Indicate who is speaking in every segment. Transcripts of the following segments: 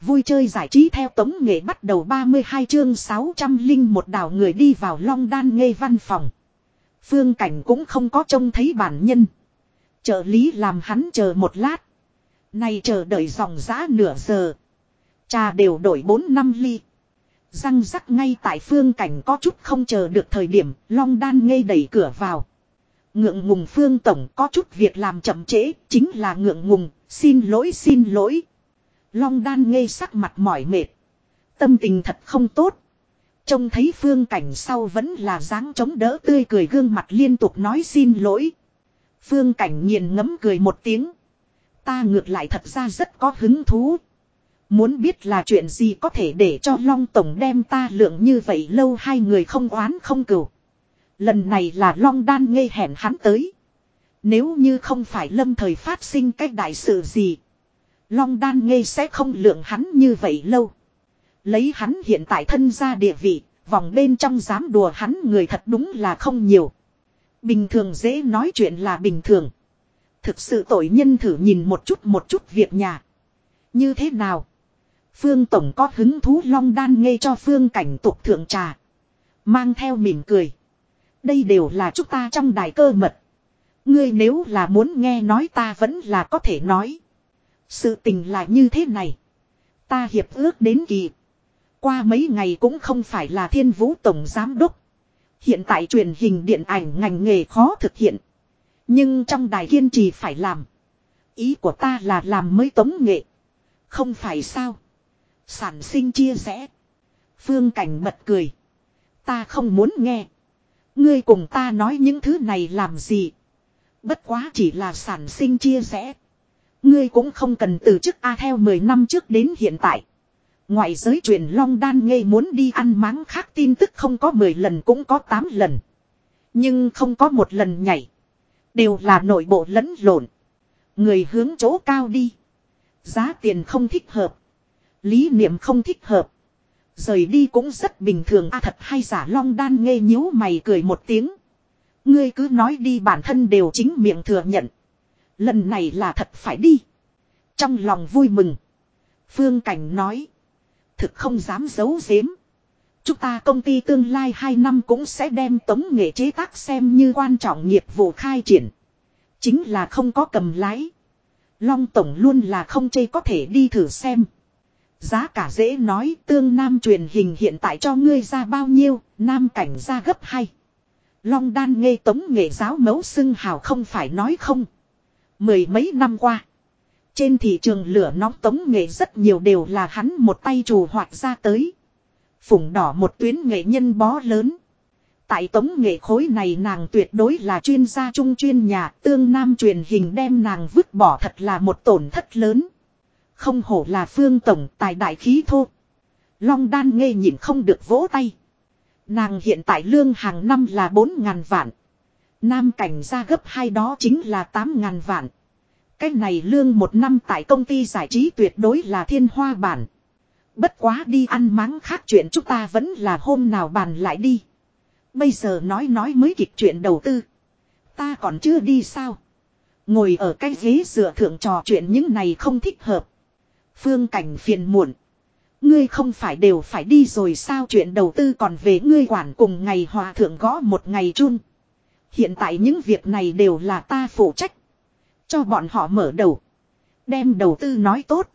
Speaker 1: Vui chơi giải trí theo tống nghệ bắt đầu 32 chương 600 linh một đảo người đi vào long đan ngây văn phòng. Phương cảnh cũng không có trông thấy bản nhân. Trợ lý làm hắn chờ một lát. Này chờ đợi dòng giã nửa giờ. Trà đều đổi 4 năm ly. Răng rắc ngay tại phương cảnh có chút không chờ được thời điểm, long đan ngây đẩy cửa vào. Ngượng ngùng phương tổng có chút việc làm chậm trễ, chính là ngượng ngùng, xin lỗi xin lỗi. Long đan ngây sắc mặt mỏi mệt. Tâm tình thật không tốt. Trông thấy phương cảnh sau vẫn là dáng chống đỡ tươi cười gương mặt liên tục nói xin lỗi. Phương cảnh nghiền ngấm cười một tiếng. Ta ngược lại thật ra rất có hứng thú. Muốn biết là chuyện gì có thể để cho Long Tổng đem ta lượng như vậy lâu hai người không oán không cừu. Lần này là Long Đan ngây hẹn hắn tới. Nếu như không phải lâm thời phát sinh cách đại sự gì. Long Đan Nghe sẽ không lượng hắn như vậy lâu. Lấy hắn hiện tại thân gia địa vị, vòng bên trong dám đùa hắn người thật đúng là không nhiều. Bình thường dễ nói chuyện là bình thường. Thực sự tội nhân thử nhìn một chút một chút việc nhà. Như thế nào? Phương Tổng có hứng thú long đan ngây cho Phương cảnh tục thượng trà. Mang theo mỉm cười. Đây đều là chúng ta trong đài cơ mật. Ngươi nếu là muốn nghe nói ta vẫn là có thể nói. Sự tình là như thế này. Ta hiệp ước đến kỳ. Qua mấy ngày cũng không phải là thiên vũ tổng giám đốc. Hiện tại truyền hình điện ảnh ngành nghề khó thực hiện. Nhưng trong đài kiên trì phải làm. Ý của ta là làm mới tống nghệ. Không phải sao. Sản sinh chia sẻ. Phương Cảnh bật cười. Ta không muốn nghe. Ngươi cùng ta nói những thứ này làm gì. Bất quá chỉ là sản sinh chia sẻ. Ngươi cũng không cần từ chức A theo 10 năm trước đến hiện tại. Ngoại giới truyền long đan ngây muốn đi ăn máng khác tin tức không có 10 lần cũng có 8 lần. Nhưng không có một lần nhảy. Đều là nội bộ lẫn lộn. Người hướng chỗ cao đi. Giá tiền không thích hợp. Lý niệm không thích hợp. Rời đi cũng rất bình thường a thật hay giả long đan ngây nhíu mày cười một tiếng. Ngươi cứ nói đi, bản thân đều chính miệng thừa nhận. Lần này là thật phải đi. Trong lòng vui mừng. Phương Cảnh nói. Thực không dám giấu giếm. Chúng ta công ty tương lai 2 năm cũng sẽ đem tống nghệ chế tác xem như quan trọng nghiệp vụ khai triển. Chính là không có cầm lái. Long Tổng luôn là không chê có thể đi thử xem. Giá cả dễ nói tương nam truyền hình hiện tại cho ngươi ra bao nhiêu, nam cảnh ra gấp hay. Long đan ngây tống nghệ giáo mẫu xưng hào không phải nói không. Mười mấy năm qua. Trên thị trường lửa nóng tống nghệ rất nhiều đều là hắn một tay trù hoạt ra tới. Phủng đỏ một tuyến nghệ nhân bó lớn. Tại tống nghệ khối này nàng tuyệt đối là chuyên gia trung chuyên nhà, tương nam truyền hình đem nàng vứt bỏ thật là một tổn thất lớn. Không hổ là phương tổng tài đại khí thô. Long đan nghe nhìn không được vỗ tay. Nàng hiện tại lương hàng năm là 4.000 vạn. Nam cảnh ra gấp hai đó chính là 8.000 vạn. Cái này lương một năm tại công ty giải trí tuyệt đối là thiên hoa bản. Bất quá đi ăn máng khác chuyện chúng ta vẫn là hôm nào bàn lại đi. Bây giờ nói nói mới kịch chuyện đầu tư. Ta còn chưa đi sao. Ngồi ở cái ghế dựa thượng trò chuyện những này không thích hợp. Phương cảnh phiền muộn. Ngươi không phải đều phải đi rồi sao chuyện đầu tư còn về ngươi quản cùng ngày hòa thượng gõ một ngày chun. Hiện tại những việc này đều là ta phụ trách. Cho bọn họ mở đầu. Đem đầu tư nói tốt.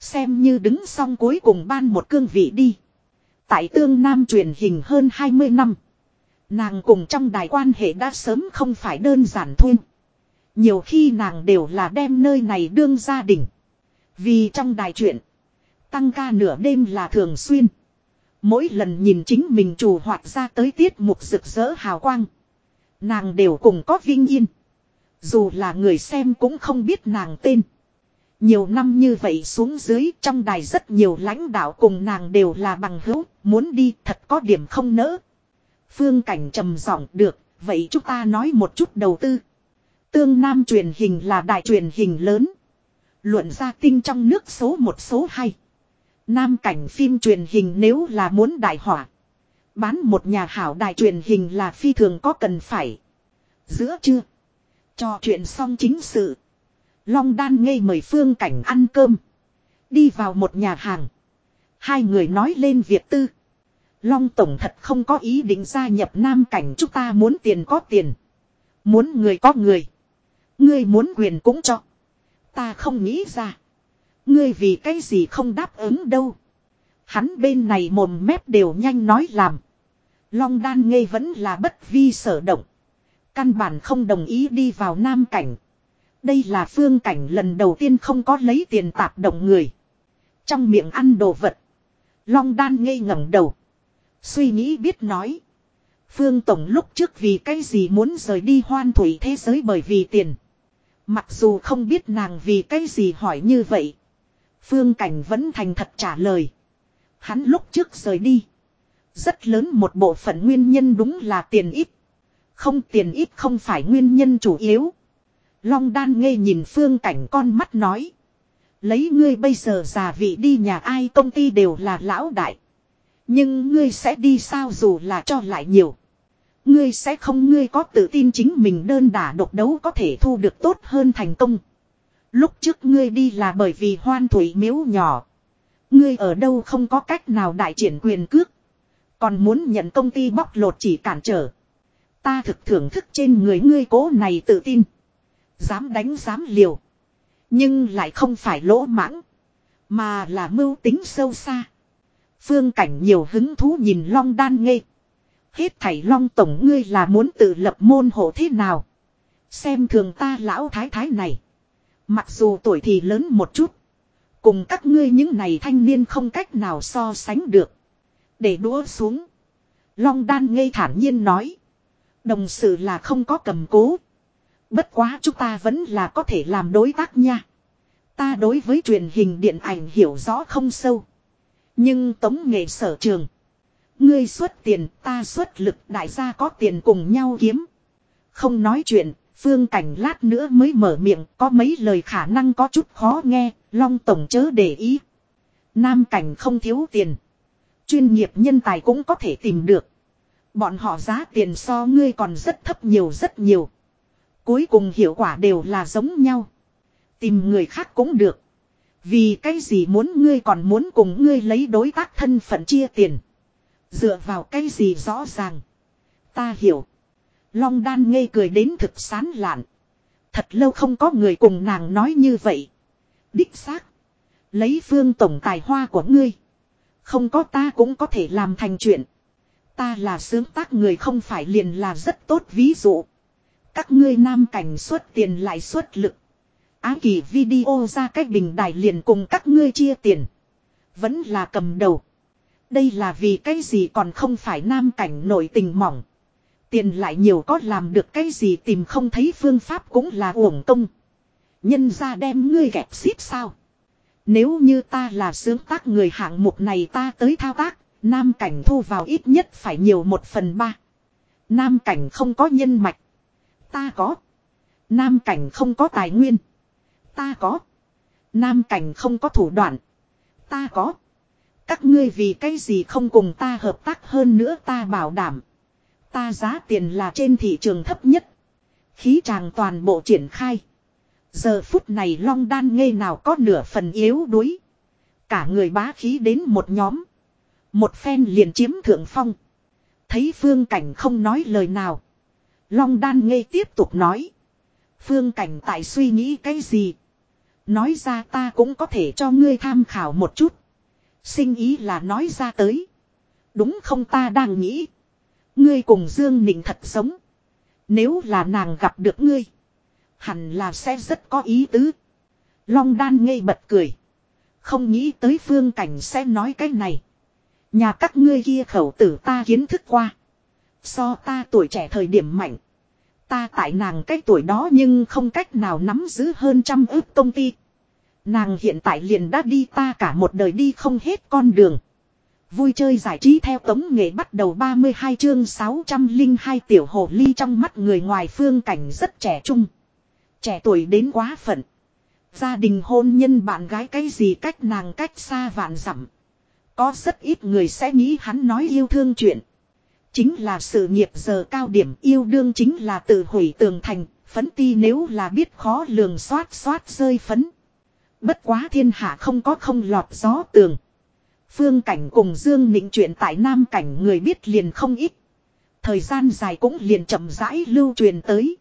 Speaker 1: Xem như đứng xong cuối cùng ban một cương vị đi. Tại tương nam truyền hình hơn 20 năm. Nàng cùng trong đài quan hệ đã sớm không phải đơn giản thôi. Nhiều khi nàng đều là đem nơi này đương gia đình. Vì trong đài chuyện. Tăng ca nửa đêm là thường xuyên. Mỗi lần nhìn chính mình chủ hoạt ra tới tiết mục rực rỡ hào quang. Nàng đều cùng có vinh yên. Dù là người xem cũng không biết nàng tên. Nhiều năm như vậy xuống dưới trong đài rất nhiều lãnh đạo cùng nàng đều là bằng hữu, muốn đi thật có điểm không nỡ. Phương cảnh trầm giọng được, vậy chúng ta nói một chút đầu tư. Tương Nam truyền hình là đại truyền hình lớn. Luận ra tinh trong nước số một số hai. Nam cảnh phim truyền hình nếu là muốn đại hỏa. Bán một nhà hảo đài truyền hình là phi thường có cần phải. Giữa chưa. Cho chuyện xong chính sự. Long đan ngây mời phương cảnh ăn cơm. Đi vào một nhà hàng. Hai người nói lên việc tư. Long Tổng thật không có ý định gia nhập nam cảnh, chúng ta muốn tiền có tiền. Muốn người có người. Ngươi muốn quyền cũng cho. Ta không nghĩ ra. Ngươi vì cái gì không đáp ứng đâu. Hắn bên này mồm mép đều nhanh nói làm. Long đan ngây vẫn là bất vi sở động. Căn bản không đồng ý đi vào nam cảnh. Đây là phương cảnh lần đầu tiên không có lấy tiền tạp động người. Trong miệng ăn đồ vật. Long đan ngây ngẩng đầu. Suy nghĩ biết nói. Phương Tổng lúc trước vì cái gì muốn rời đi hoan thủy thế giới bởi vì tiền. Mặc dù không biết nàng vì cái gì hỏi như vậy. Phương Cảnh vẫn thành thật trả lời. Hắn lúc trước rời đi. Rất lớn một bộ phận nguyên nhân đúng là tiền ít. Không tiền ít không phải nguyên nhân chủ yếu. Long đan ngây nhìn phương cảnh con mắt nói. Lấy ngươi bây giờ già vị đi nhà ai công ty đều là lão đại. Nhưng ngươi sẽ đi sao dù là cho lại nhiều. Ngươi sẽ không ngươi có tự tin chính mình đơn đả độc đấu có thể thu được tốt hơn thành công. Lúc trước ngươi đi là bởi vì hoan thủy miếu nhỏ. Ngươi ở đâu không có cách nào đại triển quyền cước. Còn muốn nhận công ty bóc lột chỉ cản trở. Ta thực thưởng thức trên người ngươi cố này tự tin. Dám đánh dám liều. Nhưng lại không phải lỗ mãng. Mà là mưu tính sâu xa. Phương cảnh nhiều hứng thú nhìn long đan ngây. Hết thảy long tổng ngươi là muốn tự lập môn hộ thế nào. Xem thường ta lão thái thái này. Mặc dù tuổi thì lớn một chút. Cùng các ngươi những này thanh niên không cách nào so sánh được. Để đũa xuống. Long đan ngây thản nhiên nói. Đồng sự là không có cầm cố. Bất quá chúng ta vẫn là có thể làm đối tác nha. Ta đối với truyền hình điện ảnh hiểu rõ không sâu. Nhưng tống nghệ sở trường. Ngươi xuất tiền, ta xuất lực, đại gia có tiền cùng nhau kiếm. Không nói chuyện, phương cảnh lát nữa mới mở miệng, có mấy lời khả năng có chút khó nghe, long tổng chớ để ý. Nam cảnh không thiếu tiền. Chuyên nghiệp nhân tài cũng có thể tìm được. Bọn họ giá tiền so ngươi còn rất thấp nhiều rất nhiều. Cuối cùng hiệu quả đều là giống nhau. Tìm người khác cũng được. Vì cái gì muốn ngươi còn muốn cùng ngươi lấy đối tác thân phận chia tiền. Dựa vào cái gì rõ ràng. Ta hiểu. Long đan ngây cười đến thực sán lạn. Thật lâu không có người cùng nàng nói như vậy. Đích xác. Lấy phương tổng tài hoa của ngươi. Không có ta cũng có thể làm thành chuyện. Ta là sướng tác người không phải liền là rất tốt ví dụ. Các ngươi nam cảnh xuất tiền lại xuất lực. Á kỳ video ra cách bình đài liền cùng các ngươi chia tiền. Vẫn là cầm đầu. Đây là vì cái gì còn không phải nam cảnh nổi tình mỏng. Tiền lại nhiều có làm được cái gì tìm không thấy phương pháp cũng là uổng công. Nhân ra đem ngươi gẹp xíp sao. Nếu như ta là sướng tác người hạng mục này ta tới thao tác, nam cảnh thu vào ít nhất phải nhiều một phần ba. Nam cảnh không có nhân mạch. Ta có. Nam cảnh không có tài nguyên. Ta có. Nam cảnh không có thủ đoạn. Ta có. Các ngươi vì cái gì không cùng ta hợp tác hơn nữa ta bảo đảm. Ta giá tiền là trên thị trường thấp nhất. Khí tràng toàn bộ triển khai. Giờ phút này long đan ngây nào có nửa phần yếu đuối. Cả người bá khí đến một nhóm. Một phen liền chiếm thượng phong. Thấy phương cảnh không nói lời nào. Long đan ngây tiếp tục nói. Phương cảnh tại suy nghĩ cái gì? Nói ra ta cũng có thể cho ngươi tham khảo một chút. Sinh ý là nói ra tới. Đúng không ta đang nghĩ. Ngươi cùng Dương Nịnh thật sống. Nếu là nàng gặp được ngươi. Hẳn là sẽ rất có ý tứ. Long đan ngây bật cười. Không nghĩ tới phương cảnh sẽ nói cái này. Nhà các ngươi kia khẩu tử ta kiến thức qua. So ta tuổi trẻ thời điểm mạnh. Ta tại nàng cái tuổi đó nhưng không cách nào nắm giữ hơn trăm ước công ty. Nàng hiện tại liền đã đi ta cả một đời đi không hết con đường. Vui chơi giải trí theo tống nghệ bắt đầu 32 chương 602 tiểu hồ ly trong mắt người ngoài phương cảnh rất trẻ trung. Trẻ tuổi đến quá phận. Gia đình hôn nhân bạn gái cái gì cách nàng cách xa vạn dặm Có rất ít người sẽ nghĩ hắn nói yêu thương chuyện. Chính là sự nghiệp giờ cao điểm yêu đương chính là tự hủy tường thành, phấn ti nếu là biết khó lường xoát xoát rơi phấn. Bất quá thiên hạ không có không lọt gió tường. Phương cảnh cùng Dương Nịnh chuyện tại Nam cảnh người biết liền không ít. Thời gian dài cũng liền chậm rãi lưu truyền tới.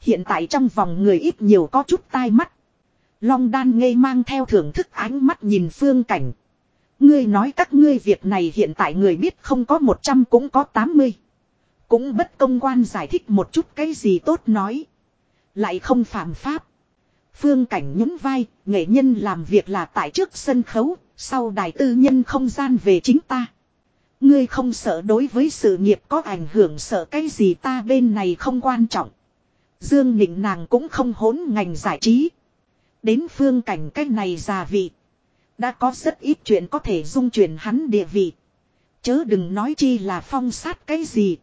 Speaker 1: Hiện tại trong vòng người ít nhiều có chút tai mắt. Long đan ngây mang theo thưởng thức ánh mắt nhìn phương cảnh. Ngươi nói các ngươi việc này hiện tại người biết không có 100 cũng có 80. Cũng bất công quan giải thích một chút cái gì tốt nói. Lại không phạm pháp. Phương cảnh nhún vai, nghệ nhân làm việc là tại trước sân khấu, sau đài tư nhân không gian về chính ta. Ngươi không sợ đối với sự nghiệp có ảnh hưởng sợ cái gì ta bên này không quan trọng. Dương Nịnh nàng cũng không hỗn ngành giải trí. Đến phương cảnh cái này già vị. Đã có rất ít chuyện có thể dung chuyển hắn địa vị. Chớ đừng nói chi là phong sát cái gì.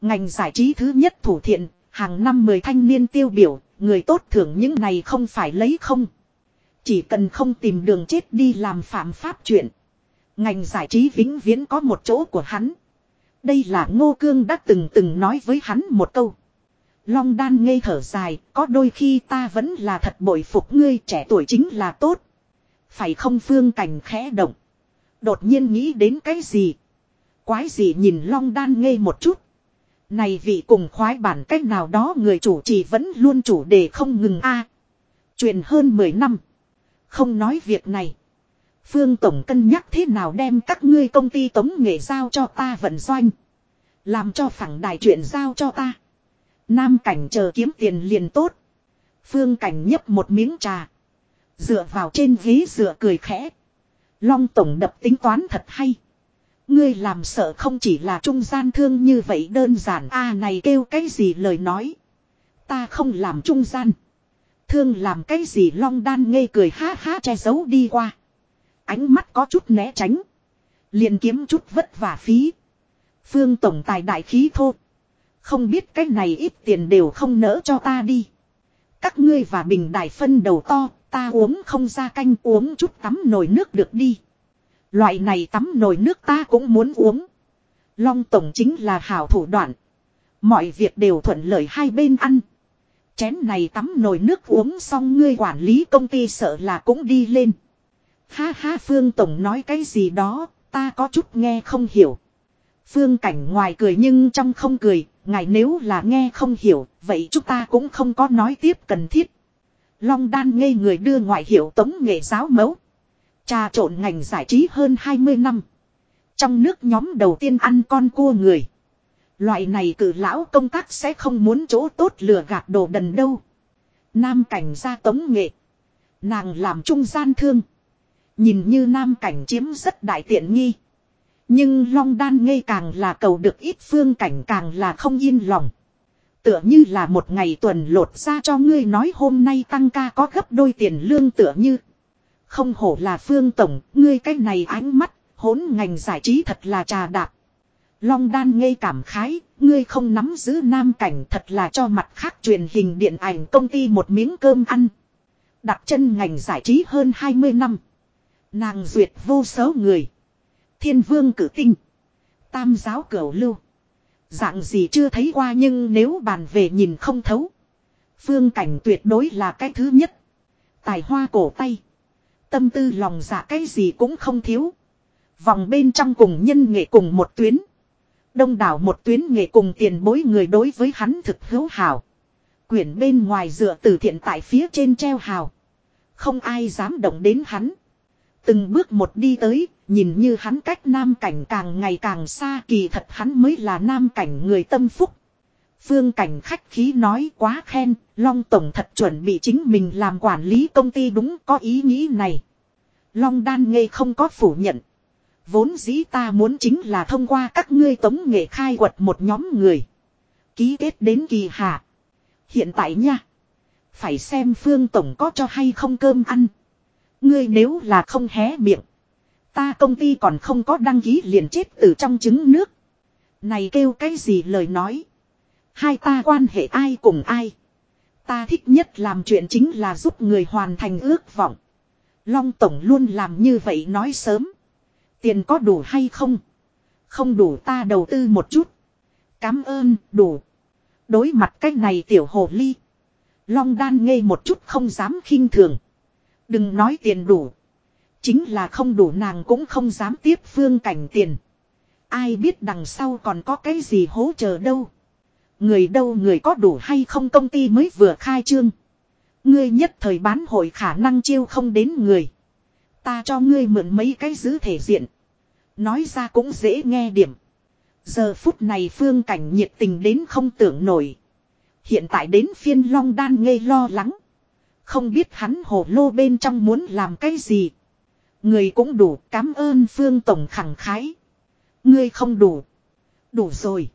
Speaker 1: Ngành giải trí thứ nhất thủ thiện, hàng năm mười thanh niên tiêu biểu, người tốt thưởng những này không phải lấy không. Chỉ cần không tìm đường chết đi làm phạm pháp chuyện. Ngành giải trí vĩnh viễn có một chỗ của hắn. Đây là Ngô Cương đã từng từng nói với hắn một câu. Long đan ngây thở dài, có đôi khi ta vẫn là thật bội phục ngươi trẻ tuổi chính là tốt. Phải không phương cảnh khẽ động. Đột nhiên nghĩ đến cái gì. Quái gì nhìn long đan ngây một chút. Này vị cùng khoái bản cách nào đó người chủ chỉ vẫn luôn chủ đề không ngừng a Chuyện hơn 10 năm. Không nói việc này. Phương Tổng cân nhắc thế nào đem các ngươi công ty tống nghệ giao cho ta vận doanh. Làm cho phẳng đài chuyện giao cho ta. Nam cảnh chờ kiếm tiền liền tốt. Phương cảnh nhấp một miếng trà. Dựa vào trên ghế dựa cười khẽ. Long Tổng đập tính toán thật hay. Ngươi làm sợ không chỉ là trung gian thương như vậy đơn giản a này kêu cái gì lời nói. Ta không làm trung gian. Thương làm cái gì long đan ngây cười ha ha che giấu đi qua. Ánh mắt có chút né tránh. liền kiếm chút vất vả phí. Phương tổng tài đại khí thô. Không biết cái này ít tiền đều không nỡ cho ta đi. Các ngươi và bình đại phân đầu to, ta uống không ra canh uống chút tắm nồi nước được đi. Loại này tắm nồi nước ta cũng muốn uống. Long tổng chính là hảo thủ đoạn. Mọi việc đều thuận lợi hai bên ăn. Chén này tắm nồi nước uống xong ngươi quản lý công ty sợ là cũng đi lên. Ha ha Phương Tổng nói cái gì đó, ta có chút nghe không hiểu. Phương Cảnh ngoài cười nhưng trong không cười, ngài nếu là nghe không hiểu, vậy chúng ta cũng không có nói tiếp cần thiết. Long đan ngây người đưa ngoại hiệu tống nghệ giáo mẫu. Trà trộn ngành giải trí hơn 20 năm. Trong nước nhóm đầu tiên ăn con cua người. Loại này cử lão công tác sẽ không muốn chỗ tốt lừa gạt đồ đần đâu. Nam cảnh ra tống nghệ. Nàng làm trung gian thương. Nhìn như nam cảnh chiếm rất đại tiện nghi. Nhưng long đan ngây càng là cầu được ít phương cảnh càng là không yên lòng. Tựa như là một ngày tuần lột ra cho ngươi nói hôm nay tăng ca có gấp đôi tiền lương tựa như. Không hổ là phương tổng, ngươi cái này ánh mắt, hỗn ngành giải trí thật là trà đạp. Long đan ngây cảm khái, ngươi không nắm giữ nam cảnh thật là cho mặt khác truyền hình điện ảnh công ty một miếng cơm ăn. Đặt chân ngành giải trí hơn 20 năm. Nàng duyệt vô số người. Thiên vương cử tinh. Tam giáo cửu lưu. Dạng gì chưa thấy qua nhưng nếu bàn về nhìn không thấu. Phương cảnh tuyệt đối là cái thứ nhất. Tài hoa cổ tay. Tâm tư lòng dạ cái gì cũng không thiếu. Vòng bên trong cùng nhân nghệ cùng một tuyến. Đông đảo một tuyến nghệ cùng tiền bối người đối với hắn thực hữu hảo. Quyển bên ngoài dựa từ thiện tại phía trên treo hào. Không ai dám động đến hắn. Từng bước một đi tới, nhìn như hắn cách nam cảnh càng ngày càng xa kỳ thật hắn mới là nam cảnh người tâm phúc. Phương cảnh khách khí nói quá khen, Long Tổng thật chuẩn bị chính mình làm quản lý công ty đúng có ý nghĩ này. Long đan Nghê không có phủ nhận. Vốn dĩ ta muốn chính là thông qua các ngươi tống nghệ khai quật một nhóm người. Ký kết đến kỳ hạ. Hiện tại nha. Phải xem Phương Tổng có cho hay không cơm ăn. Ngươi nếu là không hé miệng. Ta công ty còn không có đăng ký liền chết từ trong trứng nước. Này kêu cái gì lời nói. Hai ta quan hệ ai cùng ai. Ta thích nhất làm chuyện chính là giúp người hoàn thành ước vọng. Long Tổng luôn làm như vậy nói sớm. Tiền có đủ hay không? Không đủ ta đầu tư một chút. Cám ơn, đủ. Đối mặt cách này tiểu hồ ly. Long đan ngây một chút không dám khinh thường. Đừng nói tiền đủ. Chính là không đủ nàng cũng không dám tiếp phương cảnh tiền. Ai biết đằng sau còn có cái gì hỗ trợ đâu. Người đâu người có đủ hay không công ty mới vừa khai trương. Ngươi nhất thời bán hội khả năng chiêu không đến người. Ta cho ngươi mượn mấy cái giữ thể diện. Nói ra cũng dễ nghe điểm. Giờ phút này phương cảnh nhiệt tình đến không tưởng nổi. Hiện tại đến phiên long đan ngây lo lắng. Không biết hắn hồ lô bên trong muốn làm cái gì. Người cũng đủ cảm ơn phương tổng khẳng khái. Ngươi không đủ. Đủ rồi.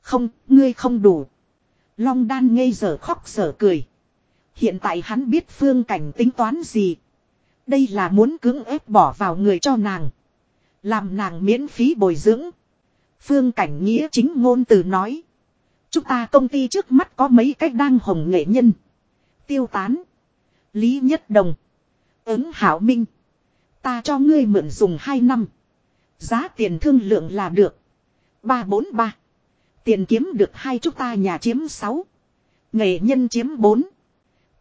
Speaker 1: Không, ngươi không đủ. Long đan ngây giờ khóc giờ cười. Hiện tại hắn biết phương cảnh tính toán gì. Đây là muốn cưỡng ép bỏ vào người cho nàng. Làm nàng miễn phí bồi dưỡng. Phương cảnh nghĩa chính ngôn từ nói. Chúng ta công ty trước mắt có mấy cách đang hồng nghệ nhân. Tiêu tán. Lý Nhất Đồng. Ứng Hảo Minh. Ta cho ngươi mượn dùng 2 năm. Giá tiền thương lượng là được. 343. Tiền kiếm được hai chúng ta nhà chiếm 6. Nghệ nhân chiếm 4.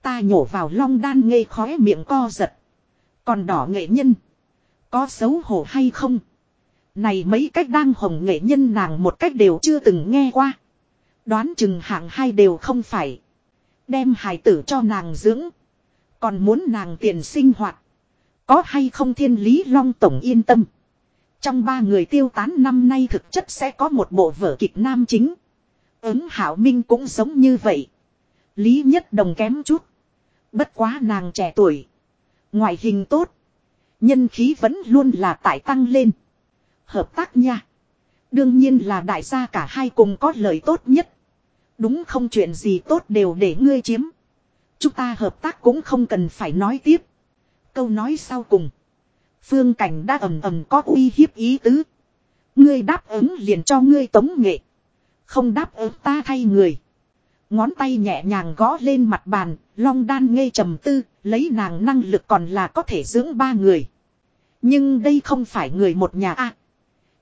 Speaker 1: Ta nhổ vào long đan ngây khóe miệng co giật. Còn đỏ nghệ nhân. Có xấu hổ hay không? Này mấy cách đang hồng nghệ nhân nàng một cách đều chưa từng nghe qua. Đoán chừng hạng hai đều không phải. Đem hài tử cho nàng dưỡng. Còn muốn nàng tiền sinh hoạt. Có hay không thiên lý long tổng yên tâm. Trong ba người tiêu tán năm nay thực chất sẽ có một bộ vở kịch nam chính. Ứng hảo minh cũng giống như vậy. Lý nhất đồng kém chút. Bất quá nàng trẻ tuổi. Ngoại hình tốt. Nhân khí vẫn luôn là tại tăng lên. Hợp tác nha. Đương nhiên là đại gia cả hai cùng có lợi tốt nhất. Đúng không chuyện gì tốt đều để ngươi chiếm. Chúng ta hợp tác cũng không cần phải nói tiếp. Câu nói sau cùng. Phương cảnh đã ầm ầm có uy hiếp ý tứ. Ngươi đáp ứng liền cho ngươi tống nghệ. Không đáp ứng ta thay người. Ngón tay nhẹ nhàng gõ lên mặt bàn, long đan ngây trầm tư, lấy nàng năng lực còn là có thể dưỡng ba người. Nhưng đây không phải người một nhà a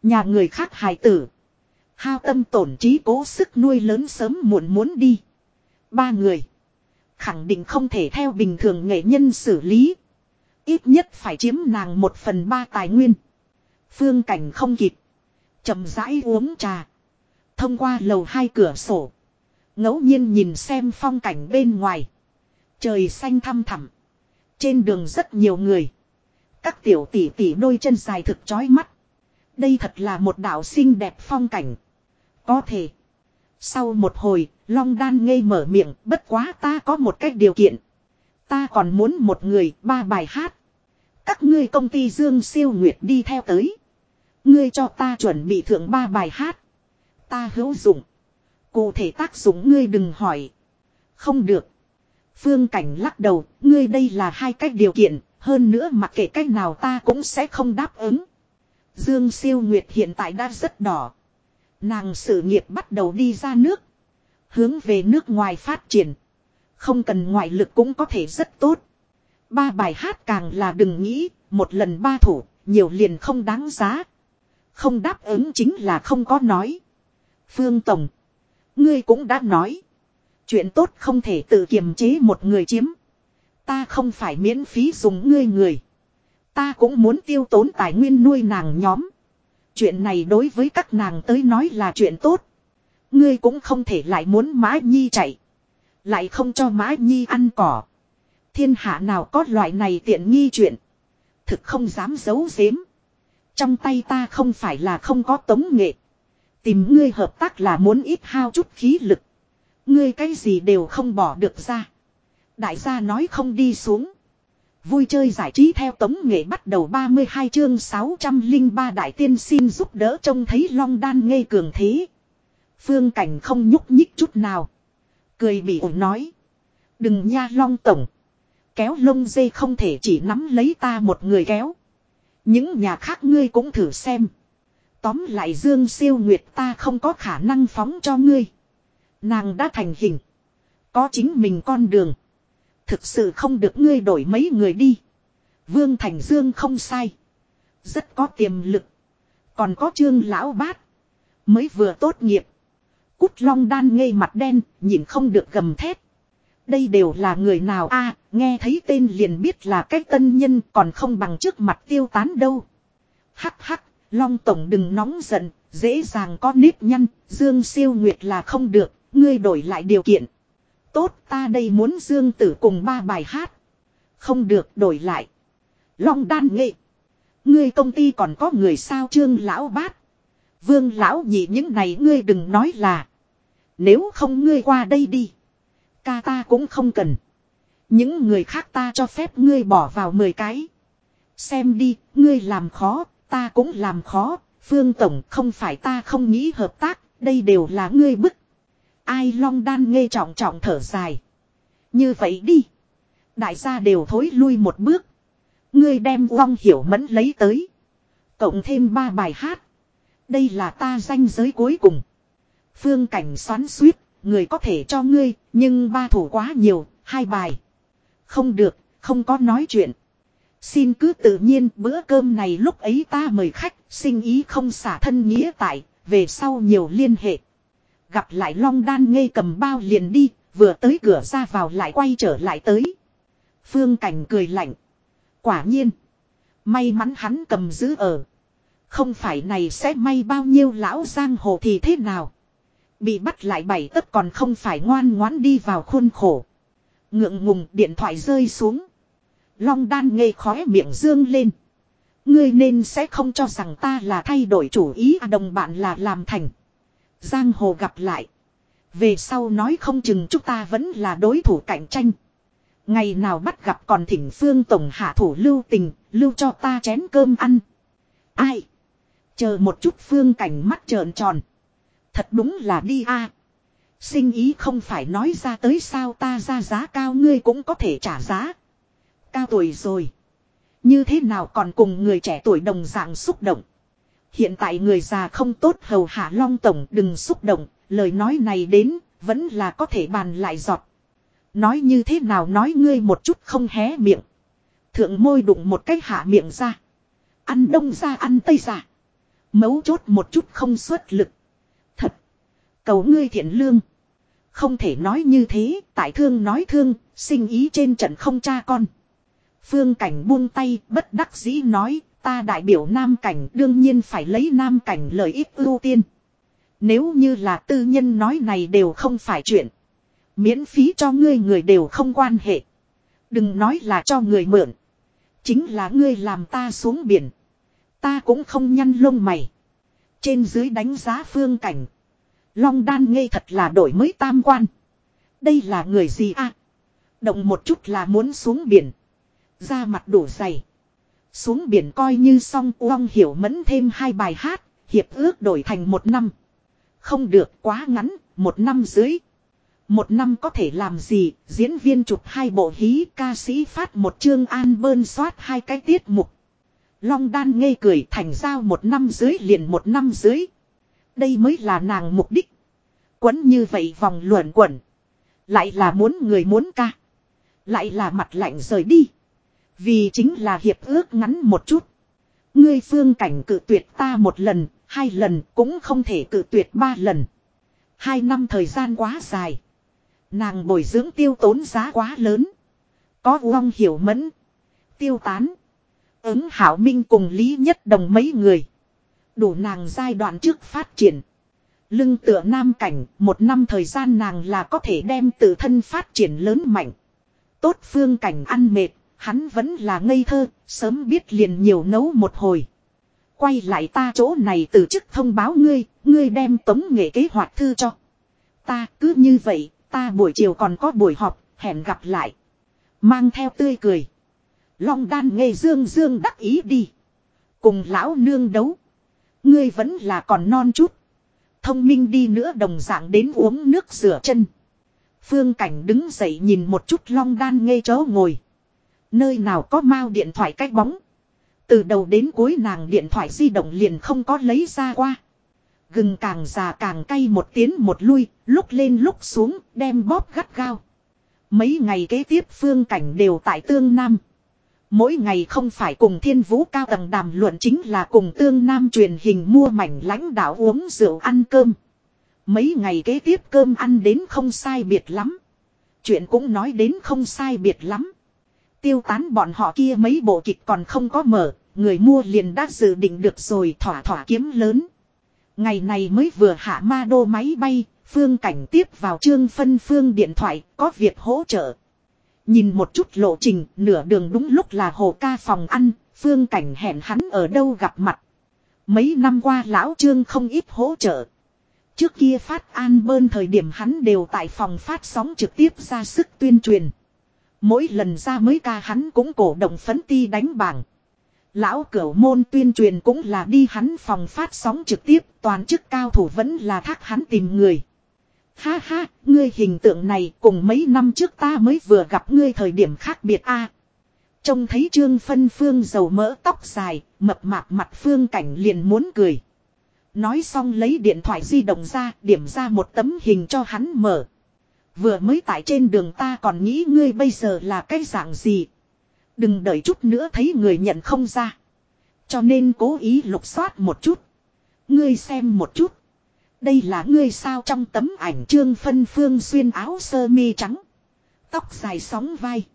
Speaker 1: Nhà người khác hài tử. Hao tâm tổn trí cố sức nuôi lớn sớm muộn muốn đi. Ba người. Khẳng định không thể theo bình thường nghệ nhân xử lý. Ít nhất phải chiếm nàng một phần ba tài nguyên. Phương cảnh không kịp. chậm rãi uống trà. Thông qua lầu hai cửa sổ. ngẫu nhiên nhìn xem phong cảnh bên ngoài. Trời xanh thăm thẳm. Trên đường rất nhiều người. Các tiểu tỷ tỷ đôi chân dài thực chói mắt. Đây thật là một đảo xinh đẹp phong cảnh. Có thể. Sau một hồi, Long Đan ngây mở miệng, bất quá ta có một cách điều kiện. Ta còn muốn một người, ba bài hát. Các ngươi công ty Dương Siêu Nguyệt đi theo tới. Ngươi cho ta chuẩn bị thượng ba bài hát. Ta hữu dụng. Cụ thể tác dụng ngươi đừng hỏi. Không được. Phương Cảnh lắc đầu, ngươi đây là hai cách điều kiện, hơn nữa mặc kệ cách nào ta cũng sẽ không đáp ứng. Dương Siêu Nguyệt hiện tại đã rất đỏ. Nàng sự nghiệp bắt đầu đi ra nước. Hướng về nước ngoài phát triển. Không cần ngoại lực cũng có thể rất tốt. Ba bài hát càng là đừng nghĩ, một lần ba thủ, nhiều liền không đáng giá. Không đáp ứng chính là không có nói. Phương Tổng. Ngươi cũng đã nói. Chuyện tốt không thể tự kiềm chế một người chiếm. Ta không phải miễn phí dùng ngươi người. Ta cũng muốn tiêu tốn tài nguyên nuôi nàng nhóm. Chuyện này đối với các nàng tới nói là chuyện tốt. Ngươi cũng không thể lại muốn Mã Nhi chạy. Lại không cho Mã Nhi ăn cỏ. Thiên hạ nào có loại này tiện nghi chuyện. Thực không dám giấu giếm. Trong tay ta không phải là không có tống nghệ. Tìm ngươi hợp tác là muốn ít hao chút khí lực. Ngươi cái gì đều không bỏ được ra. Đại gia nói không đi xuống. Vui chơi giải trí theo tống nghệ bắt đầu 32 chương 603 đại tiên xin giúp đỡ trông thấy long đan ngây cường thế. Phương cảnh không nhúc nhích chút nào. Cười bị ổn nói. Đừng nha long tổng. Kéo lông dây không thể chỉ nắm lấy ta một người kéo. Những nhà khác ngươi cũng thử xem. Tóm lại Dương siêu nguyệt ta không có khả năng phóng cho ngươi. Nàng đã thành hình. Có chính mình con đường. Thực sự không được ngươi đổi mấy người đi. Vương Thành Dương không sai. Rất có tiềm lực. Còn có trương lão bát. Mới vừa tốt nghiệp. Cút long đan ngây mặt đen, nhìn không được gầm thét. Đây đều là người nào a à, nghe thấy tên liền biết là cái tân nhân còn không bằng trước mặt tiêu tán đâu. Hắc hắc, Long Tổng đừng nóng giận, dễ dàng có nếp nhăn, Dương siêu nguyệt là không được, ngươi đổi lại điều kiện. Tốt ta đây muốn Dương tử cùng ba bài hát. Không được đổi lại. Long đan nghệ. Ngươi công ty còn có người sao trương lão bát. Vương lão nhị những này ngươi đừng nói là. Nếu không ngươi qua đây đi. Ca ta cũng không cần. Những người khác ta cho phép ngươi bỏ vào 10 cái. Xem đi, ngươi làm khó, ta cũng làm khó. Phương Tổng không phải ta không nghĩ hợp tác, đây đều là ngươi bức. Ai long đan nghe trọng trọng thở dài. Như vậy đi. Đại gia đều thối lui một bước. Ngươi đem vong hiểu mẫn lấy tới. Cộng thêm ba bài hát. Đây là ta danh giới cuối cùng. Phương cảnh xoắn suýt, người có thể cho ngươi, nhưng ba thủ quá nhiều, hai bài. Không được, không có nói chuyện. Xin cứ tự nhiên bữa cơm này lúc ấy ta mời khách, sinh ý không xả thân nghĩa tại, về sau nhiều liên hệ. Gặp lại Long Đan ngây cầm bao liền đi, vừa tới cửa ra vào lại quay trở lại tới. Phương Cảnh cười lạnh. Quả nhiên. May mắn hắn cầm giữ ở. Không phải này sẽ may bao nhiêu lão giang hồ thì thế nào. Bị bắt lại bảy tấc còn không phải ngoan ngoãn đi vào khuôn khổ. Ngượng ngùng điện thoại rơi xuống. Long đan ngây khóe miệng dương lên. Ngươi nên sẽ không cho rằng ta là thay đổi chủ ý đồng bạn là làm thành. Giang hồ gặp lại. Về sau nói không chừng chúng ta vẫn là đối thủ cạnh tranh. Ngày nào bắt gặp còn thỉnh phương tổng hạ thủ lưu tình, lưu cho ta chén cơm ăn. Ai? Chờ một chút phương cảnh mắt trợn tròn. Thật đúng là đi a. Sinh ý không phải nói ra tới sao ta ra giá cao ngươi cũng có thể trả giá. Cao tuổi rồi. Như thế nào còn cùng người trẻ tuổi đồng dạng xúc động. Hiện tại người già không tốt hầu hạ long tổng đừng xúc động. Lời nói này đến vẫn là có thể bàn lại giọt. Nói như thế nào nói ngươi một chút không hé miệng. Thượng môi đụng một cái hạ miệng ra. Ăn đông ra ăn tây ra. Mấu chốt một chút không xuất lực. Thật. Cầu ngươi thiện lương. Không thể nói như thế, tại thương nói thương, sinh ý trên trận không cha con. Phương cảnh buông tay, bất đắc dĩ nói, ta đại biểu nam cảnh, đương nhiên phải lấy nam cảnh lợi ích ưu tiên. Nếu như là tư nhân nói này đều không phải chuyện. Miễn phí cho ngươi người đều không quan hệ. Đừng nói là cho người mượn. Chính là ngươi làm ta xuống biển. Ta cũng không nhăn lông mày. Trên dưới đánh giá phương cảnh. Long đan ngây thật là đổi mới tam quan. Đây là người gì a? Động một chút là muốn xuống biển. Ra mặt đổ dày. Xuống biển coi như xong uong hiểu mẫn thêm hai bài hát. Hiệp ước đổi thành một năm. Không được quá ngắn, một năm dưới. Một năm có thể làm gì, diễn viên chụp hai bộ hí, ca sĩ phát một chương an bơn soát hai cái tiết mục. Long đan ngây cười thành giao một năm dưới liền một năm dưới. Đây mới là nàng mục đích. Quấn như vậy vòng luẩn quẩn. Lại là muốn người muốn ca. Lại là mặt lạnh rời đi. Vì chính là hiệp ước ngắn một chút. Ngươi phương cảnh cự tuyệt ta một lần, hai lần cũng không thể cự tuyệt ba lần. Hai năm thời gian quá dài. Nàng bồi dưỡng tiêu tốn giá quá lớn. Có vong hiểu mẫn. Tiêu tán. Ứng hảo minh cùng Lý Nhất Đồng mấy người. Đủ nàng giai đoạn trước phát triển. Lưng tựa nam cảnh, một năm thời gian nàng là có thể đem tự thân phát triển lớn mạnh. Tốt phương cảnh ăn mệt, hắn vẫn là ngây thơ, sớm biết liền nhiều nấu một hồi. Quay lại ta chỗ này từ chức thông báo ngươi, ngươi đem tống nghệ kế hoạch thư cho. Ta cứ như vậy, ta buổi chiều còn có buổi họp, hẹn gặp lại. Mang theo tươi cười. Long đan nghe dương dương đắc ý đi. Cùng lão nương đấu. Ngươi vẫn là còn non chút. Thông minh đi nữa đồng dạng đến uống nước rửa chân. Phương Cảnh đứng dậy nhìn một chút long đan ngây chó ngồi. Nơi nào có mau điện thoại cách bóng. Từ đầu đến cuối nàng điện thoại di động liền không có lấy ra qua. Gừng càng già càng cay một tiến một lui, lúc lên lúc xuống, đem bóp gắt gao. Mấy ngày kế tiếp phương cảnh đều tại tương nam. Mỗi ngày không phải cùng thiên vũ cao tầng đàm luận chính là cùng tương nam truyền hình mua mảnh lãnh đạo uống rượu ăn cơm. Mấy ngày kế tiếp cơm ăn đến không sai biệt lắm. Chuyện cũng nói đến không sai biệt lắm. Tiêu tán bọn họ kia mấy bộ kịch còn không có mở, người mua liền đã dự định được rồi thỏa thỏa kiếm lớn. Ngày này mới vừa hạ ma đô máy bay, phương cảnh tiếp vào trương phân phương điện thoại, có việc hỗ trợ. Nhìn một chút lộ trình, nửa đường đúng lúc là hồ ca phòng ăn, phương cảnh hẹn hắn ở đâu gặp mặt. Mấy năm qua lão trương không ít hỗ trợ. Trước kia phát an bơn thời điểm hắn đều tại phòng phát sóng trực tiếp ra sức tuyên truyền. Mỗi lần ra mới ca hắn cũng cổ động phấn ti đánh bảng. Lão cửu môn tuyên truyền cũng là đi hắn phòng phát sóng trực tiếp, toàn chức cao thủ vẫn là thác hắn tìm người. Ha ha, ngươi hình tượng này cùng mấy năm trước ta mới vừa gặp ngươi thời điểm khác biệt a. Trông thấy trương phân phương dầu mỡ tóc dài, mập mạp mặt phương cảnh liền muốn cười. Nói xong lấy điện thoại di động ra, điểm ra một tấm hình cho hắn mở. Vừa mới tại trên đường ta còn nghĩ ngươi bây giờ là cái dạng gì. Đừng đợi chút nữa thấy người nhận không ra. Cho nên cố ý lục soát một chút. Ngươi xem một chút. Đây là ngươi sao trong tấm ảnh trương phân phương xuyên áo sơ mi trắng. Tóc dài sóng vai.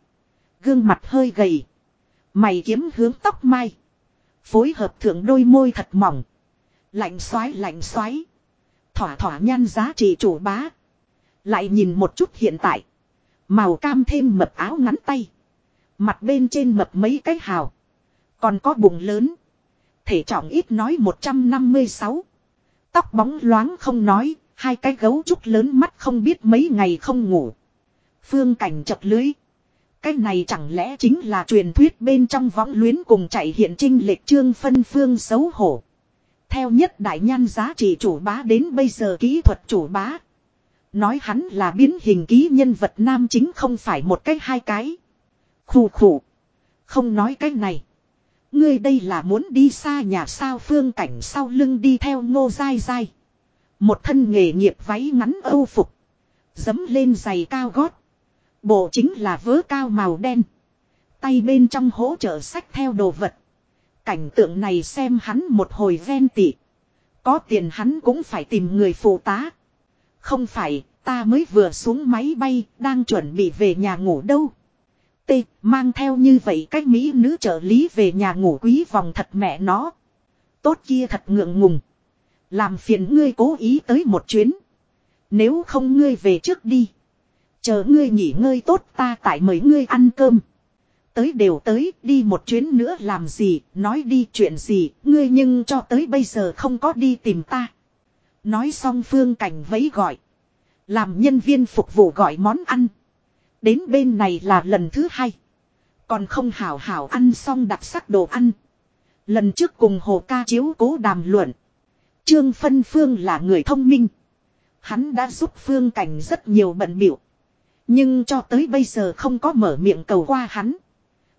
Speaker 1: Gương mặt hơi gầy. Mày kiếm hướng tóc mai. Phối hợp thượng đôi môi thật mỏng. Lạnh xoái lạnh xoái. Thỏa thỏa nhan giá trị chủ bá. Lại nhìn một chút hiện tại. Màu cam thêm mập áo ngắn tay. Mặt bên trên mập mấy cái hào. Còn có bụng lớn. Thể trọng ít nói 156. Tóc bóng loáng không nói. Hai cái gấu trúc lớn mắt không biết mấy ngày không ngủ. Phương cảnh chập lưới. Cái này chẳng lẽ chính là truyền thuyết bên trong võng luyến cùng chạy hiện trinh lệch trương phân phương xấu hổ. Theo nhất đại nhan giá trị chủ bá đến bây giờ kỹ thuật chủ bá. Nói hắn là biến hình ký nhân vật nam chính không phải một cái hai cái. Khủ khủ. Không nói cái này. Ngươi đây là muốn đi xa nhà sao phương cảnh sau lưng đi theo ngô dai dai. Một thân nghề nghiệp váy ngắn âu phục. Dấm lên giày cao gót. Bộ chính là vớ cao màu đen. Tay bên trong hỗ trợ sách theo đồ vật. Cảnh tượng này xem hắn một hồi ven tị. Có tiền hắn cũng phải tìm người phụ tá. Không phải, ta mới vừa xuống máy bay, đang chuẩn bị về nhà ngủ đâu. T, mang theo như vậy cách Mỹ nữ trợ lý về nhà ngủ quý vòng thật mẹ nó. Tốt kia thật ngượng ngùng. Làm phiền ngươi cố ý tới một chuyến. Nếu không ngươi về trước đi. Chờ ngươi nghỉ ngơi tốt ta tại mời ngươi ăn cơm. Tới đều tới, đi một chuyến nữa làm gì, nói đi chuyện gì, ngươi nhưng cho tới bây giờ không có đi tìm ta. Nói xong phương cảnh vẫy gọi. Làm nhân viên phục vụ gọi món ăn. Đến bên này là lần thứ hai. Còn không hảo hảo ăn xong đặc sắc đồ ăn. Lần trước cùng hồ ca chiếu cố đàm luận. Trương Phân Phương là người thông minh. Hắn đã giúp Phương Cảnh rất nhiều bận biểu. Nhưng cho tới bây giờ không có mở miệng cầu qua hắn.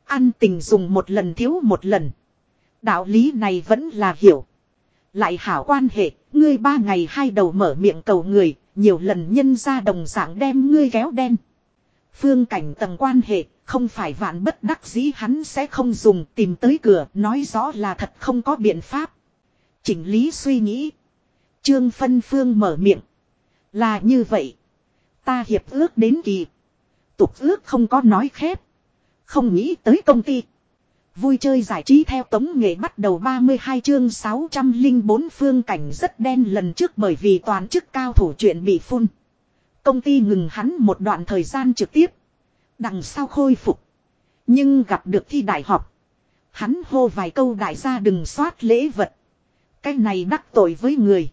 Speaker 1: Ăn tình dùng một lần thiếu một lần. Đạo lý này vẫn là hiểu. Lại hảo quan hệ, ngươi ba ngày hai đầu mở miệng cầu người, nhiều lần nhân ra đồng dạng đem ngươi kéo đen. Phương cảnh tầng quan hệ, không phải vạn bất đắc dĩ hắn sẽ không dùng tìm tới cửa, nói rõ là thật không có biện pháp. Chỉnh lý suy nghĩ. Trương Phân Phương mở miệng. Là như vậy. Ta hiệp ước đến kỳ. Tục ước không có nói khép. Không nghĩ tới công ty. Vui chơi giải trí theo tống nghệ bắt đầu 32 chương 604 phương cảnh rất đen lần trước bởi vì toàn chức cao thủ chuyện bị phun. Công ty ngừng hắn một đoạn thời gian trực tiếp. Đằng sau khôi phục. Nhưng gặp được thi đại học. Hắn hô vài câu đại gia đừng soát lễ vật. Cái này đắc tội với người.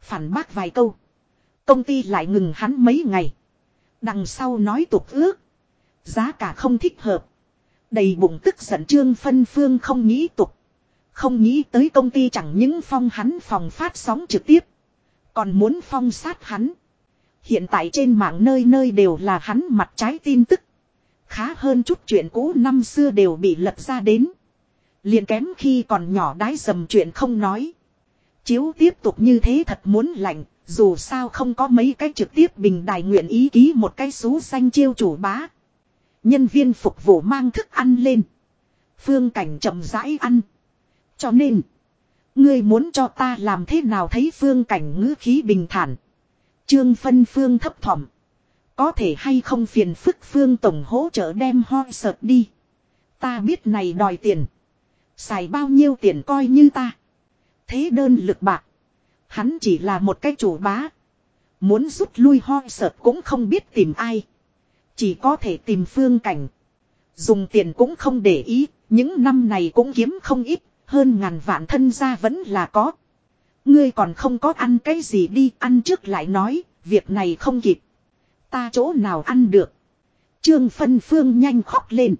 Speaker 1: Phản bác vài câu. Công ty lại ngừng hắn mấy ngày. Đằng sau nói tục ước. Giá cả không thích hợp. Đầy bụng tức giận trương phân phương không nghĩ tục. Không nghĩ tới công ty chẳng những phong hắn phòng phát sóng trực tiếp. Còn muốn phong sát hắn. Hiện tại trên mạng nơi nơi đều là hắn mặt trái tin tức. Khá hơn chút chuyện cũ năm xưa đều bị lật ra đến. liền kém khi còn nhỏ đái dầm chuyện không nói. Chiếu tiếp tục như thế thật muốn lạnh, dù sao không có mấy cái trực tiếp bình đài nguyện ý ký một cái xú xanh chiêu chủ bá. Nhân viên phục vụ mang thức ăn lên. Phương cảnh chậm rãi ăn. Cho nên. Ngươi muốn cho ta làm thế nào thấy phương cảnh ngữ khí bình thản. Trương phân phương thấp thỏm. Có thể hay không phiền phức phương tổng hỗ trợ đem hoi sợt đi. Ta biết này đòi tiền. Xài bao nhiêu tiền coi như ta. Thế đơn lực bạc. Hắn chỉ là một cái chủ bá. Muốn rút lui hoi sợt cũng không biết tìm ai. Chỉ có thể tìm phương cảnh. Dùng tiền cũng không để ý. Những năm này cũng kiếm không ít. Hơn ngàn vạn thân gia vẫn là có. Ngươi còn không có ăn cái gì đi, ăn trước lại nói. Việc này không kịp. Ta chỗ nào ăn được. Trương phân phương nhanh khóc lên.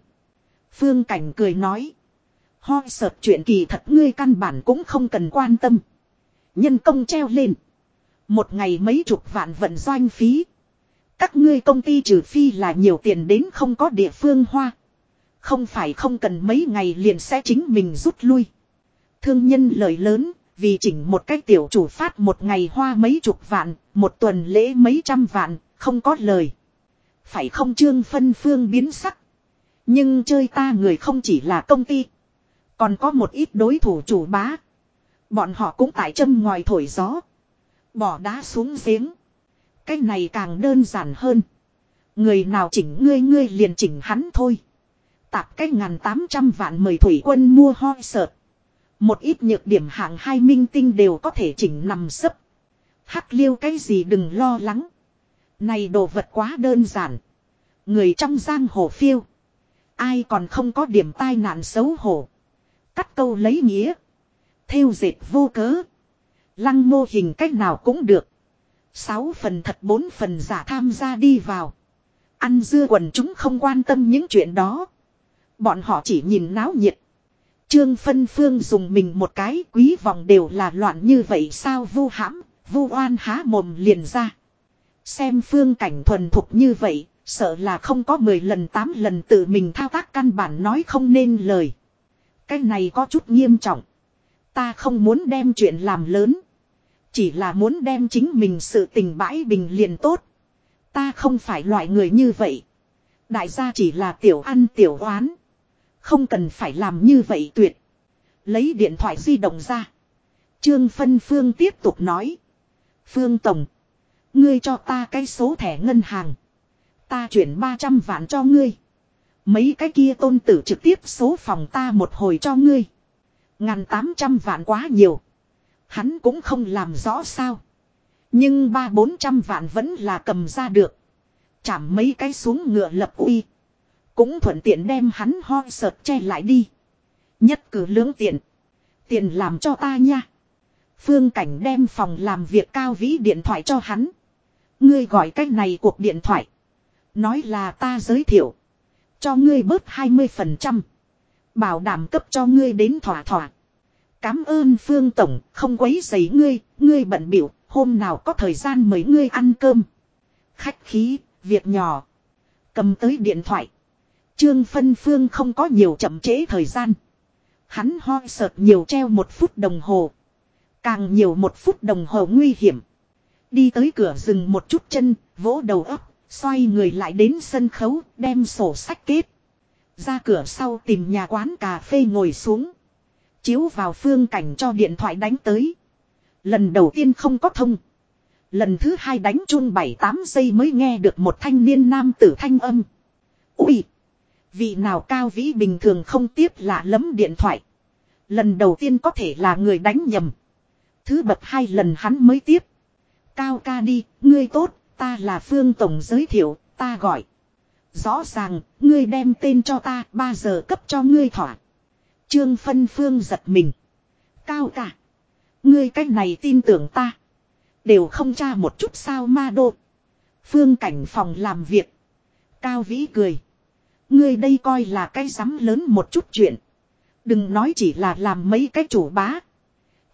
Speaker 1: Phương cảnh cười nói. Ho sợt chuyện kỳ thật ngươi căn bản cũng không cần quan tâm. Nhân công treo lên. Một ngày mấy chục vạn vận doanh phí. Các ngươi công ty trừ phi là nhiều tiền đến không có địa phương hoa. Không phải không cần mấy ngày liền sẽ chính mình rút lui. Thương nhân lời lớn, vì chỉnh một cách tiểu chủ phát một ngày hoa mấy chục vạn, một tuần lễ mấy trăm vạn, không có lời. Phải không trương phân phương biến sắc. Nhưng chơi ta người không chỉ là công ty. Còn có một ít đối thủ chủ bá. Bọn họ cũng tại châm ngoài thổi gió. Bỏ đá xuống giếng. Cái này càng đơn giản hơn. Người nào chỉnh ngươi ngươi liền chỉnh hắn thôi. Tạp cái ngàn tám trăm vạn mời thủy quân mua hoi sợt. Một ít nhược điểm hạng hai minh tinh đều có thể chỉnh nằm sấp. Hắc liêu cái gì đừng lo lắng. Này đồ vật quá đơn giản. Người trong giang hồ phiêu. Ai còn không có điểm tai nạn xấu hổ. Cắt câu lấy nghĩa. Theo dệt vô cớ. Lăng mô hình cách nào cũng được. Sáu phần thật bốn phần giả tham gia đi vào. Ăn dưa quần chúng không quan tâm những chuyện đó. Bọn họ chỉ nhìn náo nhiệt. Trương Phân Phương dùng mình một cái quý vòng đều là loạn như vậy sao vu hãm, vu oan há mồm liền ra. Xem phương cảnh thuần thục như vậy, sợ là không có 10 lần 8 lần tự mình thao tác căn bản nói không nên lời. Cái này có chút nghiêm trọng. Ta không muốn đem chuyện làm lớn. Chỉ là muốn đem chính mình sự tình bãi bình liền tốt. Ta không phải loại người như vậy. Đại gia chỉ là tiểu ăn tiểu oán. Không cần phải làm như vậy tuyệt. Lấy điện thoại di động ra. Trương Phân Phương tiếp tục nói. Phương Tổng. Ngươi cho ta cái số thẻ ngân hàng. Ta chuyển 300 vạn cho ngươi. Mấy cái kia tôn tử trực tiếp số phòng ta một hồi cho ngươi. Ngàn tám trăm vạn quá nhiều. Hắn cũng không làm rõ sao. Nhưng ba bốn trăm vạn vẫn là cầm ra được. Chảm mấy cái xuống ngựa lập uy. Cũng thuận tiện đem hắn ho sợt che lại đi. Nhất cử lưỡng tiện. Tiền làm cho ta nha. Phương Cảnh đem phòng làm việc cao vĩ điện thoại cho hắn. Ngươi gọi cách này cuộc điện thoại. Nói là ta giới thiệu. Cho ngươi bớt 20%. Bảo đảm cấp cho ngươi đến thỏa thỏa. Cám ơn Phương Tổng, không quấy giấy ngươi, ngươi bận biểu, hôm nào có thời gian mời ngươi ăn cơm. Khách khí, việc nhỏ. Cầm tới điện thoại. Trương Phân Phương không có nhiều chậm trễ thời gian. Hắn ho sợt nhiều treo một phút đồng hồ. Càng nhiều một phút đồng hồ nguy hiểm. Đi tới cửa rừng một chút chân, vỗ đầu ấp, xoay người lại đến sân khấu, đem sổ sách kết. Ra cửa sau tìm nhà quán cà phê ngồi xuống. Chiếu vào phương cảnh cho điện thoại đánh tới. Lần đầu tiên không có thông. Lần thứ hai đánh chung 7-8 giây mới nghe được một thanh niên nam tử thanh âm. Ui! Vị nào cao vĩ bình thường không tiếp lạ lấm điện thoại. Lần đầu tiên có thể là người đánh nhầm. Thứ bậc hai lần hắn mới tiếp. Cao ca đi, ngươi tốt, ta là Phương Tổng giới thiệu, ta gọi. Rõ ràng, ngươi đem tên cho ta, 3 giờ cấp cho ngươi thỏa. Trương Phân Phương giật mình. Cao cả, Ngươi cách này tin tưởng ta. Đều không tra một chút sao ma đô. Phương cảnh phòng làm việc. Cao Vĩ cười. Ngươi đây coi là cái rắm lớn một chút chuyện. Đừng nói chỉ là làm mấy cái chủ bá.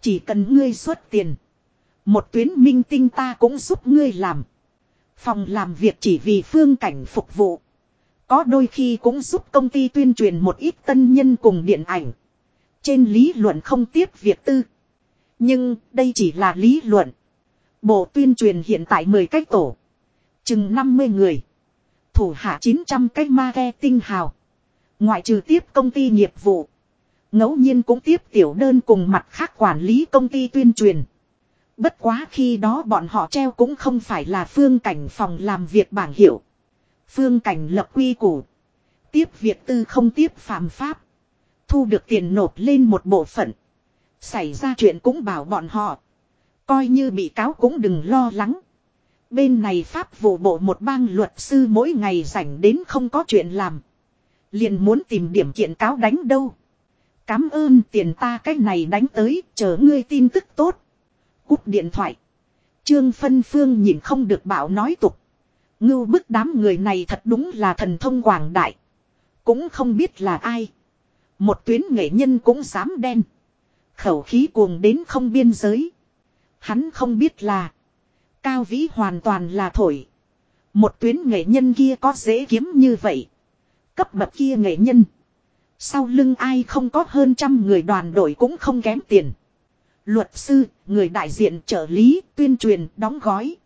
Speaker 1: Chỉ cần ngươi xuất tiền. Một tuyến minh tinh ta cũng giúp ngươi làm. Phòng làm việc chỉ vì phương cảnh phục vụ. Có đôi khi cũng giúp công ty tuyên truyền một ít tân nhân cùng điện ảnh. Trên lý luận không tiếp việc tư. Nhưng đây chỉ là lý luận. Bộ tuyên truyền hiện tại 10 cách tổ. Chừng 50 người. Thủ hạ 900 cách marketing hào. Ngoại trừ tiếp công ty nghiệp vụ. ngẫu nhiên cũng tiếp tiểu đơn cùng mặt khác quản lý công ty tuyên truyền. Bất quá khi đó bọn họ treo cũng không phải là phương cảnh phòng làm việc bảng hiệu. Phương cảnh lập quy củ. Tiếp việc tư không tiếp phạm pháp. Thu được tiền nộp lên một bộ phận. Xảy ra chuyện cũng bảo bọn họ. Coi như bị cáo cũng đừng lo lắng. Bên này pháp vụ bộ một bang luật sư mỗi ngày rảnh đến không có chuyện làm. Liền muốn tìm điểm kiện cáo đánh đâu. Cám ơn tiền ta cách này đánh tới, chờ ngươi tin tức tốt. Cúp điện thoại. Trương Phân Phương nhìn không được bảo nói tục. Ngưu bức đám người này thật đúng là thần thông quảng đại. Cũng không biết là ai. Một tuyến nghệ nhân cũng dám đen. Khẩu khí cuồng đến không biên giới. Hắn không biết là. Cao vĩ hoàn toàn là thổi. Một tuyến nghệ nhân kia có dễ kiếm như vậy. Cấp bậc kia nghệ nhân. Sau lưng ai không có hơn trăm người đoàn đội cũng không kém tiền. Luật sư, người đại diện trợ lý, tuyên truyền, đóng gói.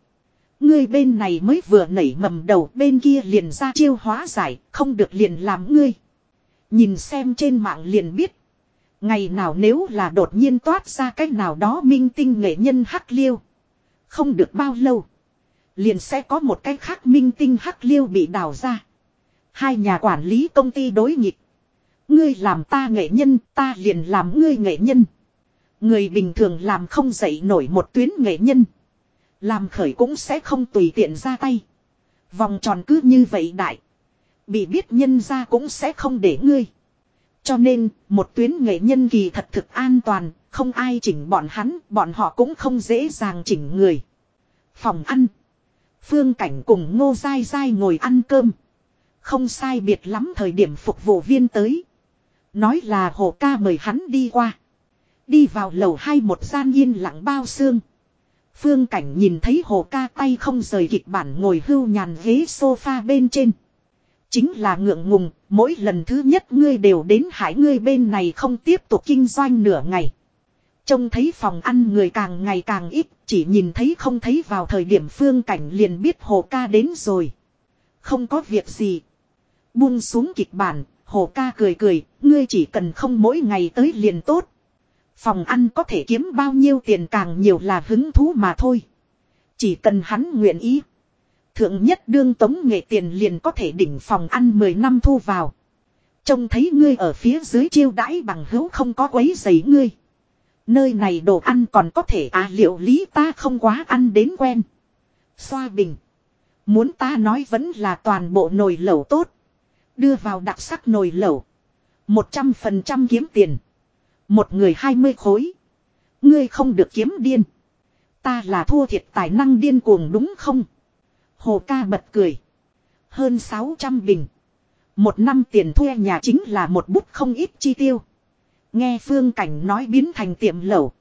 Speaker 1: Ngươi bên này mới vừa nảy mầm đầu bên kia liền ra chiêu hóa giải, không được liền làm ngươi. Nhìn xem trên mạng liền biết. Ngày nào nếu là đột nhiên toát ra cách nào đó minh tinh nghệ nhân hắc liêu. Không được bao lâu. Liền sẽ có một cái khác minh tinh hắc liêu bị đào ra. Hai nhà quản lý công ty đối nghịch. Ngươi làm ta nghệ nhân, ta liền làm ngươi nghệ nhân. Người bình thường làm không dậy nổi một tuyến nghệ nhân. Làm khởi cũng sẽ không tùy tiện ra tay. Vòng tròn cứ như vậy đại. Bị biết nhân ra cũng sẽ không để ngươi. Cho nên, một tuyến nghệ nhân kỳ thật thực an toàn, không ai chỉnh bọn hắn, bọn họ cũng không dễ dàng chỉnh người. Phòng ăn. Phương Cảnh cùng Ngô Dai Dai ngồi ăn cơm. Không sai biệt lắm thời điểm phục vụ viên tới. Nói là hồ ca mời hắn đi qua. Đi vào lầu hai một gian yên lặng bao xương. Phương Cảnh nhìn thấy hồ ca tay không rời kịch bản ngồi hưu nhàn ghế sofa bên trên. Chính là ngượng ngùng, mỗi lần thứ nhất ngươi đều đến hải ngươi bên này không tiếp tục kinh doanh nửa ngày. Trông thấy phòng ăn người càng ngày càng ít, chỉ nhìn thấy không thấy vào thời điểm phương cảnh liền biết hồ ca đến rồi. Không có việc gì. Buông xuống kịch bản, hồ ca cười cười, ngươi chỉ cần không mỗi ngày tới liền tốt. Phòng ăn có thể kiếm bao nhiêu tiền càng nhiều là hứng thú mà thôi. Chỉ cần hắn nguyện ý. Thượng nhất đương tống nghệ tiền liền có thể đỉnh phòng ăn 10 năm thu vào. Trông thấy ngươi ở phía dưới chiêu đãi bằng hữu không có quấy giấy ngươi. Nơi này đồ ăn còn có thể à liệu lý ta không quá ăn đến quen. Xoa bình. Muốn ta nói vẫn là toàn bộ nồi lẩu tốt. Đưa vào đặc sắc nồi lẩu. một trăm phần trăm kiếm tiền. Một người hai mươi khối. Ngươi không được kiếm điên. Ta là thua thiệt tài năng điên cuồng đúng không? Hồ ca bật cười. Hơn 600 bình. Một năm tiền thuê nhà chính là một bút không ít chi tiêu. Nghe phương cảnh nói biến thành tiệm lẩu.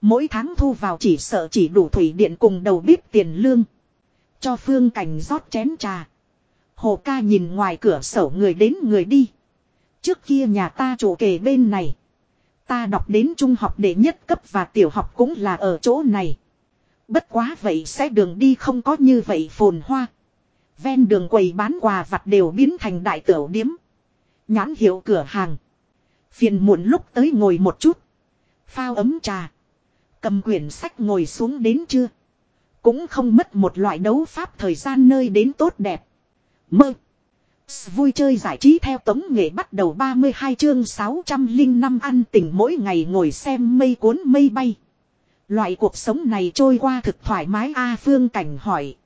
Speaker 1: Mỗi tháng thu vào chỉ sợ chỉ đủ thủy điện cùng đầu bếp tiền lương. Cho phương cảnh rót chén trà. Hồ ca nhìn ngoài cửa sổ người đến người đi. Trước kia nhà ta chỗ kề bên này. Ta đọc đến trung học đệ nhất cấp và tiểu học cũng là ở chỗ này. Bất quá vậy sẽ đường đi không có như vậy phồn hoa. Ven đường quầy bán quà vặt đều biến thành đại tiểu điếm. Nhãn hiệu cửa hàng. Phiền muộn lúc tới ngồi một chút. Phao ấm trà. Cầm quyển sách ngồi xuống đến chưa. Cũng không mất một loại đấu pháp thời gian nơi đến tốt đẹp. Mơ. Vui chơi giải trí theo tống nghệ bắt đầu 32 chương 605 ăn tỉnh mỗi ngày ngồi xem mây cuốn mây bay. Loại cuộc sống này trôi qua thực thoải mái, A Phương Cảnh hỏi.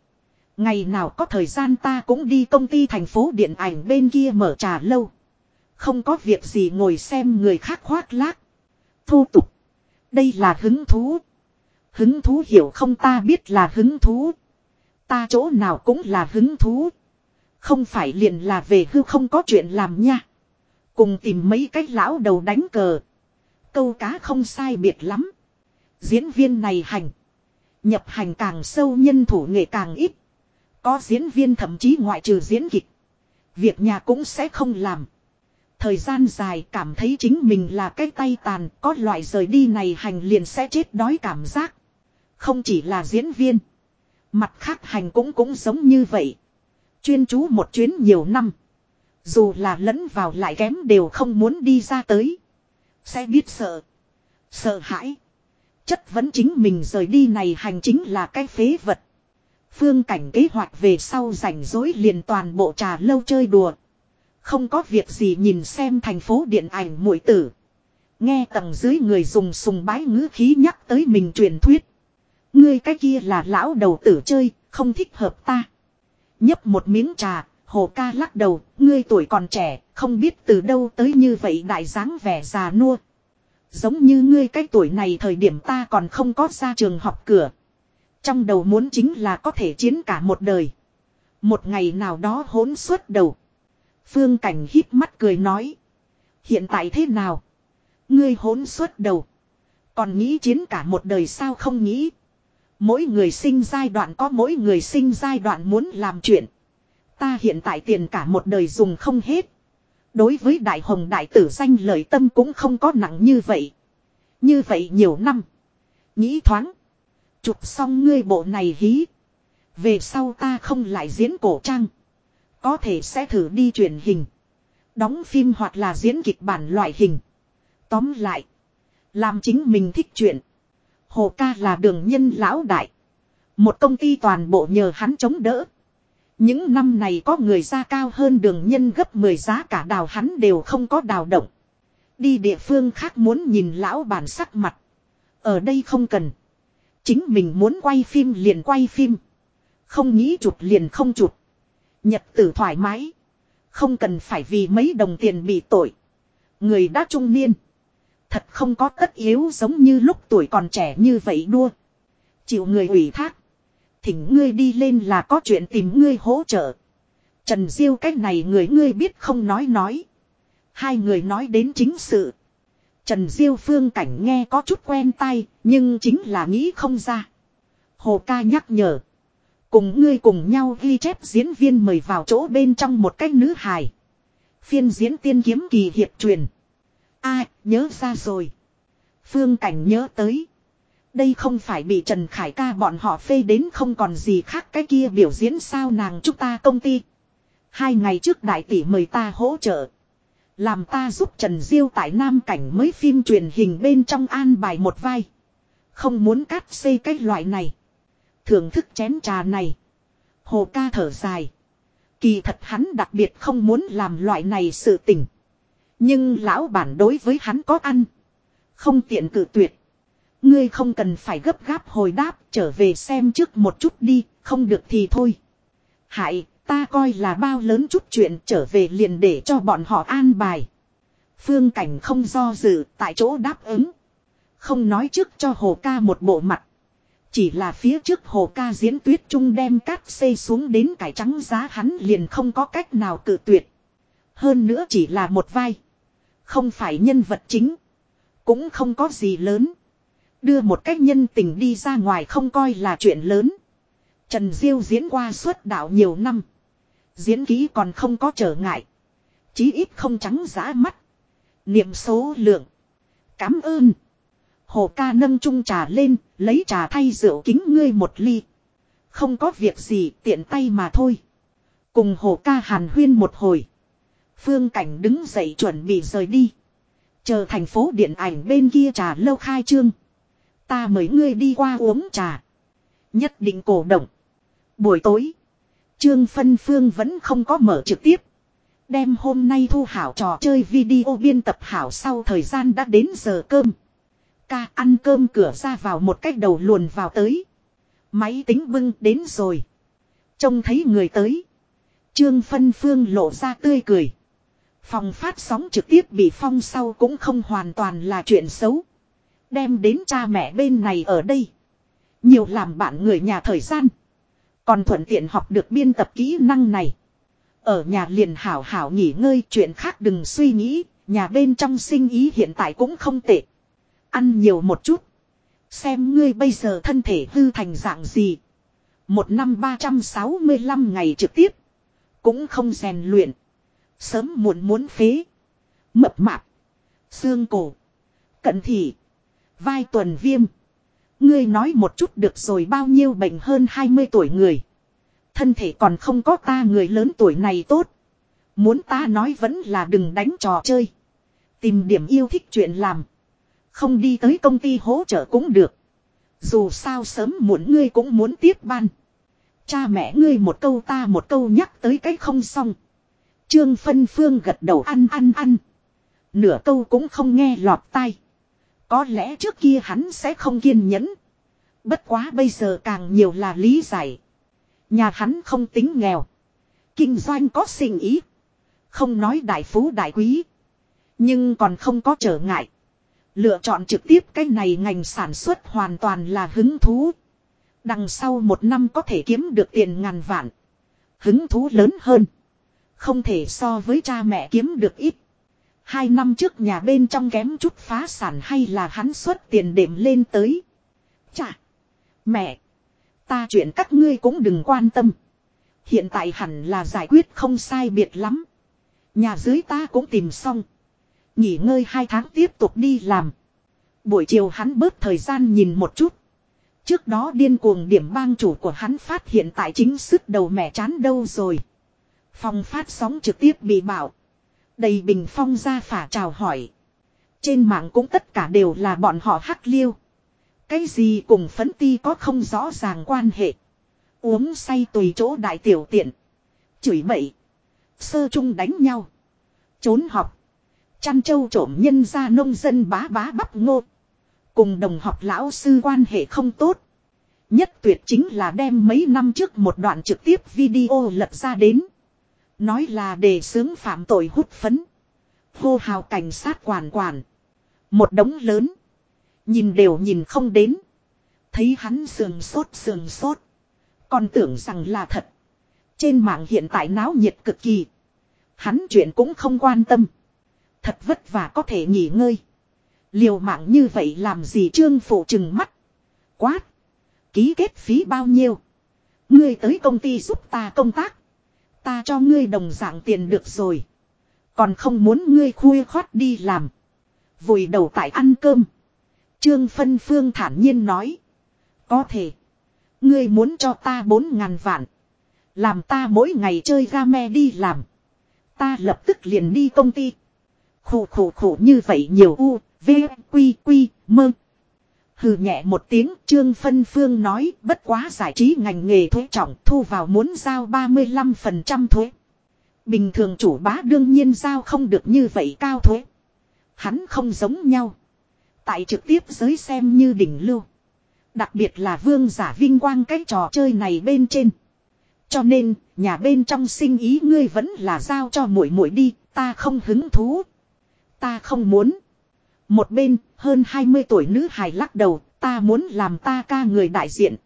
Speaker 1: Ngày nào có thời gian ta cũng đi công ty thành phố điện ảnh bên kia mở trà lâu. Không có việc gì ngồi xem người khác khoác lác. thu tục. Đây là hứng thú. Hứng thú hiểu không ta biết là hứng thú. Ta chỗ nào cũng là hứng thú. Không phải liền là về hư không có chuyện làm nha. Cùng tìm mấy cái lão đầu đánh cờ. Câu cá không sai biệt lắm. Diễn viên này hành. Nhập hành càng sâu nhân thủ nghệ càng ít. Có diễn viên thậm chí ngoại trừ diễn kịch. Việc nhà cũng sẽ không làm. Thời gian dài cảm thấy chính mình là cái tay tàn, có loại rời đi này hành liền sẽ chết đói cảm giác. Không chỉ là diễn viên. Mặt khác hành cũng cũng giống như vậy. Chuyên chú một chuyến nhiều năm. Dù là lẫn vào lại kém đều không muốn đi ra tới. Sẽ biết sợ. Sợ hãi. Chất vấn chính mình rời đi này hành chính là cái phế vật. Phương cảnh kế hoạch về sau rảnh rỗi liền toàn bộ trà lâu chơi đùa. Không có việc gì nhìn xem thành phố điện ảnh mũi tử. Nghe tầng dưới người dùng sùng bái ngữ khí nhắc tới mình truyền thuyết. Ngươi cái kia là lão đầu tử chơi, không thích hợp ta. Nhấp một miếng trà, hồ ca lắc đầu, ngươi tuổi còn trẻ, không biết từ đâu tới như vậy đại dáng vẻ già nua. Giống như ngươi cái tuổi này thời điểm ta còn không có ra trường học cửa. Trong đầu muốn chính là có thể chiến cả một đời. Một ngày nào đó hỗn suốt đầu. Phương Cảnh hít mắt cười nói. Hiện tại thế nào? Ngươi hỗn suốt đầu. Còn nghĩ chiến cả một đời sao không nghĩ? Mỗi người sinh giai đoạn có mỗi người sinh giai đoạn muốn làm chuyện. Ta hiện tại tiền cả một đời dùng không hết. Đối với đại hồng đại tử danh lời tâm cũng không có nặng như vậy. Như vậy nhiều năm. Nghĩ thoáng. Chụp xong ngươi bộ này hí. Về sau ta không lại diễn cổ trang. Có thể sẽ thử đi truyền hình. Đóng phim hoặc là diễn kịch bản loại hình. Tóm lại. Làm chính mình thích chuyện. Hồ ca là đường nhân lão đại. Một công ty toàn bộ nhờ hắn chống đỡ. Những năm này có người ra cao hơn đường nhân gấp 10 giá cả đào hắn đều không có đào động. Đi địa phương khác muốn nhìn lão bản sắc mặt. Ở đây không cần. Chính mình muốn quay phim liền quay phim. Không nghĩ chụp liền không chụp. Nhật tử thoải mái. Không cần phải vì mấy đồng tiền bị tội. Người đã trung niên. Thật không có tất yếu giống như lúc tuổi còn trẻ như vậy đua. Chịu người ủy thác. Thỉnh ngươi đi lên là có chuyện tìm ngươi hỗ trợ. Trần Diêu cách này người ngươi biết không nói nói. Hai người nói đến chính sự. Trần Diêu phương cảnh nghe có chút quen tay, nhưng chính là nghĩ không ra. Hồ ca nhắc nhở. Cùng ngươi cùng nhau ghi chép diễn viên mời vào chỗ bên trong một cách nữ hài. Phiên diễn tiên kiếm kỳ hiệp truyền a, nhớ ra rồi. Phương cảnh nhớ tới. Đây không phải bị Trần Khải ca bọn họ phê đến không còn gì khác cái kia biểu diễn sao nàng chúc ta công ty. Hai ngày trước đại tỷ mời ta hỗ trợ. Làm ta giúp Trần Diêu tại Nam Cảnh mới phim truyền hình bên trong an bài một vai. Không muốn cắt xây cái loại này. Thưởng thức chén trà này. Hồ ca thở dài. Kỳ thật hắn đặc biệt không muốn làm loại này sự tình. Nhưng lão bản đối với hắn có ăn. Không tiện cử tuyệt. Ngươi không cần phải gấp gáp hồi đáp trở về xem trước một chút đi, không được thì thôi. Hại, ta coi là bao lớn chút chuyện trở về liền để cho bọn họ an bài. Phương cảnh không do dự tại chỗ đáp ứng. Không nói trước cho hồ ca một bộ mặt. Chỉ là phía trước hồ ca diễn tuyết trung đem cát xây xuống đến cải trắng giá hắn liền không có cách nào cự tuyệt. Hơn nữa chỉ là một vai. Không phải nhân vật chính. Cũng không có gì lớn. Đưa một cách nhân tình đi ra ngoài không coi là chuyện lớn. Trần Diêu diễn qua suốt đạo nhiều năm. Diễn ký còn không có trở ngại. Chí ít không trắng giã mắt. Niệm số lượng. Cám ơn. Hồ ca nâng chung trà lên, lấy trà thay rượu kính ngươi một ly. Không có việc gì, tiện tay mà thôi. Cùng hồ ca hàn huyên một hồi. Phương Cảnh đứng dậy chuẩn bị rời đi. Chờ thành phố điện ảnh bên kia trà lâu khai trương. Ta mời ngươi đi qua uống trà. Nhất định cổ động. Buổi tối. Trương Phân Phương vẫn không có mở trực tiếp. Đem hôm nay thu hảo trò chơi video biên tập hảo sau thời gian đã đến giờ cơm. Ca ăn cơm cửa ra vào một cách đầu luồn vào tới. Máy tính bưng đến rồi. Trông thấy người tới. Trương Phân Phương lộ ra tươi cười. Phòng phát sóng trực tiếp bị phong sau cũng không hoàn toàn là chuyện xấu. Đem đến cha mẹ bên này ở đây. Nhiều làm bạn người nhà thời gian. Còn thuận tiện học được biên tập kỹ năng này. Ở nhà liền hảo hảo nghỉ ngơi, chuyện khác đừng suy nghĩ. Nhà bên trong sinh ý hiện tại cũng không tệ. Ăn nhiều một chút. Xem ngươi bây giờ thân thể hư thành dạng gì. Một năm 365 ngày trực tiếp. Cũng không rèn luyện. Sớm muộn muốn phế. Mập mạp. Xương cổ. Cận thị. Vai tuần viêm. Ngươi nói một chút được rồi bao nhiêu bệnh hơn 20 tuổi người. Thân thể còn không có ta người lớn tuổi này tốt. Muốn ta nói vẫn là đừng đánh trò chơi. Tìm điểm yêu thích chuyện làm. Không đi tới công ty hỗ trợ cũng được. Dù sao sớm muộn ngươi cũng muốn tiếp ban. Cha mẹ ngươi một câu ta một câu nhắc tới cái không xong. Trương Phân Phương gật đầu ăn ăn ăn. Nửa câu cũng không nghe lọt tai. Có lẽ trước kia hắn sẽ không kiên nhẫn. Bất quá bây giờ càng nhiều là lý giải. Nhà hắn không tính nghèo. Kinh doanh có sinh ý. Không nói đại phú đại quý. Nhưng còn không có trở ngại. Lựa chọn trực tiếp cái này ngành sản xuất hoàn toàn là hứng thú. Đằng sau một năm có thể kiếm được tiền ngàn vạn. Hứng thú lớn hơn. Không thể so với cha mẹ kiếm được ít. Hai năm trước nhà bên trong kém chút phá sản hay là hắn xuất tiền đệm lên tới. Chà. Mẹ. Ta chuyện các ngươi cũng đừng quan tâm. Hiện tại hẳn là giải quyết không sai biệt lắm. Nhà dưới ta cũng tìm xong. Nghỉ ngơi hai tháng tiếp tục đi làm. Buổi chiều hắn bớt thời gian nhìn một chút. Trước đó điên cuồng điểm bang chủ của hắn phát hiện tại chính sức đầu mẹ chán đâu rồi. Phòng phát sóng trực tiếp bị bảo. Đầy bình phong ra phả chào hỏi. Trên mạng cũng tất cả đều là bọn họ hắc liêu. Cái gì cùng phấn ti có không rõ ràng quan hệ. Uống say tùy chỗ đại tiểu tiện. Chửi bậy. Sơ trung đánh nhau. Trốn học. Chăn trâu trộm nhân ra nông dân bá bá bắp ngô. Cùng đồng học lão sư quan hệ không tốt. Nhất tuyệt chính là đem mấy năm trước một đoạn trực tiếp video lật ra đến. Nói là để sướng phạm tội hút phấn. Hô hào cảnh sát quản quản. Một đống lớn. Nhìn đều nhìn không đến. Thấy hắn sườn sốt sườn sốt. Còn tưởng rằng là thật. Trên mạng hiện tại náo nhiệt cực kỳ. Hắn chuyện cũng không quan tâm. Thật vất vả có thể nghỉ ngơi. Liều mạng như vậy làm gì trương phụ chừng mắt. Quát. Ký kết phí bao nhiêu. Ngươi tới công ty giúp ta công tác. Ta cho ngươi đồng dạng tiền được rồi. Còn không muốn ngươi khuya khoát đi làm. Vùi đầu tại ăn cơm. Trương Phân Phương thản nhiên nói. Có thể. Ngươi muốn cho ta bốn ngàn vạn. Làm ta mỗi ngày chơi game đi làm. Ta lập tức liền đi công ty. Khổ khổ khổ như vậy nhiều u, v, quy quy, mơ. Hừ nhẹ một tiếng Trương Phân Phương nói bất quá giải trí ngành nghề thuế trọng thu vào muốn giao 35% thuế. Bình thường chủ bá đương nhiên giao không được như vậy cao thuế. Hắn không giống nhau. Tại trực tiếp giới xem như đỉnh lưu. Đặc biệt là vương giả vinh quang cái trò chơi này bên trên. Cho nên, nhà bên trong sinh ý ngươi vẫn là giao cho muội muội đi, ta không hứng thú. Ta không muốn. Một bên, hơn 20 tuổi nữ hài lắc đầu, ta muốn làm ta ca người đại diện.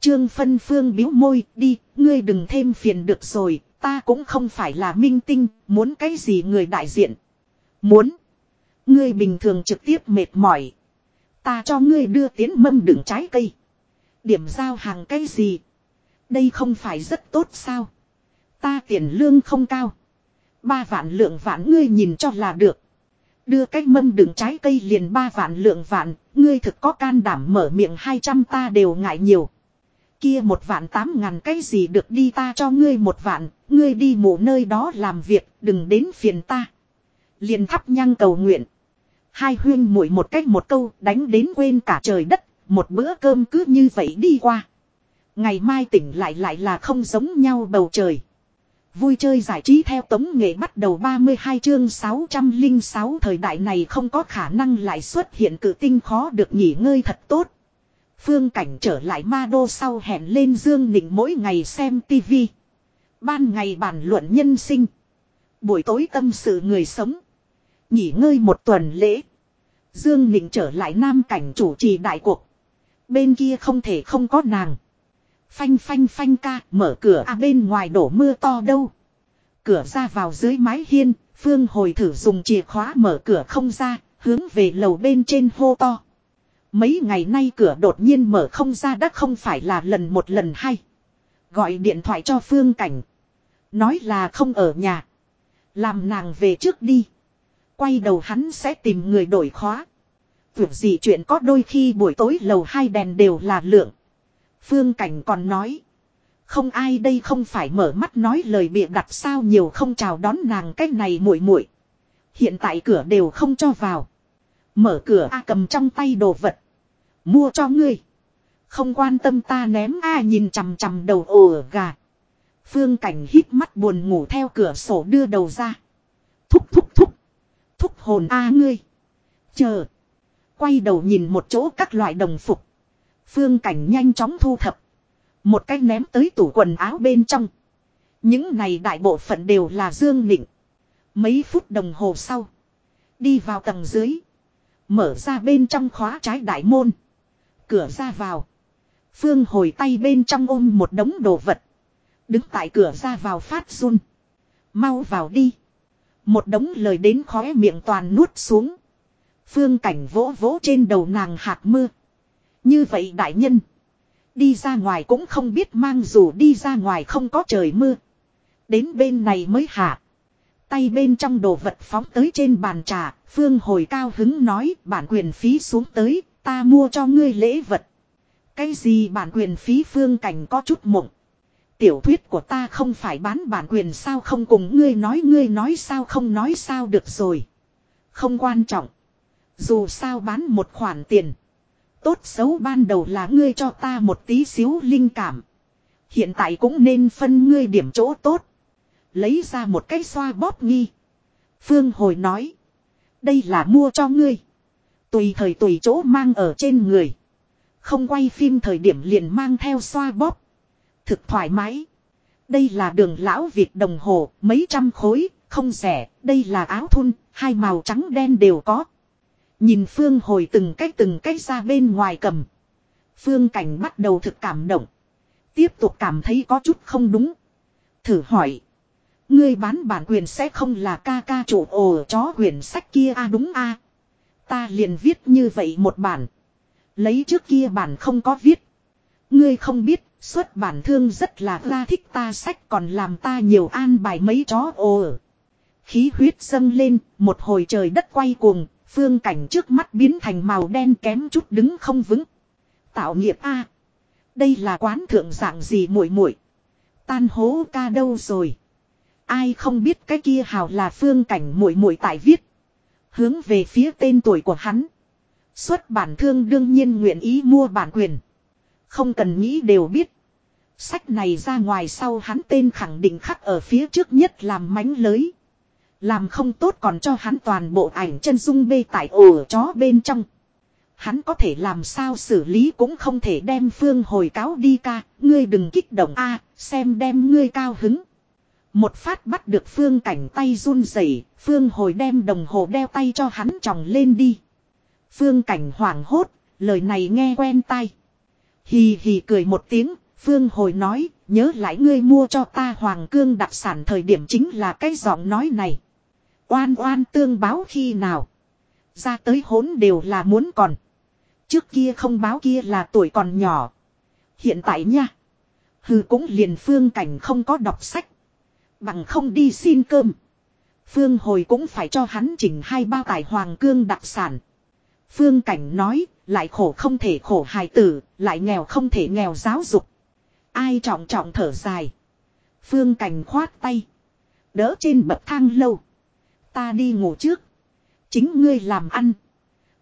Speaker 1: Trương Phân Phương biếu môi, đi, ngươi đừng thêm phiền được rồi, ta cũng không phải là minh tinh, muốn cái gì người đại diện. Muốn. Ngươi bình thường trực tiếp mệt mỏi. Ta cho ngươi đưa tiến mâm đựng trái cây. Điểm giao hàng cái gì? Đây không phải rất tốt sao? Ta tiền lương không cao. Ba vạn lượng vạn ngươi nhìn cho là được. Đưa cái mâm đựng trái cây liền ba vạn lượng vạn, ngươi thực có can đảm mở miệng hai trăm ta đều ngại nhiều. Kia một vạn tám ngàn cái gì được đi ta cho ngươi một vạn, ngươi đi mộ nơi đó làm việc, đừng đến phiền ta. Liền thắp nhang cầu nguyện. Hai huyên mũi một cách một câu đánh đến quên cả trời đất, một bữa cơm cứ như vậy đi qua. Ngày mai tỉnh lại lại là không giống nhau bầu trời. Vui chơi giải trí theo tống nghệ bắt đầu 32 chương 606 thời đại này không có khả năng lại xuất hiện cử tinh khó được nghỉ ngơi thật tốt. Phương cảnh trở lại ma đô sau hẹn lên Dương Nịnh mỗi ngày xem tivi. Ban ngày bàn luận nhân sinh. Buổi tối tâm sự người sống. Nghỉ ngơi một tuần lễ. Dương Nịnh trở lại nam cảnh chủ trì đại cuộc. Bên kia không thể không có nàng. Phanh phanh phanh ca mở cửa à bên ngoài đổ mưa to đâu. Cửa ra vào dưới mái hiên, Phương hồi thử dùng chìa khóa mở cửa không ra, hướng về lầu bên trên hô to. Mấy ngày nay cửa đột nhiên mở không ra đã không phải là lần một lần hay. Gọi điện thoại cho Phương Cảnh. Nói là không ở nhà. Làm nàng về trước đi. Quay đầu hắn sẽ tìm người đổi khóa. Việc gì chuyện có đôi khi buổi tối lầu hai đèn đều là lượng. Phương Cảnh còn nói. Không ai đây không phải mở mắt nói lời bịa đặt sao nhiều không chào đón nàng cách này muội muội. Hiện tại cửa đều không cho vào. Mở cửa A cầm trong tay đồ vật. Mua cho ngươi. Không quan tâm ta ném A nhìn chằm chằm đầu ổ gà. Phương cảnh hít mắt buồn ngủ theo cửa sổ đưa đầu ra. Thúc thúc thúc. Thúc hồn A ngươi. Chờ. Quay đầu nhìn một chỗ các loại đồng phục. Phương cảnh nhanh chóng thu thập. Một cái ném tới tủ quần áo bên trong. Những này đại bộ phận đều là dương nịnh. Mấy phút đồng hồ sau. Đi vào tầng dưới. Mở ra bên trong khóa trái đại môn. Cửa ra vào. Phương hồi tay bên trong ôm một đống đồ vật. Đứng tại cửa ra vào phát run. Mau vào đi. Một đống lời đến khóe miệng toàn nuốt xuống. Phương cảnh vỗ vỗ trên đầu nàng hạt mưa. Như vậy đại nhân. Đi ra ngoài cũng không biết mang dù đi ra ngoài không có trời mưa. Đến bên này mới hạ. Tay bên trong đồ vật phóng tới trên bàn trà. Phương hồi cao hứng nói, bản quyền phí xuống tới. Ta mua cho ngươi lễ vật. Cái gì bản quyền phí phương cảnh có chút mộng. Tiểu thuyết của ta không phải bán bản quyền sao không cùng ngươi nói ngươi nói sao không nói sao được rồi. Không quan trọng. Dù sao bán một khoản tiền. Tốt xấu ban đầu là ngươi cho ta một tí xíu linh cảm. Hiện tại cũng nên phân ngươi điểm chỗ tốt. Lấy ra một cái xoa bóp nghi. Phương hồi nói. Đây là mua cho ngươi. Tùy thời tùy chỗ mang ở trên người. Không quay phim thời điểm liền mang theo xoa bóp. Thực thoải mái. Đây là đường lão Việt đồng hồ, mấy trăm khối, không rẻ, đây là áo thun, hai màu trắng đen đều có. Nhìn Phương hồi từng cách từng cách ra bên ngoài cầm. Phương cảnh bắt đầu thực cảm động. Tiếp tục cảm thấy có chút không đúng. Thử hỏi. Ngươi bán bản quyền sẽ không là ca ca chủ ồ chó quyển sách kia a à đúng a Ta liền viết như vậy một bản. Lấy trước kia bản không có viết. Ngươi không biết, xuất bản thương rất là la thích ta sách còn làm ta nhiều an bài mấy chó ồ. Khí huyết dâng lên, một hồi trời đất quay cuồng, phương cảnh trước mắt biến thành màu đen kém chút đứng không vững. Tạo nghiệp a Đây là quán thượng dạng gì muội muội Tan hố ca đâu rồi. Ai không biết cái kia hào là phương cảnh muội muội tại viết. Hướng về phía tên tuổi của hắn. Xuất bản thương đương nhiên nguyện ý mua bản quyền. Không cần nghĩ đều biết. Sách này ra ngoài sau hắn tên khẳng định khắc ở phía trước nhất làm mánh lới. Làm không tốt còn cho hắn toàn bộ ảnh chân dung bê tại ổ chó bên trong. Hắn có thể làm sao xử lý cũng không thể đem phương hồi cáo đi ca, ngươi đừng kích động a xem đem ngươi cao hứng. Một phát bắt được phương cảnh tay run rẩy phương hồi đem đồng hồ đeo tay cho hắn tròng lên đi. Phương cảnh hoảng hốt, lời này nghe quen tai. Hì hì cười một tiếng, phương hồi nói, nhớ lại ngươi mua cho ta hoàng cương đặc sản thời điểm chính là cái giọng nói này. Oan oan tương báo khi nào. Ra tới hốn đều là muốn còn. Trước kia không báo kia là tuổi còn nhỏ. Hiện tại nha. Hừ cũng liền phương cảnh không có đọc sách. Bằng không đi xin cơm. Phương hồi cũng phải cho hắn chỉnh hai bao tải hoàng cương đặc sản. Phương cảnh nói, lại khổ không thể khổ hài tử, lại nghèo không thể nghèo giáo dục. Ai trọng trọng thở dài. Phương cảnh khoát tay. Đỡ trên bậc thang lâu. Ta đi ngủ trước. Chính ngươi làm ăn.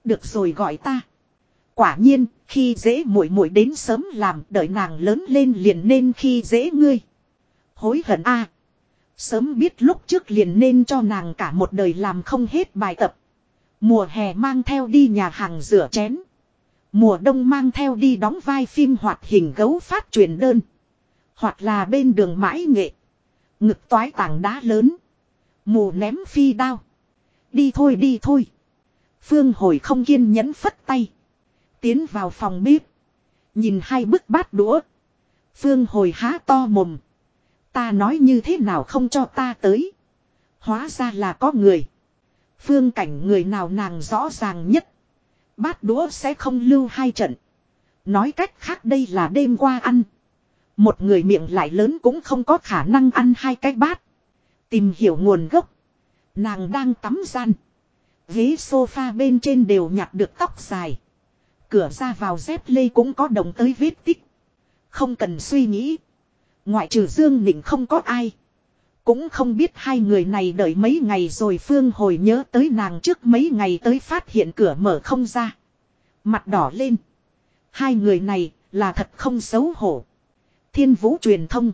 Speaker 1: Được rồi gọi ta. Quả nhiên, khi dễ muội muội đến sớm làm, đợi nàng lớn lên liền nên khi dễ ngươi. Hối hận a. Sớm biết lúc trước liền nên cho nàng cả một đời làm không hết bài tập. Mùa hè mang theo đi nhà hàng rửa chén. Mùa đông mang theo đi đóng vai phim hoạt hình gấu phát truyền đơn. Hoặc là bên đường mãi nghệ. Ngực toái tảng đá lớn. Mù ném phi đao. Đi thôi đi thôi. Phương hồi không kiên nhẫn phất tay. Tiến vào phòng bếp. Nhìn hai bức bát đũa. Phương hồi há to mồm. Ta nói như thế nào không cho ta tới. Hóa ra là có người. Phương cảnh người nào nàng rõ ràng nhất. Bát đũa sẽ không lưu hai trận. Nói cách khác đây là đêm qua ăn. Một người miệng lại lớn cũng không có khả năng ăn hai cái bát. Tìm hiểu nguồn gốc. Nàng đang tắm gian. Ghế sofa bên trên đều nhặt được tóc dài. Cửa ra vào dép lê cũng có đồng tới vết tích. Không cần suy nghĩ. Ngoại trừ Dương Nịnh không có ai. Cũng không biết hai người này đợi mấy ngày rồi Phương hồi nhớ tới nàng trước mấy ngày tới phát hiện cửa mở không ra. Mặt đỏ lên. Hai người này là thật không xấu hổ. Thiên vũ truyền thông.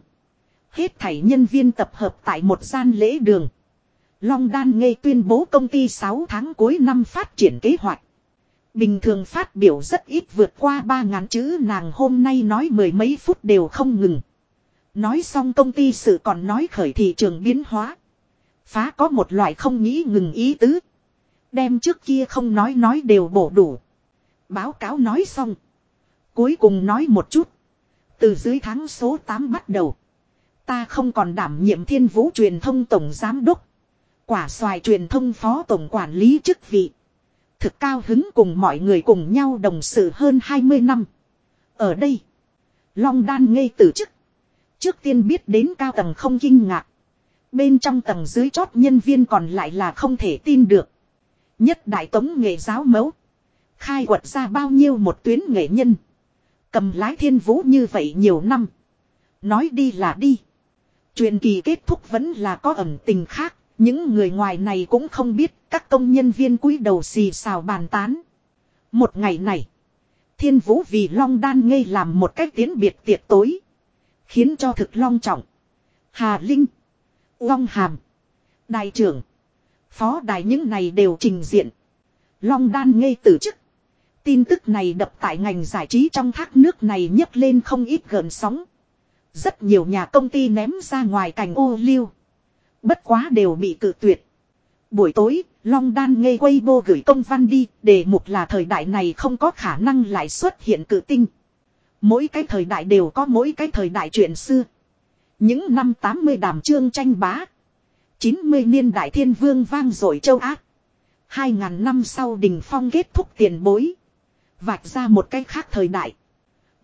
Speaker 1: Hết thảy nhân viên tập hợp tại một gian lễ đường. Long Đan Nghê tuyên bố công ty 6 tháng cuối năm phát triển kế hoạch. Bình thường phát biểu rất ít vượt qua 3 ngàn chữ, nàng hôm nay nói mười mấy phút đều không ngừng. Nói xong công ty sự còn nói khởi thị trường biến hóa. Phá có một loại không nghĩ ngừng ý tứ. Đem trước kia không nói nói đều bổ đủ. Báo cáo nói xong. Cuối cùng nói một chút. Từ dưới tháng số 8 bắt đầu. Ta không còn đảm nhiệm thiên vũ truyền thông tổng giám đốc. Quả xoài truyền thông phó tổng quản lý chức vị. Thực cao hứng cùng mọi người cùng nhau đồng sự hơn 20 năm. Ở đây. Long đan ngây từ chức. Trước tiên biết đến cao tầng không kinh ngạc. Bên trong tầng dưới chót nhân viên còn lại là không thể tin được. Nhất đại tống nghệ giáo mẫu. Khai quật ra bao nhiêu một tuyến nghệ nhân. Cầm lái thiên vũ như vậy nhiều năm. Nói đi là đi. Truyền kỳ kết thúc vẫn là có ẩn tình khác. Những người ngoài này cũng không biết các công nhân viên cúi đầu xì xào bàn tán. Một ngày này. Thiên vũ vì long đan ngây làm một cách tiến biệt tiệc tối. Khiến cho thực long trọng. Hà Linh. Long Hàm. Đại trưởng. Phó đài những này đều trình diện. Long đan ngây từ chức. Tin tức này đập tại ngành giải trí trong thác nước này nhấc lên không ít gợn sóng. Rất nhiều nhà công ty ném ra ngoài cành ô liu. Bất quá đều bị cự tuyệt. Buổi tối, Long Đan ngây quay bô gửi công văn đi, đề mục là thời đại này không có khả năng lại xuất hiện cự tinh. Mỗi cái thời đại đều có mỗi cái thời đại chuyện xưa. Những năm 80 đàm trương tranh bá. 90 niên đại thiên vương vang dội châu Á. 2.000 năm sau đình phong kết thúc tiền bối. Vạch ra một cái khác thời đại.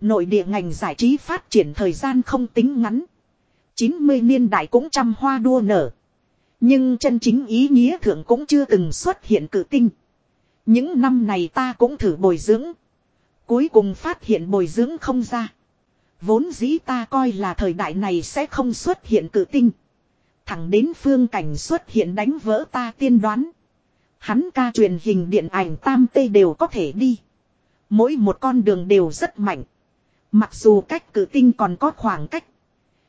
Speaker 1: Nội địa ngành giải trí phát triển thời gian không tính ngắn. 90 niên đại cũng trăm hoa đua nở. Nhưng chân chính ý nghĩa thượng cũng chưa từng xuất hiện cử tinh. Những năm này ta cũng thử bồi dưỡng. Cuối cùng phát hiện bồi dưỡng không ra. Vốn dĩ ta coi là thời đại này sẽ không xuất hiện cử tinh. Thẳng đến phương cảnh xuất hiện đánh vỡ ta tiên đoán. Hắn ca truyền hình điện ảnh tam tê đều có thể đi. Mỗi một con đường đều rất mạnh. Mặc dù cách cử tinh còn có khoảng cách.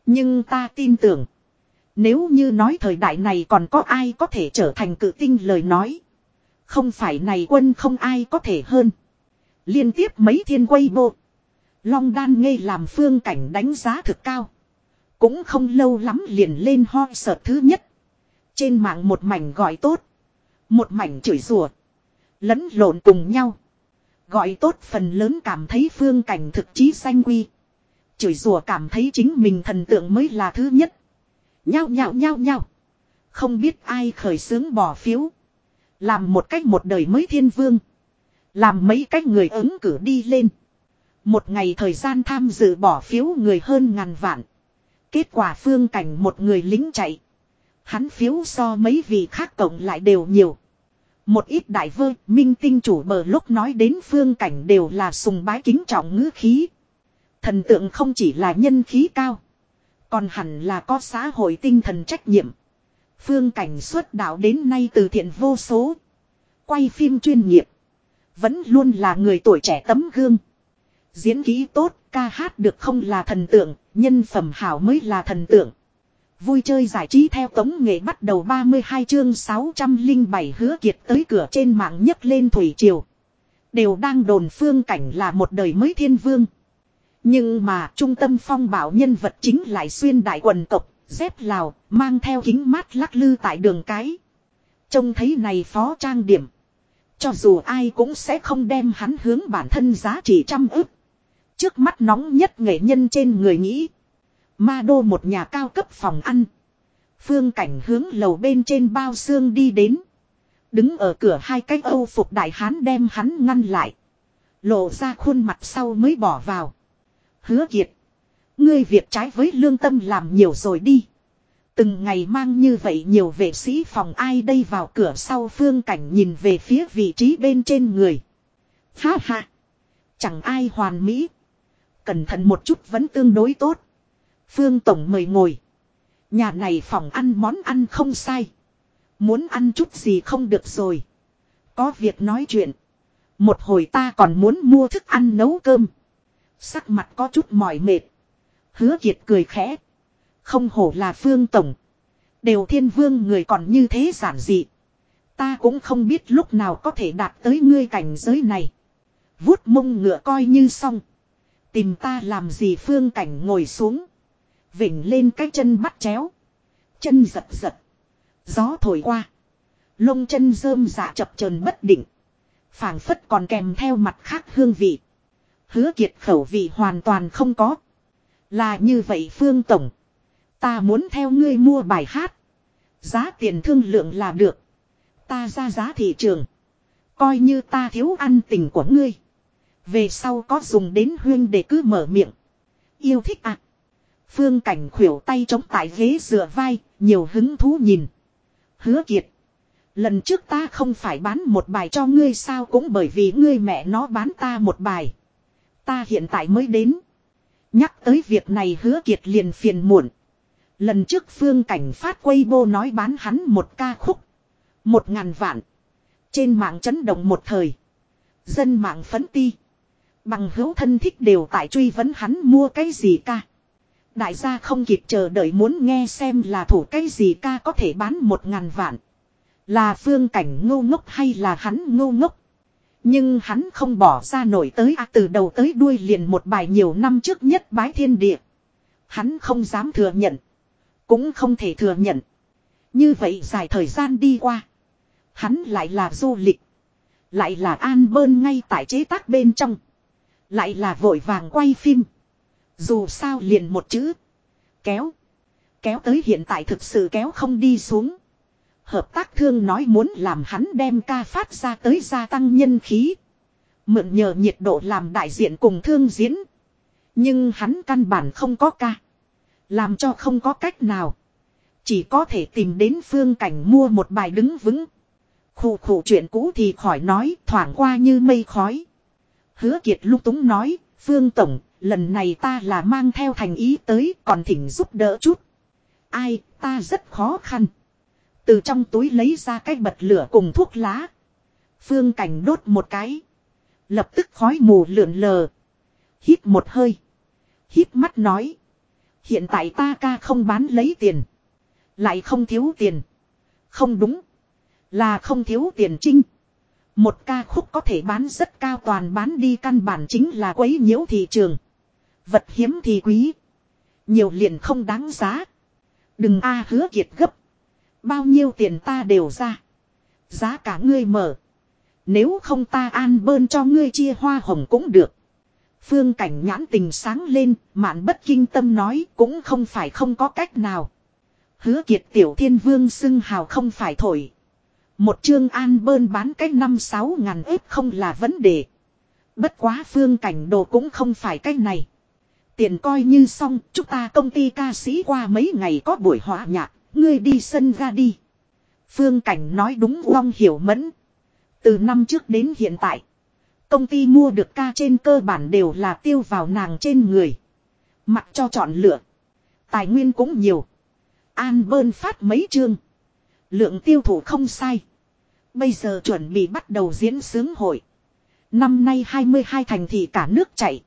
Speaker 1: Nhưng ta tin tưởng. Nếu như nói thời đại này còn có ai có thể trở thành cử tinh lời nói. Không phải này quân không ai có thể hơn. Liên tiếp mấy thiên quay bộ. Long đan ngây làm phương cảnh đánh giá thực cao. Cũng không lâu lắm liền lên ho sợ thứ nhất. Trên mạng một mảnh gọi tốt. Một mảnh chửi rủa, Lẫn lộn cùng nhau. Gọi tốt phần lớn cảm thấy phương cảnh thực chí xanh quy. Chửi rủa cảm thấy chính mình thần tượng mới là thứ nhất. Nhao nhao nhao nhao. Không biết ai khởi xướng bỏ phiếu. Làm một cách một đời mới thiên vương. Làm mấy cách người ứng cử đi lên. Một ngày thời gian tham dự bỏ phiếu người hơn ngàn vạn. Kết quả phương cảnh một người lính chạy. Hắn phiếu so mấy vị khác cộng lại đều nhiều. Một ít đại vơ, minh tinh chủ bờ lúc nói đến phương cảnh đều là sùng bái kính trọng ngữ khí. Thần tượng không chỉ là nhân khí cao. Còn hẳn là có xã hội tinh thần trách nhiệm. Phương cảnh xuất đạo đến nay từ thiện vô số. Quay phim chuyên nghiệp. Vẫn luôn là người tuổi trẻ tấm gương. Diễn kỹ tốt, ca hát được không là thần tượng, nhân phẩm hảo mới là thần tượng. Vui chơi giải trí theo tống nghệ bắt đầu 32 chương 607 hứa kiệt tới cửa trên mạng nhấc lên thủy triều. Đều đang đồn phương cảnh là một đời mới thiên vương. Nhưng mà trung tâm phong bảo nhân vật chính lại xuyên đại quần tộc, dép lào, mang theo kính mát lắc lư tại đường cái. Trông thấy này phó trang điểm. Cho dù ai cũng sẽ không đem hắn hướng bản thân giá trị trăm ức. Trước mắt nóng nhất nghệ nhân trên người nghĩ. Ma đô một nhà cao cấp phòng ăn. Phương cảnh hướng lầu bên trên bao xương đi đến. Đứng ở cửa hai cái âu phục đại hán đem hắn ngăn lại. Lộ ra khuôn mặt sau mới bỏ vào. Hứa kiệt. Ngươi việc trái với lương tâm làm nhiều rồi đi. Từng ngày mang như vậy nhiều vệ sĩ phòng ai đây vào cửa sau phương cảnh nhìn về phía vị trí bên trên người. Ha ha. Chẳng ai hoàn mỹ. Cẩn thận một chút vẫn tương đối tốt. Phương Tổng mời ngồi. Nhà này phòng ăn món ăn không sai. Muốn ăn chút gì không được rồi. Có việc nói chuyện. Một hồi ta còn muốn mua thức ăn nấu cơm. Sắc mặt có chút mỏi mệt. Hứa Kiệt cười khẽ. Không hổ là Phương Tổng. Đều thiên vương người còn như thế giản dị. Ta cũng không biết lúc nào có thể đạt tới ngươi cảnh giới này. Vút mông ngựa coi như xong. Tìm ta làm gì phương cảnh ngồi xuống. Vỉnh lên cái chân bắt chéo. Chân giật giật. Gió thổi qua. Lông chân rơm dạ chập chờn bất định. phảng phất còn kèm theo mặt khác hương vị. Hứa kiệt khẩu vị hoàn toàn không có. Là như vậy Phương Tổng. Ta muốn theo ngươi mua bài hát. Giá tiền thương lượng là được. Ta ra giá thị trường. Coi như ta thiếu ăn tình của ngươi. Về sau có dùng đến huyên để cứ mở miệng. Yêu thích à. Phương cảnh khuỷu tay chống tại ghế dựa vai, nhiều hứng thú nhìn. Hứa kiệt. Lần trước ta không phải bán một bài cho ngươi sao cũng bởi vì ngươi mẹ nó bán ta một bài. Ta hiện tại mới đến. Nhắc tới việc này hứa kiệt liền phiền muộn. Lần trước phương cảnh phát quay bô nói bán hắn một ca khúc. Một ngàn vạn. Trên mạng chấn động một thời. Dân mạng phấn ti. Bằng hữu thân thích đều tại truy vấn hắn mua cái gì ca. Đại gia không kịp chờ đợi muốn nghe xem là thủ cái gì ca có thể bán một ngàn vạn. Là phương cảnh ngô ngốc hay là hắn ngô ngốc. Nhưng hắn không bỏ ra nổi tới à từ đầu tới đuôi liền một bài nhiều năm trước nhất bái thiên địa. Hắn không dám thừa nhận. Cũng không thể thừa nhận. Như vậy dài thời gian đi qua. Hắn lại là du lịch. Lại là an bơn ngay tại chế tác bên trong. Lại là vội vàng quay phim. Dù sao liền một chữ. Kéo. Kéo tới hiện tại thực sự kéo không đi xuống. Hợp tác thương nói muốn làm hắn đem ca phát ra tới gia tăng nhân khí. Mượn nhờ nhiệt độ làm đại diện cùng thương diễn. Nhưng hắn căn bản không có ca. Làm cho không có cách nào. Chỉ có thể tìm đến phương cảnh mua một bài đứng vững. Khủ khủ chuyện cũ thì khỏi nói thoảng qua như mây khói. Hứa Kiệt lúc túng nói, Phương Tổng, lần này ta là mang theo thành ý tới còn thỉnh giúp đỡ chút. Ai, ta rất khó khăn. Từ trong túi lấy ra cái bật lửa cùng thuốc lá. Phương Cảnh đốt một cái. Lập tức khói mù lượn lờ. Hít một hơi. Hít mắt nói. Hiện tại ta ca không bán lấy tiền. Lại không thiếu tiền. Không đúng. Là không thiếu tiền trinh. Một ca khúc có thể bán rất cao toàn bán đi căn bản chính là quấy nhiễu thị trường. Vật hiếm thì quý. Nhiều liền không đáng giá. Đừng a hứa kiệt gấp. Bao nhiêu tiền ta đều ra. Giá cả ngươi mở. Nếu không ta an bơn cho ngươi chia hoa hồng cũng được. Phương cảnh nhãn tình sáng lên, mạn bất kinh tâm nói cũng không phải không có cách nào. Hứa kiệt tiểu thiên vương xưng hào không phải thổi. Một chương an bơn bán cách năm sáu ngàn ếp không là vấn đề. Bất quá phương cảnh đồ cũng không phải cách này. Tiền coi như xong, chúng ta công ty ca sĩ qua mấy ngày có buổi hòa nhạc, ngươi đi sân ra đi. Phương cảnh nói đúng long hiểu mẫn. Từ năm trước đến hiện tại, công ty mua được ca trên cơ bản đều là tiêu vào nàng trên người. Mặc cho chọn lựa. Tài nguyên cũng nhiều. An bơn phát mấy chương. Lượng tiêu thụ không sai. Bây giờ chuẩn bị bắt đầu diễn sướng hội. Năm nay 22 thành thị cả nước chạy.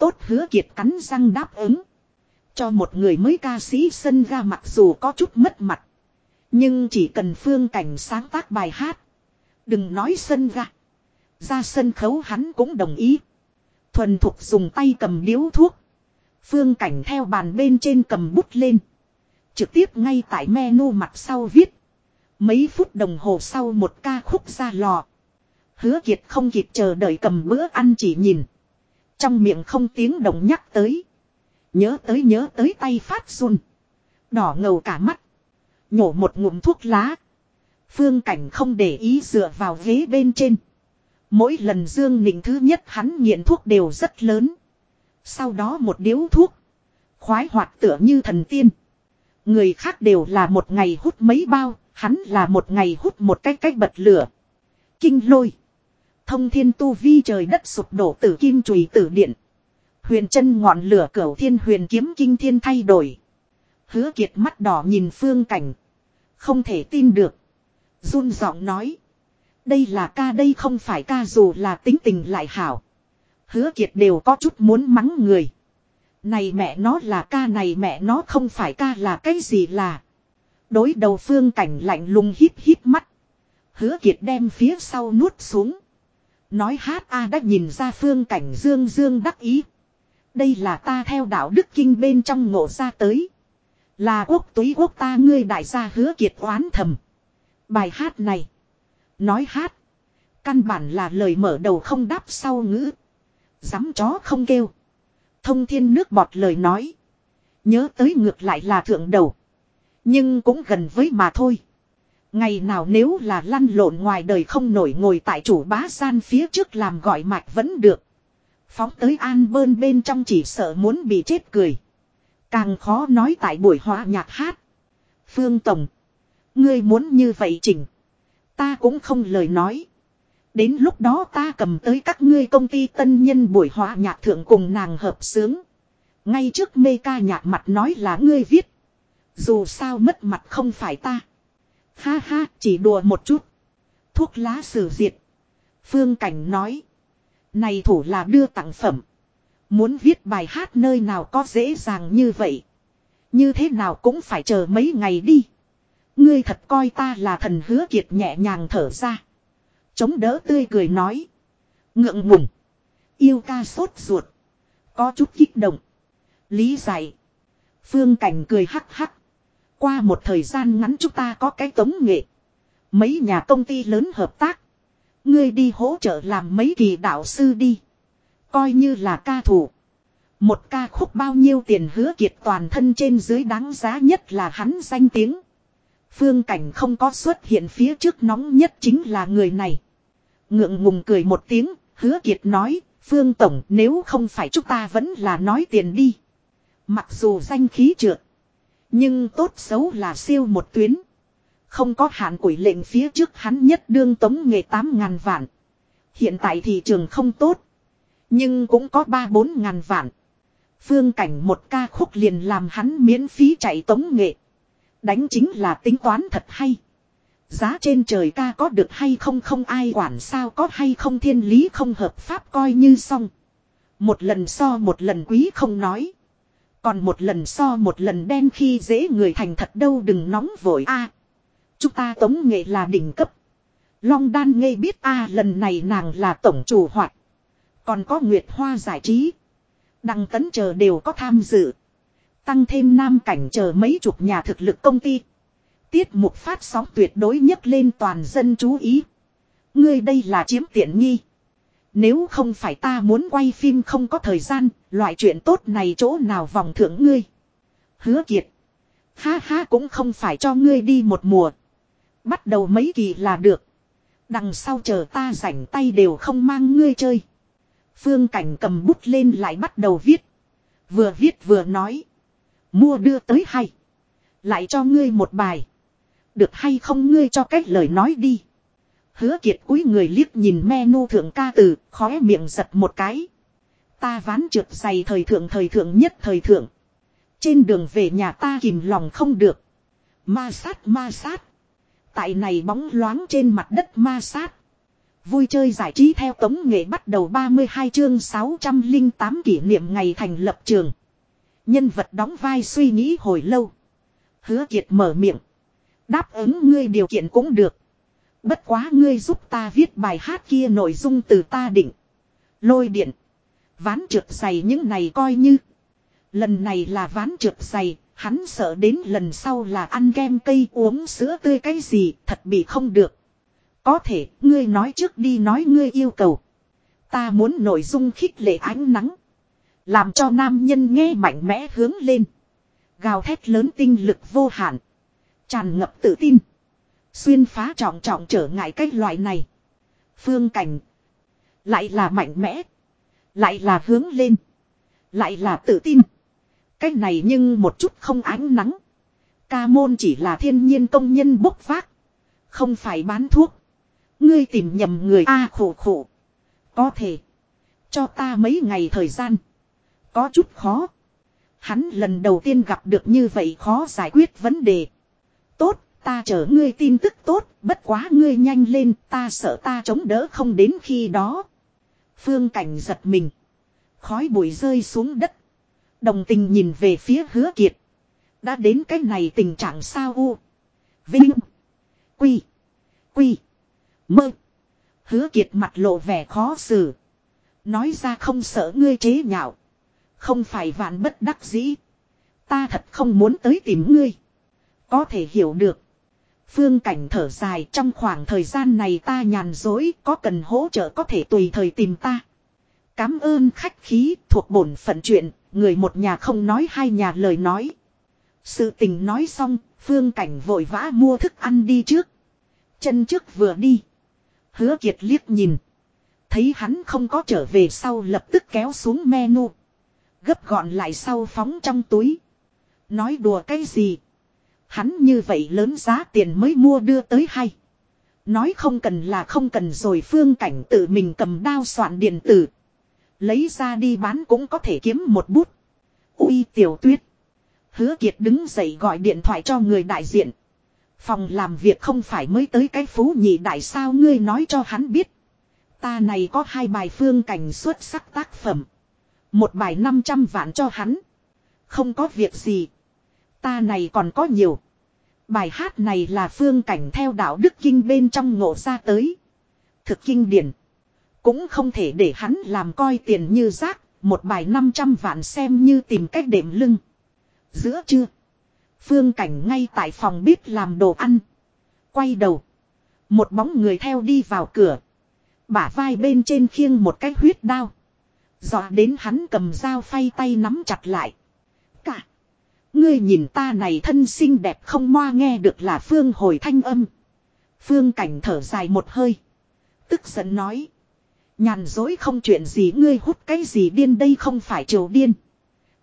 Speaker 1: Tốt hứa kiệt cắn răng đáp ứng. Cho một người mới ca sĩ sân ga mặc dù có chút mất mặt. Nhưng chỉ cần phương cảnh sáng tác bài hát. Đừng nói sân ga. Ra sân khấu hắn cũng đồng ý. Thuần thục dùng tay cầm điếu thuốc. Phương cảnh theo bàn bên trên cầm bút lên. Trực tiếp ngay tại menu mặt sau viết. Mấy phút đồng hồ sau một ca khúc ra lò. Hứa Kiệt không kịp chờ đợi cầm bữa ăn chỉ nhìn. Trong miệng không tiếng động nhắc tới. Nhớ tới nhớ tới tay phát run. Đỏ ngầu cả mắt. Nhổ một ngụm thuốc lá. Phương cảnh không để ý dựa vào ghế bên trên. Mỗi lần Dương Nịnh thứ nhất hắn nghiện thuốc đều rất lớn. Sau đó một điếu thuốc. Khoái hoạt tựa như thần tiên. Người khác đều là một ngày hút mấy bao, Hắn là một ngày hút một cái cách bật lửa. Kinh lôi. Thông thiên tu vi trời đất sụp đổ tử kim chùy tử điện. Huyền chân ngọn lửa cửu thiên huyền kiếm kinh thiên thay đổi. Hứa kiệt mắt đỏ nhìn phương cảnh. Không thể tin được. run giọng nói. Đây là ca đây không phải ca dù là tính tình lại hảo. Hứa kiệt đều có chút muốn mắng người. Này mẹ nó là ca này mẹ nó không phải ca là cái gì là. Đối đầu phương cảnh lạnh lùng hít hít mắt. Hứa kiệt đem phía sau nuốt xuống. Nói hát a đã nhìn ra phương cảnh dương dương đắc ý. Đây là ta theo đạo đức kinh bên trong ngộ ra tới. Là quốc túy quốc ta ngươi đại gia hứa kiệt oán thầm. Bài hát này. Nói hát. Căn bản là lời mở đầu không đáp sau ngữ. Dám chó không kêu. Thông thiên nước bọt lời nói. Nhớ tới ngược lại là thượng đầu. Nhưng cũng gần với mà thôi. Ngày nào nếu là lăn lộn ngoài đời không nổi ngồi tại chủ bá san phía trước làm gọi mạch vẫn được. Phóng tới an bơn bên trong chỉ sợ muốn bị chết cười. Càng khó nói tại buổi hòa nhạc hát. Phương Tổng. Ngươi muốn như vậy chỉnh. Ta cũng không lời nói. Đến lúc đó ta cầm tới các ngươi công ty tân nhân buổi hòa nhạc thượng cùng nàng hợp sướng. Ngay trước mê ca nhạc mặt nói là ngươi viết. Dù sao mất mặt không phải ta. Ha ha, chỉ đùa một chút. Thuốc lá sử diệt. Phương Cảnh nói. Này thủ là đưa tặng phẩm. Muốn viết bài hát nơi nào có dễ dàng như vậy. Như thế nào cũng phải chờ mấy ngày đi. Ngươi thật coi ta là thần hứa kiệt nhẹ nhàng thở ra. Chống đỡ tươi cười nói. Ngượng ngùng. Yêu ca sốt ruột. Có chút kích động. Lý giải. Phương Cảnh cười hắc hắc. Qua một thời gian ngắn chúng ta có cái tống nghệ. Mấy nhà công ty lớn hợp tác. Ngươi đi hỗ trợ làm mấy kỳ đạo sư đi. Coi như là ca thủ. Một ca khúc bao nhiêu tiền hứa kiệt toàn thân trên dưới đáng giá nhất là hắn danh tiếng. Phương cảnh không có xuất hiện phía trước nóng nhất chính là người này. Ngượng ngùng cười một tiếng, hứa kiệt nói, Phương Tổng nếu không phải chúng ta vẫn là nói tiền đi. Mặc dù danh khí trượt. Nhưng tốt xấu là siêu một tuyến. Không có hạn quỷ lệnh phía trước hắn nhất đương tống nghề 8 ngàn vạn. Hiện tại thị trường không tốt. Nhưng cũng có 3-4 ngàn vạn. Phương cảnh một ca khúc liền làm hắn miễn phí chạy tống nghệ. Đánh chính là tính toán thật hay. Giá trên trời ca có được hay không không ai quản sao có hay không thiên lý không hợp pháp coi như xong. Một lần so một lần quý không nói. Còn một lần so một lần đen khi dễ người thành thật đâu đừng nóng vội a. chúng ta tống nghệ là đỉnh cấp. Long đan ngây biết a, lần này nàng là tổng chủ hoạt. Còn có Nguyệt Hoa giải trí. Đăng tấn chờ đều có tham dự. Tăng thêm nam cảnh chờ mấy chục nhà thực lực công ty. Tiết mục phát sóng tuyệt đối nhất lên toàn dân chú ý. Ngươi đây là chiếm tiện nghi. Nếu không phải ta muốn quay phim không có thời gian, loại chuyện tốt này chỗ nào vòng thưởng ngươi. Hứa kiệt. Ha ha cũng không phải cho ngươi đi một mùa. Bắt đầu mấy kỳ là được. Đằng sau chờ ta rảnh tay đều không mang ngươi chơi. Phương Cảnh cầm bút lên lại bắt đầu viết. Vừa viết vừa nói. Mua đưa tới hay. Lại cho ngươi một bài. Được hay không ngươi cho cách lời nói đi. Hứa kiệt cúi người liếc nhìn menu thượng ca từ, khóe miệng giật một cái. Ta ván trượt dày thời thượng thời thượng nhất thời thượng. Trên đường về nhà ta kìm lòng không được. Ma sát ma sát. Tại này bóng loáng trên mặt đất ma sát. Vui chơi giải trí theo tống nghệ bắt đầu 32 chương 608 kỷ niệm ngày thành lập trường. Nhân vật đóng vai suy nghĩ hồi lâu. Hứa Kiệt mở miệng. Đáp ứng ngươi điều kiện cũng được. Bất quá ngươi giúp ta viết bài hát kia nội dung từ ta định. Lôi điện. Ván trượt giày những này coi như. Lần này là ván trượt giày, hắn sợ đến lần sau là ăn kem cây uống sữa tươi cái gì thật bị không được. Có thể, ngươi nói trước đi nói ngươi yêu cầu. Ta muốn nội dung khích lệ ánh nắng. Làm cho nam nhân nghe mạnh mẽ hướng lên. Gào thét lớn tinh lực vô hạn. Tràn ngập tự tin. Xuyên phá trọng trọng trở ngại cái loại này. Phương cảnh. Lại là mạnh mẽ. Lại là hướng lên. Lại là tự tin. Cái này nhưng một chút không ánh nắng. Ca môn chỉ là thiên nhiên công nhân bốc vác. Không phải bán thuốc. Ngươi tìm nhầm người A khổ khổ. Có thể. Cho ta mấy ngày thời gian. Có chút khó. Hắn lần đầu tiên gặp được như vậy khó giải quyết vấn đề. Tốt, ta chở ngươi tin tức tốt, bất quá ngươi nhanh lên, ta sợ ta chống đỡ không đến khi đó. Phương cảnh giật mình. Khói bụi rơi xuống đất. Đồng tình nhìn về phía hứa kiệt. Đã đến cái này tình trạng sao u. Vinh. Quy. Quy. Mơ. Hứa kiệt mặt lộ vẻ khó xử. Nói ra không sợ ngươi chế nhạo. Không phải vạn bất đắc dĩ. Ta thật không muốn tới tìm ngươi. Có thể hiểu được. Phương cảnh thở dài trong khoảng thời gian này ta nhàn dối có cần hỗ trợ có thể tùy thời tìm ta. Cám ơn khách khí thuộc bổn phận chuyện, người một nhà không nói hai nhà lời nói. Sự tình nói xong, phương cảnh vội vã mua thức ăn đi trước. Chân trước vừa đi. Hứa kiệt liếc nhìn. Thấy hắn không có trở về sau lập tức kéo xuống menu. Gấp gọn lại sau phóng trong túi. Nói đùa cái gì. Hắn như vậy lớn giá tiền mới mua đưa tới hay. Nói không cần là không cần rồi phương cảnh tự mình cầm đao soạn điện tử. Lấy ra đi bán cũng có thể kiếm một bút. Ui tiểu tuyết. Hứa Kiệt đứng dậy gọi điện thoại cho người đại diện. Phòng làm việc không phải mới tới cái phú nhị đại sao ngươi nói cho hắn biết. Ta này có hai bài phương cảnh xuất sắc tác phẩm. Một bài 500 vạn cho hắn. Không có việc gì. Ta này còn có nhiều. Bài hát này là phương cảnh theo đạo đức kinh bên trong ngộ ra tới. Thực kinh điển. Cũng không thể để hắn làm coi tiền như rác. Một bài 500 vạn xem như tìm cách đệm lưng. Giữa trưa. Phương cảnh ngay tại phòng bếp làm đồ ăn. Quay đầu. Một bóng người theo đi vào cửa. Bả vai bên trên khiêng một cái huyết đao. Dọa đến hắn cầm dao phay tay nắm chặt lại. Cả. Ngươi nhìn ta này thân xinh đẹp không moa nghe được là Phương hồi thanh âm. Phương cảnh thở dài một hơi. Tức giận nói. Nhàn dối không chuyện gì ngươi hút cái gì điên đây không phải triều điên.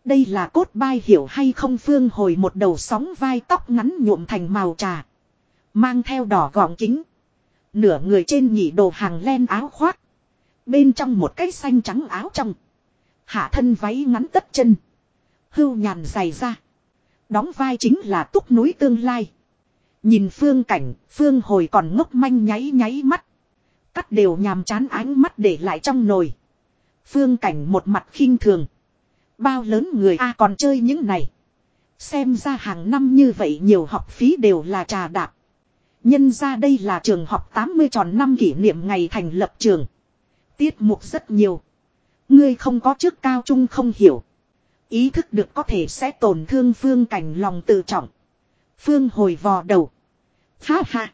Speaker 1: Đây là cốt bai hiểu hay không Phương hồi một đầu sóng vai tóc ngắn nhuộm thành màu trà. Mang theo đỏ gọng kính. Nửa người trên nhị đồ hàng len áo khoác. Bên trong một cái xanh trắng áo trong. Hạ thân váy ngắn tất chân. Hưu nhàn dày ra. Đóng vai chính là túc núi tương lai. Nhìn phương cảnh, phương hồi còn ngốc manh nháy nháy mắt. Cắt đều nhàm chán ánh mắt để lại trong nồi. Phương cảnh một mặt khinh thường. Bao lớn người A còn chơi những này. Xem ra hàng năm như vậy nhiều học phí đều là trà đạp. Nhân ra đây là trường học 80 tròn năm kỷ niệm ngày thành lập trường. Tiết mục rất nhiều. Ngươi không có trước cao trung không hiểu. Ý thức được có thể sẽ tổn thương phương cảnh lòng tự trọng. Phương hồi vò đầu. Ha ha.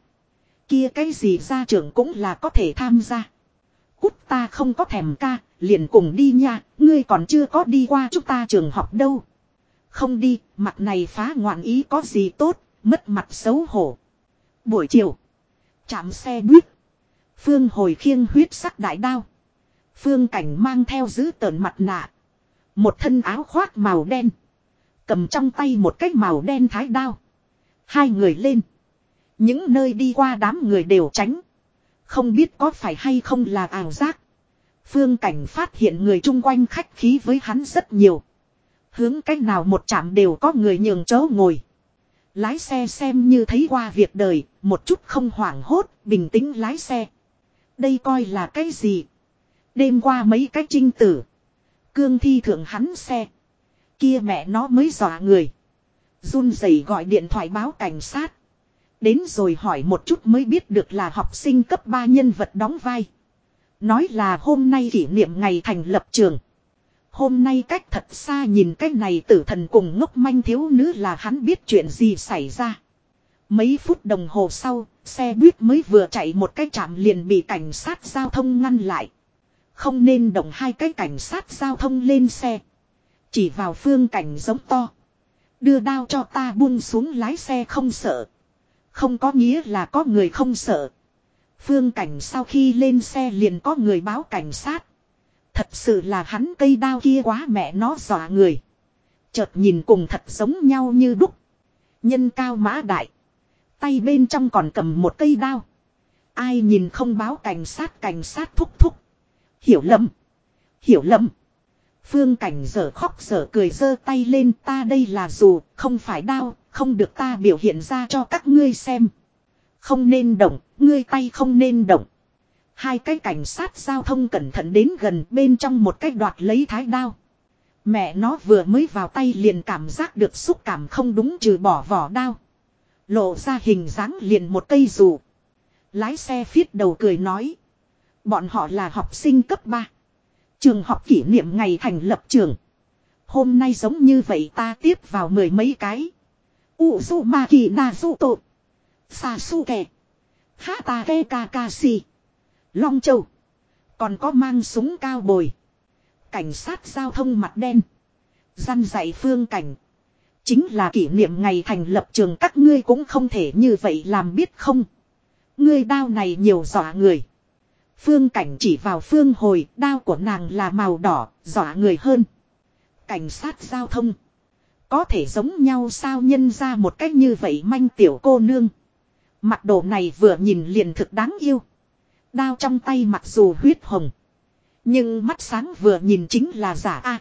Speaker 1: Kia cái gì ra trưởng cũng là có thể tham gia. Cút ta không có thèm ca, liền cùng đi nha, ngươi còn chưa có đi qua chúng ta trường học đâu. Không đi, mặt này phá ngoạn ý có gì tốt, mất mặt xấu hổ. Buổi chiều, chạm xe buýt. Phương hồi khiêng huyết sắc đại đao. Phương cảnh mang theo giữ tờn mặt nạ. Một thân áo khoác màu đen. Cầm trong tay một cái màu đen thái đao. Hai người lên. Những nơi đi qua đám người đều tránh. Không biết có phải hay không là ảo giác. Phương cảnh phát hiện người chung quanh khách khí với hắn rất nhiều. Hướng cách nào một chạm đều có người nhường chỗ ngồi. Lái xe xem như thấy qua việc đời, một chút không hoảng hốt, bình tĩnh lái xe. Đây coi là cái gì? Đêm qua mấy cái trinh tử. Cương thi thượng hắn xe. Kia mẹ nó mới dọa người. run rẩy gọi điện thoại báo cảnh sát. Đến rồi hỏi một chút mới biết được là học sinh cấp 3 nhân vật đóng vai. Nói là hôm nay kỷ niệm ngày thành lập trường. Hôm nay cách thật xa nhìn cái này tử thần cùng ngốc manh thiếu nữ là hắn biết chuyện gì xảy ra. Mấy phút đồng hồ sau, xe buýt mới vừa chạy một cái chạm liền bị cảnh sát giao thông ngăn lại. Không nên động hai cái cảnh sát giao thông lên xe. Chỉ vào phương cảnh giống to. Đưa đao cho ta buông xuống lái xe không sợ. Không có nghĩa là có người không sợ. Phương cảnh sau khi lên xe liền có người báo cảnh sát. Thật sự là hắn cây đao kia quá mẹ nó dọa người. Chợt nhìn cùng thật giống nhau như đúc. Nhân cao mã đại. Tay bên trong còn cầm một cây đao. Ai nhìn không báo cảnh sát cảnh sát thúc thúc. Hiểu lầm. Hiểu lầm. Phương cảnh giờ khóc giờ cười giơ tay lên ta đây là dù không phải đau, không được ta biểu hiện ra cho các ngươi xem. Không nên động, ngươi tay không nên động. Hai cái cảnh sát giao thông cẩn thận đến gần bên trong một cái đoạt lấy thái đao. Mẹ nó vừa mới vào tay liền cảm giác được xúc cảm không đúng trừ bỏ vỏ đao. Lộ ra hình dáng liền một cây dù. Lái xe phiết đầu cười nói. Bọn họ là học sinh cấp 3. Trường học kỷ niệm ngày thành lập trường. Hôm nay giống như vậy ta tiếp vào mười mấy cái. Uzumaki Naruto. Sasuke. Hatake Kakashi. Long Châu. Còn có mang súng cao bồi. Cảnh sát giao thông mặt đen. Gian dạy phương cảnh. Chính là kỷ niệm ngày thành lập trường các ngươi cũng không thể như vậy làm biết không. Ngươi đao này nhiều dọa người. Phương cảnh chỉ vào phương hồi, đao của nàng là màu đỏ, dọa người hơn. Cảnh sát giao thông. Có thể giống nhau sao nhân ra một cách như vậy manh tiểu cô nương. Mặt đồ này vừa nhìn liền thực đáng yêu. Đao trong tay mặc dù huyết hồng. Nhưng mắt sáng vừa nhìn chính là giả a.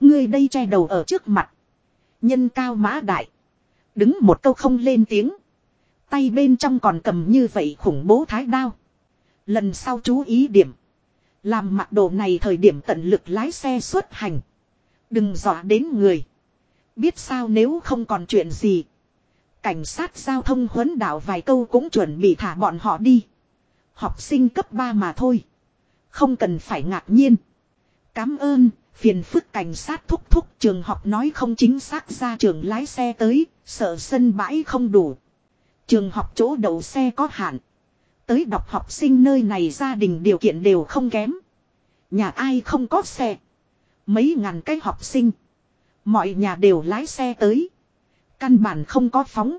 Speaker 1: Ngươi đây che đầu ở trước mặt. Nhân cao mã đại. Đứng một câu không lên tiếng. Tay bên trong còn cầm như vậy khủng bố thái đao. Lần sau chú ý điểm. Làm mặc đồ này thời điểm tận lực lái xe xuất hành. Đừng dọa đến người. Biết sao nếu không còn chuyện gì. Cảnh sát giao thông huấn đạo vài câu cũng chuẩn bị thả bọn họ đi. Học sinh cấp 3 mà thôi. Không cần phải ngạc nhiên. Cám ơn, phiền phức cảnh sát thúc thúc trường học nói không chính xác ra trường lái xe tới, sợ sân bãi không đủ. Trường học chỗ đậu xe có hạn. Tới đọc học sinh nơi này gia đình điều kiện đều không kém. Nhà ai không có xe. Mấy ngàn cái học sinh. Mọi nhà đều lái xe tới. Căn bản không có phóng.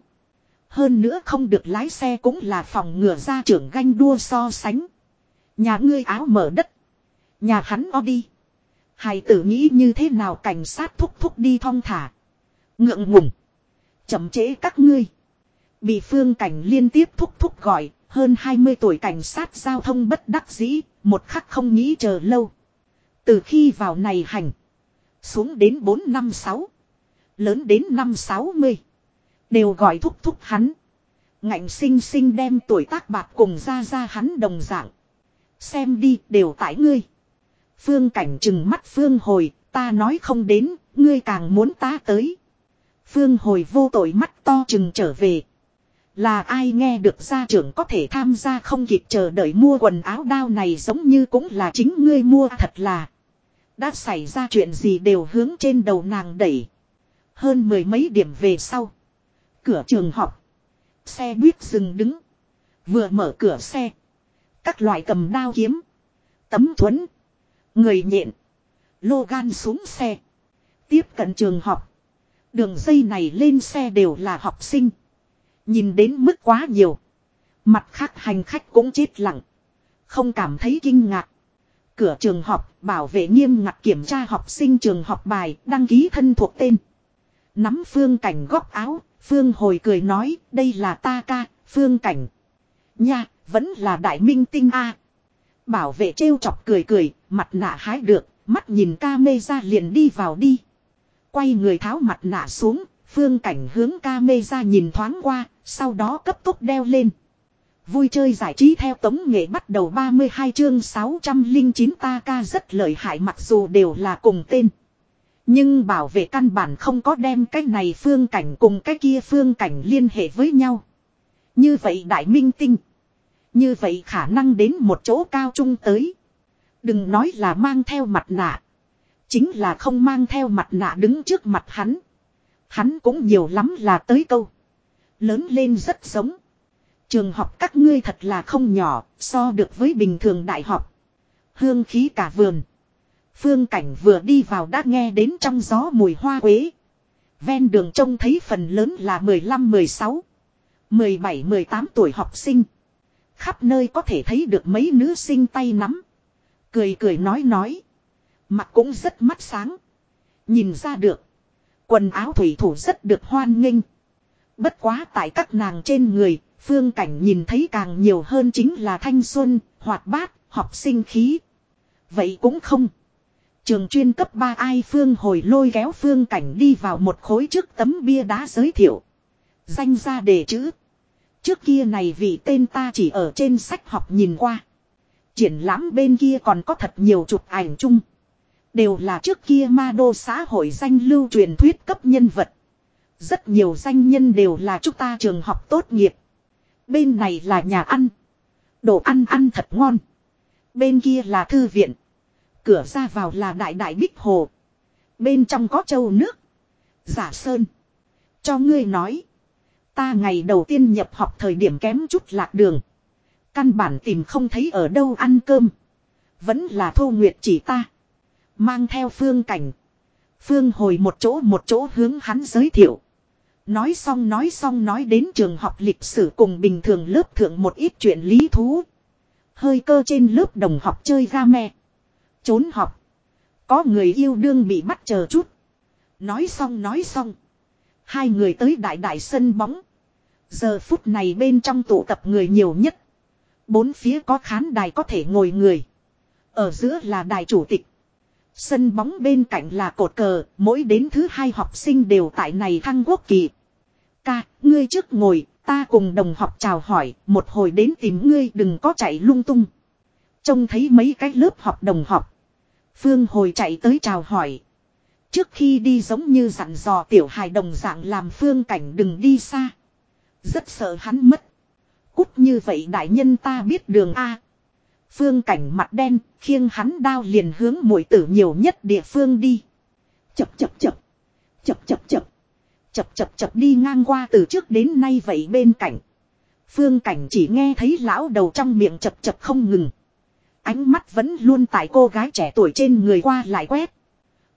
Speaker 1: Hơn nữa không được lái xe cũng là phòng ngừa ra trưởng ganh đua so sánh. Nhà ngươi áo mở đất. Nhà hắn o đi. Hài tử nghĩ như thế nào cảnh sát thúc thúc đi thong thả. Ngượng ngùng. Chậm chế các ngươi. Bị phương cảnh liên tiếp thúc thúc gọi. Hơn 20 tuổi cảnh sát giao thông bất đắc dĩ. Một khắc không nghĩ chờ lâu. Từ khi vào này hành. Xuống đến 4 năm 6. Lớn đến năm 60. Đều gọi thúc thúc hắn. Ngạnh sinh sinh đem tuổi tác bạc cùng ra ra hắn đồng dạng. Xem đi đều tại ngươi. Phương cảnh chừng mắt phương hồi, ta nói không đến, ngươi càng muốn ta tới. Phương hồi vô tội mắt to chừng trở về. Là ai nghe được gia trưởng có thể tham gia không kịp chờ đợi mua quần áo đao này giống như cũng là chính ngươi mua thật là. Đã xảy ra chuyện gì đều hướng trên đầu nàng đẩy. Hơn mười mấy điểm về sau. Cửa trường học. Xe buýt dừng đứng. Vừa mở cửa xe. Các loại cầm đao kiếm. Tấm thuẫn. Người nhện. Lô gan xuống xe. Tiếp cận trường học. Đường dây này lên xe đều là học sinh. Nhìn đến mức quá nhiều. Mặt khác hành khách cũng chết lặng. Không cảm thấy kinh ngạc. Cửa trường học bảo vệ nghiêm ngặt kiểm tra học sinh trường học bài đăng ký thân thuộc tên. Nắm phương cảnh góc áo, phương hồi cười nói đây là ta ca, phương cảnh. Nha, vẫn là đại minh tinh a Bảo vệ trêu chọc cười cười, mặt nạ hái được, mắt nhìn ca mê ra liền đi vào đi. Quay người tháo mặt nạ xuống, phương cảnh hướng ca mê ra nhìn thoáng qua, sau đó cấp tốc đeo lên. Vui chơi giải trí theo tống nghệ bắt đầu 32 chương 609 ta ca rất lợi hại mặc dù đều là cùng tên. Nhưng bảo vệ căn bản không có đem cái này phương cảnh cùng cái kia phương cảnh liên hệ với nhau. Như vậy đại minh tinh. Như vậy khả năng đến một chỗ cao trung tới. Đừng nói là mang theo mặt nạ. Chính là không mang theo mặt nạ đứng trước mặt hắn. Hắn cũng nhiều lắm là tới câu. Lớn lên rất giống. Trường học các ngươi thật là không nhỏ, so được với bình thường đại học. Hương khí cả vườn. Phương cảnh vừa đi vào đã nghe đến trong gió mùi hoa quế. Ven đường trông thấy phần lớn là 15, 16, 17, 18 tuổi học sinh. Khắp nơi có thể thấy được mấy nữ sinh tay nắm. Cười cười nói nói. Mặt cũng rất mắt sáng. Nhìn ra được. Quần áo thủy thủ rất được hoan nghênh. Bất quá tại các nàng trên người, phương cảnh nhìn thấy càng nhiều hơn chính là thanh xuân, hoạt bát, học sinh khí. Vậy cũng không. Trường chuyên cấp 3 ai phương hồi lôi kéo phương cảnh đi vào một khối trước tấm bia đá giới thiệu. Danh ra đề chữ. Trước kia này vị tên ta chỉ ở trên sách học nhìn qua. Triển lãm bên kia còn có thật nhiều chụp ảnh chung. Đều là trước kia ma đô xã hội danh lưu truyền thuyết cấp nhân vật. Rất nhiều danh nhân đều là chúng ta trường học tốt nghiệp. Bên này là nhà ăn. Đồ ăn ăn thật ngon. Bên kia là thư viện. Cửa ra vào là đại đại bích hồ. Bên trong có châu nước. Giả sơn. Cho ngươi nói. Ta ngày đầu tiên nhập học thời điểm kém chút lạc đường. Căn bản tìm không thấy ở đâu ăn cơm. Vẫn là thô nguyệt chỉ ta. Mang theo phương cảnh. Phương hồi một chỗ một chỗ hướng hắn giới thiệu. Nói xong nói xong nói đến trường học lịch sử cùng bình thường lớp thượng một ít chuyện lý thú. Hơi cơ trên lớp đồng học chơi ga me. Trốn học. Có người yêu đương bị bắt chờ chút. Nói xong nói xong. Hai người tới đại đại sân bóng. Giờ phút này bên trong tụ tập người nhiều nhất. Bốn phía có khán đài có thể ngồi người. Ở giữa là đài chủ tịch. Sân bóng bên cạnh là cột cờ, mỗi đến thứ hai học sinh đều tại này thăng quốc kỳ. Ca, ngươi trước ngồi, ta cùng đồng học chào hỏi, một hồi đến tìm ngươi đừng có chạy lung tung. Trông thấy mấy cái lớp học đồng học. Phương hồi chạy tới chào hỏi. Trước khi đi giống như dặn dò tiểu hài đồng dạng làm phương cảnh đừng đi xa. Rất sợ hắn mất. Cút như vậy đại nhân ta biết đường A. Phương cảnh mặt đen, khiêng hắn đao liền hướng mũi tử nhiều nhất địa phương đi. Chập chập chập. Chập chập chập. Chập chập chập đi ngang qua từ trước đến nay vậy bên cạnh. Phương cảnh chỉ nghe thấy lão đầu trong miệng chập chập không ngừng. Ánh mắt vẫn luôn tại cô gái trẻ tuổi trên người qua lại quét.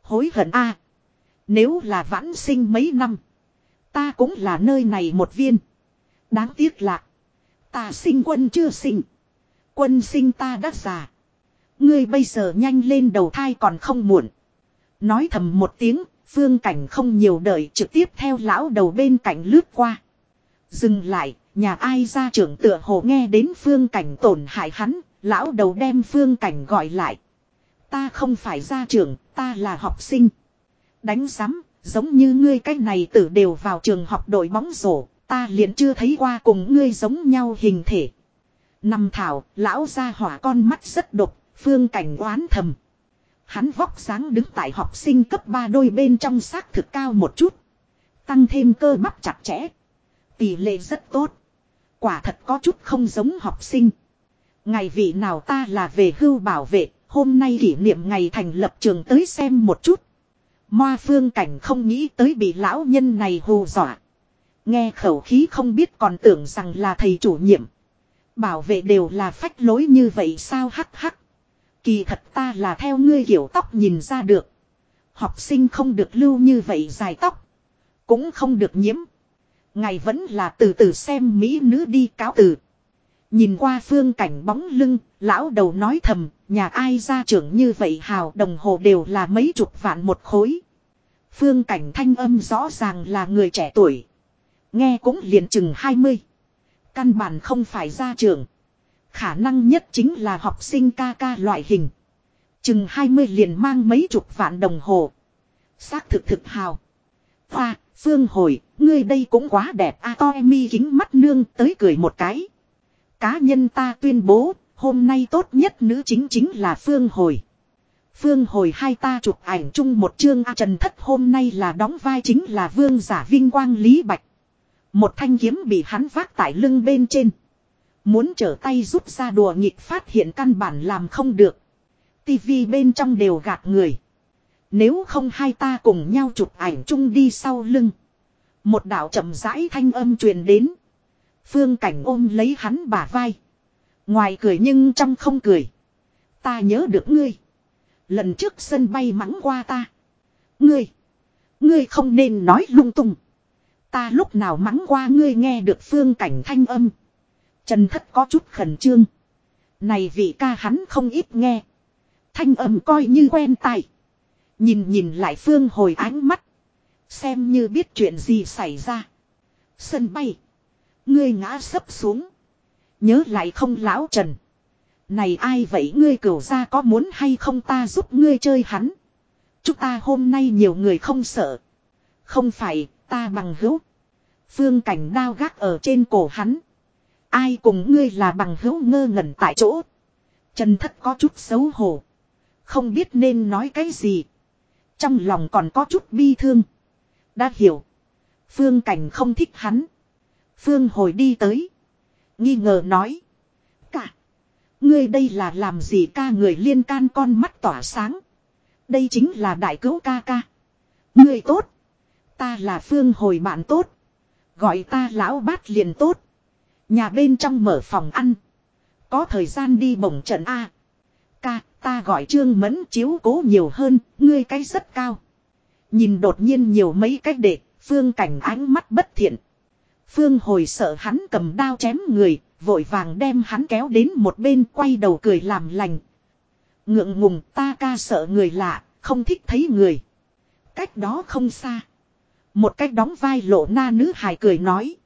Speaker 1: Hối hận a Nếu là vãn sinh mấy năm. Ta cũng là nơi này một viên. Đáng tiếc là. Ta sinh quân chưa sinh. Quân sinh ta đã già. Ngươi bây giờ nhanh lên đầu thai còn không muộn. Nói thầm một tiếng, phương cảnh không nhiều đợi trực tiếp theo lão đầu bên cạnh lướt qua. Dừng lại, nhà ai ra trưởng tựa hồ nghe đến phương cảnh tổn hại hắn, lão đầu đem phương cảnh gọi lại. Ta không phải gia trưởng, ta là học sinh. Đánh giám, giống như ngươi cách này tử đều vào trường học đội bóng rổ, ta liền chưa thấy qua cùng ngươi giống nhau hình thể. Nằm thảo, lão ra hỏa con mắt rất độc, phương cảnh oán thầm. Hắn vóc sáng đứng tại học sinh cấp 3 đôi bên trong xác thực cao một chút. Tăng thêm cơ bắp chặt chẽ. Tỷ lệ rất tốt. Quả thật có chút không giống học sinh. Ngày vị nào ta là về hưu bảo vệ, hôm nay kỷ niệm ngày thành lập trường tới xem một chút. Moa phương cảnh không nghĩ tới bị lão nhân này hù dọa. Nghe khẩu khí không biết còn tưởng rằng là thầy chủ nhiệm. Bảo vệ đều là phách lối như vậy sao hắc hắc. Kỳ thật ta là theo ngươi kiểu tóc nhìn ra được. Học sinh không được lưu như vậy dài tóc. Cũng không được nhiễm. Ngày vẫn là từ từ xem mỹ nữ đi cáo từ. Nhìn qua phương cảnh bóng lưng, lão đầu nói thầm, nhà ai ra trưởng như vậy hào đồng hồ đều là mấy chục vạn một khối. Phương cảnh thanh âm rõ ràng là người trẻ tuổi. Nghe cũng liền chừng 20. Căn bản không phải ra trường. Khả năng nhất chính là học sinh ca ca loại hình. Chừng 20 liền mang mấy chục vạn đồng hồ. Xác thực thực hào. Hoa, Phương hồi, ngươi đây cũng quá đẹp a to mi kính mắt nương tới cười một cái. Cá nhân ta tuyên bố, hôm nay tốt nhất nữ chính chính là Phương hồi. Phương hồi hai ta chụp ảnh chung một chương A Trần Thất hôm nay là đóng vai chính là vương giả vinh quang Lý Bạch. Một thanh kiếm bị hắn vác tại lưng bên trên. Muốn trở tay rút ra đùa nghịch phát hiện căn bản làm không được. Tivi bên trong đều gạt người. Nếu không hai ta cùng nhau chụp ảnh chung đi sau lưng. Một đạo chậm rãi thanh âm truyền đến. Phương cảnh ôm lấy hắn bả vai. Ngoài cười nhưng trong không cười. Ta nhớ được ngươi. Lần trước sân bay mắng qua ta. Ngươi. Ngươi không nên nói lung tung. Ta lúc nào mắng qua ngươi nghe được phương cảnh thanh âm. Trần thất có chút khẩn trương. Này vị ca hắn không ít nghe. Thanh âm coi như quen tài. Nhìn nhìn lại phương hồi ánh mắt. Xem như biết chuyện gì xảy ra. Sân bay. Ngươi ngã sấp xuống. Nhớ lại không lão trần. Này ai vậy ngươi cửu ra có muốn hay không ta giúp ngươi chơi hắn. Chúng ta hôm nay nhiều người không sợ. Không phải, ta bằng hữu. Phương cảnh đao gác ở trên cổ hắn. Ai cùng ngươi là bằng hữu ngơ ngẩn tại chỗ. Trần thất có chút xấu hổ. Không biết nên nói cái gì. Trong lòng còn có chút bi thương. Đã hiểu. Phương cảnh không thích hắn. Phương hồi đi tới. Nghi ngờ nói. Cả. Ngươi đây là làm gì ca người liên can con mắt tỏa sáng. Đây chính là đại cứu ca ca. Ngươi tốt. Ta là phương hồi bạn tốt. Gọi ta lão bát liền tốt. Nhà bên trong mở phòng ăn. Có thời gian đi bổng trận A. Ca, ta gọi trương mẫn chiếu cố nhiều hơn, ngươi cái rất cao. Nhìn đột nhiên nhiều mấy cách để, phương cảnh ánh mắt bất thiện. Phương hồi sợ hắn cầm đao chém người, vội vàng đem hắn kéo đến một bên quay đầu cười làm lành. Ngượng ngùng ta ca sợ người lạ, không thích thấy người. Cách đó không xa. Một cách đóng vai lộ na nữ hài cười nói.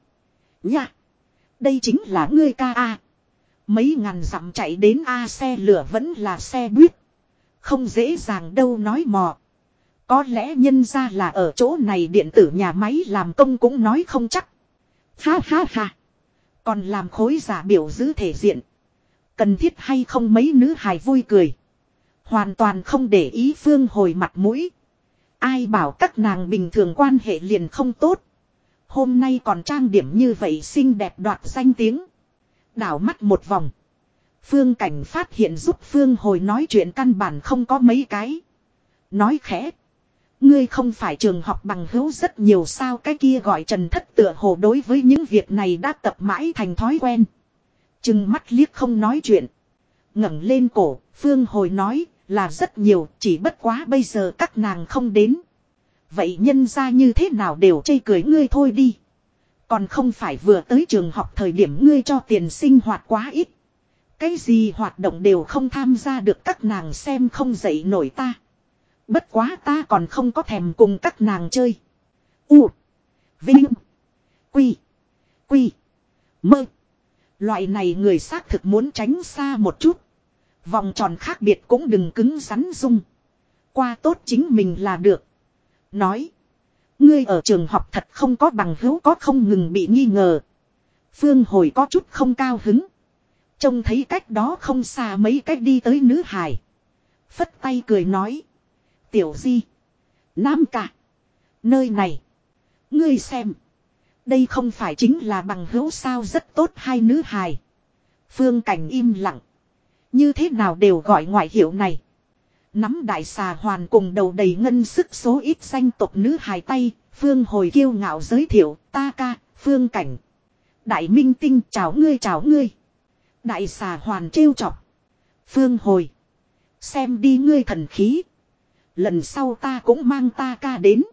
Speaker 1: Nha! Đây chính là ngươi ca a. Mấy ngàn dặm chạy đến A xe lửa vẫn là xe buýt. Không dễ dàng đâu nói mò. Có lẽ nhân ra là ở chỗ này điện tử nhà máy làm công cũng nói không chắc. Ha ha ha. Còn làm khối giả biểu giữ thể diện. Cần thiết hay không mấy nữ hài vui cười. Hoàn toàn không để ý phương hồi mặt mũi. Ai bảo các nàng bình thường quan hệ liền không tốt. Hôm nay còn trang điểm như vậy xinh đẹp đoạt danh tiếng. Đảo mắt một vòng. Phương cảnh phát hiện giúp Phương hồi nói chuyện căn bản không có mấy cái. Nói khẽ. Ngươi không phải trường học bằng hữu rất nhiều sao cái kia gọi trần thất tựa hồ đối với những việc này đã tập mãi thành thói quen. Chừng mắt liếc không nói chuyện. ngẩng lên cổ, Phương hồi nói là rất nhiều, chỉ bất quá bây giờ các nàng không đến. Vậy nhân ra như thế nào đều chây cười ngươi thôi đi. Còn không phải vừa tới trường học thời điểm ngươi cho tiền sinh hoạt quá ít. Cái gì hoạt động đều không tham gia được các nàng xem không dậy nổi ta. Bất quá ta còn không có thèm cùng các nàng chơi. U. Vinh. Quy. Quy. Mơ. Loại này người xác thực muốn tránh xa một chút. Vòng tròn khác biệt cũng đừng cứng rắn dung. Qua tốt chính mình là được. Nói. Ngươi ở trường học thật không có bằng hữu có không ngừng bị nghi ngờ. Phương hồi có chút không cao hứng. Trông thấy cách đó không xa mấy cách đi tới nữ hải. Phất tay cười nói. Tiểu di. Nam cả. Nơi này. Ngươi xem. Đây không phải chính là bằng hữu sao rất tốt hai nữ hài. Phương cảnh im lặng. Như thế nào đều gọi ngoại hiệu này. Nắm đại xà hoàn cùng đầu đầy ngân sức số ít danh tộc nữ hài tay. Phương hồi kiêu ngạo giới thiệu ta ca, phương cảnh. Đại minh tinh chào ngươi chào ngươi. Đại xà hoàn trêu chọc. Phương hồi. Xem đi ngươi thần khí. Lần sau ta cũng mang ta ca đến.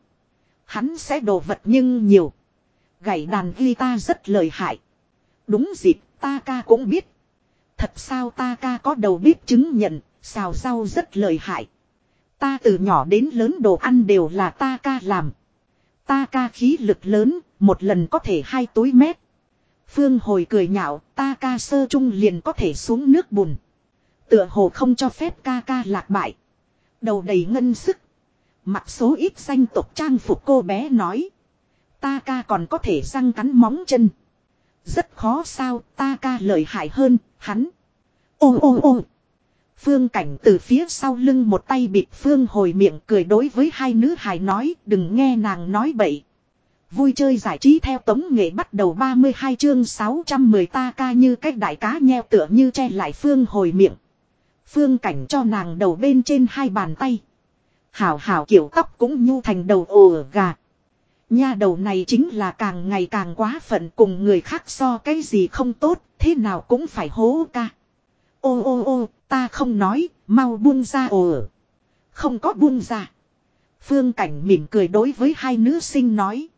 Speaker 1: Hắn sẽ đồ vật nhưng nhiều. Gãy đàn ta rất lợi hại. Đúng dịp ta ca cũng biết. Thật sao ta ca có đầu bếp chứng nhận, xào rau rất lợi hại. Ta từ nhỏ đến lớn đồ ăn đều là ta ca làm. Ta ca khí lực lớn, một lần có thể hai túi mét. Phương hồi cười nhạo, ta ca sơ trung liền có thể xuống nước bùn. Tựa hồ không cho phép ca ca lạc bại. Đầu đầy ngân sức. Mặc số ít danh tộc trang phục cô bé nói. Ta ca còn có thể răng cắn móng chân. Rất khó sao, ta ca lợi hại hơn, hắn. Ô ô ô. Phương cảnh từ phía sau lưng một tay bịt phương hồi miệng cười đối với hai nữ hài nói đừng nghe nàng nói bậy. Vui chơi giải trí theo tống nghệ bắt đầu 32 chương 610 ta ca như cách đại cá nheo tựa như che lại phương hồi miệng. Phương cảnh cho nàng đầu bên trên hai bàn tay. Hảo hảo kiểu tóc cũng nhu thành đầu ồ gà. Nha đầu này chính là càng ngày càng quá phận cùng người khác so cái gì không tốt, thế nào cũng phải hố ca. Ô ô ô, ta không nói, mau buông ra ồ. Không có buông ra. Phương cảnh mỉm cười đối với hai nữ sinh nói.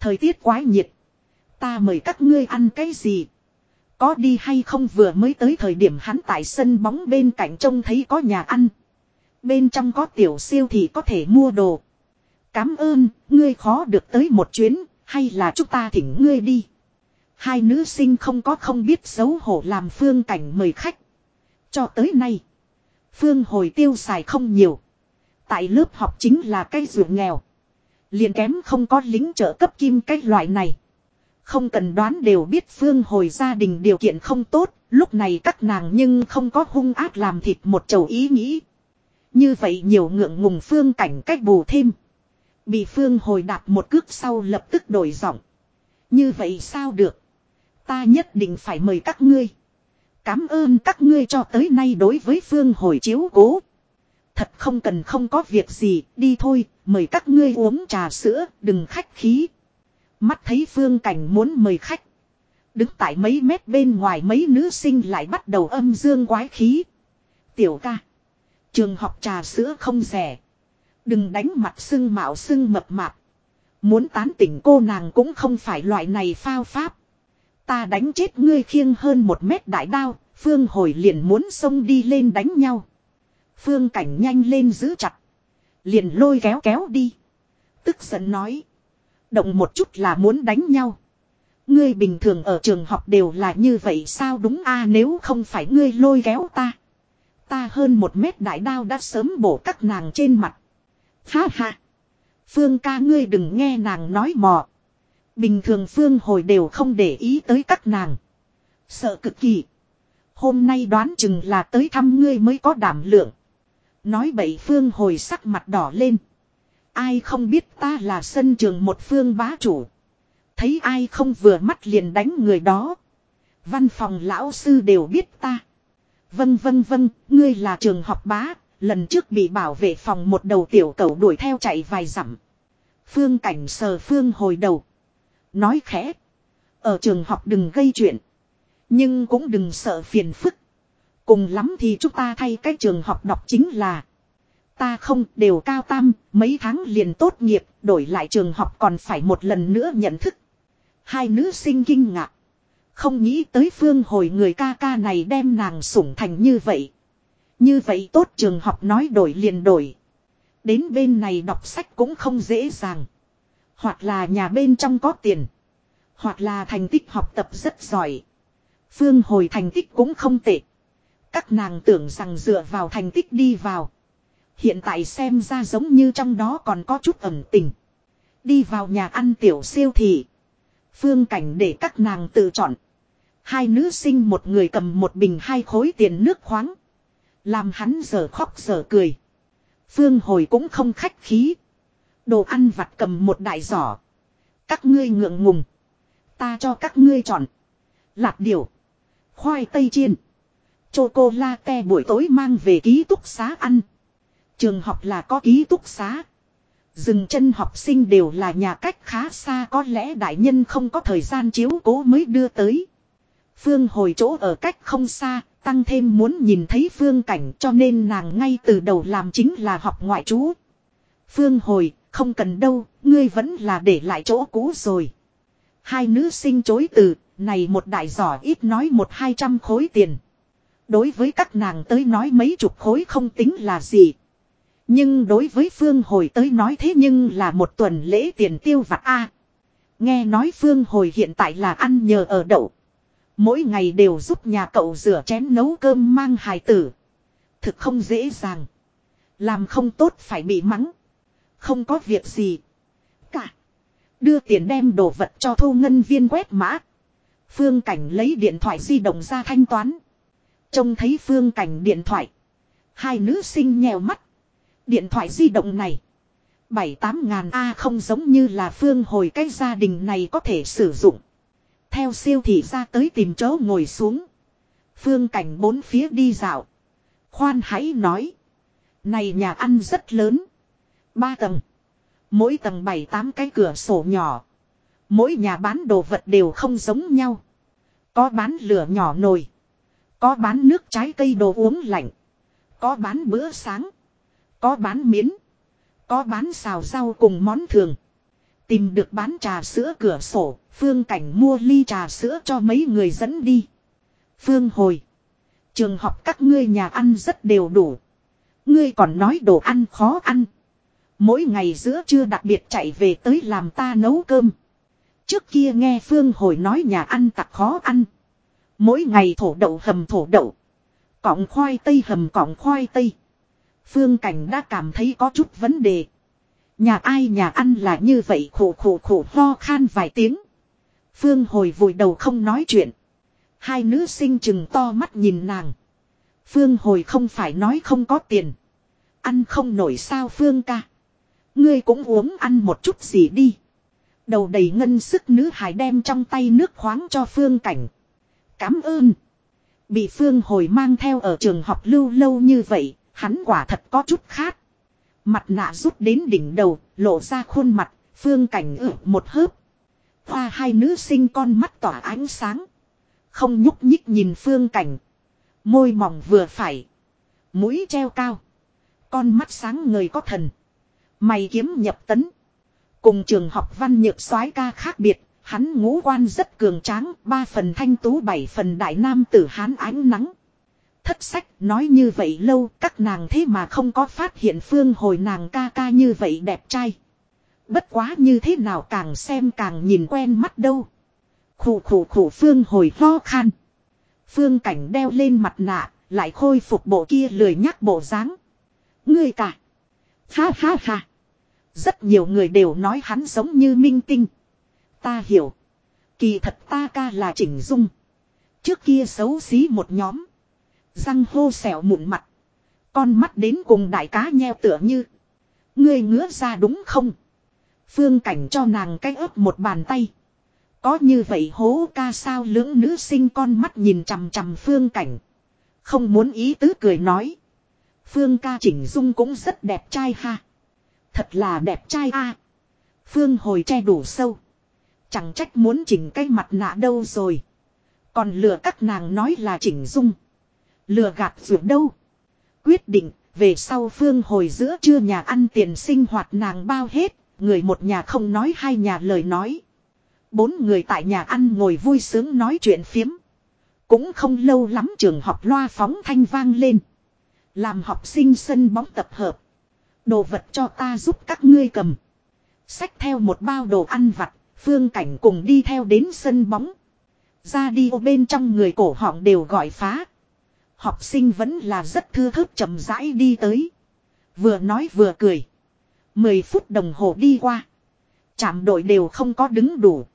Speaker 1: Thời tiết quá nhiệt. Ta mời các ngươi ăn cái gì? Có đi hay không vừa mới tới thời điểm hắn tại sân bóng bên cạnh trông thấy có nhà ăn. Bên trong có tiểu siêu thì có thể mua đồ. Cám ơn, ngươi khó được tới một chuyến, hay là chúng ta thỉnh ngươi đi. Hai nữ sinh không có không biết xấu hổ làm phương cảnh mời khách. Cho tới nay. Phương hồi tiêu xài không nhiều. Tại lớp học chính là cái ruộng nghèo. Liền kém không có lính trợ cấp kim cái loại này. Không cần đoán đều biết Phương hồi gia đình điều kiện không tốt. Lúc này các nàng nhưng không có hung ác làm thịt một chầu ý nghĩ. Như vậy nhiều ngượng ngùng Phương cảnh cách bù thêm. Bị Phương hồi đạp một cước sau lập tức đổi giọng. Như vậy sao được. Ta nhất định phải mời các ngươi. Cám ơn các ngươi cho tới nay đối với Phương hồi chiếu cố. Thật không cần không có việc gì, đi thôi, mời các ngươi uống trà sữa, đừng khách khí. Mắt thấy Phương Cảnh muốn mời khách. Đứng tại mấy mét bên ngoài mấy nữ sinh lại bắt đầu âm dương quái khí. Tiểu ca. Trường học trà sữa không rẻ. Đừng đánh mặt sưng mạo sưng mập mạp. Muốn tán tỉnh cô nàng cũng không phải loại này phao pháp. Ta đánh chết ngươi khiêng hơn một mét đại đao, Phương hồi liền muốn xông đi lên đánh nhau. Phương cảnh nhanh lên giữ chặt. Liền lôi kéo kéo đi. Tức giận nói. Động một chút là muốn đánh nhau. Ngươi bình thường ở trường học đều là như vậy sao đúng a à, nếu không phải ngươi lôi kéo ta. Ta hơn một mét đại đao đã sớm bổ các nàng trên mặt. Ha ha. Phương ca ngươi đừng nghe nàng nói mò. Bình thường Phương hồi đều không để ý tới các nàng. Sợ cực kỳ. Hôm nay đoán chừng là tới thăm ngươi mới có đảm lượng. Nói bậy Phương hồi sắc mặt đỏ lên. Ai không biết ta là sân trường một phương bá chủ. Thấy ai không vừa mắt liền đánh người đó. Văn phòng lão sư đều biết ta. Vâng vâng vâng, ngươi là trường học bá, lần trước bị bảo vệ phòng một đầu tiểu cầu đuổi theo chạy vài dặm. Phương cảnh sờ phương hồi đầu. Nói khẽ. Ở trường học đừng gây chuyện. Nhưng cũng đừng sợ phiền phức. Cùng lắm thì chúng ta thay cái trường học đọc chính là. Ta không đều cao tam, mấy tháng liền tốt nghiệp, đổi lại trường học còn phải một lần nữa nhận thức. Hai nữ sinh kinh ngạc. Không nghĩ tới phương hồi người ca ca này đem nàng sủng thành như vậy. Như vậy tốt trường học nói đổi liền đổi. Đến bên này đọc sách cũng không dễ dàng. Hoặc là nhà bên trong có tiền. Hoặc là thành tích học tập rất giỏi. Phương hồi thành tích cũng không tệ. Các nàng tưởng rằng dựa vào thành tích đi vào. Hiện tại xem ra giống như trong đó còn có chút ẩn tình. Đi vào nhà ăn tiểu siêu thị. Phương cảnh để các nàng tự chọn. Hai nữ sinh một người cầm một bình hai khối tiền nước khoáng. Làm hắn giờ khóc giờ cười. Phương hồi cũng không khách khí. Đồ ăn vặt cầm một đại giỏ. Các ngươi ngượng ngùng. Ta cho các ngươi chọn. lạp điều. Khoai tây chiên. Chocolate buổi tối mang về ký túc xá ăn. Trường học là có ký túc xá. Dừng chân học sinh đều là nhà cách khá xa, có lẽ đại nhân không có thời gian chiếu cố mới đưa tới. Phương hồi chỗ ở cách không xa, tăng thêm muốn nhìn thấy phương cảnh cho nên nàng ngay từ đầu làm chính là học ngoại trú. Phương hồi, không cần đâu, ngươi vẫn là để lại chỗ cũ rồi. Hai nữ sinh chối từ, này một đại giỏ ít nói một hai trăm khối tiền. Đối với các nàng tới nói mấy chục khối không tính là gì. Nhưng đối với Phương Hồi tới nói thế nhưng là một tuần lễ tiền tiêu vặt A. nghe nói Phương Hồi hiện tại là ăn nhờ ở đậu. Mỗi ngày đều giúp nhà cậu rửa chén nấu cơm mang hài tử. Thực không dễ dàng. Làm không tốt phải bị mắng. Không có việc gì. Cả. Đưa tiền đem đồ vật cho thu ngân viên quét mã. Phương Cảnh lấy điện thoại di động ra thanh toán. Trông thấy Phương Cảnh điện thoại. Hai nữ sinh nhèo mắt. Điện thoại di động này. Bảy tám ngàn A không giống như là Phương hồi cái gia đình này có thể sử dụng. Theo siêu thị ra tới tìm chỗ ngồi xuống. Phương Cảnh bốn phía đi dạo. Khoan hãy nói. Này nhà ăn rất lớn. Ba tầng. Mỗi tầng bảy tám cái cửa sổ nhỏ. Mỗi nhà bán đồ vật đều không giống nhau. Có bán lửa nhỏ nồi. Có bán nước trái cây đồ uống lạnh. Có bán bữa sáng. Có bán miến. Có bán xào rau cùng món thường. Tìm được bán trà sữa cửa sổ. Phương cảnh mua ly trà sữa cho mấy người dẫn đi. Phương hồi. Trường học các ngươi nhà ăn rất đều đủ. Ngươi còn nói đồ ăn khó ăn. Mỗi ngày giữa trưa đặc biệt chạy về tới làm ta nấu cơm. Trước kia nghe Phương hồi nói nhà ăn tặc khó ăn. Mỗi ngày thổ đậu hầm thổ đậu. Cọng khoai tây hầm cọng khoai tây. Phương Cảnh đã cảm thấy có chút vấn đề. Nhà ai nhà ăn là như vậy khổ khổ khổ ho khan vài tiếng. Phương hồi vùi đầu không nói chuyện. Hai nữ sinh chừng to mắt nhìn nàng. Phương hồi không phải nói không có tiền. Ăn không nổi sao Phương ca. Ngươi cũng uống ăn một chút gì đi. Đầu đầy ngân sức nữ hải đem trong tay nước khoáng cho Phương cảnh. Cám ơn. Bị Phương hồi mang theo ở trường học lưu lâu như vậy, hắn quả thật có chút khát. Mặt nạ rút đến đỉnh đầu, lộ ra khuôn mặt, Phương cảnh ử một hớp. Hoa hai nữ sinh con mắt tỏa ánh sáng. Không nhúc nhích nhìn Phương cảnh. Môi mỏng vừa phải. Mũi treo cao. Con mắt sáng người có thần. Mày kiếm nhập tấn. Cùng trường học văn nhược soái ca khác biệt, hắn ngũ quan rất cường tráng, ba phần thanh tú bảy phần đại nam tử hán ánh nắng. Thất sách nói như vậy lâu, các nàng thế mà không có phát hiện phương hồi nàng ca ca như vậy đẹp trai. Bất quá như thế nào càng xem càng nhìn quen mắt đâu. Khủ khủ khủ phương hồi lo khan. Phương cảnh đeo lên mặt nạ, lại khôi phục bộ kia lười nhắc bộ dáng. Ngươi cả. Ha ha ha. Rất nhiều người đều nói hắn giống như minh tinh. Ta hiểu. Kỳ thật ta ca là chỉnh dung. Trước kia xấu xí một nhóm. Răng hô xẻo mụn mặt. Con mắt đến cùng đại cá nheo tựa như. Ngươi ngứa ra đúng không? Phương cảnh cho nàng cách ấp một bàn tay. Có như vậy hố ca sao lưỡng nữ sinh con mắt nhìn chằm chằm phương cảnh. Không muốn ý tứ cười nói. Phương ca chỉnh dung cũng rất đẹp trai ha. Thật là đẹp trai a. Phương hồi che đủ sâu. Chẳng trách muốn chỉnh cái mặt nạ đâu rồi. Còn lừa các nàng nói là chỉnh dung. Lừa gạt vượt đâu. Quyết định, về sau Phương hồi giữa trưa nhà ăn tiền sinh hoạt nàng bao hết, người một nhà không nói hai nhà lời nói. Bốn người tại nhà ăn ngồi vui sướng nói chuyện phiếm. Cũng không lâu lắm trường học loa phóng thanh vang lên. Làm học sinh sân bóng tập hợp. Đồ vật cho ta giúp các ngươi cầm. Xách theo một bao đồ ăn vặt, phương cảnh cùng đi theo đến sân bóng. Ra đi ô bên trong người cổ họng đều gọi phá. Học sinh vẫn là rất thư thớt chậm rãi đi tới. Vừa nói vừa cười. Mười phút đồng hồ đi qua. Chạm đội đều không có đứng đủ.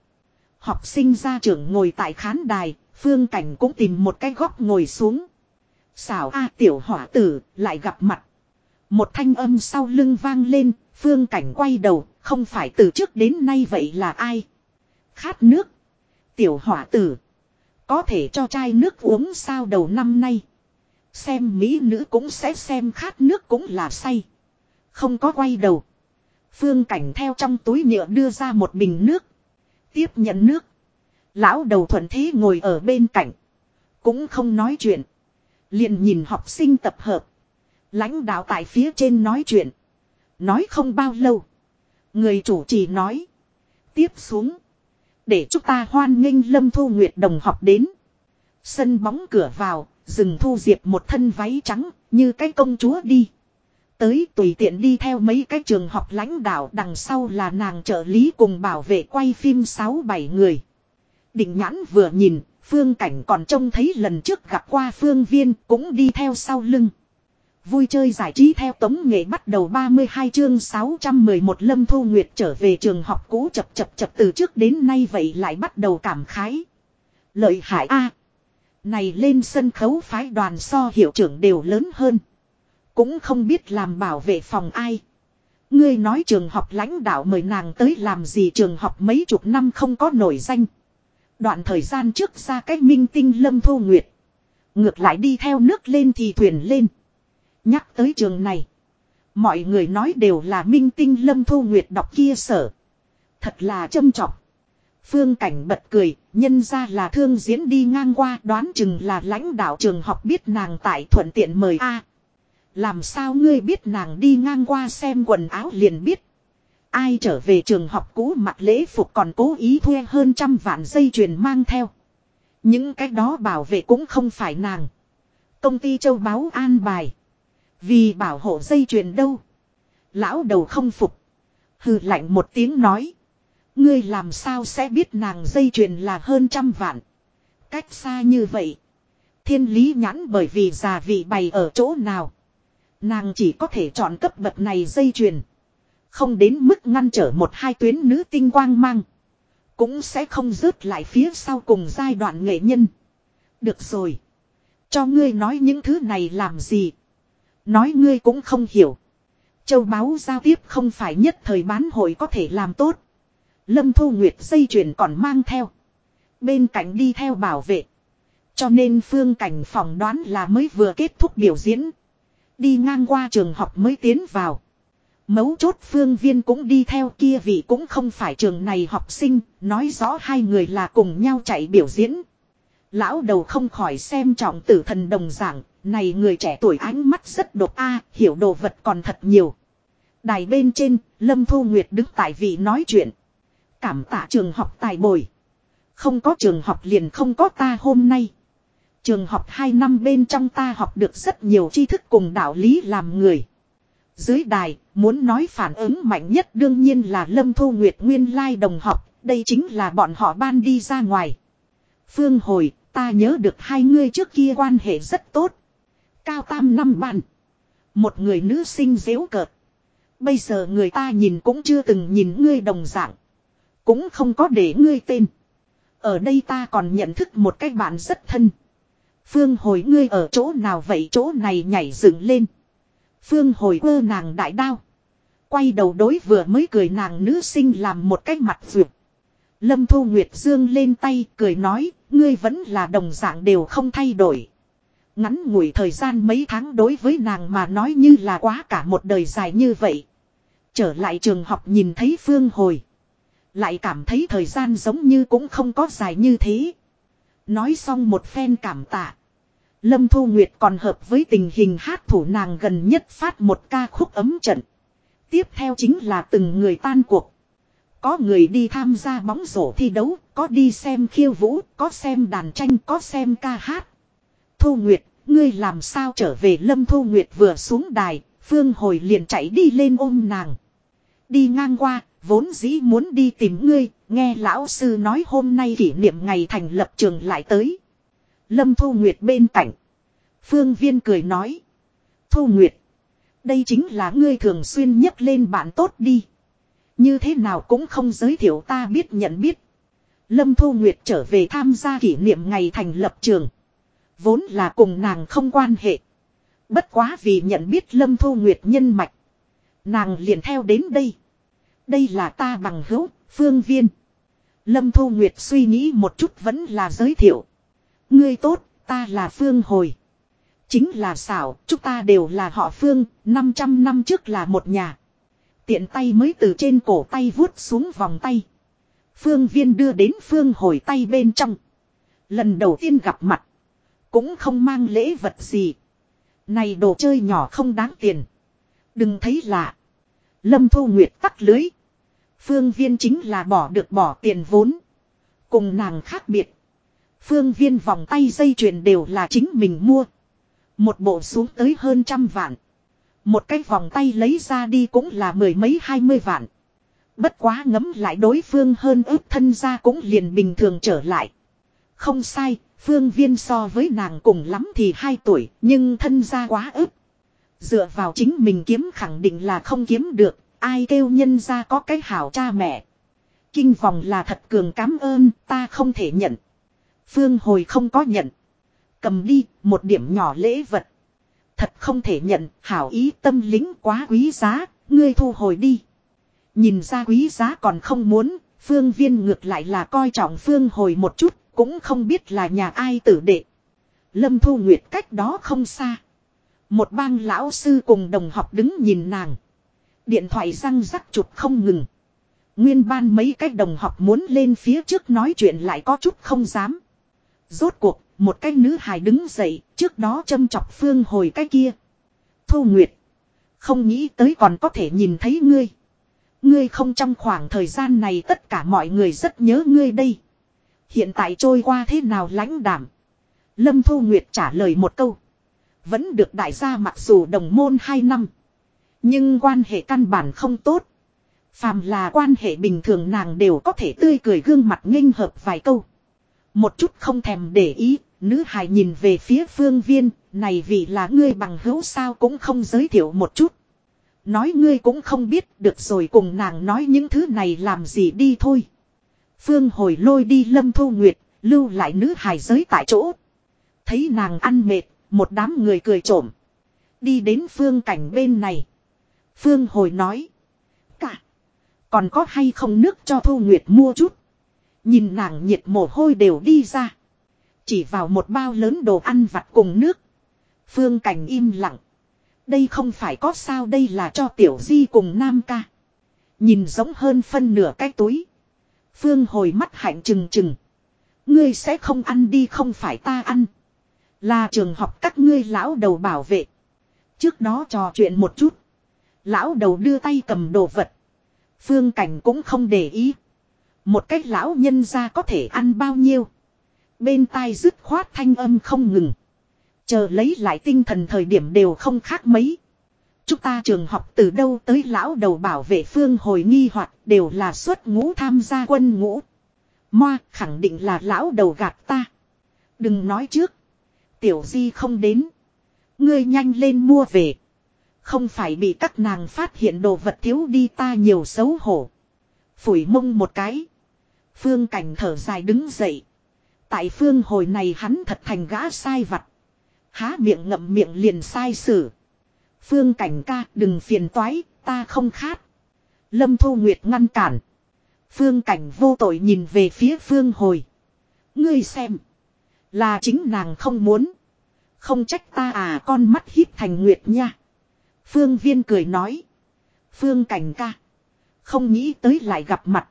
Speaker 1: Học sinh gia trưởng ngồi tại khán đài, phương cảnh cũng tìm một cái góc ngồi xuống. Xảo A tiểu hỏa tử, lại gặp mặt. Một thanh âm sau lưng vang lên, phương cảnh quay đầu, không phải từ trước đến nay vậy là ai. Khát nước. Tiểu hỏa tử. Có thể cho chai nước uống sao đầu năm nay. Xem mỹ nữ cũng sẽ xem khát nước cũng là say. Không có quay đầu. Phương cảnh theo trong túi nhựa đưa ra một bình nước. Tiếp nhận nước. Lão đầu thuận thế ngồi ở bên cạnh. Cũng không nói chuyện. Liền nhìn học sinh tập hợp. Lãnh đạo tại phía trên nói chuyện. Nói không bao lâu. Người chủ trì nói. Tiếp xuống. Để chúng ta hoan nghênh Lâm Thu Nguyệt đồng học đến. Sân bóng cửa vào, rừng thu diệp một thân váy trắng, như cái công chúa đi. Tới tùy tiện đi theo mấy cái trường học lãnh đạo đằng sau là nàng trợ lý cùng bảo vệ quay phim 6-7 người. Định nhãn vừa nhìn, phương cảnh còn trông thấy lần trước gặp qua phương viên cũng đi theo sau lưng. Vui chơi giải trí theo tống nghệ bắt đầu 32 chương 611 Lâm Thu Nguyệt trở về trường học cũ chập chập chập từ trước đến nay vậy lại bắt đầu cảm khái. Lợi hại A này lên sân khấu phái đoàn so hiệu trưởng đều lớn hơn. Cũng không biết làm bảo vệ phòng ai. Ngươi nói trường học lãnh đạo mời nàng tới làm gì trường học mấy chục năm không có nổi danh. Đoạn thời gian trước ra cách minh tinh lâm thu nguyệt. Ngược lại đi theo nước lên thì thuyền lên. Nhắc tới trường này. Mọi người nói đều là minh tinh lâm thu nguyệt đọc kia sở. Thật là châm trọng. Phương Cảnh bật cười, nhân ra là thương diễn đi ngang qua đoán chừng là lãnh đạo trường học biết nàng tại thuận tiện mời A. làm sao ngươi biết nàng đi ngang qua xem quần áo liền biết. Ai trở về trường học cũ mặc lễ phục còn cố ý thuê hơn trăm vạn dây chuyền mang theo. Những cái đó bảo vệ cũng không phải nàng. Công ty châu báo an bài. Vì bảo hộ dây chuyền đâu. Lão đầu không phục. Hừ lạnh một tiếng nói. Ngươi làm sao sẽ biết nàng dây chuyền là hơn trăm vạn. Cách xa như vậy. Thiên lý nhãn bởi vì già vị bày ở chỗ nào. Nàng chỉ có thể chọn cấp bậc này dây chuyền. Không đến mức ngăn trở một hai tuyến nữ tinh quang mang. Cũng sẽ không rớt lại phía sau cùng giai đoạn nghệ nhân. Được rồi. Cho ngươi nói những thứ này làm gì. Nói ngươi cũng không hiểu. Châu báu giao tiếp không phải nhất thời bán hội có thể làm tốt. Lâm Thu Nguyệt dây chuyền còn mang theo. Bên cạnh đi theo bảo vệ. Cho nên phương cảnh phỏng đoán là mới vừa kết thúc biểu diễn. Đi ngang qua trường học mới tiến vào. Mấu chốt phương viên cũng đi theo kia vì cũng không phải trường này học sinh, nói rõ hai người là cùng nhau chạy biểu diễn. Lão đầu không khỏi xem trọng tử thần đồng giảng, này người trẻ tuổi ánh mắt rất độc a hiểu đồ vật còn thật nhiều. Đài bên trên, Lâm Thu Nguyệt đứng tại vị nói chuyện. Cảm tạ trường học tài bồi. Không có trường học liền không có ta hôm nay. Trường học 2 năm bên trong ta học được rất nhiều tri thức cùng đạo lý làm người. Dưới đài, muốn nói phản ứng mạnh nhất đương nhiên là Lâm Thu Nguyệt nguyên lai đồng học, đây chính là bọn họ ban đi ra ngoài. Phương hồi, ta nhớ được hai ngươi trước kia quan hệ rất tốt. Cao tam năm ban. Một người nữ sinh dễu cợt. Bây giờ người ta nhìn cũng chưa từng nhìn ngươi đồng dạng. Cũng không có để ngươi tên. Ở đây ta còn nhận thức một cái bạn rất thân. Phương hồi ngươi ở chỗ nào vậy chỗ này nhảy dựng lên. Phương hồi quơ nàng đại đao. Quay đầu đối vừa mới cười nàng nữ sinh làm một cái mặt vượt. Lâm Thu Nguyệt Dương lên tay cười nói, ngươi vẫn là đồng dạng đều không thay đổi. Ngắn ngủi thời gian mấy tháng đối với nàng mà nói như là quá cả một đời dài như vậy. Trở lại trường học nhìn thấy Phương hồi. Lại cảm thấy thời gian giống như cũng không có dài như thế. Nói xong một phen cảm tạ. Lâm Thu Nguyệt còn hợp với tình hình hát thủ nàng gần nhất phát một ca khúc ấm trận. Tiếp theo chính là từng người tan cuộc. Có người đi tham gia bóng rổ thi đấu, có đi xem khiêu vũ, có xem đàn tranh, có xem ca hát. Thu Nguyệt, ngươi làm sao trở về Lâm Thu Nguyệt vừa xuống đài, Phương Hồi liền chạy đi lên ôm nàng. Đi ngang qua, vốn dĩ muốn đi tìm ngươi, nghe lão sư nói hôm nay kỷ niệm ngày thành lập trường lại tới. Lâm Thu Nguyệt bên cạnh. Phương Viên cười nói. Thu Nguyệt. Đây chính là ngươi thường xuyên nhắc lên bạn tốt đi. Như thế nào cũng không giới thiệu ta biết nhận biết. Lâm Thu Nguyệt trở về tham gia kỷ niệm ngày thành lập trường. Vốn là cùng nàng không quan hệ. Bất quá vì nhận biết Lâm Thu Nguyệt nhân mạch. Nàng liền theo đến đây. Đây là ta bằng hữu, phương viên. Lâm Thu Nguyệt suy nghĩ một chút vẫn là giới thiệu. Ngươi tốt, ta là Phương Hồi. Chính là xảo, chúng ta đều là họ Phương, 500 năm trước là một nhà. Tiện tay mới từ trên cổ tay vuốt xuống vòng tay. Phương Viên đưa đến Phương Hồi tay bên trong. Lần đầu tiên gặp mặt. Cũng không mang lễ vật gì. Này đồ chơi nhỏ không đáng tiền. Đừng thấy lạ. Lâm Thu Nguyệt tắt lưới. Phương Viên chính là bỏ được bỏ tiền vốn. Cùng nàng khác biệt. Phương Viên vòng tay dây chuyền đều là chính mình mua. Một bộ xuống tới hơn trăm vạn. Một cái vòng tay lấy ra đi cũng là mười mấy hai mươi vạn. Bất quá ngấm lại đối phương hơn ước thân ra cũng liền bình thường trở lại. Không sai, phương viên so với nàng cùng lắm thì hai tuổi, nhưng thân ra quá ức. Dựa vào chính mình kiếm khẳng định là không kiếm được, ai kêu nhân ra có cái hảo cha mẹ. Kinh vòng là thật cường cảm ơn, ta không thể nhận. Phương hồi không có nhận. Cầm đi, một điểm nhỏ lễ vật. Thật không thể nhận, hảo ý tâm lính quá quý giá, ngươi thu hồi đi. Nhìn ra quý giá còn không muốn, phương viên ngược lại là coi trọng phương hồi một chút, cũng không biết là nhà ai tử đệ. Lâm Thu Nguyệt cách đó không xa. Một bang lão sư cùng đồng học đứng nhìn nàng. Điện thoại răng rắc chụp không ngừng. Nguyên ban mấy cách đồng học muốn lên phía trước nói chuyện lại có chút không dám. Rốt cuộc, một cái nữ hài đứng dậy, trước đó châm chọc phương hồi cái kia. Thu Nguyệt. Không nghĩ tới còn có thể nhìn thấy ngươi. Ngươi không trong khoảng thời gian này tất cả mọi người rất nhớ ngươi đây. Hiện tại trôi qua thế nào lãnh đảm. Lâm Thu Nguyệt trả lời một câu. Vẫn được đại gia mặc dù đồng môn hai năm. Nhưng quan hệ căn bản không tốt. Phàm là quan hệ bình thường nàng đều có thể tươi cười gương mặt nghênh hợp vài câu. Một chút không thèm để ý, Nữ hài nhìn về phía phương viên, này vì là ngươi bằng hữu sao cũng không giới thiệu một chút. Nói ngươi cũng không biết được rồi cùng nàng nói những thứ này làm gì đi thôi. Phương hồi lôi đi lâm thu nguyệt, lưu lại nữ hài giới tại chỗ. Thấy nàng ăn mệt, một đám người cười trộm. Đi đến phương cảnh bên này. Phương hồi nói. Cả. Còn có hay không nước cho thu nguyệt mua chút. Nhìn nàng nhiệt mồ hôi đều đi ra. Chỉ vào một bao lớn đồ ăn vặt cùng nước. Phương cảnh im lặng. Đây không phải có sao, đây là cho tiểu di cùng nam ca. Nhìn giống hơn phân nửa cái túi. Phương hồi mắt hạnh trừng trừng. Ngươi sẽ không ăn đi, không phải ta ăn. Là trường học các ngươi lão đầu bảo vệ. Trước đó trò chuyện một chút. Lão đầu đưa tay cầm đồ vật. Phương cảnh cũng không để ý. Một cách lão nhân ra có thể ăn bao nhiêu. Bên tai dứt khoát thanh âm không ngừng. Chờ lấy lại tinh thần thời điểm đều không khác mấy. Chúng ta trường học từ đâu tới lão đầu bảo vệ phương hồi nghi hoặc đều là xuất ngũ tham gia quân ngũ. Moa khẳng định là lão đầu gạt ta. Đừng nói trước. Tiểu di không đến. Ngươi nhanh lên mua về. Không phải bị các nàng phát hiện đồ vật thiếu đi ta nhiều xấu hổ. Phủi mông một cái. Phương cảnh thở dài đứng dậy. Tại phương hồi này hắn thật thành gã sai vặt. Há miệng ngậm miệng liền sai sử. Phương cảnh ca đừng phiền toái, ta không khát. Lâm Thu Nguyệt ngăn cản. Phương cảnh vô tội nhìn về phía phương hồi. Ngươi xem. Là chính nàng không muốn. Không trách ta à con mắt hít thành nguyệt nha. Phương viên cười nói. Phương cảnh ca. Không nghĩ tới lại gặp mặt.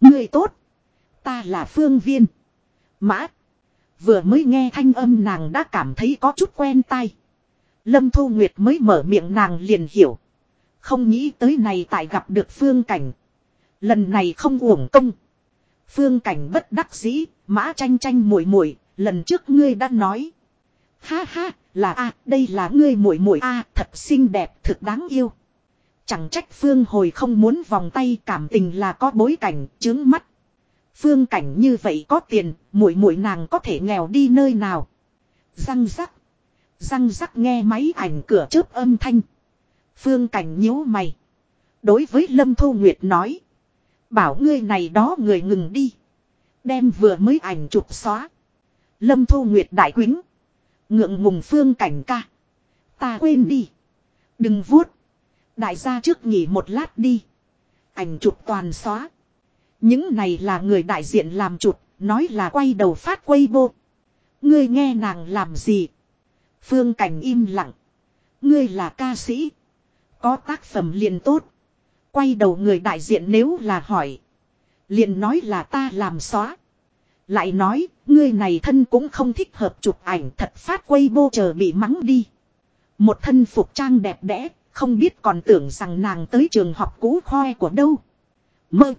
Speaker 1: Ngươi tốt. Ta là phương viên. Mã. Vừa mới nghe thanh âm nàng đã cảm thấy có chút quen tai. Lâm Thu Nguyệt mới mở miệng nàng liền hiểu. Không nghĩ tới này tại gặp được phương cảnh. Lần này không uổng công. Phương cảnh bất đắc dĩ, mã tranh tranh muội muội lần trước ngươi đã nói. Ha ha, là a đây là ngươi muội muội a thật xinh đẹp, thực đáng yêu. Chẳng trách phương hồi không muốn vòng tay cảm tình là có bối cảnh, chướng mắt. Phương cảnh như vậy có tiền, muội muội nàng có thể nghèo đi nơi nào. Răng rắc. Răng rắc nghe máy ảnh cửa chớp âm thanh. Phương cảnh nhíu mày. Đối với Lâm Thu Nguyệt nói. Bảo ngươi này đó người ngừng đi. Đem vừa mới ảnh chụp xóa. Lâm Thu Nguyệt đại quính. Ngượng ngùng phương cảnh ca. Ta quên đi. Đừng vuốt. Đại gia trước nghỉ một lát đi. Ảnh chụp toàn xóa. Những này là người đại diện làm chụp, nói là quay đầu phát quay bô. Ngươi nghe nàng làm gì? Phương Cảnh im lặng. Ngươi là ca sĩ. Có tác phẩm liền tốt. Quay đầu người đại diện nếu là hỏi. Liền nói là ta làm xóa. Lại nói, ngươi này thân cũng không thích hợp chụp ảnh thật phát quay bô chờ bị mắng đi. Một thân phục trang đẹp đẽ, không biết còn tưởng rằng nàng tới trường học cũ khoe của đâu. Mơ.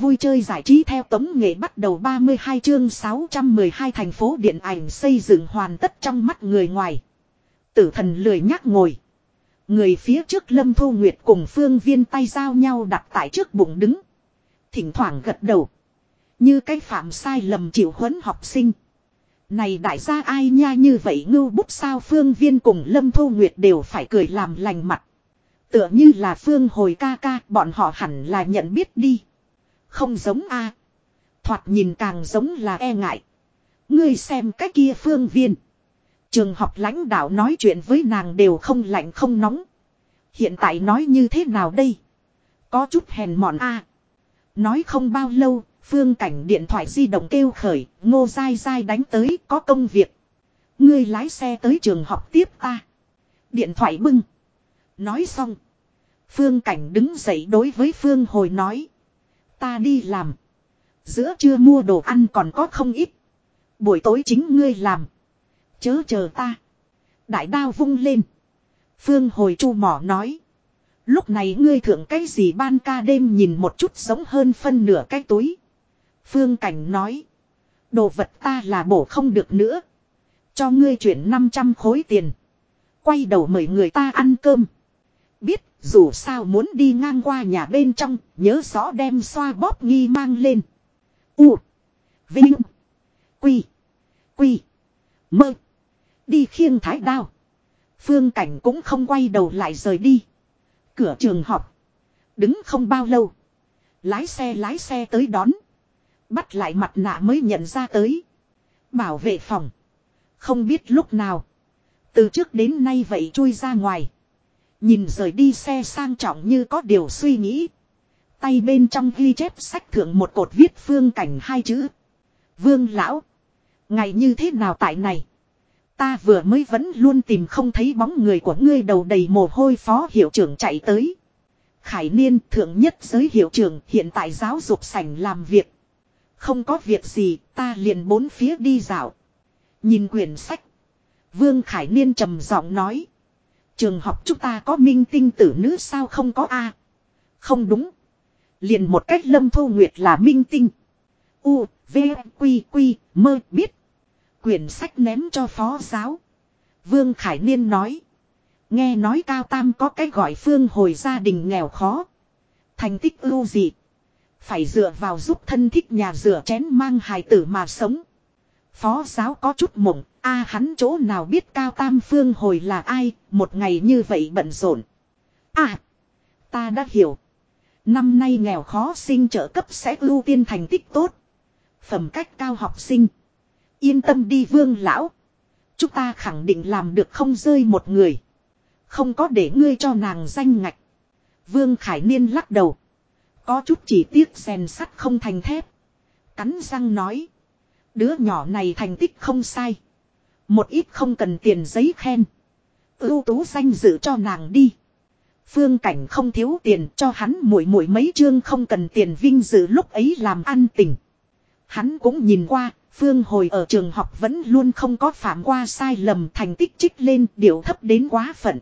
Speaker 1: Vui chơi giải trí theo tống nghệ bắt đầu 32 chương 612 thành phố điện ảnh xây dựng hoàn tất trong mắt người ngoài. Tử thần lười nhắc ngồi. Người phía trước Lâm Thu Nguyệt cùng Phương Viên tay giao nhau đặt tại trước bụng đứng. Thỉnh thoảng gật đầu. Như cái phạm sai lầm chịu huấn học sinh. Này đại gia ai nha như vậy ngưu bút sao Phương Viên cùng Lâm Thu Nguyệt đều phải cười làm lành mặt. Tựa như là Phương hồi ca ca bọn họ hẳn là nhận biết đi. Không giống a Thoạt nhìn càng giống là e ngại. Ngươi xem cái kia phương viên. Trường học lãnh đạo nói chuyện với nàng đều không lạnh không nóng. Hiện tại nói như thế nào đây? Có chút hèn mọn a Nói không bao lâu, phương cảnh điện thoại di động kêu khởi, ngô dai dai đánh tới có công việc. Ngươi lái xe tới trường học tiếp ta. Điện thoại bưng. Nói xong. Phương cảnh đứng dậy đối với phương hồi nói. Ta đi làm. Giữa trưa mua đồ ăn còn có không ít. Buổi tối chính ngươi làm. Chớ chờ ta. Đại đao vung lên. Phương hồi chu mỏ nói. Lúc này ngươi thượng cái gì ban ca đêm nhìn một chút giống hơn phân nửa cái túi. Phương cảnh nói. Đồ vật ta là bổ không được nữa. Cho ngươi chuyển 500 khối tiền. Quay đầu mời người ta ăn cơm. Biết dù sao muốn đi ngang qua nhà bên trong, nhớ rõ đem xoa bóp nghi mang lên. U. Vinh. Quy. Quy. Mơ. Đi khiêng thái đao. Phương cảnh cũng không quay đầu lại rời đi. Cửa trường học. Đứng không bao lâu. Lái xe lái xe tới đón. Bắt lại mặt nạ mới nhận ra tới. Bảo vệ phòng. Không biết lúc nào. Từ trước đến nay vậy chui ra ngoài. Nhìn rời đi xe sang trọng như có điều suy nghĩ. Tay bên trong ghi chép sách thượng một cột viết phương cảnh hai chữ. Vương lão. Ngày như thế nào tại này? Ta vừa mới vẫn luôn tìm không thấy bóng người của ngươi đầu đầy mồ hôi phó hiệu trưởng chạy tới. Khải Niên thượng nhất giới hiệu trưởng hiện tại giáo dục sảnh làm việc. Không có việc gì ta liền bốn phía đi dạo. Nhìn quyển sách. Vương Khải Niên trầm giọng nói. Trường học chúng ta có minh tinh tử nữ sao không có a Không đúng. Liền một cách lâm thu nguyệt là minh tinh. U, V, Quy, Quy, mơ biết. Quyển sách ném cho phó giáo. Vương Khải Niên nói. Nghe nói cao tam có cái gọi phương hồi gia đình nghèo khó. Thành tích ưu dị. Phải dựa vào giúp thân thích nhà rửa chén mang hài tử mà sống. Phó giáo có chút mộng, a hắn chỗ nào biết cao tam phương hồi là ai, một ngày như vậy bận rộn. À, ta đã hiểu. Năm nay nghèo khó sinh trợ cấp sẽ ưu tiên thành tích tốt. Phẩm cách cao học sinh. Yên tâm đi vương lão. Chúng ta khẳng định làm được không rơi một người. Không có để ngươi cho nàng danh ngạch. Vương Khải Niên lắc đầu. Có chút chỉ tiếc rèn sắt không thành thép. Cắn răng nói. Đứa nhỏ này thành tích không sai. Một ít không cần tiền giấy khen. Ưu tú danh dự cho nàng đi. Phương cảnh không thiếu tiền cho hắn mỗi mỗi mấy chương không cần tiền vinh dự lúc ấy làm ăn tình. Hắn cũng nhìn qua, Phương hồi ở trường học vẫn luôn không có phạm qua sai lầm thành tích trích lên điều thấp đến quá phận.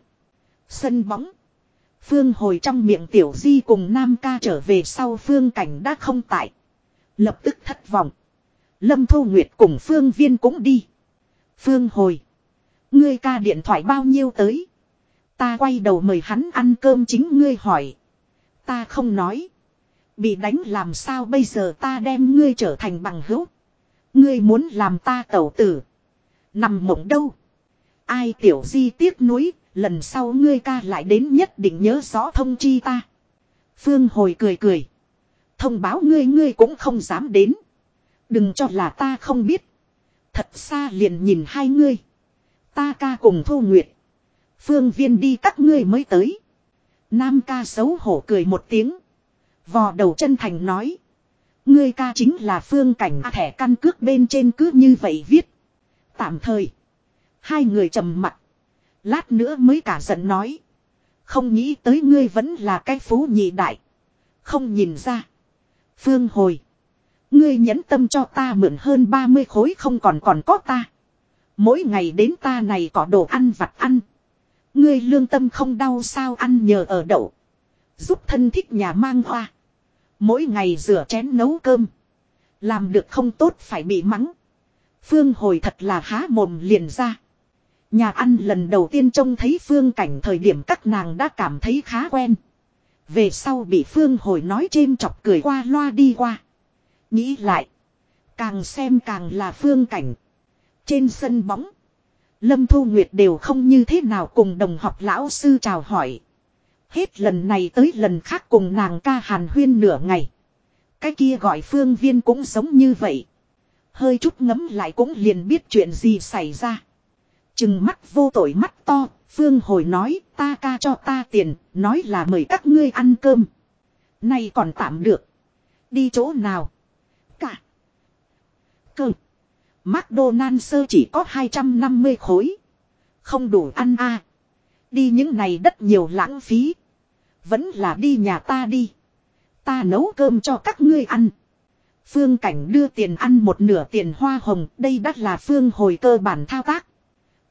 Speaker 1: Sân bóng. Phương hồi trong miệng tiểu di cùng Nam ca trở về sau phương cảnh đã không tại. Lập tức thất vọng. Lâm Thu Nguyệt cùng Phương Viên cũng đi. Phương hồi. Ngươi ca điện thoại bao nhiêu tới. Ta quay đầu mời hắn ăn cơm chính ngươi hỏi. Ta không nói. Bị đánh làm sao bây giờ ta đem ngươi trở thành bằng hữu. Ngươi muốn làm ta tẩu tử. Nằm mộng đâu. Ai tiểu di tiếc nuối, lần sau ngươi ca lại đến nhất định nhớ rõ thông chi ta. Phương hồi cười cười. Thông báo ngươi ngươi cũng không dám đến. Đừng cho là ta không biết. Thật xa liền nhìn hai ngươi. Ta ca cùng thu nguyệt. Phương viên đi các ngươi mới tới. Nam ca xấu hổ cười một tiếng. Vò đầu chân thành nói. Ngươi ca chính là phương cảnh thẻ căn cước bên trên cứ như vậy viết. Tạm thời. Hai người trầm mặt. Lát nữa mới cả giận nói. Không nghĩ tới ngươi vẫn là cái phú nhị đại. Không nhìn ra. Phương hồi. Ngươi nhẫn tâm cho ta mượn hơn 30 khối không còn còn có ta. Mỗi ngày đến ta này có đồ ăn vặt ăn. Ngươi lương tâm không đau sao ăn nhờ ở đậu. Giúp thân thích nhà mang hoa. Mỗi ngày rửa chén nấu cơm. Làm được không tốt phải bị mắng. Phương hồi thật là há mồm liền ra. Nhà ăn lần đầu tiên trông thấy phương cảnh thời điểm các nàng đã cảm thấy khá quen. Về sau bị phương hồi nói chêm chọc cười qua loa đi qua. Nghĩ lại. Càng xem càng là phương cảnh. Trên sân bóng. Lâm Thu Nguyệt đều không như thế nào cùng đồng học lão sư chào hỏi. Hết lần này tới lần khác cùng nàng ca hàn huyên nửa ngày. Cái kia gọi phương viên cũng giống như vậy. Hơi chút ngấm lại cũng liền biết chuyện gì xảy ra. Chừng mắt vô tội mắt to, phương hồi nói ta ca cho ta tiền, nói là mời các ngươi ăn cơm. Nay còn tạm được. Đi chỗ nào? Cả. Cơ. McDonald's sơ chỉ có 250 khối. Không đủ ăn a. Đi những này đất nhiều lãng phí. Vẫn là đi nhà ta đi. Ta nấu cơm cho các ngươi ăn. Phương Cảnh đưa tiền ăn một nửa tiền hoa hồng. Đây đắt là Phương hồi cơ bản thao tác.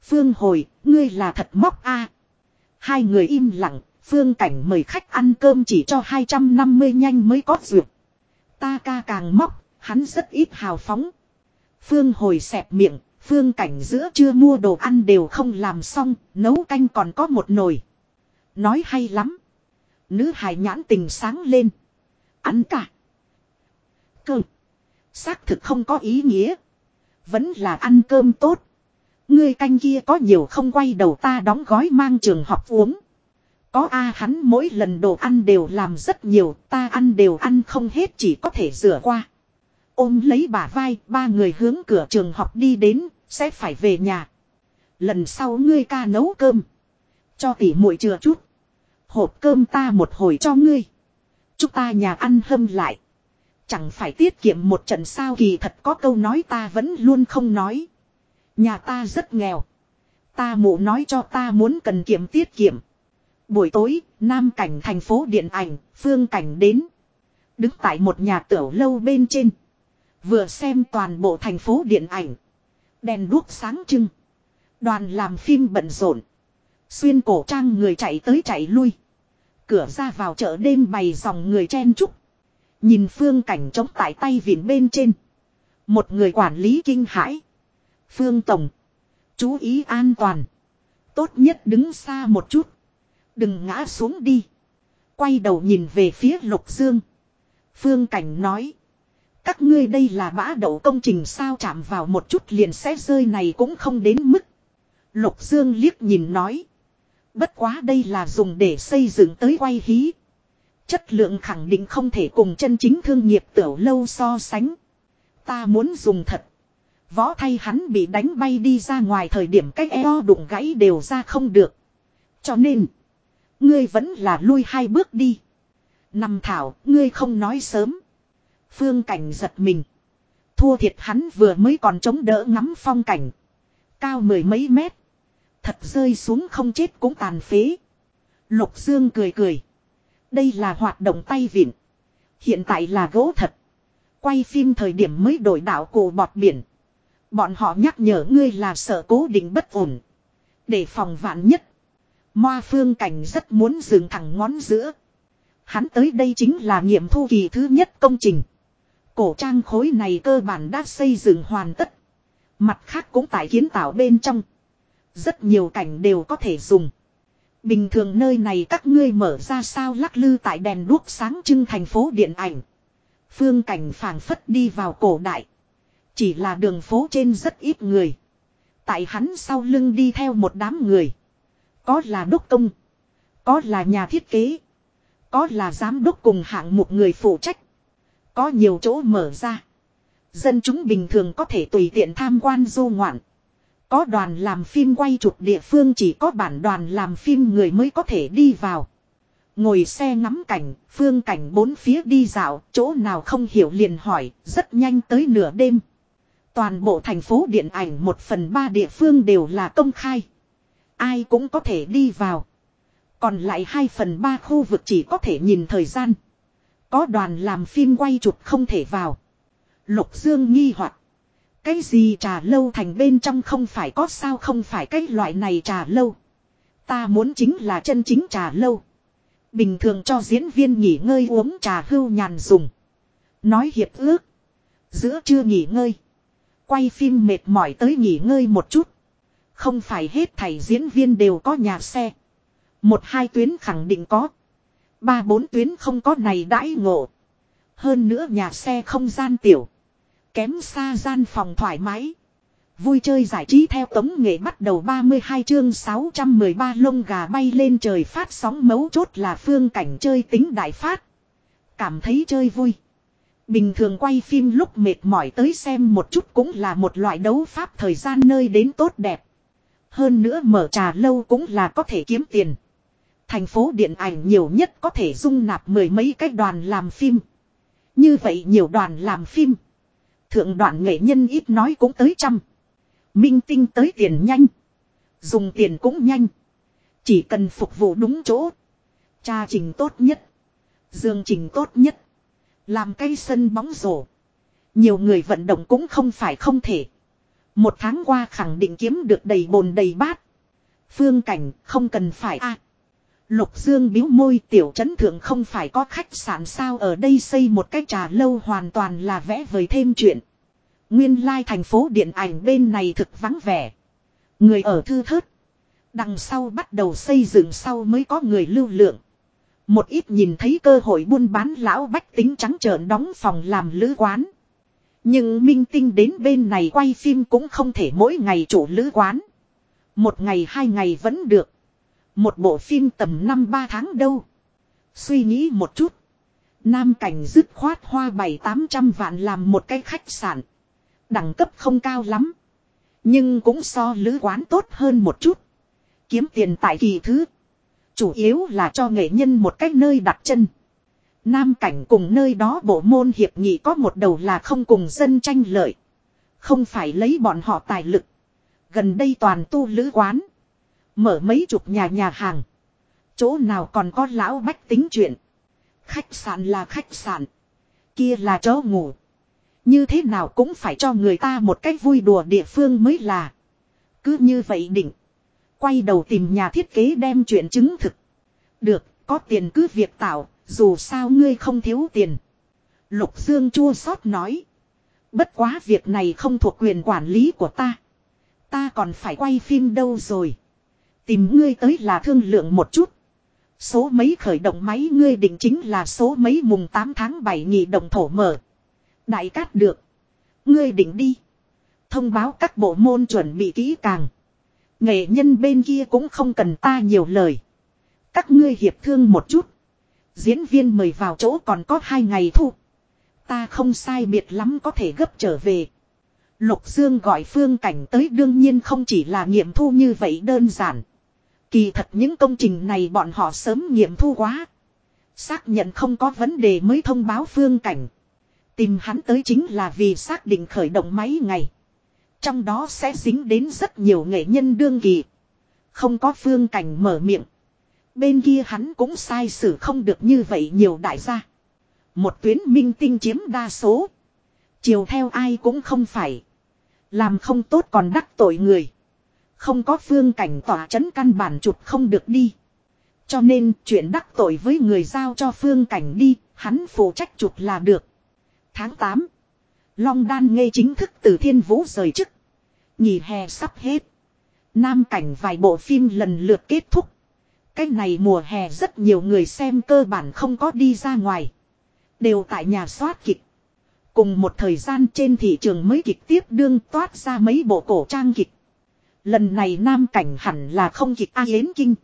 Speaker 1: Phương hồi, ngươi là thật móc a. Hai người im lặng. Phương Cảnh mời khách ăn cơm chỉ cho 250 nhanh mới có duyệt. Ta ca càng móc, hắn rất ít hào phóng. Phương hồi xẹp miệng, phương cảnh giữa chưa mua đồ ăn đều không làm xong, nấu canh còn có một nồi. Nói hay lắm. Nữ hài nhãn tình sáng lên. Ăn cả. Cơm. Xác thực không có ý nghĩa. Vẫn là ăn cơm tốt. Ngươi canh kia có nhiều không quay đầu ta đóng gói mang trường học uống. Có a hắn mỗi lần đồ ăn đều làm rất nhiều, ta ăn đều ăn không hết chỉ có thể rửa qua. Ôm lấy bà vai, ba người hướng cửa trường học đi đến, sẽ phải về nhà. Lần sau ngươi ca nấu cơm. Cho tỉ muội chừa chút. Hộp cơm ta một hồi cho ngươi. Chúng ta nhà ăn hâm lại. Chẳng phải tiết kiệm một trận sao kỳ thật có câu nói ta vẫn luôn không nói. Nhà ta rất nghèo. Ta mụ nói cho ta muốn cần kiệm tiết kiệm. Buổi tối, Nam cảnh thành phố điện ảnh, phương cảnh đến. Đứng tại một nhà tiểu lâu bên trên. Vừa xem toàn bộ thành phố điện ảnh. Đèn đuốc sáng trưng. Đoàn làm phim bận rộn. Xuyên cổ trang người chạy tới chạy lui. Cửa ra vào chợ đêm bày dòng người chen trúc. Nhìn phương cảnh chống tại tay vịn bên trên. Một người quản lý kinh hãi. Phương Tổng. Chú ý an toàn. Tốt nhất đứng xa một chút. Đừng ngã xuống đi. Quay đầu nhìn về phía Lục Dương. Phương Cảnh nói. Các ngươi đây là bã đậu công trình sao chạm vào một chút liền sẽ rơi này cũng không đến mức. Lục Dương liếc nhìn nói. Bất quá đây là dùng để xây dựng tới quay hí. Chất lượng khẳng định không thể cùng chân chính thương nghiệp tiểu lâu so sánh. Ta muốn dùng thật. Võ thay hắn bị đánh bay đi ra ngoài thời điểm cách eo đụng gãy đều ra không được. Cho nên. Ngươi vẫn là lui hai bước đi. Nằm thảo, ngươi không nói sớm. Phương cảnh giật mình. Thua thiệt hắn vừa mới còn chống đỡ ngắm phong cảnh. Cao mười mấy mét. Thật rơi xuống không chết cũng tàn phế. Lục Dương cười cười. Đây là hoạt động tay vịn. Hiện tại là gỗ thật. Quay phim thời điểm mới đổi đạo cổ bọt biển. Bọn họ nhắc nhở ngươi là sợ cố định bất ổn. Để phòng vạn nhất. Moa phương cảnh rất muốn dừng thẳng ngón giữa. Hắn tới đây chính là nghiệm thu kỳ thứ nhất công trình. Cổ trang khối này cơ bản đã xây dựng hoàn tất. Mặt khác cũng tại kiến tạo bên trong. Rất nhiều cảnh đều có thể dùng. Bình thường nơi này các ngươi mở ra sao lắc lư tại đèn đuốc sáng trưng thành phố điện ảnh. Phương cảnh phảng phất đi vào cổ đại. Chỉ là đường phố trên rất ít người. Tại hắn sau lưng đi theo một đám người. Có là đốc công. Có là nhà thiết kế. Có là giám đốc cùng hạng một người phụ trách. Có nhiều chỗ mở ra. Dân chúng bình thường có thể tùy tiện tham quan du ngoạn. Có đoàn làm phim quay chụp địa phương chỉ có bản đoàn làm phim người mới có thể đi vào. Ngồi xe ngắm cảnh, phương cảnh bốn phía đi dạo, chỗ nào không hiểu liền hỏi, rất nhanh tới nửa đêm. Toàn bộ thành phố điện ảnh một phần ba địa phương đều là công khai. Ai cũng có thể đi vào. Còn lại hai phần ba khu vực chỉ có thể nhìn thời gian. Có đoàn làm phim quay chụp không thể vào. Lục Dương nghi hoặc Cái gì trà lâu thành bên trong không phải có sao không phải cái loại này trà lâu. Ta muốn chính là chân chính trà lâu. Bình thường cho diễn viên nghỉ ngơi uống trà hưu nhàn dùng. Nói hiệp ước. Giữa chưa nghỉ ngơi. Quay phim mệt mỏi tới nghỉ ngơi một chút. Không phải hết thầy diễn viên đều có nhà xe. Một hai tuyến khẳng định có. Ba bốn tuyến không có này đãi ngộ. Hơn nữa nhà xe không gian tiểu. Kém xa gian phòng thoải mái. Vui chơi giải trí theo tống nghệ bắt đầu 32 chương 613 lông gà bay lên trời phát sóng mấu chốt là phương cảnh chơi tính đại phát. Cảm thấy chơi vui. Bình thường quay phim lúc mệt mỏi tới xem một chút cũng là một loại đấu pháp thời gian nơi đến tốt đẹp. Hơn nữa mở trà lâu cũng là có thể kiếm tiền. Thành phố điện ảnh nhiều nhất có thể dung nạp mười mấy cái đoàn làm phim. Như vậy nhiều đoàn làm phim. Thượng đoạn nghệ nhân ít nói cũng tới trăm. Minh tinh tới tiền nhanh. Dùng tiền cũng nhanh. Chỉ cần phục vụ đúng chỗ. Cha trình tốt nhất. Dương trình tốt nhất. Làm cây sân bóng rổ. Nhiều người vận động cũng không phải không thể. Một tháng qua khẳng định kiếm được đầy bồn đầy bát. Phương cảnh không cần phải a Lục Dương biếu môi tiểu trấn thượng không phải có khách sạn sao ở đây xây một cái trà lâu hoàn toàn là vẽ vời thêm chuyện. Nguyên lai thành phố điện ảnh bên này thực vắng vẻ. Người ở thư thớt. Đằng sau bắt đầu xây dựng sau mới có người lưu lượng. Một ít nhìn thấy cơ hội buôn bán lão bách tính trắng trợn đóng phòng làm lữ quán. Nhưng minh tinh đến bên này quay phim cũng không thể mỗi ngày chủ lữ quán. Một ngày hai ngày vẫn được. Một bộ phim tầm năm ba tháng đâu. Suy nghĩ một chút. Nam cảnh dứt khoát hoa bảy tám trăm vạn làm một cái khách sạn. Đẳng cấp không cao lắm. Nhưng cũng so lữ quán tốt hơn một chút. Kiếm tiền tại kỳ thứ. Chủ yếu là cho nghệ nhân một cách nơi đặt chân. Nam cảnh cùng nơi đó bộ môn hiệp nghị có một đầu là không cùng dân tranh lợi. Không phải lấy bọn họ tài lực. Gần đây toàn tu lữ quán. Mở mấy chục nhà nhà hàng. Chỗ nào còn có lão bách tính chuyện. Khách sạn là khách sạn. Kia là chỗ ngủ. Như thế nào cũng phải cho người ta một cách vui đùa địa phương mới là. Cứ như vậy định. Quay đầu tìm nhà thiết kế đem chuyện chứng thực. Được, có tiền cứ việc tạo, dù sao ngươi không thiếu tiền. Lục Dương chua xót nói. Bất quá việc này không thuộc quyền quản lý của ta. Ta còn phải quay phim đâu rồi. Tìm ngươi tới là thương lượng một chút. Số mấy khởi động máy ngươi định chính là số mấy mùng 8 tháng 7 nhị đồng thổ mở. Đại cát được. Ngươi định đi. Thông báo các bộ môn chuẩn bị kỹ càng. Nghệ nhân bên kia cũng không cần ta nhiều lời. Các ngươi hiệp thương một chút. Diễn viên mời vào chỗ còn có hai ngày thu. Ta không sai biệt lắm có thể gấp trở về. Lục Dương gọi phương cảnh tới đương nhiên không chỉ là nghiệm thu như vậy đơn giản. Kỳ thật những công trình này bọn họ sớm nghiệm thu quá. Xác nhận không có vấn đề mới thông báo phương cảnh. Tìm hắn tới chính là vì xác định khởi động máy ngày. Trong đó sẽ dính đến rất nhiều nghệ nhân đương kỳ. Không có phương cảnh mở miệng. Bên kia hắn cũng sai xử không được như vậy nhiều đại gia. Một tuyến minh tinh chiếm đa số. Chiều theo ai cũng không phải. Làm không tốt còn đắc tội người. Không có phương cảnh tỏa chấn căn bản chụp không được đi. Cho nên chuyện đắc tội với người giao cho phương cảnh đi, hắn phụ trách chụp là được. Tháng 8. Long đan nghe chính thức từ thiên vũ rời chức. Nghỉ hè sắp hết. Nam cảnh vài bộ phim lần lượt kết thúc. cách này mùa hè rất nhiều người xem cơ bản không có đi ra ngoài. Đều tại nhà soát kịch. Cùng một thời gian trên thị trường mới kịch tiếp đương toát ra mấy bộ cổ trang kịch. Lần này nam cảnh hẳn là không kịch A Yến Kinh.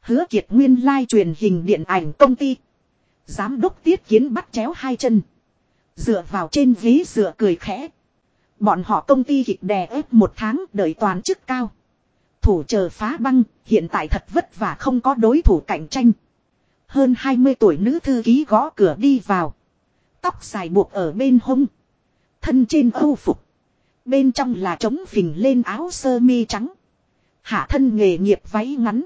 Speaker 1: Hứa kiệt nguyên lai truyền hình điện ảnh công ty. Giám đốc tiết kiến bắt chéo hai chân. Dựa vào trên ghế dựa cười khẽ. Bọn họ công ty kịch đè ép một tháng đợi toàn chức cao. Thủ chờ phá băng, hiện tại thật vất vả không có đối thủ cạnh tranh. Hơn 20 tuổi nữ thư ký gõ cửa đi vào. Tóc dài buộc ở bên hông. Thân trên âu phục. Bên trong là trống phình lên áo sơ mi trắng. Hạ thân nghề nghiệp váy ngắn.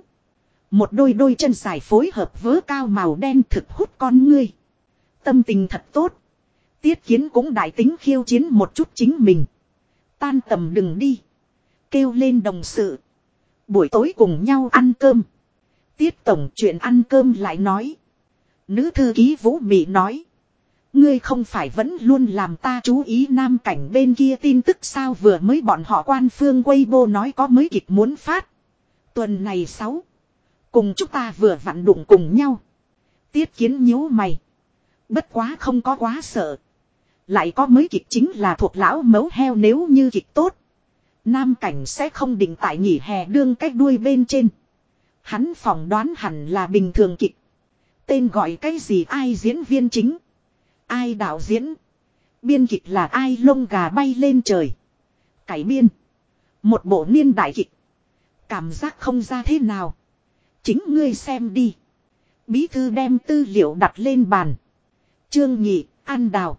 Speaker 1: Một đôi đôi chân dài phối hợp vớ cao màu đen thực hút con ngươi. Tâm tình thật tốt. Tiết kiến cũng đại tính khiêu chiến một chút chính mình. Tan tầm đừng đi. Kêu lên đồng sự. Buổi tối cùng nhau ăn cơm. Tiết tổng chuyện ăn cơm lại nói. Nữ thư ký Vũ Mị nói. Ngươi không phải vẫn luôn làm ta chú ý nam cảnh bên kia tin tức sao vừa mới bọn họ quan phương Weibo nói có mới kịch muốn phát. Tuần này sáu. Cùng chúng ta vừa vặn đụng cùng nhau. Tiết kiến nhíu mày. Bất quá không có quá sợ. Lại có mới kịch chính là thuộc lão mấu heo nếu như kịch tốt. Nam cảnh sẽ không định tại nghỉ hè đương cách đuôi bên trên. Hắn phỏng đoán hẳn là bình thường kịch. Tên gọi cái gì ai diễn viên chính. Ai đạo diễn. Biên kịch là ai lông gà bay lên trời. Cải biên. Một bộ niên đại kịch. Cảm giác không ra thế nào. Chính ngươi xem đi. Bí thư đem tư liệu đặt lên bàn. Trương Nhị, An Đào.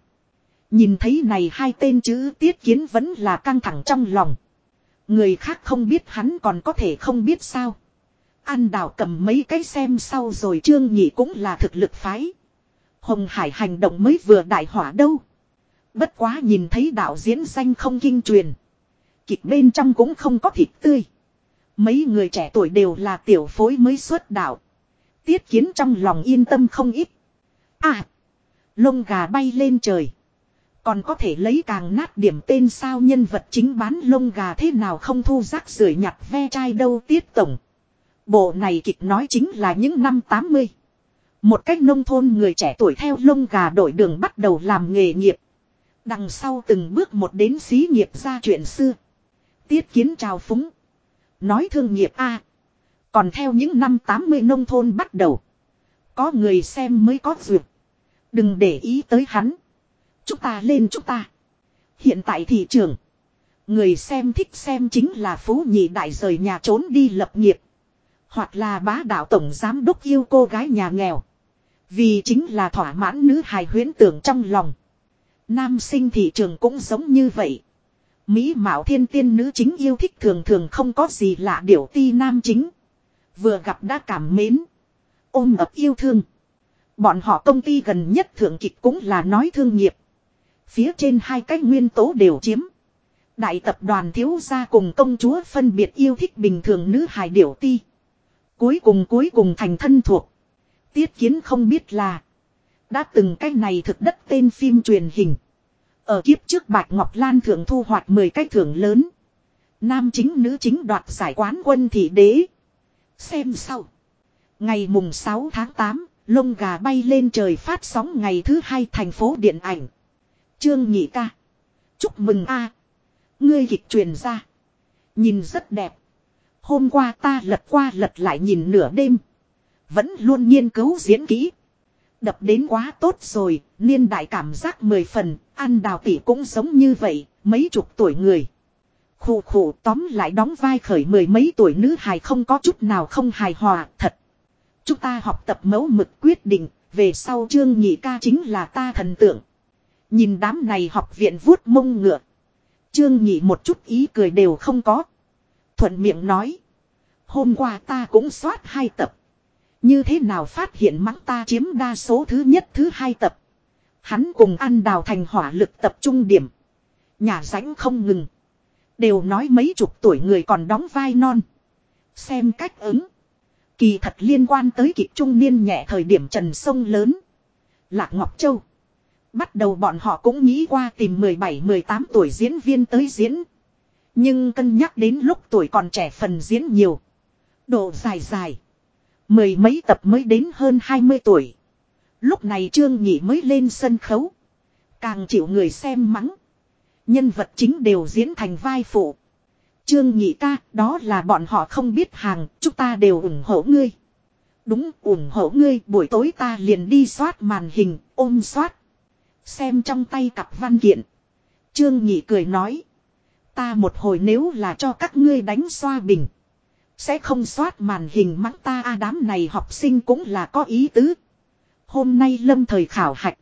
Speaker 1: Nhìn thấy này hai tên chữ tiết kiến vẫn là căng thẳng trong lòng. Người khác không biết hắn còn có thể không biết sao. An đảo cầm mấy cái xem sau rồi trương nhị cũng là thực lực phái. Hồng Hải hành động mới vừa đại hỏa đâu. Bất quá nhìn thấy đạo diễn danh không kinh truyền. Kịch bên trong cũng không có thịt tươi. Mấy người trẻ tuổi đều là tiểu phối mới xuất đạo. Tiết kiến trong lòng yên tâm không ít. À! Lông gà bay lên trời. Còn có thể lấy càng nát điểm tên sao nhân vật chính bán lông gà thế nào không thu rác rưởi nhặt ve chai đâu tiết tổng. Bộ này kịch nói chính là những năm 80. Một cách nông thôn người trẻ tuổi theo lông gà đổi đường bắt đầu làm nghề nghiệp. Đằng sau từng bước một đến xí nghiệp ra chuyện xưa. Tiết kiến chào phúng. Nói thương nghiệp A. còn theo những năm 80 nông thôn bắt đầu. Có người xem mới có duyệt. Đừng để ý tới hắn. Chúng ta lên chúng ta. Hiện tại thị trường. Người xem thích xem chính là phú nhị đại rời nhà trốn đi lập nghiệp. Hoặc là bá đạo tổng giám đốc yêu cô gái nhà nghèo. Vì chính là thỏa mãn nữ hài huyến tưởng trong lòng. Nam sinh thị trường cũng giống như vậy. Mỹ mạo thiên tiên nữ chính yêu thích thường thường không có gì lạ điểu ti nam chính. Vừa gặp đã cảm mến. Ôm ấp yêu thương. Bọn họ công ty gần nhất thượng kịch cũng là nói thương nghiệp. Phía trên hai cái nguyên tố đều chiếm. Đại tập đoàn thiếu gia cùng công chúa phân biệt yêu thích bình thường nữ hài điểu ti. Cuối cùng cuối cùng thành thân thuộc. Tiết kiến không biết là. Đã từng cái này thực đất tên phim truyền hình. Ở kiếp trước Bạch Ngọc Lan thượng thu hoạch 10 cái thưởng lớn. Nam chính nữ chính đoạt giải quán quân thị đế. Xem sau. Ngày mùng 6 tháng 8, lông gà bay lên trời phát sóng ngày thứ hai thành phố điện ảnh. Trương Nhị ca. Chúc mừng a Ngươi kịch truyền ra. Nhìn rất đẹp. Hôm qua ta lật qua lật lại nhìn nửa đêm. Vẫn luôn nghiên cứu diễn kỹ. Đập đến quá tốt rồi, niên đại cảm giác mười phần, ăn đào tỷ cũng giống như vậy, mấy chục tuổi người. Khủ khủ tóm lại đóng vai khởi mười mấy tuổi nữ hài không có chút nào không hài hòa, thật. Chúng ta học tập mẫu mực quyết định, về sau trương nhị ca chính là ta thần tượng. Nhìn đám này học viện vuốt mông ngựa. Trương nhị một chút ý cười đều không có. Thuận miệng nói. Hôm qua ta cũng soát hai tập. Như thế nào phát hiện mắng ta chiếm đa số thứ nhất, thứ hai tập. Hắn cùng ăn đào thành hỏa lực tập trung điểm. Nhà rãnh không ngừng. Đều nói mấy chục tuổi người còn đóng vai non. Xem cách ứng. Kỳ thật liên quan tới kịp trung niên nhẹ thời điểm trần sông lớn. Lạc Ngọc Châu. Bắt đầu bọn họ cũng nghĩ qua tìm 17-18 tuổi diễn viên tới diễn. Nhưng cân nhắc đến lúc tuổi còn trẻ phần diễn nhiều. Độ dài dài. Mười mấy tập mới đến hơn 20 tuổi. Lúc này Trương Nhị mới lên sân khấu. Càng chịu người xem mắng. Nhân vật chính đều diễn thành vai phụ. Trương Nhị ca, đó là bọn họ không biết hàng, chúng ta đều ủng hộ ngươi. Đúng, ủng hộ ngươi, buổi tối ta liền đi soát màn hình, ôm soát. Xem trong tay cặp văn kiện. Trương Nhị cười nói. Ta một hồi nếu là cho các ngươi đánh xoa bình. Sẽ không soát màn hình mắng ta a, đám này học sinh cũng là có ý tứ. Hôm nay lâm thời khảo hạch.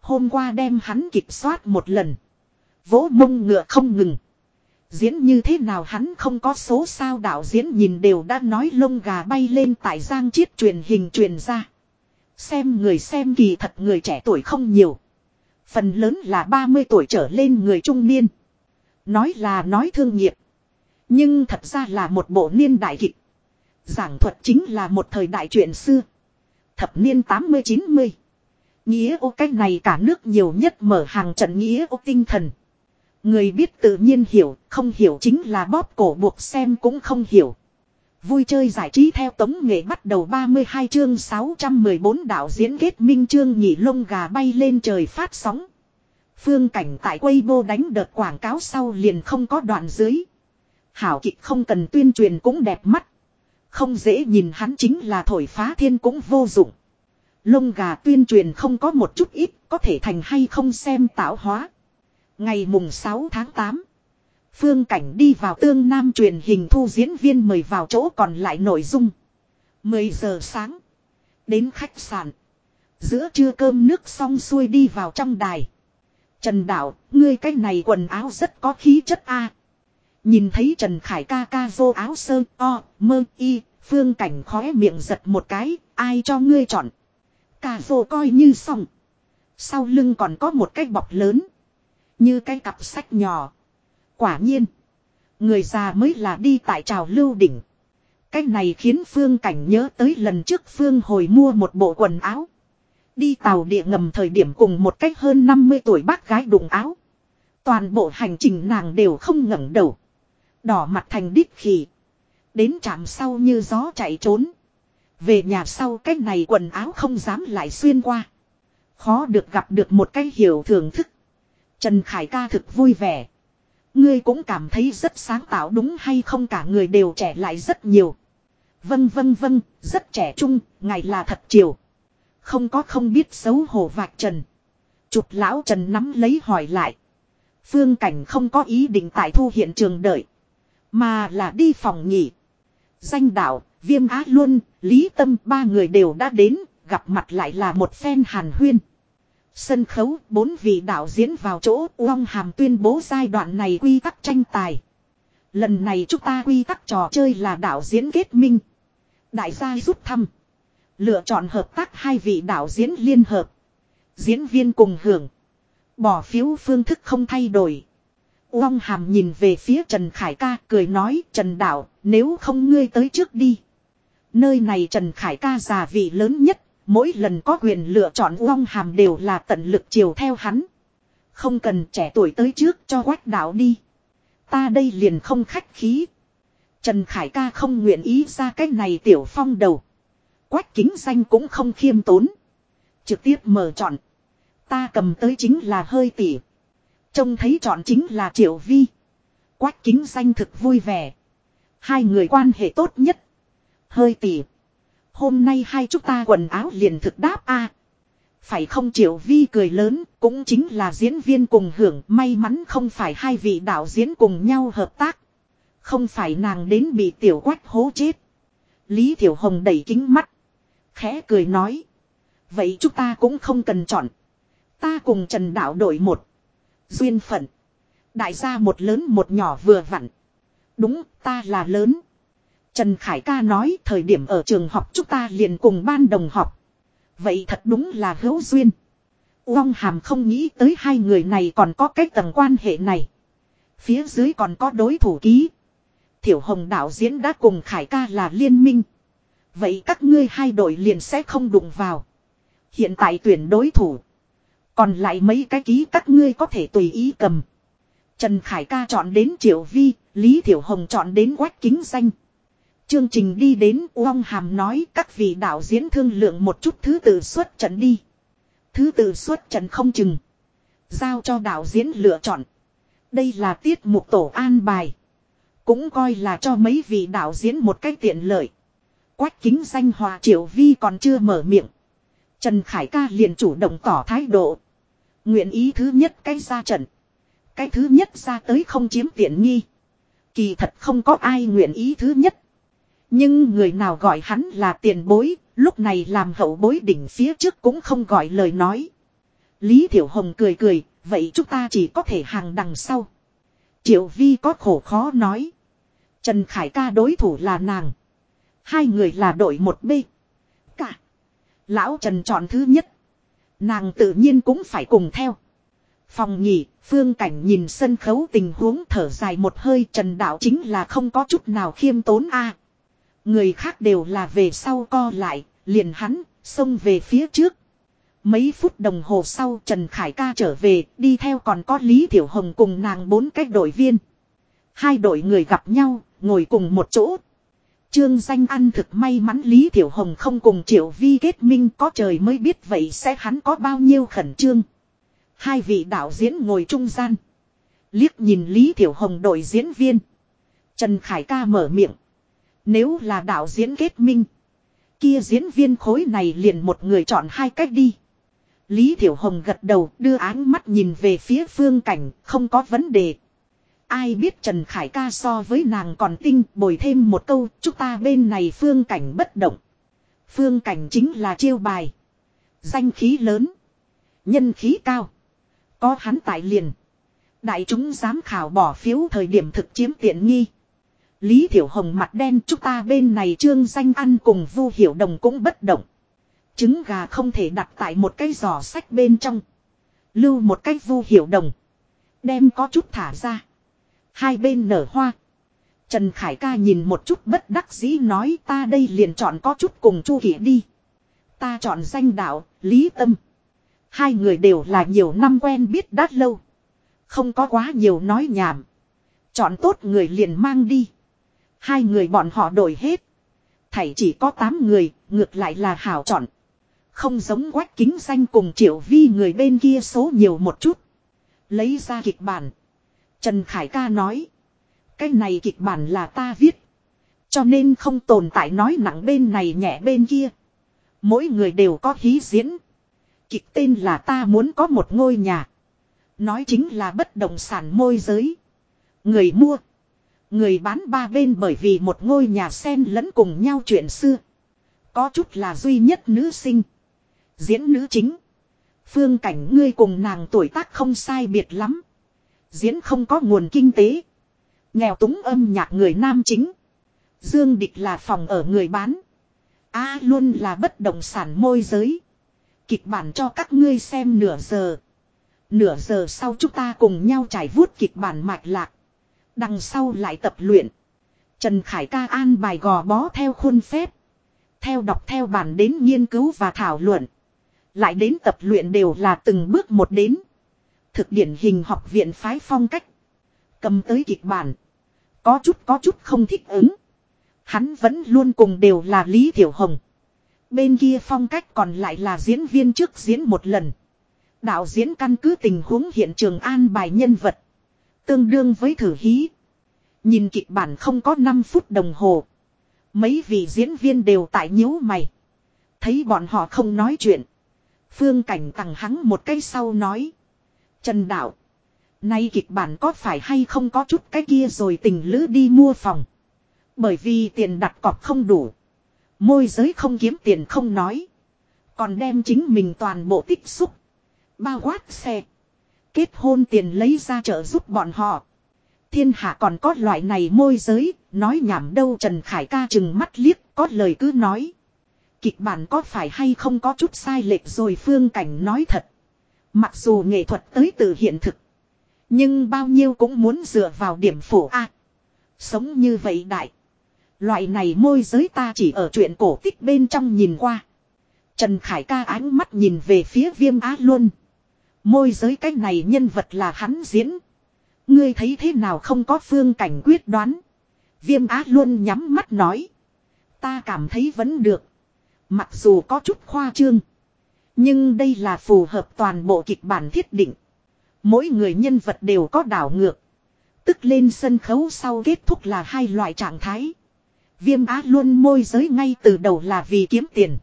Speaker 1: Hôm qua đem hắn kịp soát một lần. Vỗ mông ngựa không ngừng. Diễn như thế nào hắn không có số sao đạo diễn nhìn đều đã nói lông gà bay lên tại giang chiết truyền hình truyền ra. Xem người xem kỳ thật người trẻ tuổi không nhiều. Phần lớn là 30 tuổi trở lên người trung niên. Nói là nói thương nghiệp. Nhưng thật ra là một bộ niên đại kịch. Giảng thuật chính là một thời đại chuyện xưa. Thập niên 80-90. Nghĩa ô cách này cả nước nhiều nhất mở hàng trận nghĩa ô tinh thần. Người biết tự nhiên hiểu, không hiểu chính là bóp cổ buộc xem cũng không hiểu. Vui chơi giải trí theo tống nghệ bắt đầu 32 chương 614 đạo diễn kết minh chương nhị lông gà bay lên trời phát sóng. Phương cảnh tại Weibo đánh đợt quảng cáo sau liền không có đoạn dưới. Hảo kịch không cần tuyên truyền cũng đẹp mắt. Không dễ nhìn hắn chính là thổi phá thiên cũng vô dụng. Lông gà tuyên truyền không có một chút ít, có thể thành hay không xem tạo hóa. Ngày mùng 6 tháng 8. Phương Cảnh đi vào tương nam truyền hình thu diễn viên mời vào chỗ còn lại nội dung. 10 giờ sáng. Đến khách sạn. Giữa trưa cơm nước xong xuôi đi vào trong đài. Trần Đạo, ngươi cái này quần áo rất có khí chất a. Nhìn thấy Trần Khải ca ca vô áo sơ o, mơ y, phương cảnh khóe miệng giật một cái, ai cho ngươi chọn. Ca vô coi như xong. Sau lưng còn có một cái bọc lớn. Như cái cặp sách nhỏ. Quả nhiên. Người già mới là đi tại trào lưu đỉnh. Cái này khiến Phương Cảnh nhớ tới lần trước Phương hồi mua một bộ quần áo. Đi tàu địa ngầm thời điểm cùng một cách hơn 50 tuổi bác gái đụng áo. Toàn bộ hành trình nàng đều không ngẩng đầu. Đỏ mặt thành đít khỉ. Đến trạm sau như gió chạy trốn. Về nhà sau cách này quần áo không dám lại xuyên qua. Khó được gặp được một cái hiểu thưởng thức. Trần Khải ca thực vui vẻ. Ngươi cũng cảm thấy rất sáng tạo đúng hay không cả người đều trẻ lại rất nhiều. Vâng vâng vâng, rất trẻ trung, ngài là thật chiều. Không có không biết xấu hổ vạch trần. Chụp lão trần nắm lấy hỏi lại. Phương cảnh không có ý định tại thu hiện trường đợi. Mà là đi phòng nghỉ. Danh đạo, viêm á luôn lý tâm ba người đều đã đến, gặp mặt lại là một phen hàn huyên. Sân khấu, bốn vị đạo diễn vào chỗ, Uông Hàm tuyên bố giai đoạn này quy tắc tranh tài. Lần này chúng ta quy tắc trò chơi là đạo diễn kết minh. Đại gia rút thăm. Lựa chọn hợp tác hai vị đạo diễn liên hợp. Diễn viên cùng hưởng. Bỏ phiếu phương thức không thay đổi. Uông Hàm nhìn về phía Trần Khải ca cười nói Trần Đạo nếu không ngươi tới trước đi. Nơi này Trần Khải ca già vị lớn nhất. Mỗi lần có quyền lựa chọn Uông Hàm đều là tận lực chiều theo hắn. Không cần trẻ tuổi tới trước cho quách đạo đi. Ta đây liền không khách khí. Trần Khải ca không nguyện ý ra cách này tiểu phong đầu. Quách kính danh cũng không khiêm tốn. Trực tiếp mở chọn. Ta cầm tới chính là hơi tỉ. Trông thấy chọn chính là Triệu Vi. Quách kính danh thực vui vẻ. Hai người quan hệ tốt nhất. Hơi tỉ. Hôm nay hai chúng ta quần áo liền thực đáp a Phải không Triệu Vi cười lớn, cũng chính là diễn viên cùng hưởng, may mắn không phải hai vị đạo diễn cùng nhau hợp tác. Không phải nàng đến bị tiểu quách hố chết. Lý Tiểu Hồng đẩy kính mắt. Khẽ cười nói. Vậy chúng ta cũng không cần chọn. Ta cùng Trần Đạo đổi một. Duyên phận. Đại gia một lớn một nhỏ vừa vặn. Đúng, ta là lớn. Trần Khải ca nói thời điểm ở trường học chúng ta liền cùng ban đồng học. Vậy thật đúng là hữu duyên. Uông Hàm không nghĩ tới hai người này còn có cái tầng quan hệ này. Phía dưới còn có đối thủ ký. Tiểu Hồng đạo diễn đã cùng Khải ca là liên minh. Vậy các ngươi hai đội liền sẽ không đụng vào. Hiện tại tuyển đối thủ. Còn lại mấy cái ký các ngươi có thể tùy ý cầm. Trần Khải ca chọn đến Triệu Vi, Lý Tiểu Hồng chọn đến Quách Kính Danh. Chương trình đi đến Uông Hàm nói các vị đạo diễn thương lượng một chút thứ tự xuất trận đi. Thứ tự xuất trận không chừng. Giao cho đạo diễn lựa chọn. Đây là tiết mục tổ an bài. Cũng coi là cho mấy vị đạo diễn một cách tiện lợi. Quách kính danh hòa triệu vi còn chưa mở miệng. Trần Khải ca liền chủ động tỏ thái độ. Nguyện ý thứ nhất cái ra trận. Cái thứ nhất ra tới không chiếm tiện nghi. Kỳ thật không có ai nguyện ý thứ nhất. Nhưng người nào gọi hắn là tiền bối, lúc này làm hậu bối đỉnh phía trước cũng không gọi lời nói. Lý Thiểu Hồng cười cười, vậy chúng ta chỉ có thể hàng đằng sau. Triệu Vi có khổ khó nói. Trần Khải ca đối thủ là nàng. Hai người là đội một B. Cả. Lão Trần chọn thứ nhất. Nàng tự nhiên cũng phải cùng theo. Phòng nhỉ, phương cảnh nhìn sân khấu tình huống thở dài một hơi trần đạo chính là không có chút nào khiêm tốn a Người khác đều là về sau co lại, liền hắn, xông về phía trước. Mấy phút đồng hồ sau Trần Khải ca trở về, đi theo còn có Lý Thiểu Hồng cùng nàng bốn cách đội viên. Hai đội người gặp nhau, ngồi cùng một chỗ. Trương danh ăn thực may mắn Lý Thiểu Hồng không cùng Triệu Vi kết minh có trời mới biết vậy sẽ hắn có bao nhiêu khẩn trương. Hai vị đạo diễn ngồi trung gian. Liếc nhìn Lý Thiểu Hồng đội diễn viên. Trần Khải ca mở miệng. Nếu là đạo diễn kết minh. Kia diễn viên khối này liền một người chọn hai cách đi. Lý Thiểu Hồng gật đầu, đưa áng mắt nhìn về phía phương cảnh, không có vấn đề. Ai biết Trần Khải ca so với nàng còn tinh, bồi thêm một câu, chúng ta bên này phương cảnh bất động. Phương cảnh chính là chiêu bài. Danh khí lớn. Nhân khí cao. Có hắn tại liền. Đại chúng dám khảo bỏ phiếu thời điểm thực chiếm tiện nghi. Lý Thiểu Hồng mặt đen chúng ta bên này trương danh ăn cùng vu hiểu đồng cũng bất động. Trứng gà không thể đặt tại một cái giỏ sách bên trong. Lưu một cái vu hiểu đồng. Đem có chút thả ra. Hai bên nở hoa. Trần Khải ca nhìn một chút bất đắc dĩ nói ta đây liền chọn có chút cùng chu kỷ đi. Ta chọn danh đạo, Lý Tâm. Hai người đều là nhiều năm quen biết đắt lâu. Không có quá nhiều nói nhảm. Chọn tốt người liền mang đi. Hai người bọn họ đổi hết. Thảy chỉ có 8 người, ngược lại là hảo chọn. Không giống quách kính danh cùng triệu vi người bên kia số nhiều một chút. Lấy ra kịch bản. Trần Khải ca nói. Cái này kịch bản là ta viết. Cho nên không tồn tại nói nặng bên này nhẹ bên kia. Mỗi người đều có hí diễn. Kịch tên là ta muốn có một ngôi nhà. Nói chính là bất động sản môi giới. Người mua. Người bán ba bên bởi vì một ngôi nhà sen lẫn cùng nhau chuyện xưa. Có chút là duy nhất nữ sinh. Diễn nữ chính. Phương cảnh ngươi cùng nàng tuổi tác không sai biệt lắm. Diễn không có nguồn kinh tế. Nghèo túng âm nhạc người nam chính. Dương địch là phòng ở người bán. A luôn là bất động sản môi giới. Kịch bản cho các ngươi xem nửa giờ. Nửa giờ sau chúng ta cùng nhau trải vuốt kịch bản mạch lạc. Đằng sau lại tập luyện. Trần Khải ca an bài gò bó theo khuôn phép. Theo đọc theo bản đến nghiên cứu và thảo luận. Lại đến tập luyện đều là từng bước một đến. Thực điển hình học viện phái phong cách. Cầm tới kịch bản. Có chút có chút không thích ứng. Hắn vẫn luôn cùng đều là Lý Tiểu Hồng. Bên kia phong cách còn lại là diễn viên trước diễn một lần. Đạo diễn căn cứ tình huống hiện trường an bài nhân vật. Tương đương với thử hí. Nhìn kịch bản không có 5 phút đồng hồ. Mấy vị diễn viên đều tại nhíu mày. Thấy bọn họ không nói chuyện. Phương cảnh tặng hắn một cái sau nói. Trần Đạo. Nay kịch bản có phải hay không có chút cái kia rồi tình lữ đi mua phòng. Bởi vì tiền đặt cọc không đủ. Môi giới không kiếm tiền không nói. Còn đem chính mình toàn bộ tích xúc. Bao quát xe. Kết hôn tiền lấy ra trợ giúp bọn họ. Thiên hạ còn có loại này môi giới, nói nhảm đâu Trần Khải ca chừng mắt liếc, có lời cứ nói. Kịch bản có phải hay không có chút sai lệch rồi phương cảnh nói thật. Mặc dù nghệ thuật tới từ hiện thực. Nhưng bao nhiêu cũng muốn dựa vào điểm phổ A. sống như vậy đại. Loại này môi giới ta chỉ ở chuyện cổ tích bên trong nhìn qua. Trần Khải ca ánh mắt nhìn về phía viêm á luôn. Môi giới cái này nhân vật là hắn diễn. Ngươi thấy thế nào không có phương cảnh quyết đoán. Viêm á luôn nhắm mắt nói. Ta cảm thấy vẫn được. Mặc dù có chút khoa trương. Nhưng đây là phù hợp toàn bộ kịch bản thiết định. Mỗi người nhân vật đều có đảo ngược. Tức lên sân khấu sau kết thúc là hai loại trạng thái. Viêm á luôn môi giới ngay từ đầu là vì kiếm tiền.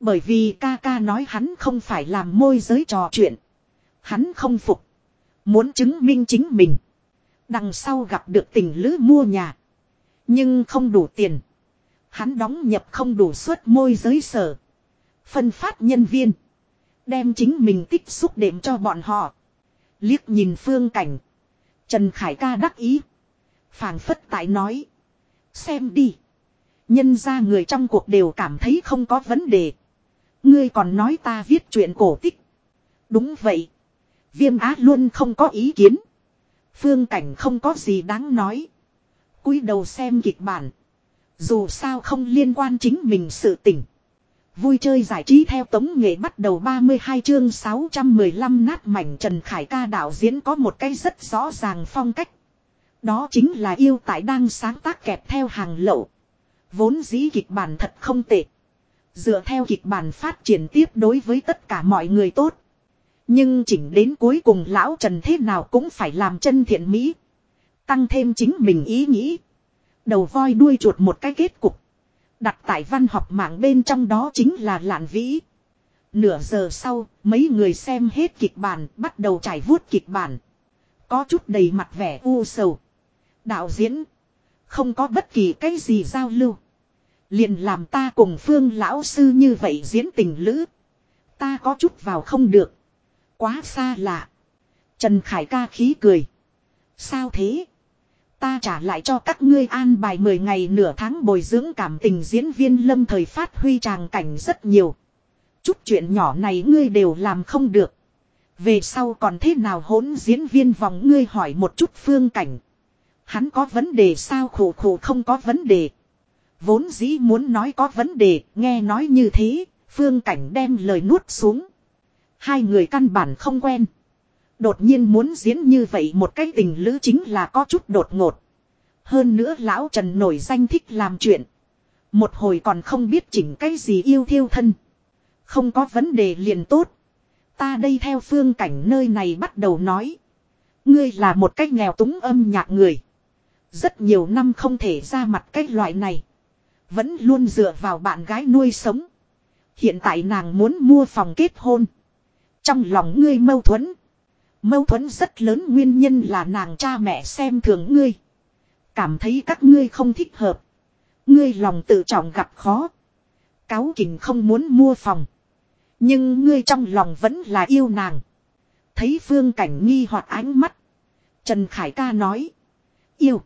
Speaker 1: Bởi vì ca ca nói hắn không phải làm môi giới trò chuyện. Hắn không phục. Muốn chứng minh chính mình. Đằng sau gặp được tình lữ mua nhà. Nhưng không đủ tiền. Hắn đóng nhập không đủ suất môi giới sở. Phân phát nhân viên. Đem chính mình tích xúc đệm cho bọn họ. Liếc nhìn phương cảnh. Trần Khải ca đắc ý. phảng phất tại nói. Xem đi. Nhân ra người trong cuộc đều cảm thấy không có vấn đề. Ngươi còn nói ta viết chuyện cổ tích. Đúng vậy. Viêm á luôn không có ý kiến. Phương cảnh không có gì đáng nói. cúi đầu xem kịch bản. Dù sao không liên quan chính mình sự tỉnh. Vui chơi giải trí theo tống nghệ bắt đầu 32 chương 615 nát mảnh Trần Khải ca đạo diễn có một cái rất rõ ràng phong cách. Đó chính là yêu tại đang sáng tác kẹp theo hàng lậu. Vốn dĩ kịch bản thật không tệ. Dựa theo kịch bản phát triển tiếp đối với tất cả mọi người tốt. Nhưng chỉnh đến cuối cùng lão Trần thế nào cũng phải làm chân thiện mỹ. Tăng thêm chính mình ý nghĩ. Đầu voi đuôi chuột một cái kết cục. Đặt tại văn học mạng bên trong đó chính là lạn vĩ. Nửa giờ sau, mấy người xem hết kịch bản, bắt đầu trải vuốt kịch bản. Có chút đầy mặt vẻ u sầu. Đạo diễn. Không có bất kỳ cái gì giao lưu. Liền làm ta cùng phương lão sư như vậy diễn tình lữ. Ta có chút vào không được. Quá xa lạ. Trần Khải ca khí cười. Sao thế? Ta trả lại cho các ngươi an bài 10 ngày nửa tháng bồi dưỡng cảm tình diễn viên lâm thời phát huy tràng cảnh rất nhiều. Chút chuyện nhỏ này ngươi đều làm không được. Về sau còn thế nào hỗn diễn viên vòng ngươi hỏi một chút phương cảnh. Hắn có vấn đề sao khổ khổ không có vấn đề. Vốn dĩ muốn nói có vấn đề, nghe nói như thế, phương cảnh đem lời nuốt xuống. Hai người căn bản không quen. Đột nhiên muốn diễn như vậy một cái tình lữ chính là có chút đột ngột. Hơn nữa lão Trần nổi danh thích làm chuyện. Một hồi còn không biết chỉnh cái gì yêu thiêu thân. Không có vấn đề liền tốt. Ta đây theo phương cảnh nơi này bắt đầu nói. Ngươi là một cách nghèo túng âm nhạc người. Rất nhiều năm không thể ra mặt cái loại này. Vẫn luôn dựa vào bạn gái nuôi sống. Hiện tại nàng muốn mua phòng kết hôn. Trong lòng ngươi mâu thuẫn. Mâu thuẫn rất lớn nguyên nhân là nàng cha mẹ xem thường ngươi. Cảm thấy các ngươi không thích hợp. Ngươi lòng tự trọng gặp khó. Cáo kình không muốn mua phòng. Nhưng ngươi trong lòng vẫn là yêu nàng. Thấy phương cảnh nghi hoặc ánh mắt. Trần Khải ca nói. Yêu.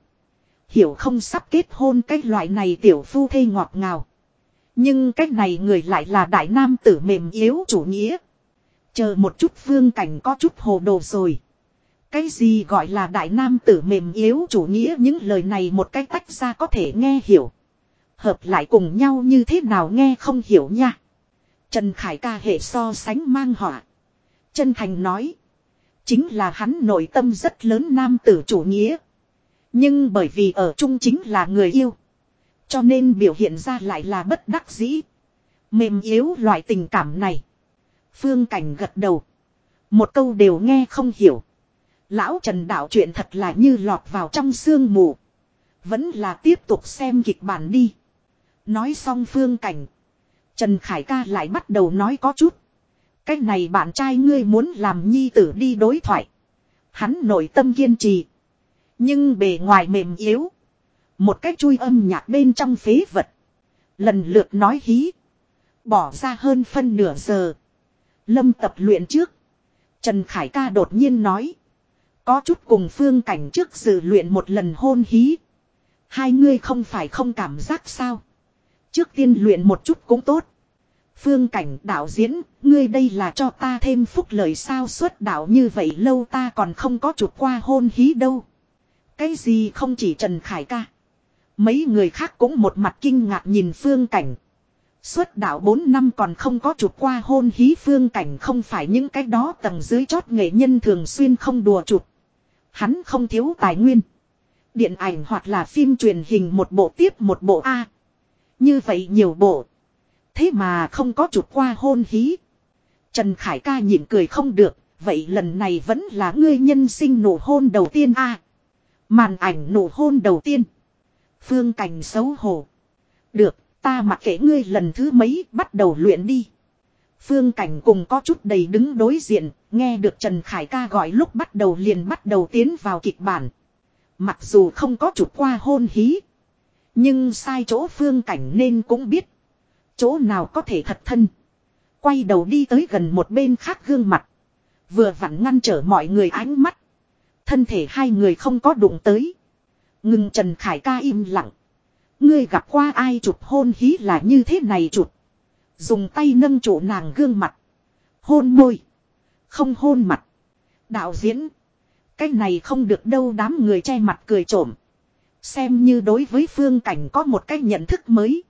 Speaker 1: Hiểu không sắp kết hôn cái loại này tiểu phu thê ngọt ngào. Nhưng cái này người lại là đại nam tử mềm yếu chủ nghĩa. Chờ một chút phương cảnh có chút hồ đồ rồi. Cái gì gọi là đại nam tử mềm yếu chủ nghĩa những lời này một cách tách ra có thể nghe hiểu. Hợp lại cùng nhau như thế nào nghe không hiểu nha. Trần Khải ca hệ so sánh mang họa. Trân thành nói. Chính là hắn nội tâm rất lớn nam tử chủ nghĩa. Nhưng bởi vì ở chung chính là người yêu. Cho nên biểu hiện ra lại là bất đắc dĩ. Mềm yếu loại tình cảm này. Phương Cảnh gật đầu. Một câu đều nghe không hiểu. Lão Trần đạo chuyện thật là như lọt vào trong sương mù. Vẫn là tiếp tục xem kịch bản đi. Nói xong Phương Cảnh. Trần Khải ca lại bắt đầu nói có chút. Cái này bạn trai ngươi muốn làm nhi tử đi đối thoại. Hắn nội tâm kiên trì. Nhưng bề ngoài mềm yếu. Một cách chui âm nhạc bên trong phế vật. Lần lượt nói hí. Bỏ ra hơn phân nửa giờ. Lâm tập luyện trước. Trần Khải ca đột nhiên nói. Có chút cùng phương cảnh trước dự luyện một lần hôn hí. Hai ngươi không phải không cảm giác sao. Trước tiên luyện một chút cũng tốt. Phương cảnh đạo diễn, ngươi đây là cho ta thêm phúc lời sao suốt đạo như vậy lâu ta còn không có chụp qua hôn hí đâu. Cái gì không chỉ Trần Khải ca. Mấy người khác cũng một mặt kinh ngạc nhìn phương cảnh. Xuất đạo 4 năm còn không có chụp qua hôn hí phương cảnh không phải những cái đó tầng dưới chót nghệ nhân thường xuyên không đùa chụp. Hắn không thiếu tài nguyên. Điện ảnh hoặc là phim truyền hình một bộ tiếp một bộ A. Như vậy nhiều bộ. Thế mà không có chụp qua hôn hí. Trần Khải ca nhịn cười không được. Vậy lần này vẫn là ngươi nhân sinh nổ hôn đầu tiên A. Màn ảnh nổ hôn đầu tiên. Phương Cảnh xấu hổ. Được, ta mặc kệ ngươi lần thứ mấy bắt đầu luyện đi. Phương Cảnh cùng có chút đầy đứng đối diện, nghe được Trần Khải ca gọi lúc bắt đầu liền bắt đầu tiến vào kịch bản. Mặc dù không có chụp qua hôn hí. Nhưng sai chỗ Phương Cảnh nên cũng biết. Chỗ nào có thể thật thân. Quay đầu đi tới gần một bên khác gương mặt. Vừa vặn ngăn trở mọi người ánh mắt. Thân thể hai người không có đụng tới. Ngừng Trần Khải ca im lặng. Ngươi gặp qua ai chụp hôn hí là như thế này chụp. Dùng tay nâng trụ nàng gương mặt. Hôn môi. Không hôn mặt. Đạo diễn. Cái này không được đâu đám người che mặt cười trộm. Xem như đối với phương cảnh có một cái nhận thức mới.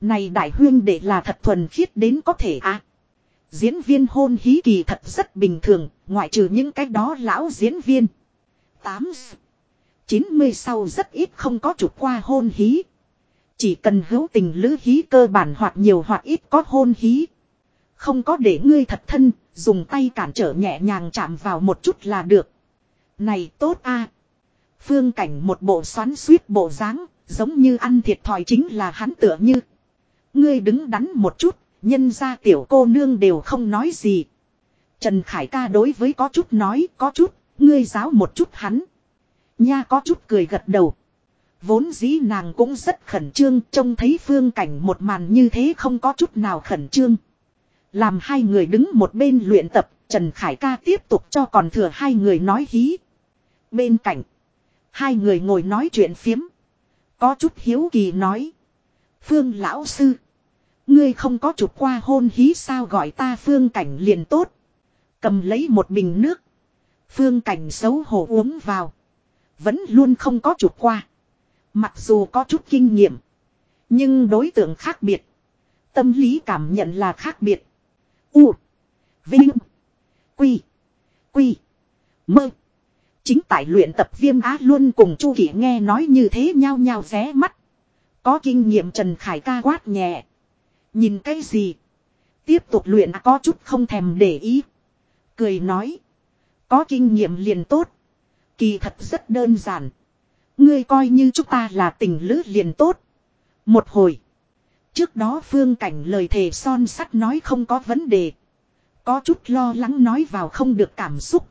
Speaker 1: Này đại huyên để là thật thuần khiết đến có thể à. Diễn viên hôn hí kỳ thật rất bình thường, ngoại trừ những cái đó lão diễn viên. 8. 90 sau rất ít không có chụp qua hôn hí. Chỉ cần hữu tình lữ hí cơ bản hoặc nhiều hoặc ít có hôn hí. Không có để ngươi thật thân, dùng tay cản trở nhẹ nhàng chạm vào một chút là được. Này tốt a Phương cảnh một bộ xoắn suýt bộ dáng giống như ăn thiệt thòi chính là hắn tựa như. Ngươi đứng đắn một chút, nhân ra tiểu cô nương đều không nói gì. Trần Khải ca đối với có chút nói có chút, ngươi giáo một chút hắn. Nha có chút cười gật đầu. Vốn dĩ nàng cũng rất khẩn trương trông thấy phương cảnh một màn như thế không có chút nào khẩn trương. Làm hai người đứng một bên luyện tập, Trần Khải ca tiếp tục cho còn thừa hai người nói hí. Bên cạnh, hai người ngồi nói chuyện phiếm. Có chút hiếu kỳ nói. Phương lão sư. Ngươi không có chụp qua hôn hí sao gọi ta phương cảnh liền tốt. Cầm lấy một bình nước. Phương cảnh xấu hổ uống vào. Vẫn luôn không có chụp qua. Mặc dù có chút kinh nghiệm. Nhưng đối tượng khác biệt. Tâm lý cảm nhận là khác biệt. U. Vinh. Quy. Quy. Mơ. Chính tại luyện tập viêm á luôn cùng Chu Kỷ nghe nói như thế nhau nhau ré mắt. Có kinh nghiệm Trần Khải ca quát nhẹ. Nhìn cái gì? Tiếp tục luyện có chút không thèm để ý. Cười nói. Có kinh nghiệm liền tốt. Kỳ thật rất đơn giản. Ngươi coi như chúng ta là tình lữ liền tốt. Một hồi. Trước đó phương cảnh lời thề son sắt nói không có vấn đề. Có chút lo lắng nói vào không được cảm xúc.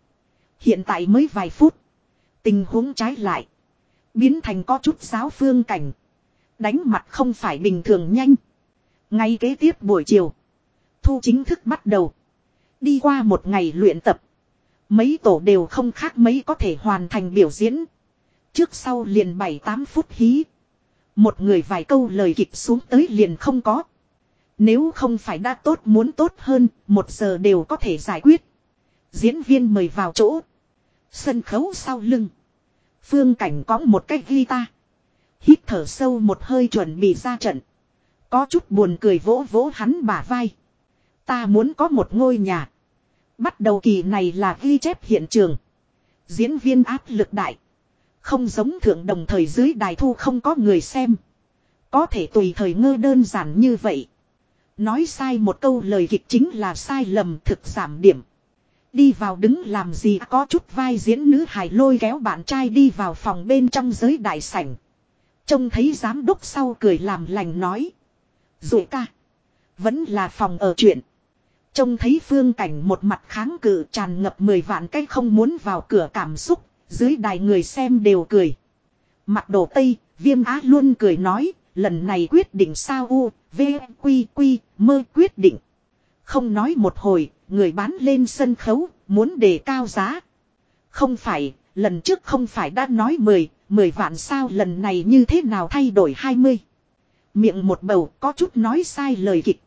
Speaker 1: Hiện tại mới vài phút. Tình huống trái lại. Biến thành có chút giáo phương cảnh. Đánh mặt không phải bình thường nhanh. Ngay kế tiếp buổi chiều. Thu chính thức bắt đầu. Đi qua một ngày luyện tập. Mấy tổ đều không khác mấy có thể hoàn thành biểu diễn. Trước sau liền 7-8 phút hí. Một người vài câu lời kịch xuống tới liền không có. Nếu không phải đã tốt muốn tốt hơn, một giờ đều có thể giải quyết. Diễn viên mời vào chỗ. Sân khấu sau lưng. Phương cảnh có một cái guitar. Hít thở sâu một hơi chuẩn bị ra trận. Có chút buồn cười vỗ vỗ hắn bả vai. Ta muốn có một ngôi nhà. Bắt đầu kỳ này là ghi chép hiện trường. Diễn viên áp lực đại. Không giống thượng đồng thời dưới đài thu không có người xem. Có thể tùy thời ngơ đơn giản như vậy. Nói sai một câu lời kịch chính là sai lầm thực giảm điểm. Đi vào đứng làm gì à, có chút vai diễn nữ hài lôi kéo bạn trai đi vào phòng bên trong giới đại sảnh. Trông thấy giám đốc sau cười làm lành nói. Dù ca. Vẫn là phòng ở chuyện. Trông thấy phương cảnh một mặt kháng cự tràn ngập 10 vạn cái không muốn vào cửa cảm xúc. Dưới đài người xem đều cười. Mặt đồ tây, viêm á luôn cười nói. Lần này quyết định sao u, v, quy, quy, mơ quyết định. Không nói một hồi, người bán lên sân khấu, muốn đề cao giá. Không phải, lần trước không phải đã nói 10, 10 vạn sao lần này như thế nào thay đổi 20. Miệng một bầu có chút nói sai lời kịch.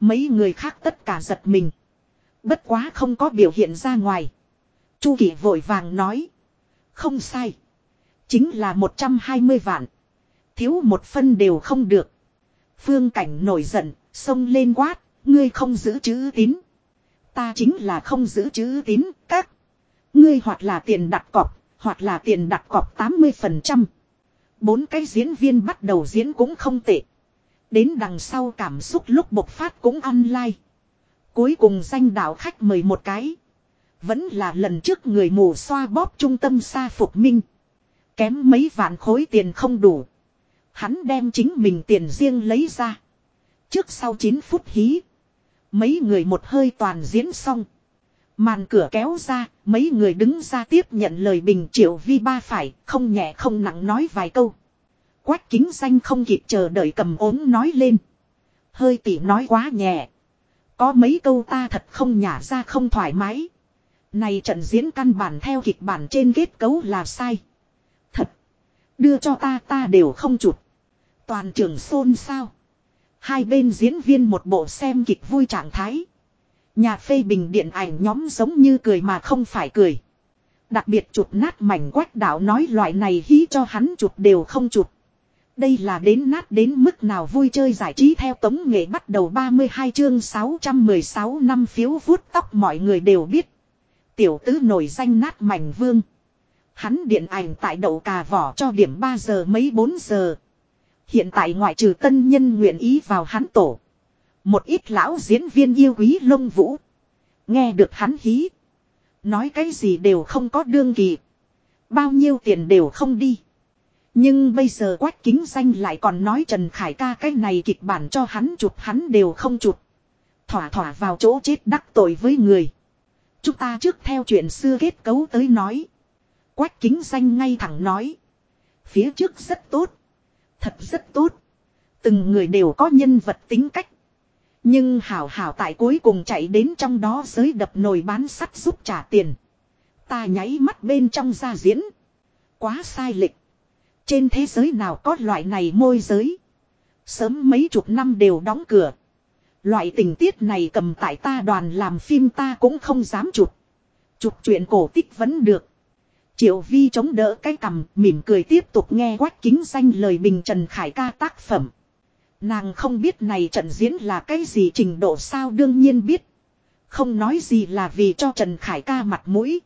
Speaker 1: Mấy người khác tất cả giật mình. Bất quá không có biểu hiện ra ngoài. Chu kỷ vội vàng nói. Không sai. Chính là 120 vạn. Thiếu một phân đều không được. Phương cảnh nổi giận, xông lên quát, ngươi không giữ chữ tín. Ta chính là không giữ chữ tín, các. Ngươi hoặc là tiền đặt cọc, hoặc là tiền đặt cọc 80%. Bốn cái diễn viên bắt đầu diễn cũng không tệ. Đến đằng sau cảm xúc lúc bộc phát cũng online. lai. Cuối cùng danh đạo khách mời một cái. Vẫn là lần trước người mù xoa bóp trung tâm xa phục minh. Kém mấy vạn khối tiền không đủ. Hắn đem chính mình tiền riêng lấy ra. Trước sau 9 phút hí. Mấy người một hơi toàn diễn xong. Màn cửa kéo ra, mấy người đứng ra tiếp nhận lời bình triệu vi ba phải, không nhẹ không nặng nói vài câu. Quách kính xanh không kịp chờ đợi cầm ốm nói lên. Hơi tỉ nói quá nhẹ. Có mấy câu ta thật không nhả ra không thoải mái. Này trận diễn căn bản theo kịch bản trên kết cấu là sai. Thật. Đưa cho ta ta đều không chụp. Toàn trường xôn xao. Hai bên diễn viên một bộ xem kịch vui trạng thái. Nhà phê bình điện ảnh nhóm giống như cười mà không phải cười. Đặc biệt chụp nát mảnh quách đạo nói loại này hí cho hắn chụp đều không chụp. Đây là đến nát đến mức nào vui chơi giải trí theo tống nghệ bắt đầu 32 chương 616 năm phiếu vuốt tóc mọi người đều biết. Tiểu tứ nổi danh nát mảnh vương. Hắn điện ảnh tại đậu cà vỏ cho điểm 3 giờ mấy 4 giờ. Hiện tại ngoại trừ tân nhân nguyện ý vào hắn tổ. Một ít lão diễn viên yêu quý lông vũ. Nghe được hắn hí. Nói cái gì đều không có đương kỳ. Bao nhiêu tiền đều không đi. Nhưng bây giờ quách kính danh lại còn nói Trần Khải ca cái này kịch bản cho hắn chụp hắn đều không chụp. Thỏa thỏa vào chỗ chết đắc tội với người. Chúng ta trước theo chuyện xưa kết cấu tới nói. Quách kính danh ngay thẳng nói. Phía trước rất tốt. Thật rất tốt. Từng người đều có nhân vật tính cách. Nhưng hảo hảo tại cuối cùng chạy đến trong đó giới đập nồi bán sắt giúp trả tiền. Ta nháy mắt bên trong ra diễn. Quá sai lệch. Trên thế giới nào có loại này môi giới. Sớm mấy chục năm đều đóng cửa. Loại tình tiết này cầm tại ta đoàn làm phim ta cũng không dám chụp. Chụp chuyện cổ tích vẫn được. Triệu Vi chống đỡ cái cầm, mỉm cười tiếp tục nghe quách kính danh lời bình Trần Khải ca tác phẩm. Nàng không biết này trận diễn là cái gì trình độ sao đương nhiên biết. Không nói gì là vì cho Trần Khải ca mặt mũi.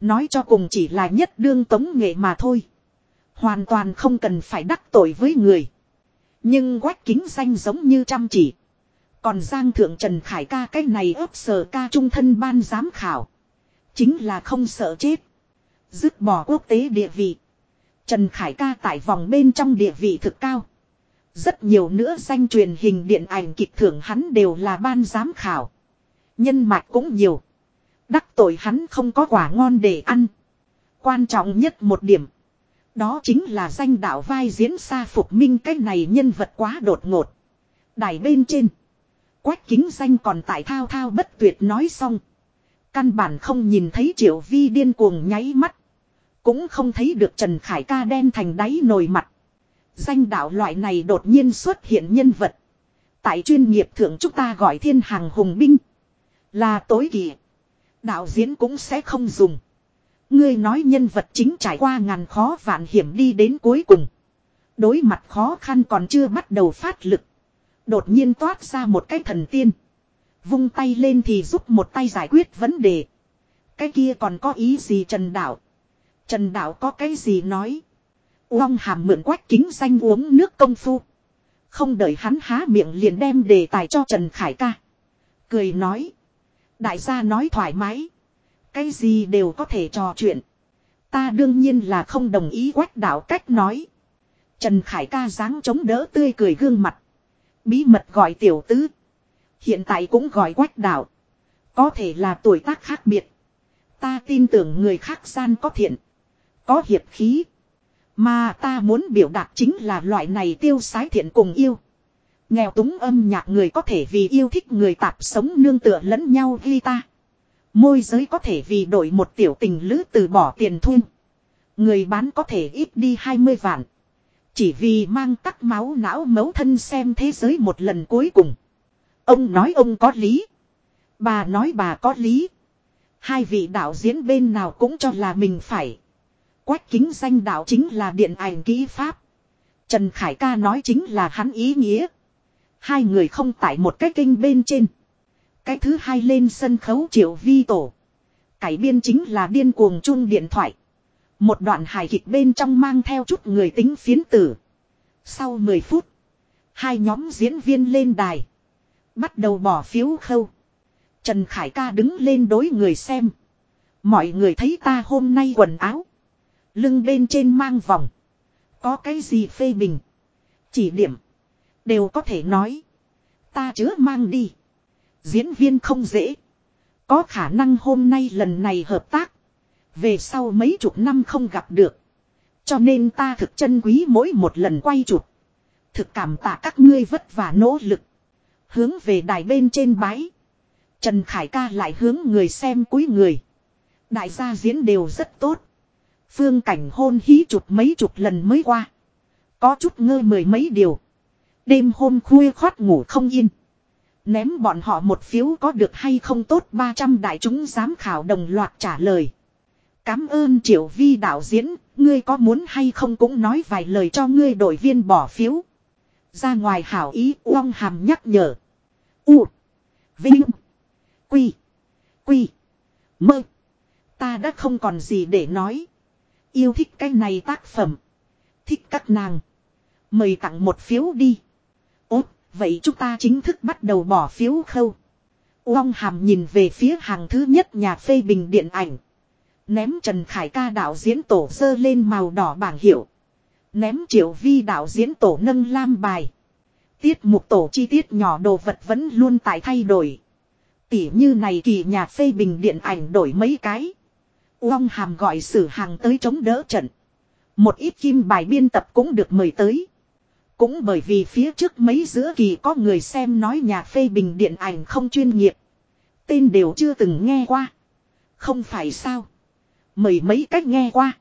Speaker 1: Nói cho cùng chỉ là nhất đương tống nghệ mà thôi. Hoàn toàn không cần phải đắc tội với người. Nhưng quách kính danh giống như chăm chỉ. Còn Giang Thượng Trần Khải ca cái này ấp sở ca trung thân ban giám khảo. Chính là không sợ chết. Dứt bỏ quốc tế địa vị. Trần Khải ca tại vòng bên trong địa vị thực cao. Rất nhiều nữa danh truyền hình điện ảnh kịch thưởng hắn đều là ban giám khảo. Nhân mạch cũng nhiều. Đắc tội hắn không có quả ngon để ăn. Quan trọng nhất một điểm. Đó chính là danh đạo vai diễn xa phục minh cái này nhân vật quá đột ngột. Đài bên trên. Quách kính danh còn tại thao thao bất tuyệt nói xong. Căn bản không nhìn thấy triệu vi điên cuồng nháy mắt. Cũng không thấy được Trần Khải ca đen thành đáy nồi mặt. Danh đạo loại này đột nhiên xuất hiện nhân vật. Tại chuyên nghiệp thượng chúng ta gọi thiên hàng hùng binh. Là tối kỳ Đạo diễn cũng sẽ không dùng. Ngươi nói nhân vật chính trải qua ngàn khó vạn hiểm đi đến cuối cùng. Đối mặt khó khăn còn chưa bắt đầu phát lực. Đột nhiên toát ra một cái thần tiên. Vung tay lên thì giúp một tay giải quyết vấn đề. Cái kia còn có ý gì Trần Đạo? Trần Đạo có cái gì nói? Uông hàm mượn quách kính danh uống nước công phu. Không đợi hắn há miệng liền đem đề tài cho Trần Khải ca. Cười nói. Đại gia nói thoải mái. Cái gì đều có thể trò chuyện. Ta đương nhiên là không đồng ý quách đạo cách nói. Trần Khải ca dáng chống đỡ tươi cười gương mặt. Bí mật gọi tiểu tứ. Hiện tại cũng gọi quách đảo Có thể là tuổi tác khác biệt. Ta tin tưởng người khác gian có thiện. Có hiệp khí. Mà ta muốn biểu đạt chính là loại này tiêu sái thiện cùng yêu. Nghèo túng âm nhạc người có thể vì yêu thích người tạp sống nương tựa lẫn nhau ghi ta. Môi giới có thể vì đổi một tiểu tình lữ từ bỏ tiền thuê. Người bán có thể ít đi 20 vạn. Chỉ vì mang tắc máu não mấu thân xem thế giới một lần cuối cùng. Ông nói ông có lý. Bà nói bà có lý. Hai vị đạo diễn bên nào cũng cho là mình phải. Quách kính danh đạo chính là điện ảnh kỹ pháp. Trần Khải ca nói chính là hắn ý nghĩa. Hai người không tại một cái kênh bên trên. Cái thứ hai lên sân khấu triệu vi tổ. Cải biên chính là điên cuồng chung điện thoại. Một đoạn hài kịch bên trong mang theo chút người tính phiến tử. Sau 10 phút. Hai nhóm diễn viên lên đài. Bắt đầu bỏ phiếu khâu. Trần Khải ca đứng lên đối người xem. Mọi người thấy ta hôm nay quần áo. Lưng bên trên mang vòng. Có cái gì phê bình. Chỉ điểm. Đều có thể nói. Ta chứa mang đi. Diễn viên không dễ. Có khả năng hôm nay lần này hợp tác. Về sau mấy chục năm không gặp được. Cho nên ta thực chân quý mỗi một lần quay chụp. Thực cảm tạ các ngươi vất vả nỗ lực. Hướng về đài bên trên bái. Trần Khải ca lại hướng người xem cúi người. Đại gia diễn đều rất tốt. Phương cảnh hôn hí chụp mấy chục lần mới qua. Có chút ngơ mười mấy điều. Đêm hôm khuya khoát ngủ không yên. Ném bọn họ một phiếu có được hay không tốt 300 đại chúng giám khảo đồng loạt trả lời. Cám ơn triệu vi đạo diễn, ngươi có muốn hay không cũng nói vài lời cho ngươi đội viên bỏ phiếu. Ra ngoài hảo ý uong hàm nhắc nhở. U. Vinh. Quy. Quy. Mơ. Ta đã không còn gì để nói. Yêu thích cái này tác phẩm. Thích các nàng. Mời tặng một phiếu đi. Ốt, vậy chúng ta chính thức bắt đầu bỏ phiếu khâu. Uông hàm nhìn về phía hàng thứ nhất nhà phê bình điện ảnh. Ném Trần Khải ca đạo diễn tổ sơ lên màu đỏ bảng hiệu. Ném triệu vi đạo diễn tổ nâng lam bài. Tiết mục tổ chi tiết nhỏ đồ vật vẫn luôn tại thay đổi. Tỉ như này kỳ nhà phê bình điện ảnh đổi mấy cái. Uông hàm gọi sử hàng tới chống đỡ trận. Một ít kim bài biên tập cũng được mời tới. Cũng bởi vì phía trước mấy giữa kỳ có người xem nói nhà phê bình điện ảnh không chuyên nghiệp. Tên đều chưa từng nghe qua. Không phải sao. Mời mấy cách nghe qua.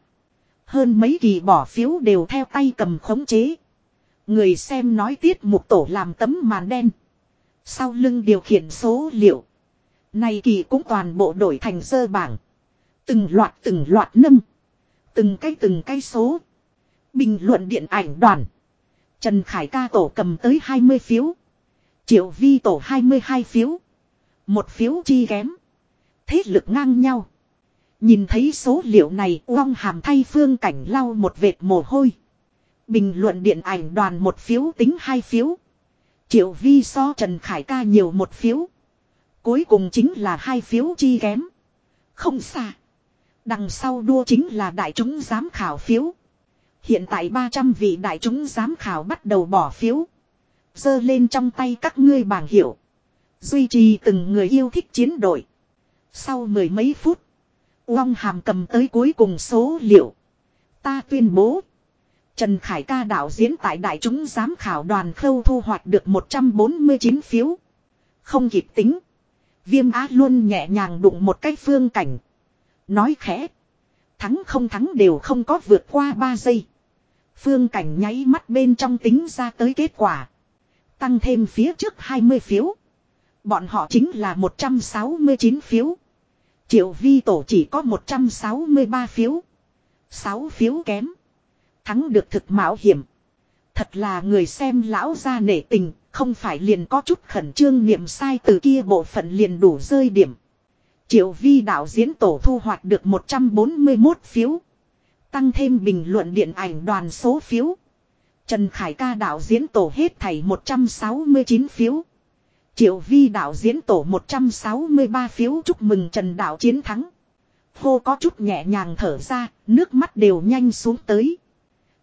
Speaker 1: Hơn mấy kỳ bỏ phiếu đều theo tay cầm khống chế. Người xem nói tiết mục tổ làm tấm màn đen. Sau lưng điều khiển số liệu. Này kỳ cũng toàn bộ đổi thành sơ bảng. Từng loạt từng loạt nâng. Từng cái từng cái số. Bình luận điện ảnh đoàn. Trần Khải ca tổ cầm tới 20 phiếu. Triệu vi tổ 22 phiếu. Một phiếu chi kém. Thế lực ngang nhau. Nhìn thấy số liệu này uong hàm thay phương cảnh lau một vệt mồ hôi. Bình luận điện ảnh đoàn một phiếu tính hai phiếu. Triệu vi so Trần Khải ca nhiều một phiếu. Cuối cùng chính là hai phiếu chi kém. Không xa. Đằng sau đua chính là đại chúng giám khảo phiếu. Hiện tại 300 vị đại chúng giám khảo bắt đầu bỏ phiếu. Dơ lên trong tay các ngươi bảng hiệu. Duy trì từng người yêu thích chiến đội. Sau mười mấy phút. Uông hàm cầm tới cuối cùng số liệu. Ta tuyên bố. Trần Khải ca đạo diễn tại đại chúng giám khảo đoàn khâu thu hoạch được 149 phiếu. Không kịp tính. Viêm á luôn nhẹ nhàng đụng một cái phương cảnh. Nói khẽ. Thắng không thắng đều không có vượt qua 3 giây. Phương cảnh nháy mắt bên trong tính ra tới kết quả. Tăng thêm phía trước 20 phiếu. Bọn họ chính là 169 phiếu. Triệu vi tổ chỉ có 163 phiếu. 6 phiếu kém. Thắng được thực mạo hiểm. Thật là người xem lão ra nể tình, không phải liền có chút khẩn trương niệm sai từ kia bộ phận liền đủ rơi điểm. Triệu vi đạo diễn tổ thu hoạch được 141 phiếu. Tăng thêm bình luận điện ảnh đoàn số phiếu. Trần Khải ca đạo diễn tổ hết thảy 169 phiếu. Triệu vi đạo diễn tổ 163 phiếu chúc mừng Trần Đạo chiến thắng. Hô có chút nhẹ nhàng thở ra, nước mắt đều nhanh xuống tới.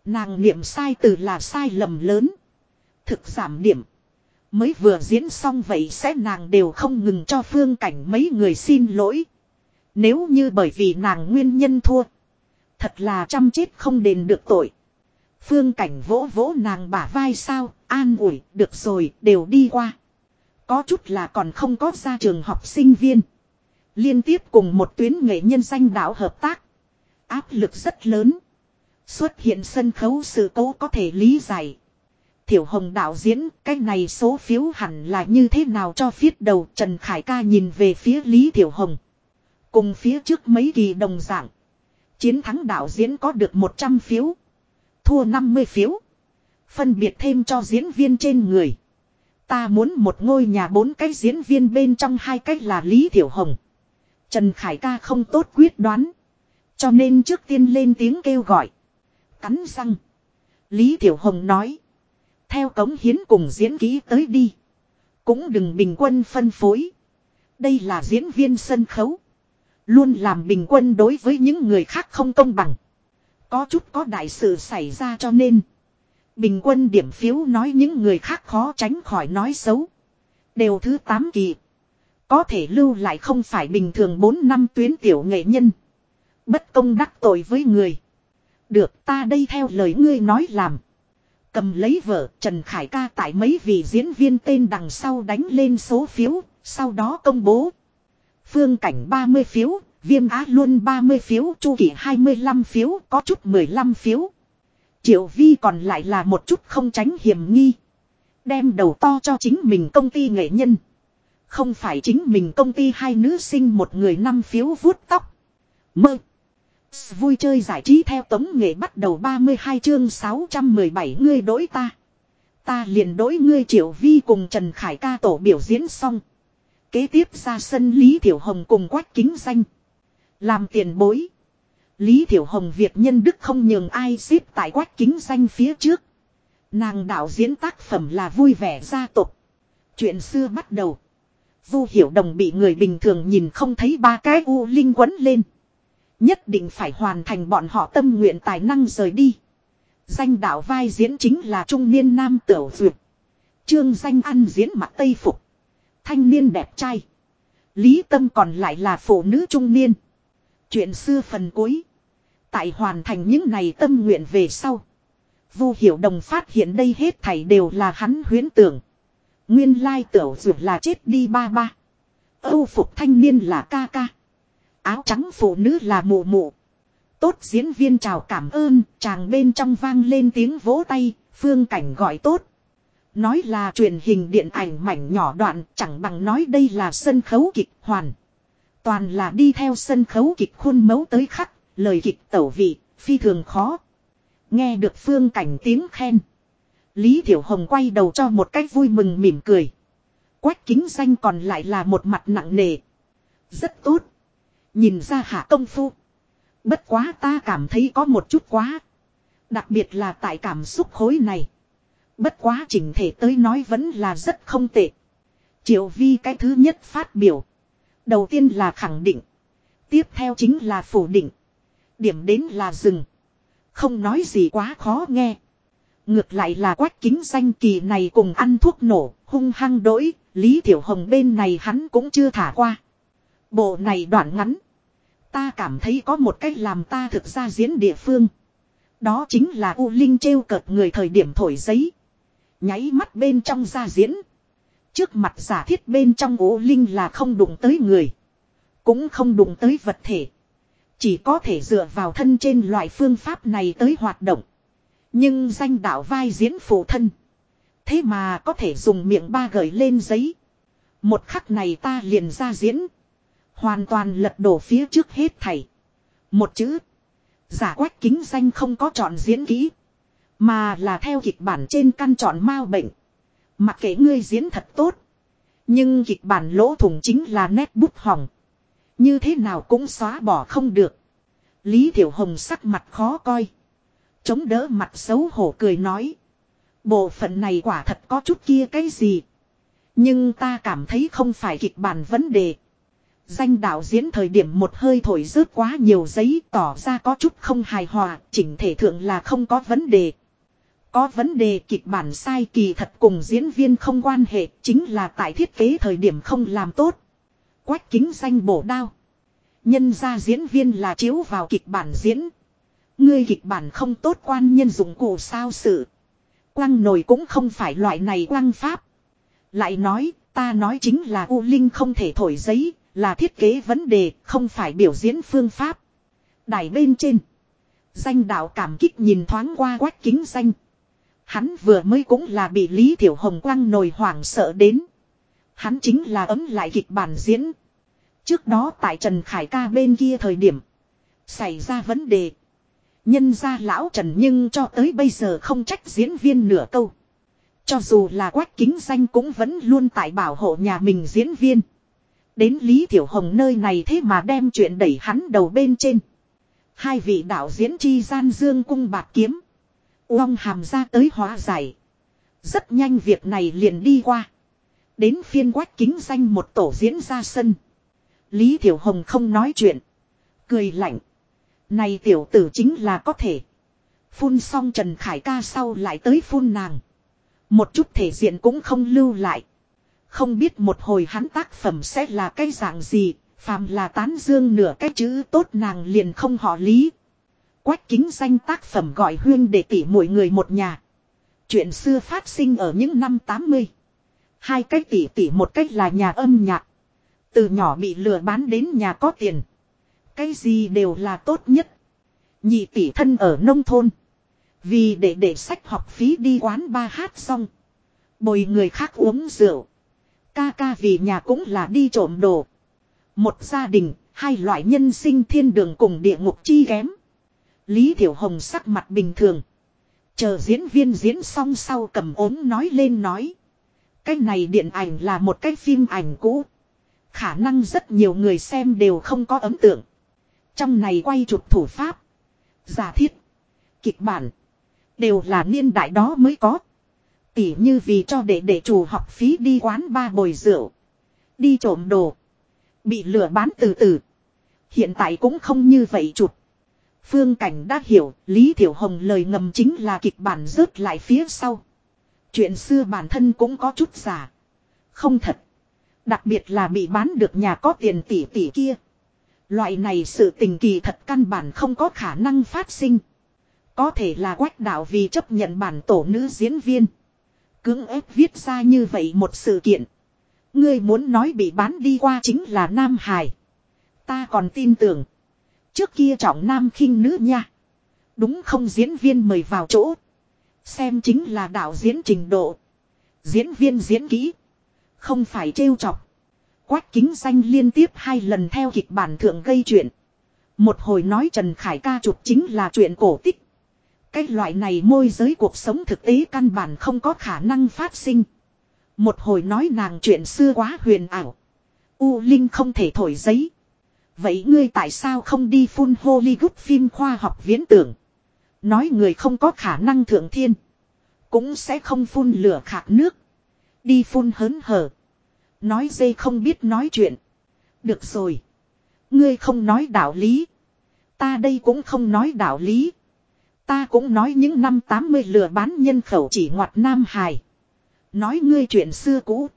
Speaker 1: Nàng niệm sai từ là sai lầm lớn. Thực giảm điểm. Mới vừa diễn xong vậy sẽ nàng đều không ngừng cho phương cảnh mấy người xin lỗi. Nếu như bởi vì nàng nguyên nhân thua. Thật là chăm chết không đền được tội. Phương cảnh vỗ vỗ nàng bả vai sao, an ủi, được rồi, đều đi qua. Có chút là còn không có ra trường học sinh viên. Liên tiếp cùng một tuyến nghệ nhân danh đạo hợp tác. Áp lực rất lớn. Xuất hiện sân khấu sự cố có thể lý giải. tiểu Hồng đạo diễn, cái này số phiếu hẳn là như thế nào cho phiết đầu Trần Khải ca nhìn về phía Lý tiểu Hồng. Cùng phía trước mấy kỳ đồng dạng. Chiến thắng đạo diễn có được 100 phiếu. Thua 50 phiếu. Phân biệt thêm cho diễn viên trên người. Ta muốn một ngôi nhà bốn cái diễn viên bên trong hai cách là Lý Thiểu Hồng. Trần Khải ca không tốt quyết đoán. Cho nên trước tiên lên tiếng kêu gọi. Cắn răng. Lý Thiểu Hồng nói. Theo cống hiến cùng diễn ký tới đi. Cũng đừng bình quân phân phối. Đây là diễn viên sân khấu. Luôn làm bình quân đối với những người khác không công bằng. Có chút có đại sự xảy ra cho nên. Bình quân điểm phiếu nói những người khác khó tránh khỏi nói xấu. Đều thứ 8 kỳ. Có thể lưu lại không phải bình thường 4 năm tuyến tiểu nghệ nhân. Bất công đắc tội với người. Được ta đây theo lời ngươi nói làm. Cầm lấy vợ Trần Khải ca tại mấy vị diễn viên tên đằng sau đánh lên số phiếu, sau đó công bố. Phương Cảnh 30 phiếu, Viêm Á luôn 30 phiếu, Chu Kỷ 25 phiếu, có chút 15 phiếu. Triệu Vi còn lại là một chút không tránh hiểm nghi. Đem đầu to cho chính mình công ty nghệ nhân. Không phải chính mình công ty hai nữ sinh một người năm phiếu vuốt tóc. Mơ. Vui chơi giải trí theo tống nghệ bắt đầu 32 chương 617 ngươi đối ta. Ta liền đối ngươi Triệu Vi cùng Trần Khải ca tổ biểu diễn xong. Kế tiếp ra sân Lý Thiểu Hồng cùng Quách Kính Danh. Làm tiền bối. Lý Thiểu Hồng Việt nhân đức không nhường ai xếp tại Quách Kính Danh phía trước. Nàng đạo diễn tác phẩm là vui vẻ gia tộc. Chuyện xưa bắt đầu. Vu Hiểu Đồng bị người bình thường nhìn không thấy ba cái u linh quấn lên. Nhất định phải hoàn thành bọn họ tâm nguyện tài năng rời đi. Danh đạo vai diễn chính là trung niên nam tiểu duyệt. Trương danh ăn diễn mặt tây phục. Thanh niên đẹp trai. Lý tâm còn lại là phụ nữ trung niên. Chuyện xưa phần cuối. Tại hoàn thành những này tâm nguyện về sau. Vu hiểu đồng phát hiện đây hết thảy đều là hắn huyến tưởng. Nguyên lai tiểu dược là chết đi ba ba. Âu phục thanh niên là ca ca. Áo trắng phụ nữ là mụ mụ. Tốt diễn viên chào cảm ơn, chàng bên trong vang lên tiếng vỗ tay, phương cảnh gọi tốt. Nói là truyền hình điện ảnh mảnh nhỏ đoạn, chẳng bằng nói đây là sân khấu kịch hoàn. Toàn là đi theo sân khấu kịch khuôn mẫu tới khắc, lời kịch tẩu vị, phi thường khó. Nghe được phương cảnh tiếng khen. Lý Thiểu Hồng quay đầu cho một cách vui mừng mỉm cười. Quách kính danh còn lại là một mặt nặng nề. Rất tốt. Nhìn ra hạ công phu. Bất quá ta cảm thấy có một chút quá. Đặc biệt là tại cảm xúc khối này. Bất quá chỉnh thể tới nói vẫn là rất không tệ. Triệu vi cái thứ nhất phát biểu. Đầu tiên là khẳng định. Tiếp theo chính là phủ định. Điểm đến là dừng. Không nói gì quá khó nghe. Ngược lại là quách kính danh kỳ này cùng ăn thuốc nổ, hung hăng đỗi, Lý tiểu Hồng bên này hắn cũng chưa thả qua. Bộ này đoạn ngắn. Ta cảm thấy có một cách làm ta thực ra diễn địa phương. Đó chính là U Linh trêu cợt người thời điểm thổi giấy. Nháy mắt bên trong ra diễn. Trước mặt giả thiết bên trong ố Linh là không đụng tới người. Cũng không đụng tới vật thể. Chỉ có thể dựa vào thân trên loại phương pháp này tới hoạt động. Nhưng danh đạo vai diễn phụ thân. Thế mà có thể dùng miệng ba gởi lên giấy. Một khắc này ta liền ra diễn. Hoàn toàn lật đổ phía trước hết thảy. Một chữ. Giả quách kính danh không có chọn diễn kỹ. Mà là theo kịch bản trên căn chọn mau bệnh. Mặc kệ ngươi diễn thật tốt. Nhưng kịch bản lỗ thủng chính là nét bút hỏng. Như thế nào cũng xóa bỏ không được. Lý Thiểu Hồng sắc mặt khó coi. Chống đỡ mặt xấu hổ cười nói. Bộ phận này quả thật có chút kia cái gì. Nhưng ta cảm thấy không phải kịch bản vấn đề. Danh đạo diễn thời điểm một hơi thổi rớt quá nhiều giấy tỏ ra có chút không hài hòa, chỉnh thể thượng là không có vấn đề. Có vấn đề kịch bản sai kỳ thật cùng diễn viên không quan hệ, chính là tại thiết kế thời điểm không làm tốt. Quách kính danh bổ đao. Nhân ra diễn viên là chiếu vào kịch bản diễn. Ngươi kịch bản không tốt quan nhân dụng cụ sao sự. quang nổi cũng không phải loại này quang pháp. Lại nói, ta nói chính là U Linh không thể thổi giấy, là thiết kế vấn đề, không phải biểu diễn phương pháp. Đài bên trên. Danh đạo cảm kích nhìn thoáng qua quách kính danh. Hắn vừa mới cũng là bị Lý Tiểu Hồng quăng nồi hoảng sợ đến. Hắn chính là ấm lại kịch bản diễn. Trước đó tại Trần Khải ca bên kia thời điểm. Xảy ra vấn đề. Nhân ra lão Trần nhưng cho tới bây giờ không trách diễn viên nửa câu. Cho dù là quách kính danh cũng vẫn luôn tại bảo hộ nhà mình diễn viên. Đến Lý Tiểu Hồng nơi này thế mà đem chuyện đẩy hắn đầu bên trên. Hai vị đạo diễn chi gian dương cung bạc kiếm. Uông hàm ra tới hóa giải. Rất nhanh việc này liền đi qua. Đến phiên quách kính danh một tổ diễn ra sân. Lý Tiểu Hồng không nói chuyện. Cười lạnh. Này tiểu tử chính là có thể. Phun xong Trần Khải ca sau lại tới phun nàng. Một chút thể diện cũng không lưu lại. Không biết một hồi hắn tác phẩm sẽ là cái dạng gì, phàm là tán dương nửa cái chữ tốt nàng liền không họ lý. Quách kính danh tác phẩm gọi huyên để tỉ mỗi người một nhà. Chuyện xưa phát sinh ở những năm 80. Hai cái tỉ tỉ một cách là nhà âm nhạc. Từ nhỏ bị lừa bán đến nhà có tiền. Cái gì đều là tốt nhất. Nhị tỷ thân ở nông thôn. Vì để để sách học phí đi quán ba hát xong. Bồi người khác uống rượu. Ca ca vì nhà cũng là đi trộm đồ. Một gia đình, hai loại nhân sinh thiên đường cùng địa ngục chi kém. Lý Thiểu Hồng sắc mặt bình thường. Chờ diễn viên diễn xong sau cầm ốm nói lên nói. Cái này điện ảnh là một cái phim ảnh cũ. Khả năng rất nhiều người xem đều không có ấn tượng. Trong này quay chụp thủ pháp. Giả thiết. Kịch bản. Đều là niên đại đó mới có. Tỉ như vì cho để để chủ học phí đi quán ba bồi rượu. Đi trộm đồ. Bị lừa bán từ từ. Hiện tại cũng không như vậy chụp. Phương Cảnh đã hiểu, Lý Thiểu Hồng lời ngầm chính là kịch bản rớt lại phía sau. Chuyện xưa bản thân cũng có chút giả. Không thật. Đặc biệt là bị bán được nhà có tiền tỷ tỷ kia. Loại này sự tình kỳ thật căn bản không có khả năng phát sinh. Có thể là quách đạo vì chấp nhận bản tổ nữ diễn viên. Cưỡng ép viết ra như vậy một sự kiện. Ngươi muốn nói bị bán đi qua chính là Nam Hải. Ta còn tin tưởng. Trước kia trọng nam khinh nữ nha. Đúng không diễn viên mời vào chỗ. Xem chính là đạo diễn trình độ. Diễn viên diễn kỹ. Không phải trêu chọc. Quách kính danh liên tiếp hai lần theo kịch bản thượng gây chuyện. Một hồi nói Trần Khải ca chụp chính là chuyện cổ tích. Cái loại này môi giới cuộc sống thực tế căn bản không có khả năng phát sinh. Một hồi nói nàng chuyện xưa quá huyền ảo. U Linh không thể thổi giấy. Vậy ngươi tại sao không đi phun Hollywood phim khoa học viễn tưởng? Nói người không có khả năng thượng thiên. Cũng sẽ không phun lửa khạc nước. Đi phun hớn hở. Nói dây không biết nói chuyện. Được rồi. Ngươi không nói đạo lý. Ta đây cũng không nói đạo lý. Ta cũng nói những năm 80 lừa bán nhân khẩu chỉ ngoặt Nam Hải. Nói ngươi chuyện xưa cũ.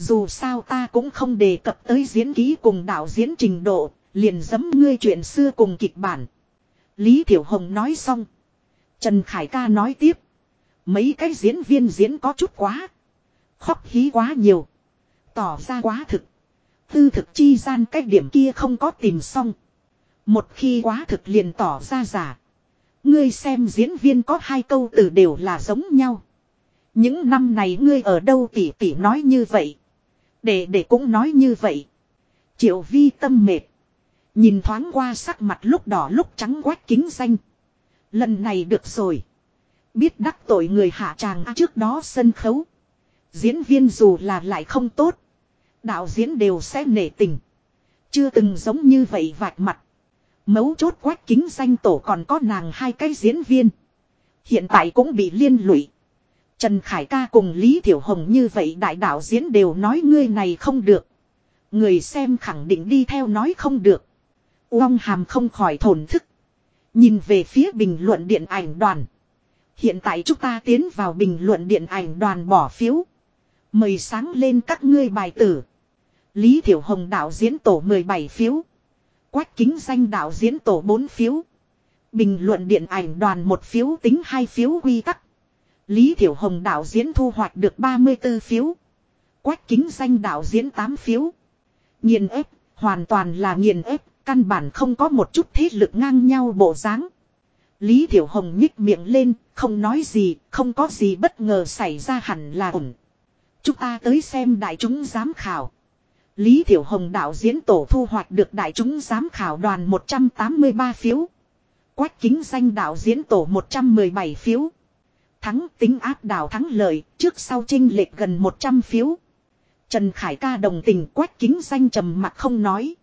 Speaker 1: Dù sao ta cũng không đề cập tới diễn ký cùng đạo diễn trình độ, liền dấm ngươi chuyện xưa cùng kịch bản. Lý Tiểu Hồng nói xong. Trần Khải ca nói tiếp. Mấy cái diễn viên diễn có chút quá. Khóc hí quá nhiều. Tỏ ra quá thực. Tư thực chi gian cái điểm kia không có tìm xong. Một khi quá thực liền tỏ ra giả. Ngươi xem diễn viên có hai câu từ đều là giống nhau. Những năm này ngươi ở đâu tỉ tỉ nói như vậy. Để để cũng nói như vậy. Triệu vi tâm mệt. Nhìn thoáng qua sắc mặt lúc đỏ lúc trắng quách kính xanh. Lần này được rồi. Biết đắc tội người hạ tràng à trước đó sân khấu. Diễn viên dù là lại không tốt. Đạo diễn đều sẽ nể tình. Chưa từng giống như vậy vạch mặt. Mấu chốt quách kính danh tổ còn có nàng hai cái diễn viên. Hiện tại cũng bị liên lụy. Trần Khải ca cùng Lý Thiểu Hồng như vậy đại đạo diễn đều nói ngươi này không được. Người xem khẳng định đi theo nói không được. Uông hàm không khỏi thổn thức. Nhìn về phía bình luận điện ảnh đoàn. Hiện tại chúng ta tiến vào bình luận điện ảnh đoàn bỏ phiếu. Mời sáng lên các ngươi bài tử. Lý Thiểu Hồng đạo diễn tổ 17 phiếu. Quách kính danh đạo diễn tổ 4 phiếu. Bình luận điện ảnh đoàn một phiếu tính hai phiếu quy tắc. Lý Thiểu Hồng đạo diễn thu hoạch được 34 phiếu. Quách kính danh đạo diễn 8 phiếu. Nghiền ép, hoàn toàn là nghiền ép, căn bản không có một chút thế lực ngang nhau bộ dáng. Lý Thiểu Hồng nhích miệng lên, không nói gì, không có gì bất ngờ xảy ra hẳn là ổn. Chúng ta tới xem đại chúng giám khảo. Lý Thiểu Hồng đạo diễn tổ thu hoạch được đại chúng giám khảo đoàn 183 phiếu. Quách kính danh đạo diễn tổ 117 phiếu. Thắng tính áp đảo thắng lợi, trước sau chênh lệch gần 100 phiếu. Trần Khải ca đồng tình quách kính danh trầm mặt không nói.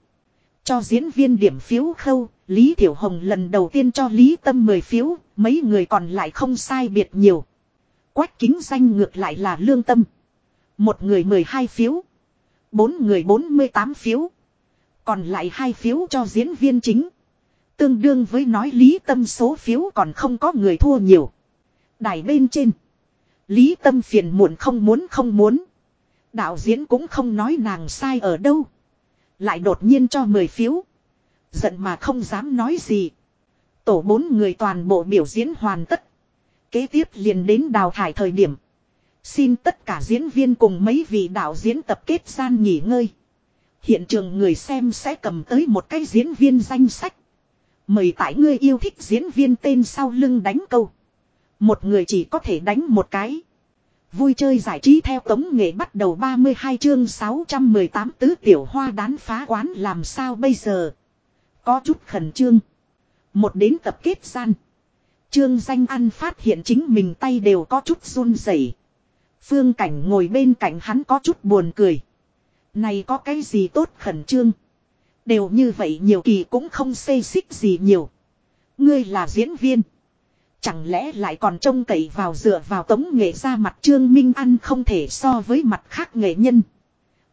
Speaker 1: Cho diễn viên điểm phiếu khâu, Lý Thiểu Hồng lần đầu tiên cho Lý Tâm 10 phiếu, mấy người còn lại không sai biệt nhiều. Quách kính danh ngược lại là lương tâm. Một người 12 phiếu. Bốn người 48 phiếu. Còn lại hai phiếu cho diễn viên chính. Tương đương với nói Lý Tâm số phiếu còn không có người thua nhiều. Đài bên trên. Lý Tâm phiền muộn không muốn không muốn. Đạo diễn cũng không nói nàng sai ở đâu. Lại đột nhiên cho 10 phiếu. Giận mà không dám nói gì. Tổ bốn người toàn bộ biểu diễn hoàn tất. Kế tiếp liền đến đào thải thời điểm. Xin tất cả diễn viên cùng mấy vị đạo diễn tập kết gian nghỉ ngơi. Hiện trường người xem sẽ cầm tới một cái diễn viên danh sách. Mời tại ngươi yêu thích diễn viên tên sau lưng đánh câu. Một người chỉ có thể đánh một cái. Vui chơi giải trí theo tống nghệ bắt đầu 32 chương 618 tứ tiểu hoa đán phá quán làm sao bây giờ. Có chút khẩn trương. Một đến tập kết gian. Trương danh ăn phát hiện chính mình tay đều có chút run rẩy. Phương cảnh ngồi bên cạnh hắn có chút buồn cười. Này có cái gì tốt khẩn trương. Đều như vậy nhiều kỳ cũng không xê xích gì nhiều. Ngươi là diễn viên. Chẳng lẽ lại còn trông cậy vào dựa vào tống nghệ ra mặt Trương Minh Ăn không thể so với mặt khác nghệ nhân.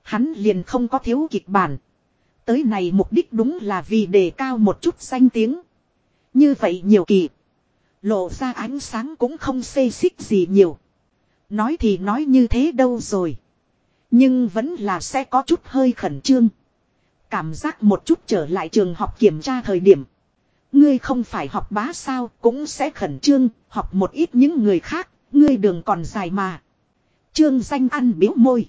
Speaker 1: Hắn liền không có thiếu kịch bản. Tới này mục đích đúng là vì đề cao một chút danh tiếng. Như vậy nhiều kỳ. Lộ ra ánh sáng cũng không xê xích gì nhiều. Nói thì nói như thế đâu rồi. Nhưng vẫn là sẽ có chút hơi khẩn trương. Cảm giác một chút trở lại trường học kiểm tra thời điểm. Ngươi không phải học bá sao cũng sẽ khẩn trương, học một ít những người khác, ngươi đường còn dài mà. Trương danh ăn biếu môi.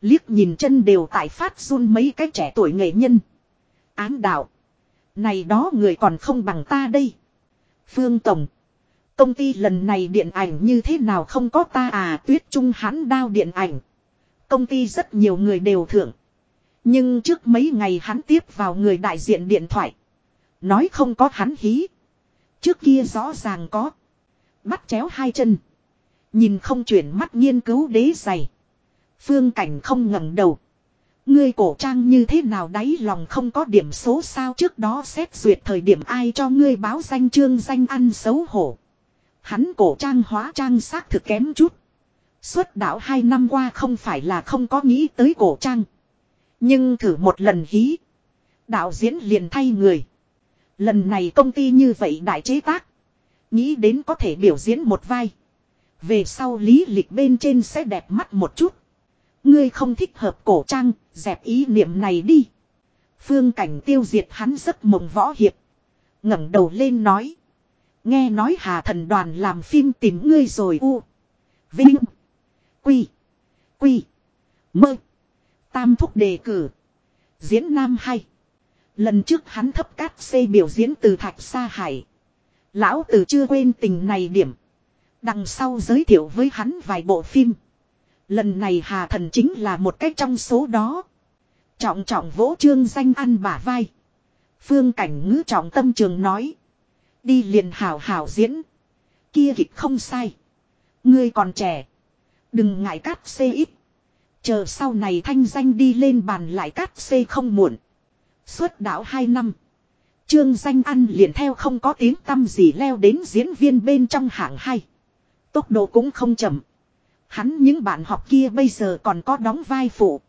Speaker 1: Liếc nhìn chân đều tại phát run mấy cái trẻ tuổi nghệ nhân. Án đạo. Này đó người còn không bằng ta đây. Phương Tổng. Công ty lần này điện ảnh như thế nào không có ta à tuyết trung hắn đao điện ảnh. Công ty rất nhiều người đều thưởng. Nhưng trước mấy ngày hắn tiếp vào người đại diện điện thoại. Nói không có hắn hí. Trước kia rõ ràng có. Bắt chéo hai chân. Nhìn không chuyển mắt nghiên cứu đế giày. Phương cảnh không ngẩng đầu. Ngươi cổ trang như thế nào đáy lòng không có điểm số sao trước đó xét duyệt thời điểm ai cho ngươi báo danh trương danh ăn xấu hổ. Hắn cổ trang hóa trang xác thực kém chút. Xuất đạo hai năm qua không phải là không có nghĩ tới cổ trang. Nhưng thử một lần hí. Đạo diễn liền thay người. Lần này công ty như vậy đại chế tác. Nghĩ đến có thể biểu diễn một vai. Về sau lý lịch bên trên sẽ đẹp mắt một chút. Ngươi không thích hợp cổ trang, dẹp ý niệm này đi. Phương cảnh tiêu diệt hắn rất mộng võ hiệp. ngẩng đầu lên nói. Nghe nói hà thần đoàn làm phim tìm ngươi rồi u. Vinh. Quy. Quy. Mơ. Tam thúc đề cử. Diễn nam hay. Lần trước hắn thấp cát xây biểu diễn từ thạch sa hải. Lão tử chưa quên tình này điểm. Đằng sau giới thiệu với hắn vài bộ phim. Lần này Hà Thần chính là một cách trong số đó. Trọng trọng vỗ trương danh ăn bả vai. Phương cảnh ngữ trọng tâm trường nói. Đi liền hảo hảo diễn. Kia kịch không sai. Ngươi còn trẻ. Đừng ngại cát xê ít. Chờ sau này thanh danh đi lên bàn lại cát xê không muộn. Xuất đạo 2 năm. Trương danh ăn liền theo không có tiếng tâm gì leo đến diễn viên bên trong hạng hai. Tốc độ cũng không chậm. Hắn những bạn học kia bây giờ còn có đóng vai phụ.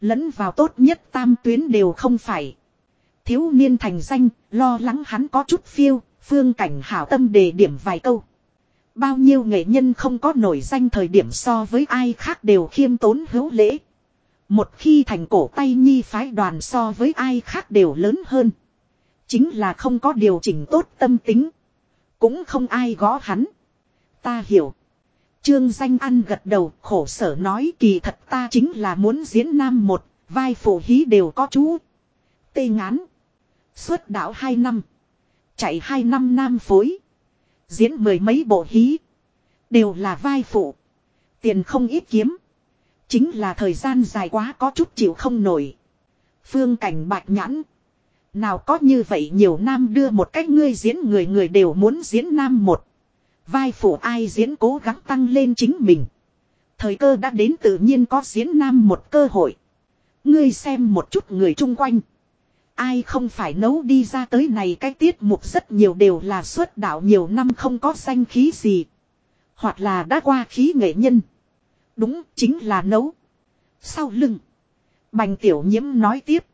Speaker 1: Lẫn vào tốt nhất tam tuyến đều không phải. Thiếu niên thành danh, lo lắng hắn có chút phiêu, phương cảnh hảo tâm đề điểm vài câu. Bao nhiêu nghệ nhân không có nổi danh thời điểm so với ai khác đều khiêm tốn hữu lễ. Một khi thành cổ tay nhi phái đoàn so với ai khác đều lớn hơn. Chính là không có điều chỉnh tốt tâm tính. Cũng không ai gõ hắn. Ta hiểu. Trương danh ăn gật đầu khổ sở nói kỳ thật ta chính là muốn diễn nam một, vai phụ hí đều có chú. Tê ngán. Xuất đạo hai năm. Chạy hai năm nam phối. Diễn mười mấy bộ hí. Đều là vai phụ. Tiền không ít kiếm. Chính là thời gian dài quá có chút chịu không nổi. Phương cảnh bạch nhãn. Nào có như vậy nhiều nam đưa một cách ngươi diễn người người đều muốn diễn nam một. Vai phụ ai diễn cố gắng tăng lên chính mình. Thời cơ đã đến tự nhiên có diễn nam một cơ hội. Ngươi xem một chút người chung quanh. Ai không phải nấu đi ra tới này cái tiết mục rất nhiều đều là xuất đạo nhiều năm không có danh khí gì. Hoặc là đã qua khí nghệ nhân. Đúng, chính là nấu. Sau lưng. Bành tiểu nhiễm nói tiếp.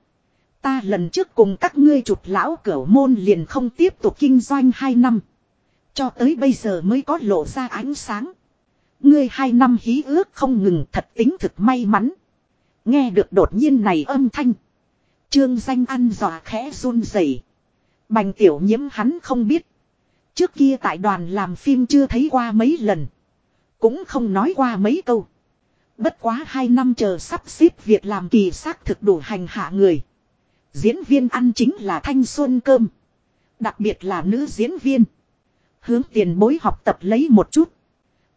Speaker 1: Ta lần trước cùng các ngươi chụp lão cửa môn liền không tiếp tục kinh doanh hai năm. Cho tới bây giờ mới có lộ ra ánh sáng. Ngươi hai năm hí ước không ngừng thật tính thực may mắn. Nghe được đột nhiên này âm thanh. Trương danh ăn dọa khẽ run rẩy. Bành tiểu nhiễm hắn không biết. Trước kia tại đoàn làm phim chưa thấy qua mấy lần. Cũng không nói qua mấy câu. Bất quá hai năm chờ sắp xếp việc làm kỳ xác thực đủ hành hạ người. Diễn viên ăn chính là thanh xuân cơm. Đặc biệt là nữ diễn viên. Hướng tiền bối học tập lấy một chút.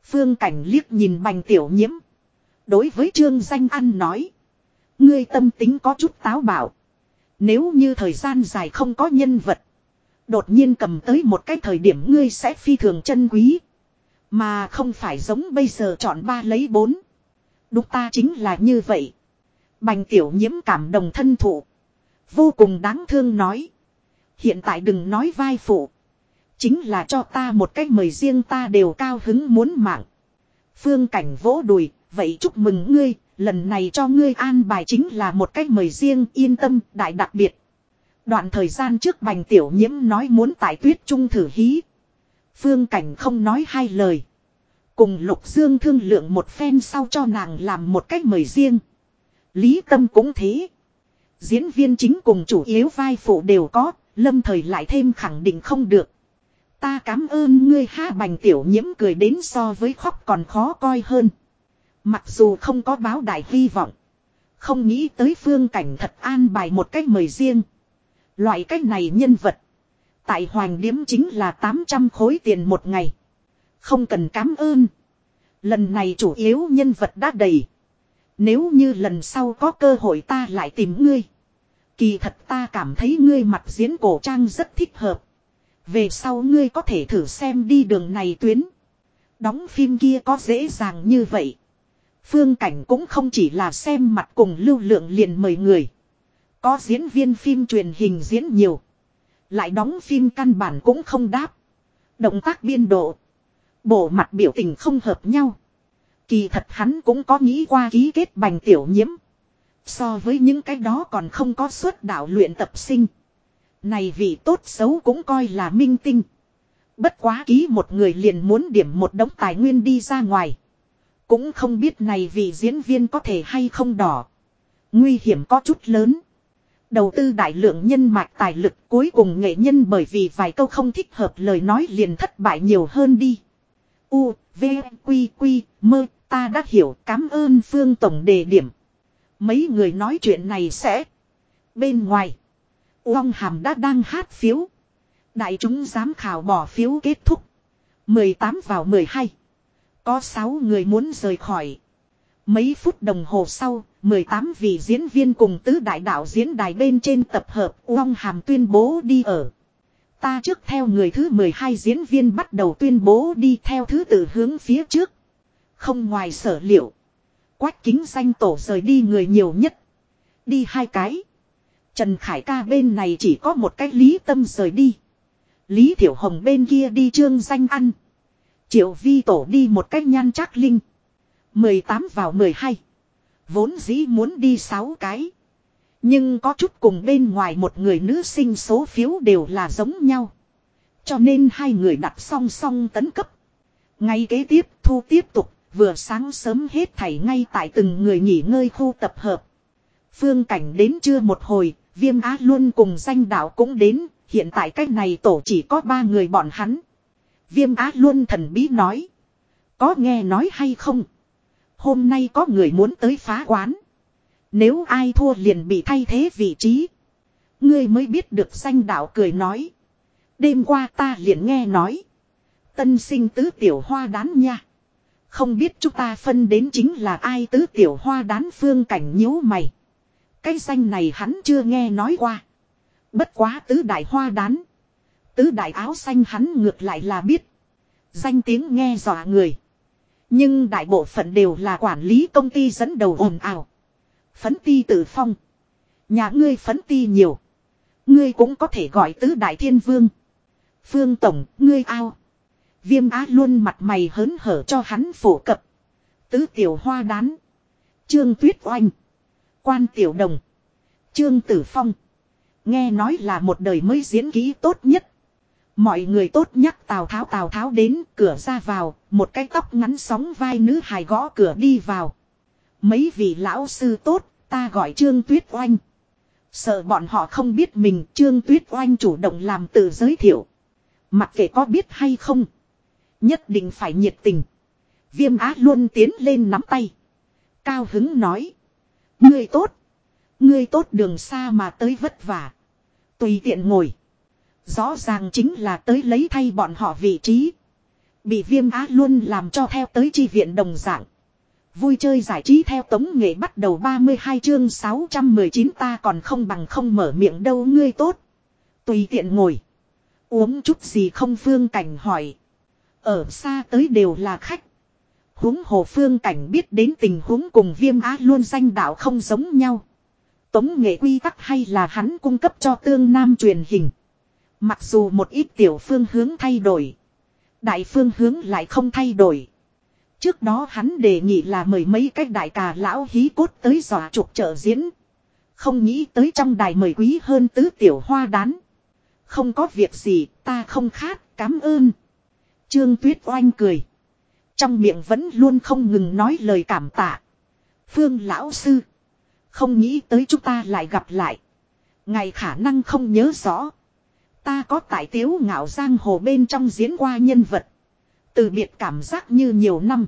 Speaker 1: Phương cảnh liếc nhìn bành tiểu nhiễm. Đối với trương danh ăn nói. Ngươi tâm tính có chút táo bạo. Nếu như thời gian dài không có nhân vật. Đột nhiên cầm tới một cái thời điểm ngươi sẽ phi thường chân quý. Mà không phải giống bây giờ chọn ba lấy bốn. Đúng ta chính là như vậy. Bành tiểu nhiễm cảm đồng thân thụ. Vô cùng đáng thương nói. Hiện tại đừng nói vai phụ. Chính là cho ta một cách mời riêng ta đều cao hứng muốn mạng. Phương cảnh vỗ đùi, vậy chúc mừng ngươi, lần này cho ngươi an bài chính là một cách mời riêng yên tâm, đại đặc biệt. Đoạn thời gian trước bành tiểu nhiễm nói muốn tại tuyết trung thử hí. Phương cảnh không nói hai lời. Cùng Lục Dương thương lượng một phen sau cho nàng làm một cách mời riêng. Lý tâm cũng thế. Diễn viên chính cùng chủ yếu vai phụ đều có, lâm thời lại thêm khẳng định không được. Ta cảm ơn ngươi ha bành tiểu nhiễm cười đến so với khóc còn khó coi hơn. Mặc dù không có báo đại hy vọng. Không nghĩ tới phương cảnh thật an bài một cách mời riêng. Loại cách này nhân vật. Tại Hoàng Điếm chính là 800 khối tiền một ngày. Không cần cảm ơn. Lần này chủ yếu nhân vật đã đầy. Nếu như lần sau có cơ hội ta lại tìm ngươi. Kỳ thật ta cảm thấy ngươi mặt diễn cổ trang rất thích hợp. Về sau ngươi có thể thử xem đi đường này tuyến. Đóng phim kia có dễ dàng như vậy. Phương cảnh cũng không chỉ là xem mặt cùng lưu lượng liền mời người. Có diễn viên phim truyền hình diễn nhiều. Lại đóng phim căn bản cũng không đáp. Động tác biên độ. Bộ mặt biểu tình không hợp nhau. Kỳ thật hắn cũng có nghĩ qua ký kết bành tiểu nhiễm. So với những cái đó còn không có suất đạo luyện tập sinh. Này vì tốt xấu cũng coi là minh tinh. Bất quá ký một người liền muốn điểm một đống tài nguyên đi ra ngoài. Cũng không biết này vì diễn viên có thể hay không đỏ. Nguy hiểm có chút lớn. Đầu tư đại lượng nhân mạch tài lực cuối cùng nghệ nhân bởi vì vài câu không thích hợp lời nói liền thất bại nhiều hơn đi. U, V, Quy, Quy, Mơ, ta đã hiểu cảm ơn Phương Tổng đề điểm. Mấy người nói chuyện này sẽ. Bên ngoài. Uông Hàm đã đang hát phiếu. Đại chúng giám khảo bỏ phiếu kết thúc. 18 vào 12. Có 6 người muốn rời khỏi. Mấy phút đồng hồ sau, 18 vị diễn viên cùng tứ đại đạo diễn đài bên trên tập hợp Uông Hàm tuyên bố đi ở. Ta trước theo người thứ 12 diễn viên bắt đầu tuyên bố đi theo thứ tự hướng phía trước. Không ngoài sở liệu. Quách kính danh tổ rời đi người nhiều nhất. Đi hai cái. Trần Khải ca bên này chỉ có một cái lý tâm rời đi. Lý Thiểu Hồng bên kia đi trương danh ăn. Triệu vi tổ đi một cách nhan chắc linh. 18 vào 12. Vốn dĩ muốn đi 6 cái. Nhưng có chút cùng bên ngoài một người nữ sinh số phiếu đều là giống nhau. Cho nên hai người đặt song song tấn cấp. Ngay kế tiếp thu tiếp tục, vừa sáng sớm hết thảy ngay tại từng người nghỉ ngơi khu tập hợp. Phương cảnh đến trưa một hồi, viêm á luôn cùng danh đạo cũng đến, hiện tại cách này tổ chỉ có ba người bọn hắn. Viêm á luôn thần bí nói. Có nghe nói hay không? Hôm nay có người muốn tới phá quán. Nếu ai thua liền bị thay thế vị trí. Ngươi mới biết được danh đạo cười nói. Đêm qua ta liền nghe nói. Tân sinh tứ tiểu hoa đán nha. Không biết chúng ta phân đến chính là ai tứ tiểu hoa đán phương cảnh nhíu mày. Cái danh này hắn chưa nghe nói qua. Bất quá tứ đại hoa đán. Tứ đại áo xanh hắn ngược lại là biết. Danh tiếng nghe dọa người. Nhưng đại bộ phận đều là quản lý công ty dẫn đầu ồn ào. Phấn ti Tử phong. Nhà ngươi phấn ti nhiều. Ngươi cũng có thể gọi tứ đại thiên vương. Phương Tổng, ngươi ao. Viêm á luôn mặt mày hớn hở cho hắn phổ cập. Tứ tiểu hoa đán. Trương Tuyết Oanh. Quan tiểu đồng. Trương Tử Phong. Nghe nói là một đời mới diễn ký tốt nhất. Mọi người tốt nhắc Tào Tháo Tào Tháo đến cửa ra vào, một cái tóc ngắn sóng vai nữ hài gõ cửa đi vào. Mấy vị lão sư tốt, ta gọi Trương Tuyết Oanh. Sợ bọn họ không biết mình Trương Tuyết Oanh chủ động làm tự giới thiệu. Mặc kệ có biết hay không. Nhất định phải nhiệt tình. Viêm á luôn tiến lên nắm tay. Cao hứng nói. Ngươi tốt. Ngươi tốt đường xa mà tới vất vả. Tùy tiện ngồi. Rõ ràng chính là tới lấy thay bọn họ vị trí. Bị viêm á luôn làm cho theo tới chi viện đồng dạng. Vui chơi giải trí theo tống nghệ bắt đầu 32 chương 619 ta còn không bằng không mở miệng đâu, ngươi tốt. Tùy tiện ngồi. Uống chút gì không phương cảnh hỏi. Ở xa tới đều là khách. huống hồ phương cảnh biết đến tình huống cùng viêm á luôn danh đạo không giống nhau. Tống nghệ quy tắc hay là hắn cung cấp cho tương nam truyền hình. Mặc dù một ít tiểu phương hướng thay đổi. Đại phương hướng lại không thay đổi. Trước đó hắn đề nghị là mời mấy cái đại cà lão hí cốt tới dọa trục trợ diễn. Không nghĩ tới trong đài mời quý hơn tứ tiểu hoa đán. Không có việc gì, ta không khát, cảm ơn. Trương Tuyết oanh cười. Trong miệng vẫn luôn không ngừng nói lời cảm tạ. Phương lão sư. Không nghĩ tới chúng ta lại gặp lại. Ngày khả năng không nhớ rõ. Ta có tại tiếu ngạo giang hồ bên trong diễn qua nhân vật. Từ biệt cảm giác như nhiều năm.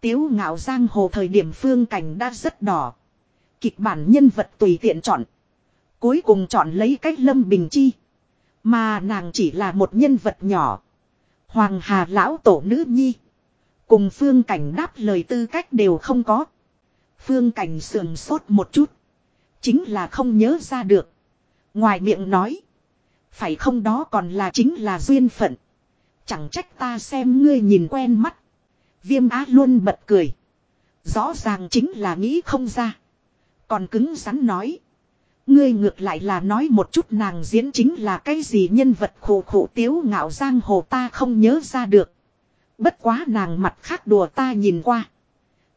Speaker 1: Tiếu ngạo giang hồ thời điểm phương cảnh đã rất đỏ. Kịch bản nhân vật tùy tiện chọn. Cuối cùng chọn lấy cách lâm bình chi. Mà nàng chỉ là một nhân vật nhỏ. Hoàng hà lão tổ nữ nhi. Cùng phương cảnh đáp lời tư cách đều không có. Phương cảnh sườn sốt một chút. Chính là không nhớ ra được. Ngoài miệng nói. Phải không đó còn là chính là duyên phận. Chẳng trách ta xem ngươi nhìn quen mắt. Viêm á luôn bật cười. Rõ ràng chính là nghĩ không ra. Còn cứng rắn nói. Ngươi ngược lại là nói một chút nàng diễn chính là cái gì nhân vật khổ khổ tiếu ngạo giang hồ ta không nhớ ra được. Bất quá nàng mặt khác đùa ta nhìn qua.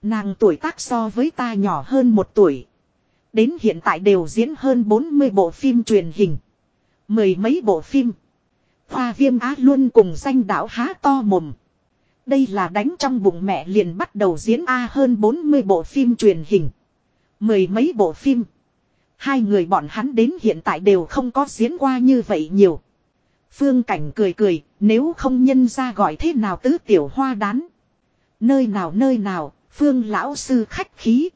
Speaker 1: Nàng tuổi tác so với ta nhỏ hơn một tuổi. Đến hiện tại đều diễn hơn 40 bộ phim truyền hình. Mười mấy bộ phim. Hoa viêm á luôn cùng danh đạo há to mồm. Đây là đánh trong bụng mẹ liền bắt đầu diễn A hơn 40 bộ phim truyền hình. Mười mấy bộ phim. Hai người bọn hắn đến hiện tại đều không có diễn qua như vậy nhiều. Phương Cảnh cười cười, nếu không nhân ra gọi thế nào tứ tiểu hoa đán. Nơi nào nơi nào, Phương lão sư khách khí.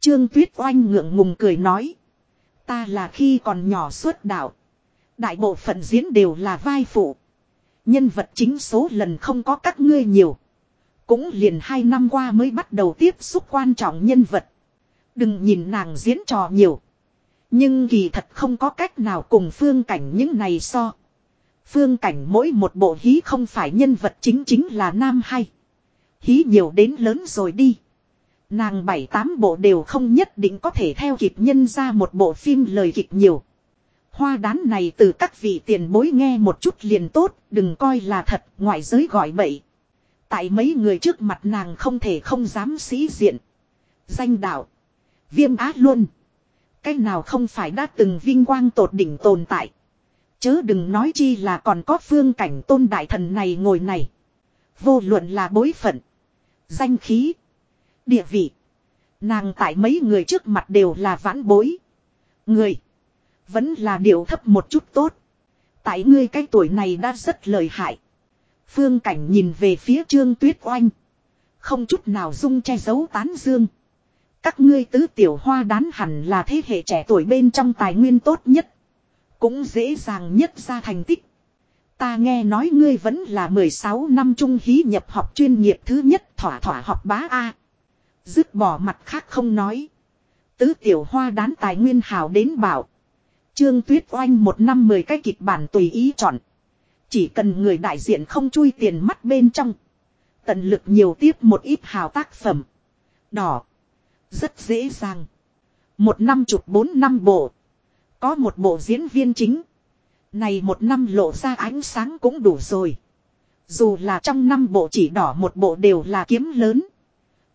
Speaker 1: Trương Tuyết Oanh ngượng ngùng cười nói. Ta là khi còn nhỏ suốt đạo. Đại bộ phận diễn đều là vai phụ. Nhân vật chính số lần không có các ngươi nhiều. Cũng liền hai năm qua mới bắt đầu tiếp xúc quan trọng nhân vật. Đừng nhìn nàng diễn trò nhiều. Nhưng kỳ thật không có cách nào cùng phương cảnh những này so. Phương cảnh mỗi một bộ hí không phải nhân vật chính chính là nam hay. Hí nhiều đến lớn rồi đi. Nàng bảy tám bộ đều không nhất định có thể theo kịp nhân ra một bộ phim lời kịch nhiều. Hoa đán này từ các vị tiền bối nghe một chút liền tốt, đừng coi là thật, ngoại giới gọi bậy. Tại mấy người trước mặt nàng không thể không dám sĩ diện. Danh đạo. Viêm á luôn. Cái nào không phải đã từng vinh quang tột đỉnh tồn tại. Chớ đừng nói chi là còn có phương cảnh tôn đại thần này ngồi này. Vô luận là bối phận. Danh khí. Địa vị. Nàng tại mấy người trước mặt đều là vãn bối. Người. Vẫn là điều thấp một chút tốt. Tại ngươi cái tuổi này đã rất lợi hại. Phương cảnh nhìn về phía trương tuyết oanh. Không chút nào dung che giấu tán dương. Các ngươi tứ tiểu hoa đán hẳn là thế hệ trẻ tuổi bên trong tài nguyên tốt nhất. Cũng dễ dàng nhất ra thành tích. Ta nghe nói ngươi vẫn là 16 năm trung hí nhập học chuyên nghiệp thứ nhất thỏa thỏa học bá A. Dứt bỏ mặt khác không nói. Tứ tiểu hoa đán tài nguyên hào đến bảo. Trương Tuyết Oanh một năm mười cái kịch bản tùy ý chọn. Chỉ cần người đại diện không chui tiền mắt bên trong. Tận lực nhiều tiếp một ít hào tác phẩm. Đỏ. Rất dễ dàng. Một năm chục bốn năm bộ. Có một bộ diễn viên chính. Này một năm lộ ra ánh sáng cũng đủ rồi. Dù là trong năm bộ chỉ đỏ một bộ đều là kiếm lớn.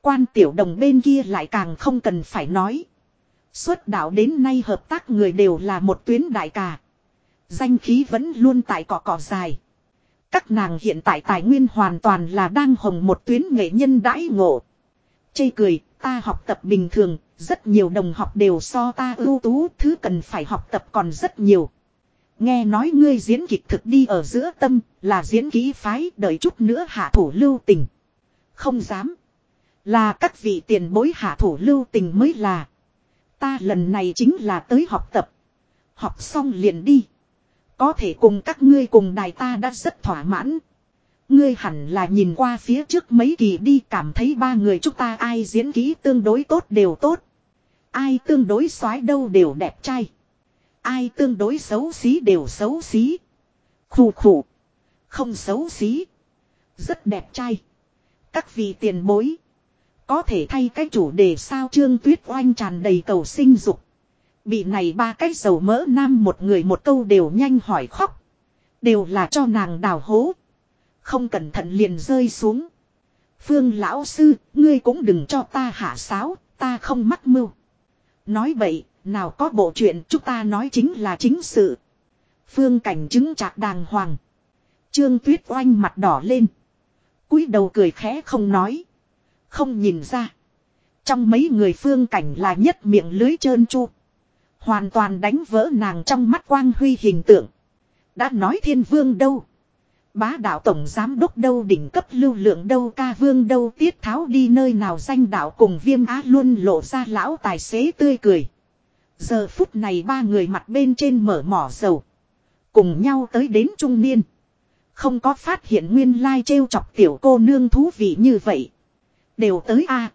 Speaker 1: Quan tiểu đồng bên kia lại càng không cần phải nói. Xuất đạo đến nay hợp tác người đều là một tuyến đại ca. Danh khí vẫn luôn tại cỏ cỏ dài. Các nàng hiện tại tài nguyên hoàn toàn là đang hồng một tuyến nghệ nhân đãi ngộ. Chê cười, ta học tập bình thường, rất nhiều đồng học đều so ta ưu tú, thứ cần phải học tập còn rất nhiều. Nghe nói ngươi diễn kịch thực đi ở giữa tâm, là diễn kỹ phái, đợi chút nữa hạ thủ lưu tình. Không dám. Là các vị tiền bối hạ thủ lưu tình mới là. Ta lần này chính là tới học tập. Học xong liền đi. Có thể cùng các ngươi cùng đài ta đã rất thỏa mãn. Ngươi hẳn là nhìn qua phía trước mấy kỳ đi, cảm thấy ba người chúng ta ai diễn kỹ tương đối tốt đều tốt. Ai tương đối soái đâu đều đẹp trai. Ai tương đối xấu xí đều xấu xí. Khủ khủ. Không xấu xí. Rất đẹp trai. Các vị tiền bối. Có thể thay cái chủ đề sao trương tuyết oanh tràn đầy cầu sinh dục. Bị này ba cái dầu mỡ nam một người một câu đều nhanh hỏi khóc. Đều là cho nàng đào hố. Không cẩn thận liền rơi xuống. Phương lão sư, ngươi cũng đừng cho ta hạ sáo, ta không mắc mưu. Nói vậy, nào có bộ chuyện chúng ta nói chính là chính sự. Phương cảnh chứng chạc đàng hoàng. Trương Tuyết oanh mặt đỏ lên. cúi đầu cười khẽ không nói. Không nhìn ra. Trong mấy người phương cảnh là nhất miệng lưới trơn chu. Hoàn toàn đánh vỡ nàng trong mắt quang huy hình tượng. Đã nói thiên vương đâu. Bá đạo tổng giám đốc đâu đỉnh cấp lưu lượng đâu ca vương đâu tiết tháo đi nơi nào danh đạo cùng viêm á luôn lộ ra lão tài xế tươi cười. Giờ phút này ba người mặt bên trên mở mỏ dầu. Cùng nhau tới đến trung niên. Không có phát hiện nguyên lai trêu chọc tiểu cô nương thú vị như vậy. Đều tới a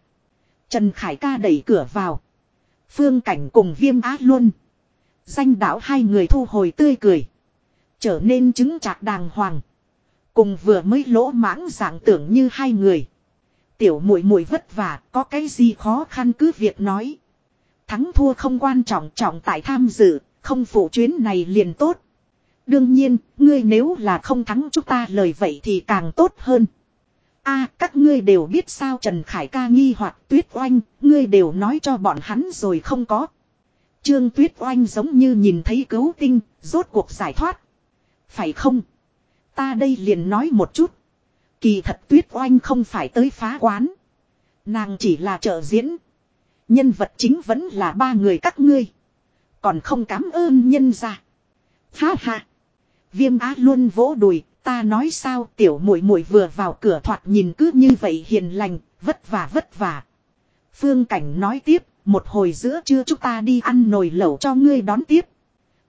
Speaker 1: Trần Khải ca đẩy cửa vào. Phương cảnh cùng viêm á luôn. Danh đạo hai người thu hồi tươi cười. Trở nên chứng chạc đàng hoàng. Cùng vừa mới lỗ mãng dạng tưởng như hai người. Tiểu muội muội vất vả, có cái gì khó khăn cứ việc nói. Thắng thua không quan trọng trọng tại tham dự, không phụ chuyến này liền tốt. Đương nhiên, ngươi nếu là không thắng chúng ta lời vậy thì càng tốt hơn a các ngươi đều biết sao Trần Khải ca nghi hoặc tuyết oanh, ngươi đều nói cho bọn hắn rồi không có. Trương Tuyết Oanh giống như nhìn thấy cứu tinh, rốt cuộc giải thoát. Phải không? Ta đây liền nói một chút. Kỳ thật Tuyết Oanh không phải tới phá quán. Nàng chỉ là trợ diễn. Nhân vật chính vẫn là ba người các ngươi. Còn không cảm ơn nhân ra. Ha ha. Viêm á luôn vỗ đùi, ta nói sao tiểu muội muội vừa vào cửa thoạt nhìn cứ như vậy hiền lành, vất vả vất vả. Phương Cảnh nói tiếp, một hồi giữa trưa chúng ta đi ăn nồi lẩu cho ngươi đón tiếp.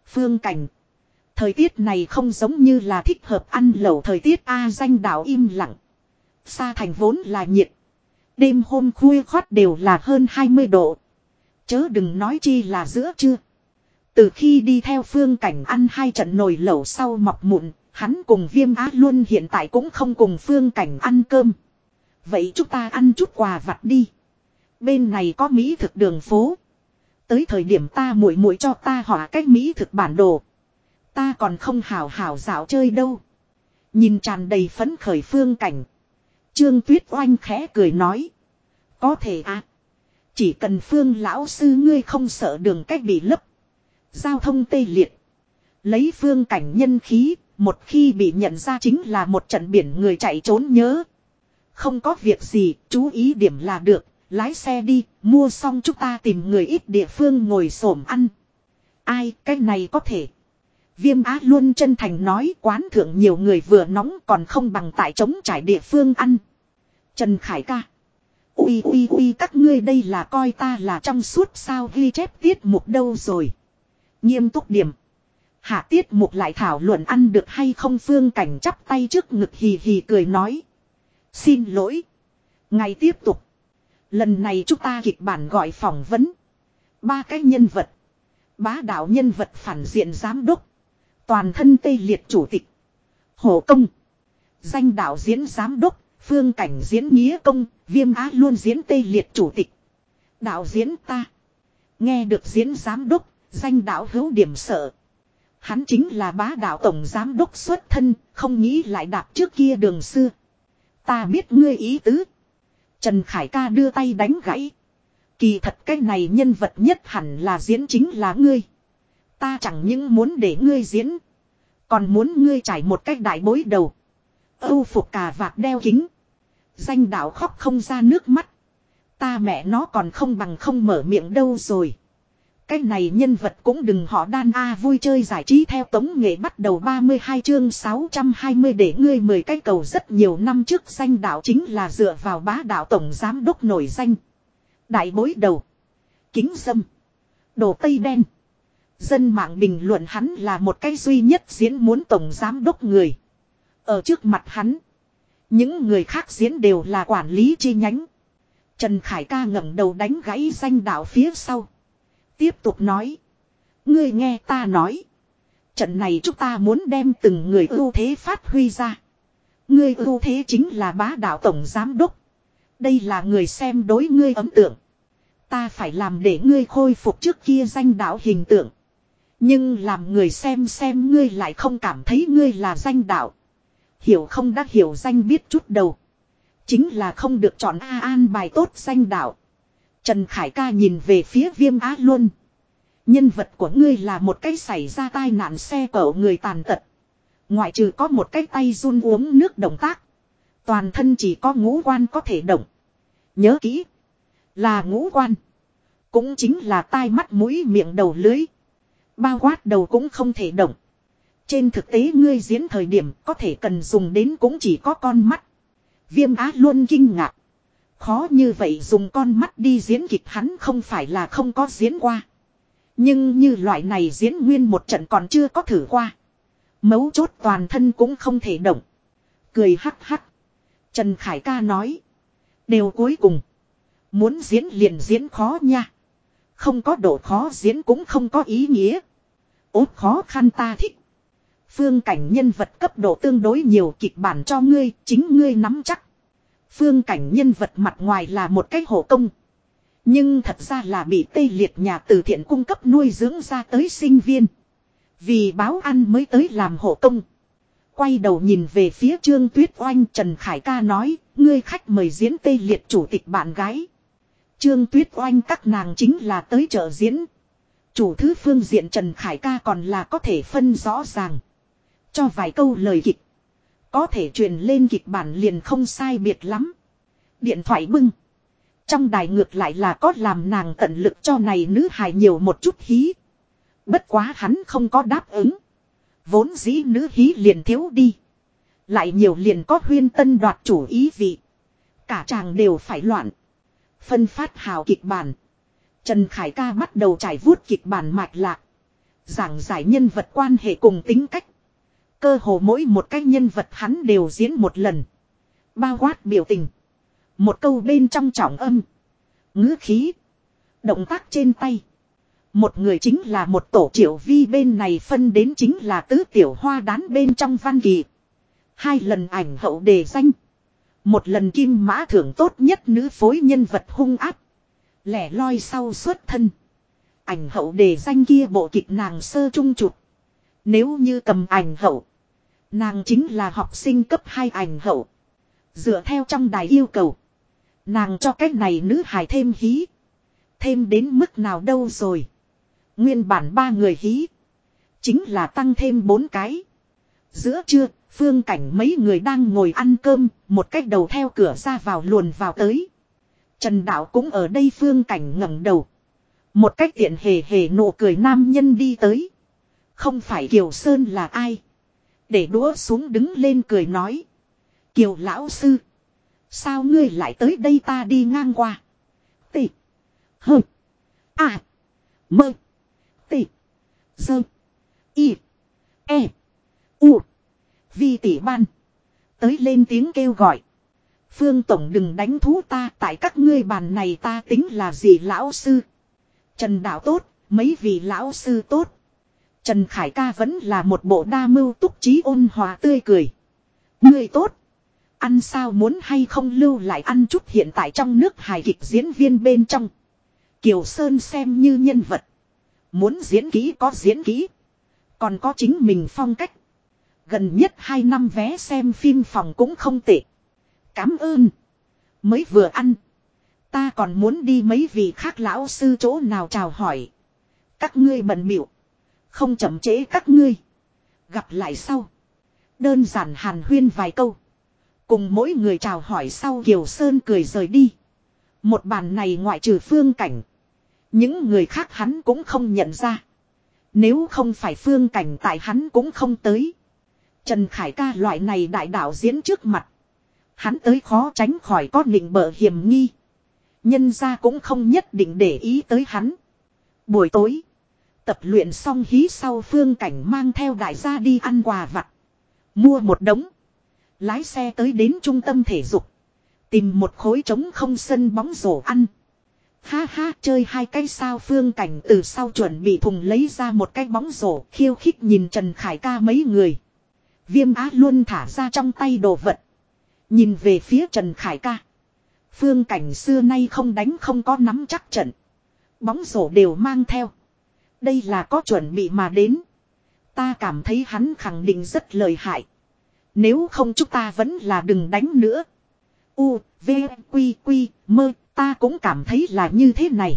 Speaker 1: Phương Cảnh. Thời tiết này không giống như là thích hợp ăn lẩu thời tiết A danh đảo im lặng. Xa thành vốn là nhiệt. Đêm hôm khuya khoát đều là hơn 20 độ. Chớ đừng nói chi là giữa trưa. Từ khi đi theo phương cảnh ăn hai trận nồi lẩu sau mọc mụn, hắn cùng viêm á luôn hiện tại cũng không cùng phương cảnh ăn cơm. Vậy chúng ta ăn chút quà vặt đi. Bên này có mỹ thực đường phố. Tới thời điểm ta muội muội cho ta họa cách mỹ thực bản đồ. Ta còn không hào hào dạo chơi đâu. Nhìn tràn đầy phấn khởi phương cảnh. Trương Tuyết Oanh khẽ cười nói. Có thể à. Chỉ cần phương lão sư ngươi không sợ đường cách bị lấp. Giao thông tê liệt. Lấy phương cảnh nhân khí, một khi bị nhận ra chính là một trận biển người chạy trốn nhớ. Không có việc gì, chú ý điểm là được, lái xe đi, mua xong chúng ta tìm người ít địa phương ngồi xổm ăn. Ai, cái này có thể. Viêm Á luôn chân thành nói quán thượng nhiều người vừa nóng còn không bằng tại trống trải địa phương ăn. Trần Khải ca. Ui ui ui các ngươi đây là coi ta là trong suốt sao ghi chép tiết mục đâu rồi. Nghiêm túc điểm. Hạ tiết mục lại thảo luận ăn được hay không phương cảnh chắp tay trước ngực hì hì cười nói. Xin lỗi. Ngày tiếp tục. Lần này chúng ta kịch bản gọi phỏng vấn. Ba cái nhân vật. Bá đạo nhân vật phản diện giám đốc. Toàn thân tây liệt chủ tịch. Hồ công. Danh đạo diễn giám đốc. Phương cảnh diễn nghĩa công. Viêm á luôn diễn tây liệt chủ tịch. Đạo diễn ta. Nghe được diễn giám đốc. Danh đạo hữu điểm sợ. Hắn chính là bá đạo tổng giám đốc xuất thân. Không nghĩ lại đạp trước kia đường xưa. Ta biết ngươi ý tứ. Trần Khải ca đưa tay đánh gãy. Kỳ thật cái này nhân vật nhất hẳn là diễn chính là ngươi. Ta chẳng những muốn để ngươi diễn. Còn muốn ngươi trải một cách đại bối đầu. Âu phục cà vạt đeo kính. Danh đạo khóc không ra nước mắt. Ta mẹ nó còn không bằng không mở miệng đâu rồi. Cái này nhân vật cũng đừng họ đan a vui chơi giải trí theo tống nghệ bắt đầu 32 chương 620 để ngươi mời cái cầu rất nhiều năm trước danh đạo chính là dựa vào bá đạo tổng giám đốc nổi danh. Đại bối đầu. Kính dâm. Đồ tây đen. Dân mạng bình luận hắn là một cái duy nhất diễn muốn tổng giám đốc người. Ở trước mặt hắn. Những người khác diễn đều là quản lý chi nhánh. Trần Khải ca ngẩng đầu đánh gãy danh đạo phía sau. Tiếp tục nói. Ngươi nghe ta nói. Trận này chúng ta muốn đem từng người ưu thế phát huy ra. Ngươi ưu thế chính là bá đạo tổng giám đốc. Đây là người xem đối ngươi ấn tượng. Ta phải làm để ngươi khôi phục trước kia danh đạo hình tượng. Nhưng làm người xem xem ngươi lại không cảm thấy ngươi là danh đạo. Hiểu không đã hiểu danh biết chút đầu. Chính là không được chọn A an bài tốt danh đạo. Trần Khải ca nhìn về phía viêm á luôn. Nhân vật của ngươi là một cái xảy ra tai nạn xe cẩu người tàn tật. Ngoại trừ có một cái tay run uống nước động tác. Toàn thân chỉ có ngũ quan có thể động. Nhớ kỹ. Là ngũ quan. Cũng chính là tai mắt, mũi, miệng, đầu lưới. Bao quát đầu cũng không thể động. Trên thực tế ngươi diễn thời điểm có thể cần dùng đến cũng chỉ có con mắt. Viêm á luôn kinh ngạc. Khó như vậy dùng con mắt đi diễn kịch hắn không phải là không có diễn qua. Nhưng như loại này diễn nguyên một trận còn chưa có thử qua. Mấu chốt toàn thân cũng không thể động. Cười hắc hắc. Trần Khải ca nói. Đều cuối cùng. Muốn diễn liền diễn khó nha. Không có độ khó diễn cũng không có ý nghĩa. Ốt khó khăn ta thích. Phương cảnh nhân vật cấp độ tương đối nhiều kịch bản cho ngươi, chính ngươi nắm chắc. Phương cảnh nhân vật mặt ngoài là một cái hộ công. Nhưng thật ra là bị tây liệt nhà từ thiện cung cấp nuôi dưỡng ra tới sinh viên. Vì báo ăn mới tới làm hộ công. Quay đầu nhìn về phía Trương Tuyết Oanh Trần Khải ca nói, ngươi khách mời diễn tây liệt chủ tịch bạn gái. Trương Tuyết Oanh các nàng chính là tới chợ diễn. Chủ thứ phương diện Trần Khải ca còn là có thể phân rõ ràng. Cho vài câu lời kịch. Có thể truyền lên kịch bản liền không sai biệt lắm. Điện thoại bưng. Trong đài ngược lại là có làm nàng tận lực cho này nữ hài nhiều một chút hí. Bất quá hắn không có đáp ứng. Vốn dĩ nữ hí liền thiếu đi. Lại nhiều liền có huyên tân đoạt chủ ý vị. Cả chàng đều phải loạn. Phân phát hào kịch bản. Trần Khải ca bắt đầu trải vuốt kịch bản mạch lạc. Giảng giải nhân vật quan hệ cùng tính cách. Cơ hồ mỗi một cái nhân vật hắn đều diễn một lần. Bao quát biểu tình. Một câu bên trong trọng âm. ngữ khí. Động tác trên tay. Một người chính là một tổ triệu vi bên này phân đến chính là tứ tiểu hoa đán bên trong văn kỳ. Hai lần ảnh hậu đề danh. Một lần kim mã thưởng tốt nhất nữ phối nhân vật hung áp. Lẻ loi sau xuất thân. Ảnh hậu đề danh kia bộ kịch nàng sơ trung chụp. Nếu như cầm ảnh hậu. Nàng chính là học sinh cấp 2 ảnh hậu. Dựa theo trong đài yêu cầu. Nàng cho cách này nữ hài thêm hí. Thêm đến mức nào đâu rồi. Nguyên bản ba người hí. Chính là tăng thêm bốn cái. Giữa trưa, phương cảnh mấy người đang ngồi ăn cơm, một cách đầu theo cửa ra vào luồn vào tới. Trần Đạo cũng ở đây phương cảnh ngẩng đầu. Một cách tiện hề hề nụ cười nam nhân đi tới. Không phải Kiều Sơn là ai. Để đũa xuống đứng lên cười nói. Kiều lão sư. Sao ngươi lại tới đây ta đi ngang qua. Tị. hờ À. Mơ. Tị. Dơ. Y. E. U. Vi tỷ ban. Tới lên tiếng kêu gọi. Phương Tổng đừng đánh thú ta tại các ngươi bàn này ta tính là gì lão sư. Trần Đạo tốt, mấy vị lão sư tốt. Trần Khải ca vẫn là một bộ đa mưu túc trí ôn hòa tươi cười. Ngươi tốt. Ăn sao muốn hay không lưu lại ăn chút hiện tại trong nước hài kịch diễn viên bên trong. Kiều Sơn xem như nhân vật. Muốn diễn kỹ có diễn kỹ. Còn có chính mình phong cách. Gần nhất 2 năm vé xem phim phòng cũng không tệ. Cám ơn. Mới vừa ăn. Ta còn muốn đi mấy vị khác lão sư chỗ nào chào hỏi. Các ngươi bận biểu. Không chậm chế các ngươi. Gặp lại sau. Đơn giản hàn huyên vài câu. Cùng mỗi người chào hỏi sau Kiều Sơn cười rời đi. Một bàn này ngoại trừ phương cảnh. Những người khác hắn cũng không nhận ra. Nếu không phải phương cảnh tại hắn cũng không tới. Trần Khải ca loại này đại đạo diễn trước mặt. Hắn tới khó tránh khỏi có định bợ hiểm nghi. Nhân ra cũng không nhất định để ý tới hắn. Buổi tối. Tập luyện xong hí sau phương cảnh mang theo đại gia đi ăn quà vặt. Mua một đống. Lái xe tới đến trung tâm thể dục. Tìm một khối trống không sân bóng rổ ăn. Ha ha, chơi hai cái sao phương cảnh từ sau chuẩn bị thùng lấy ra một cái bóng rổ, khiêu khích nhìn Trần Khải ca mấy người. Viêm á luôn thả ra trong tay đồ vật. Nhìn về phía Trần Khải ca. Phương cảnh xưa nay không đánh không có nắm chắc trận. Bóng rổ đều mang theo. Đây là có chuẩn bị mà đến. Ta cảm thấy hắn khẳng định rất lợi hại. Nếu không chúng ta vẫn là đừng đánh nữa. U, V, Quy, Quy, mơ, ta cũng cảm thấy là như thế này.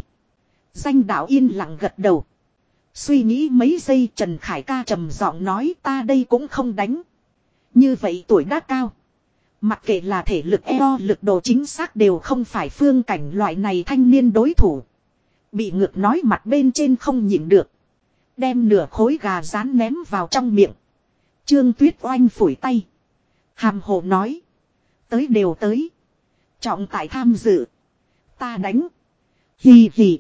Speaker 1: Danh đạo yên lặng gật đầu. Suy nghĩ mấy giây Trần Khải ca trầm giọng nói ta đây cũng không đánh. Như vậy tuổi đã cao. Mặc kệ là thể lực eo lực độ chính xác đều không phải phương cảnh loại này thanh niên đối thủ. Bị ngược nói mặt bên trên không nhịn được. Đem nửa khối gà rán ném vào trong miệng. Trương Tuyết oanh phủi tay. Hàm hồ nói. Tới đều tới. Trọng tại tham dự. Ta đánh. Hì hì.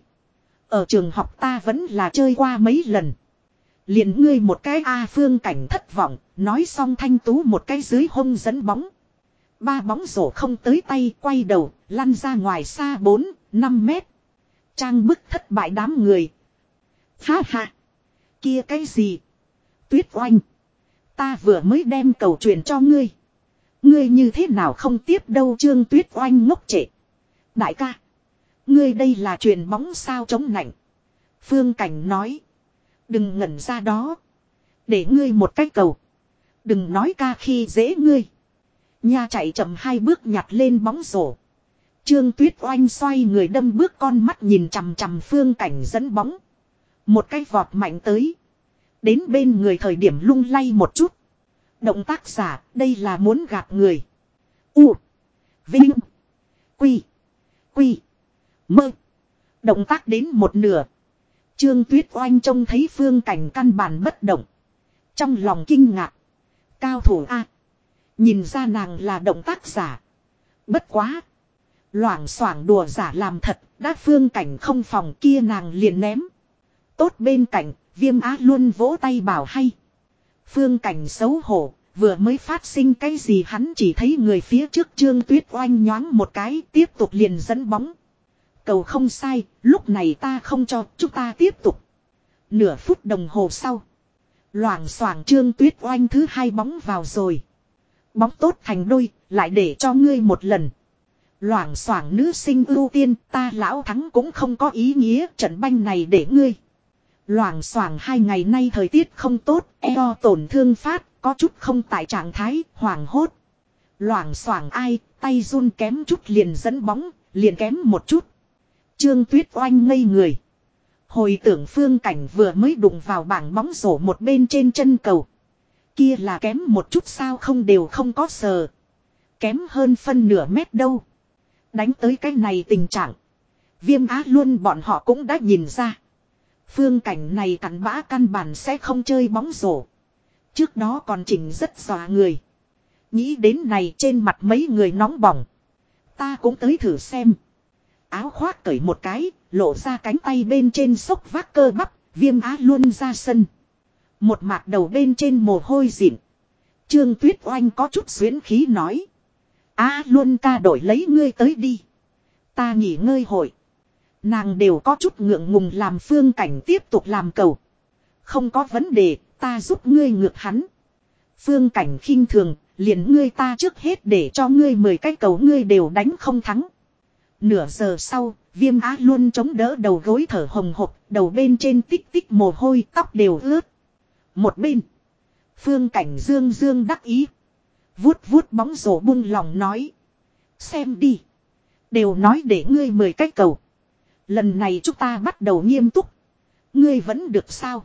Speaker 1: Ở trường học ta vẫn là chơi qua mấy lần. liền ngươi một cái A phương cảnh thất vọng. Nói xong thanh tú một cái dưới hông dẫn bóng. Ba bóng rổ không tới tay quay đầu. Lăn ra ngoài xa 4, 5 mét. Trang bức thất bại đám người. Ha ha. Kia cái gì? Tuyết oanh. Ta vừa mới đem cầu truyền cho ngươi. Ngươi như thế nào không tiếp đâu trương tuyết oanh ngốc trệ. Đại ca. Ngươi đây là truyền bóng sao chống nạnh. Phương Cảnh nói. Đừng ngẩn ra đó. Để ngươi một cái cầu. Đừng nói ca khi dễ ngươi. Nha chạy chậm hai bước nhặt lên bóng rổ. Trương Tuyết Oanh xoay người đâm bước con mắt nhìn chằm chằm phương cảnh dẫn bóng. Một cái vọt mạnh tới. Đến bên người thời điểm lung lay một chút. Động tác giả, đây là muốn gạt người. U. Vinh. Quy. Quy. Mơ. Động tác đến một nửa. Trương Tuyết Oanh trông thấy phương cảnh căn bản bất động. Trong lòng kinh ngạc. Cao thủ A. Nhìn ra nàng là động tác giả. Bất quá. Loảng xoảng đùa giả làm thật. Đã phương cảnh không phòng kia nàng liền ném. Tốt bên cạnh. Viêm á luôn vỗ tay bảo hay. Phương cảnh xấu hổ. Vừa mới phát sinh cái gì hắn chỉ thấy người phía trước trương tuyết oanh nhoáng một cái tiếp tục liền dẫn bóng. Cầu không sai, lúc này ta không cho, chúng ta tiếp tục. Nửa phút đồng hồ sau. Loảng xoảng trương tuyết oanh thứ hai bóng vào rồi. Bóng tốt thành đôi, lại để cho ngươi một lần. Loảng xoảng nữ sinh ưu tiên, ta lão thắng cũng không có ý nghĩa trận banh này để ngươi. Loảng xoảng hai ngày nay thời tiết không tốt, eo tổn thương phát, có chút không tại trạng thái, hoảng hốt. Loảng xoảng ai, tay run kém chút liền dẫn bóng, liền kém một chút. Trương Tuyết oanh ngây người. Hồi tưởng phương cảnh vừa mới đụng vào bảng bóng rổ một bên trên chân cầu. Kia là kém một chút sao không đều không có sờ. Kém hơn phân nửa mét đâu. Đánh tới cái này tình trạng. Viêm á luôn bọn họ cũng đã nhìn ra. Phương cảnh này cắn bã căn bản sẽ không chơi bóng rổ. Trước đó còn chỉnh rất xòa người. Nghĩ đến này trên mặt mấy người nóng bỏng. Ta cũng tới thử xem. Áo khoác cởi một cái, lộ ra cánh tay bên trên sốc vác cơ bắp, viêm á luôn ra sân. Một mặt đầu bên trên mồ hôi dịn. Trương Tuyết Oanh có chút xuyến khí nói. Á luôn ca đổi lấy ngươi tới đi. Ta nghỉ ngơi hội. Nàng đều có chút ngượng ngùng làm phương cảnh tiếp tục làm cầu. Không có vấn đề, ta giúp ngươi ngược hắn. Phương cảnh khinh thường, liền ngươi ta trước hết để cho ngươi mười cái cầu ngươi đều đánh không thắng. Nửa giờ sau, viêm á luôn chống đỡ đầu gối thở hồng hộc, đầu bên trên tích tích mồ hôi, tóc đều ướt. Một bên, phương cảnh dương dương đắc ý. Vuốt vuốt bóng rổ buông lòng nói. Xem đi. Đều nói để ngươi mười cách cầu. Lần này chúng ta bắt đầu nghiêm túc. Ngươi vẫn được sao?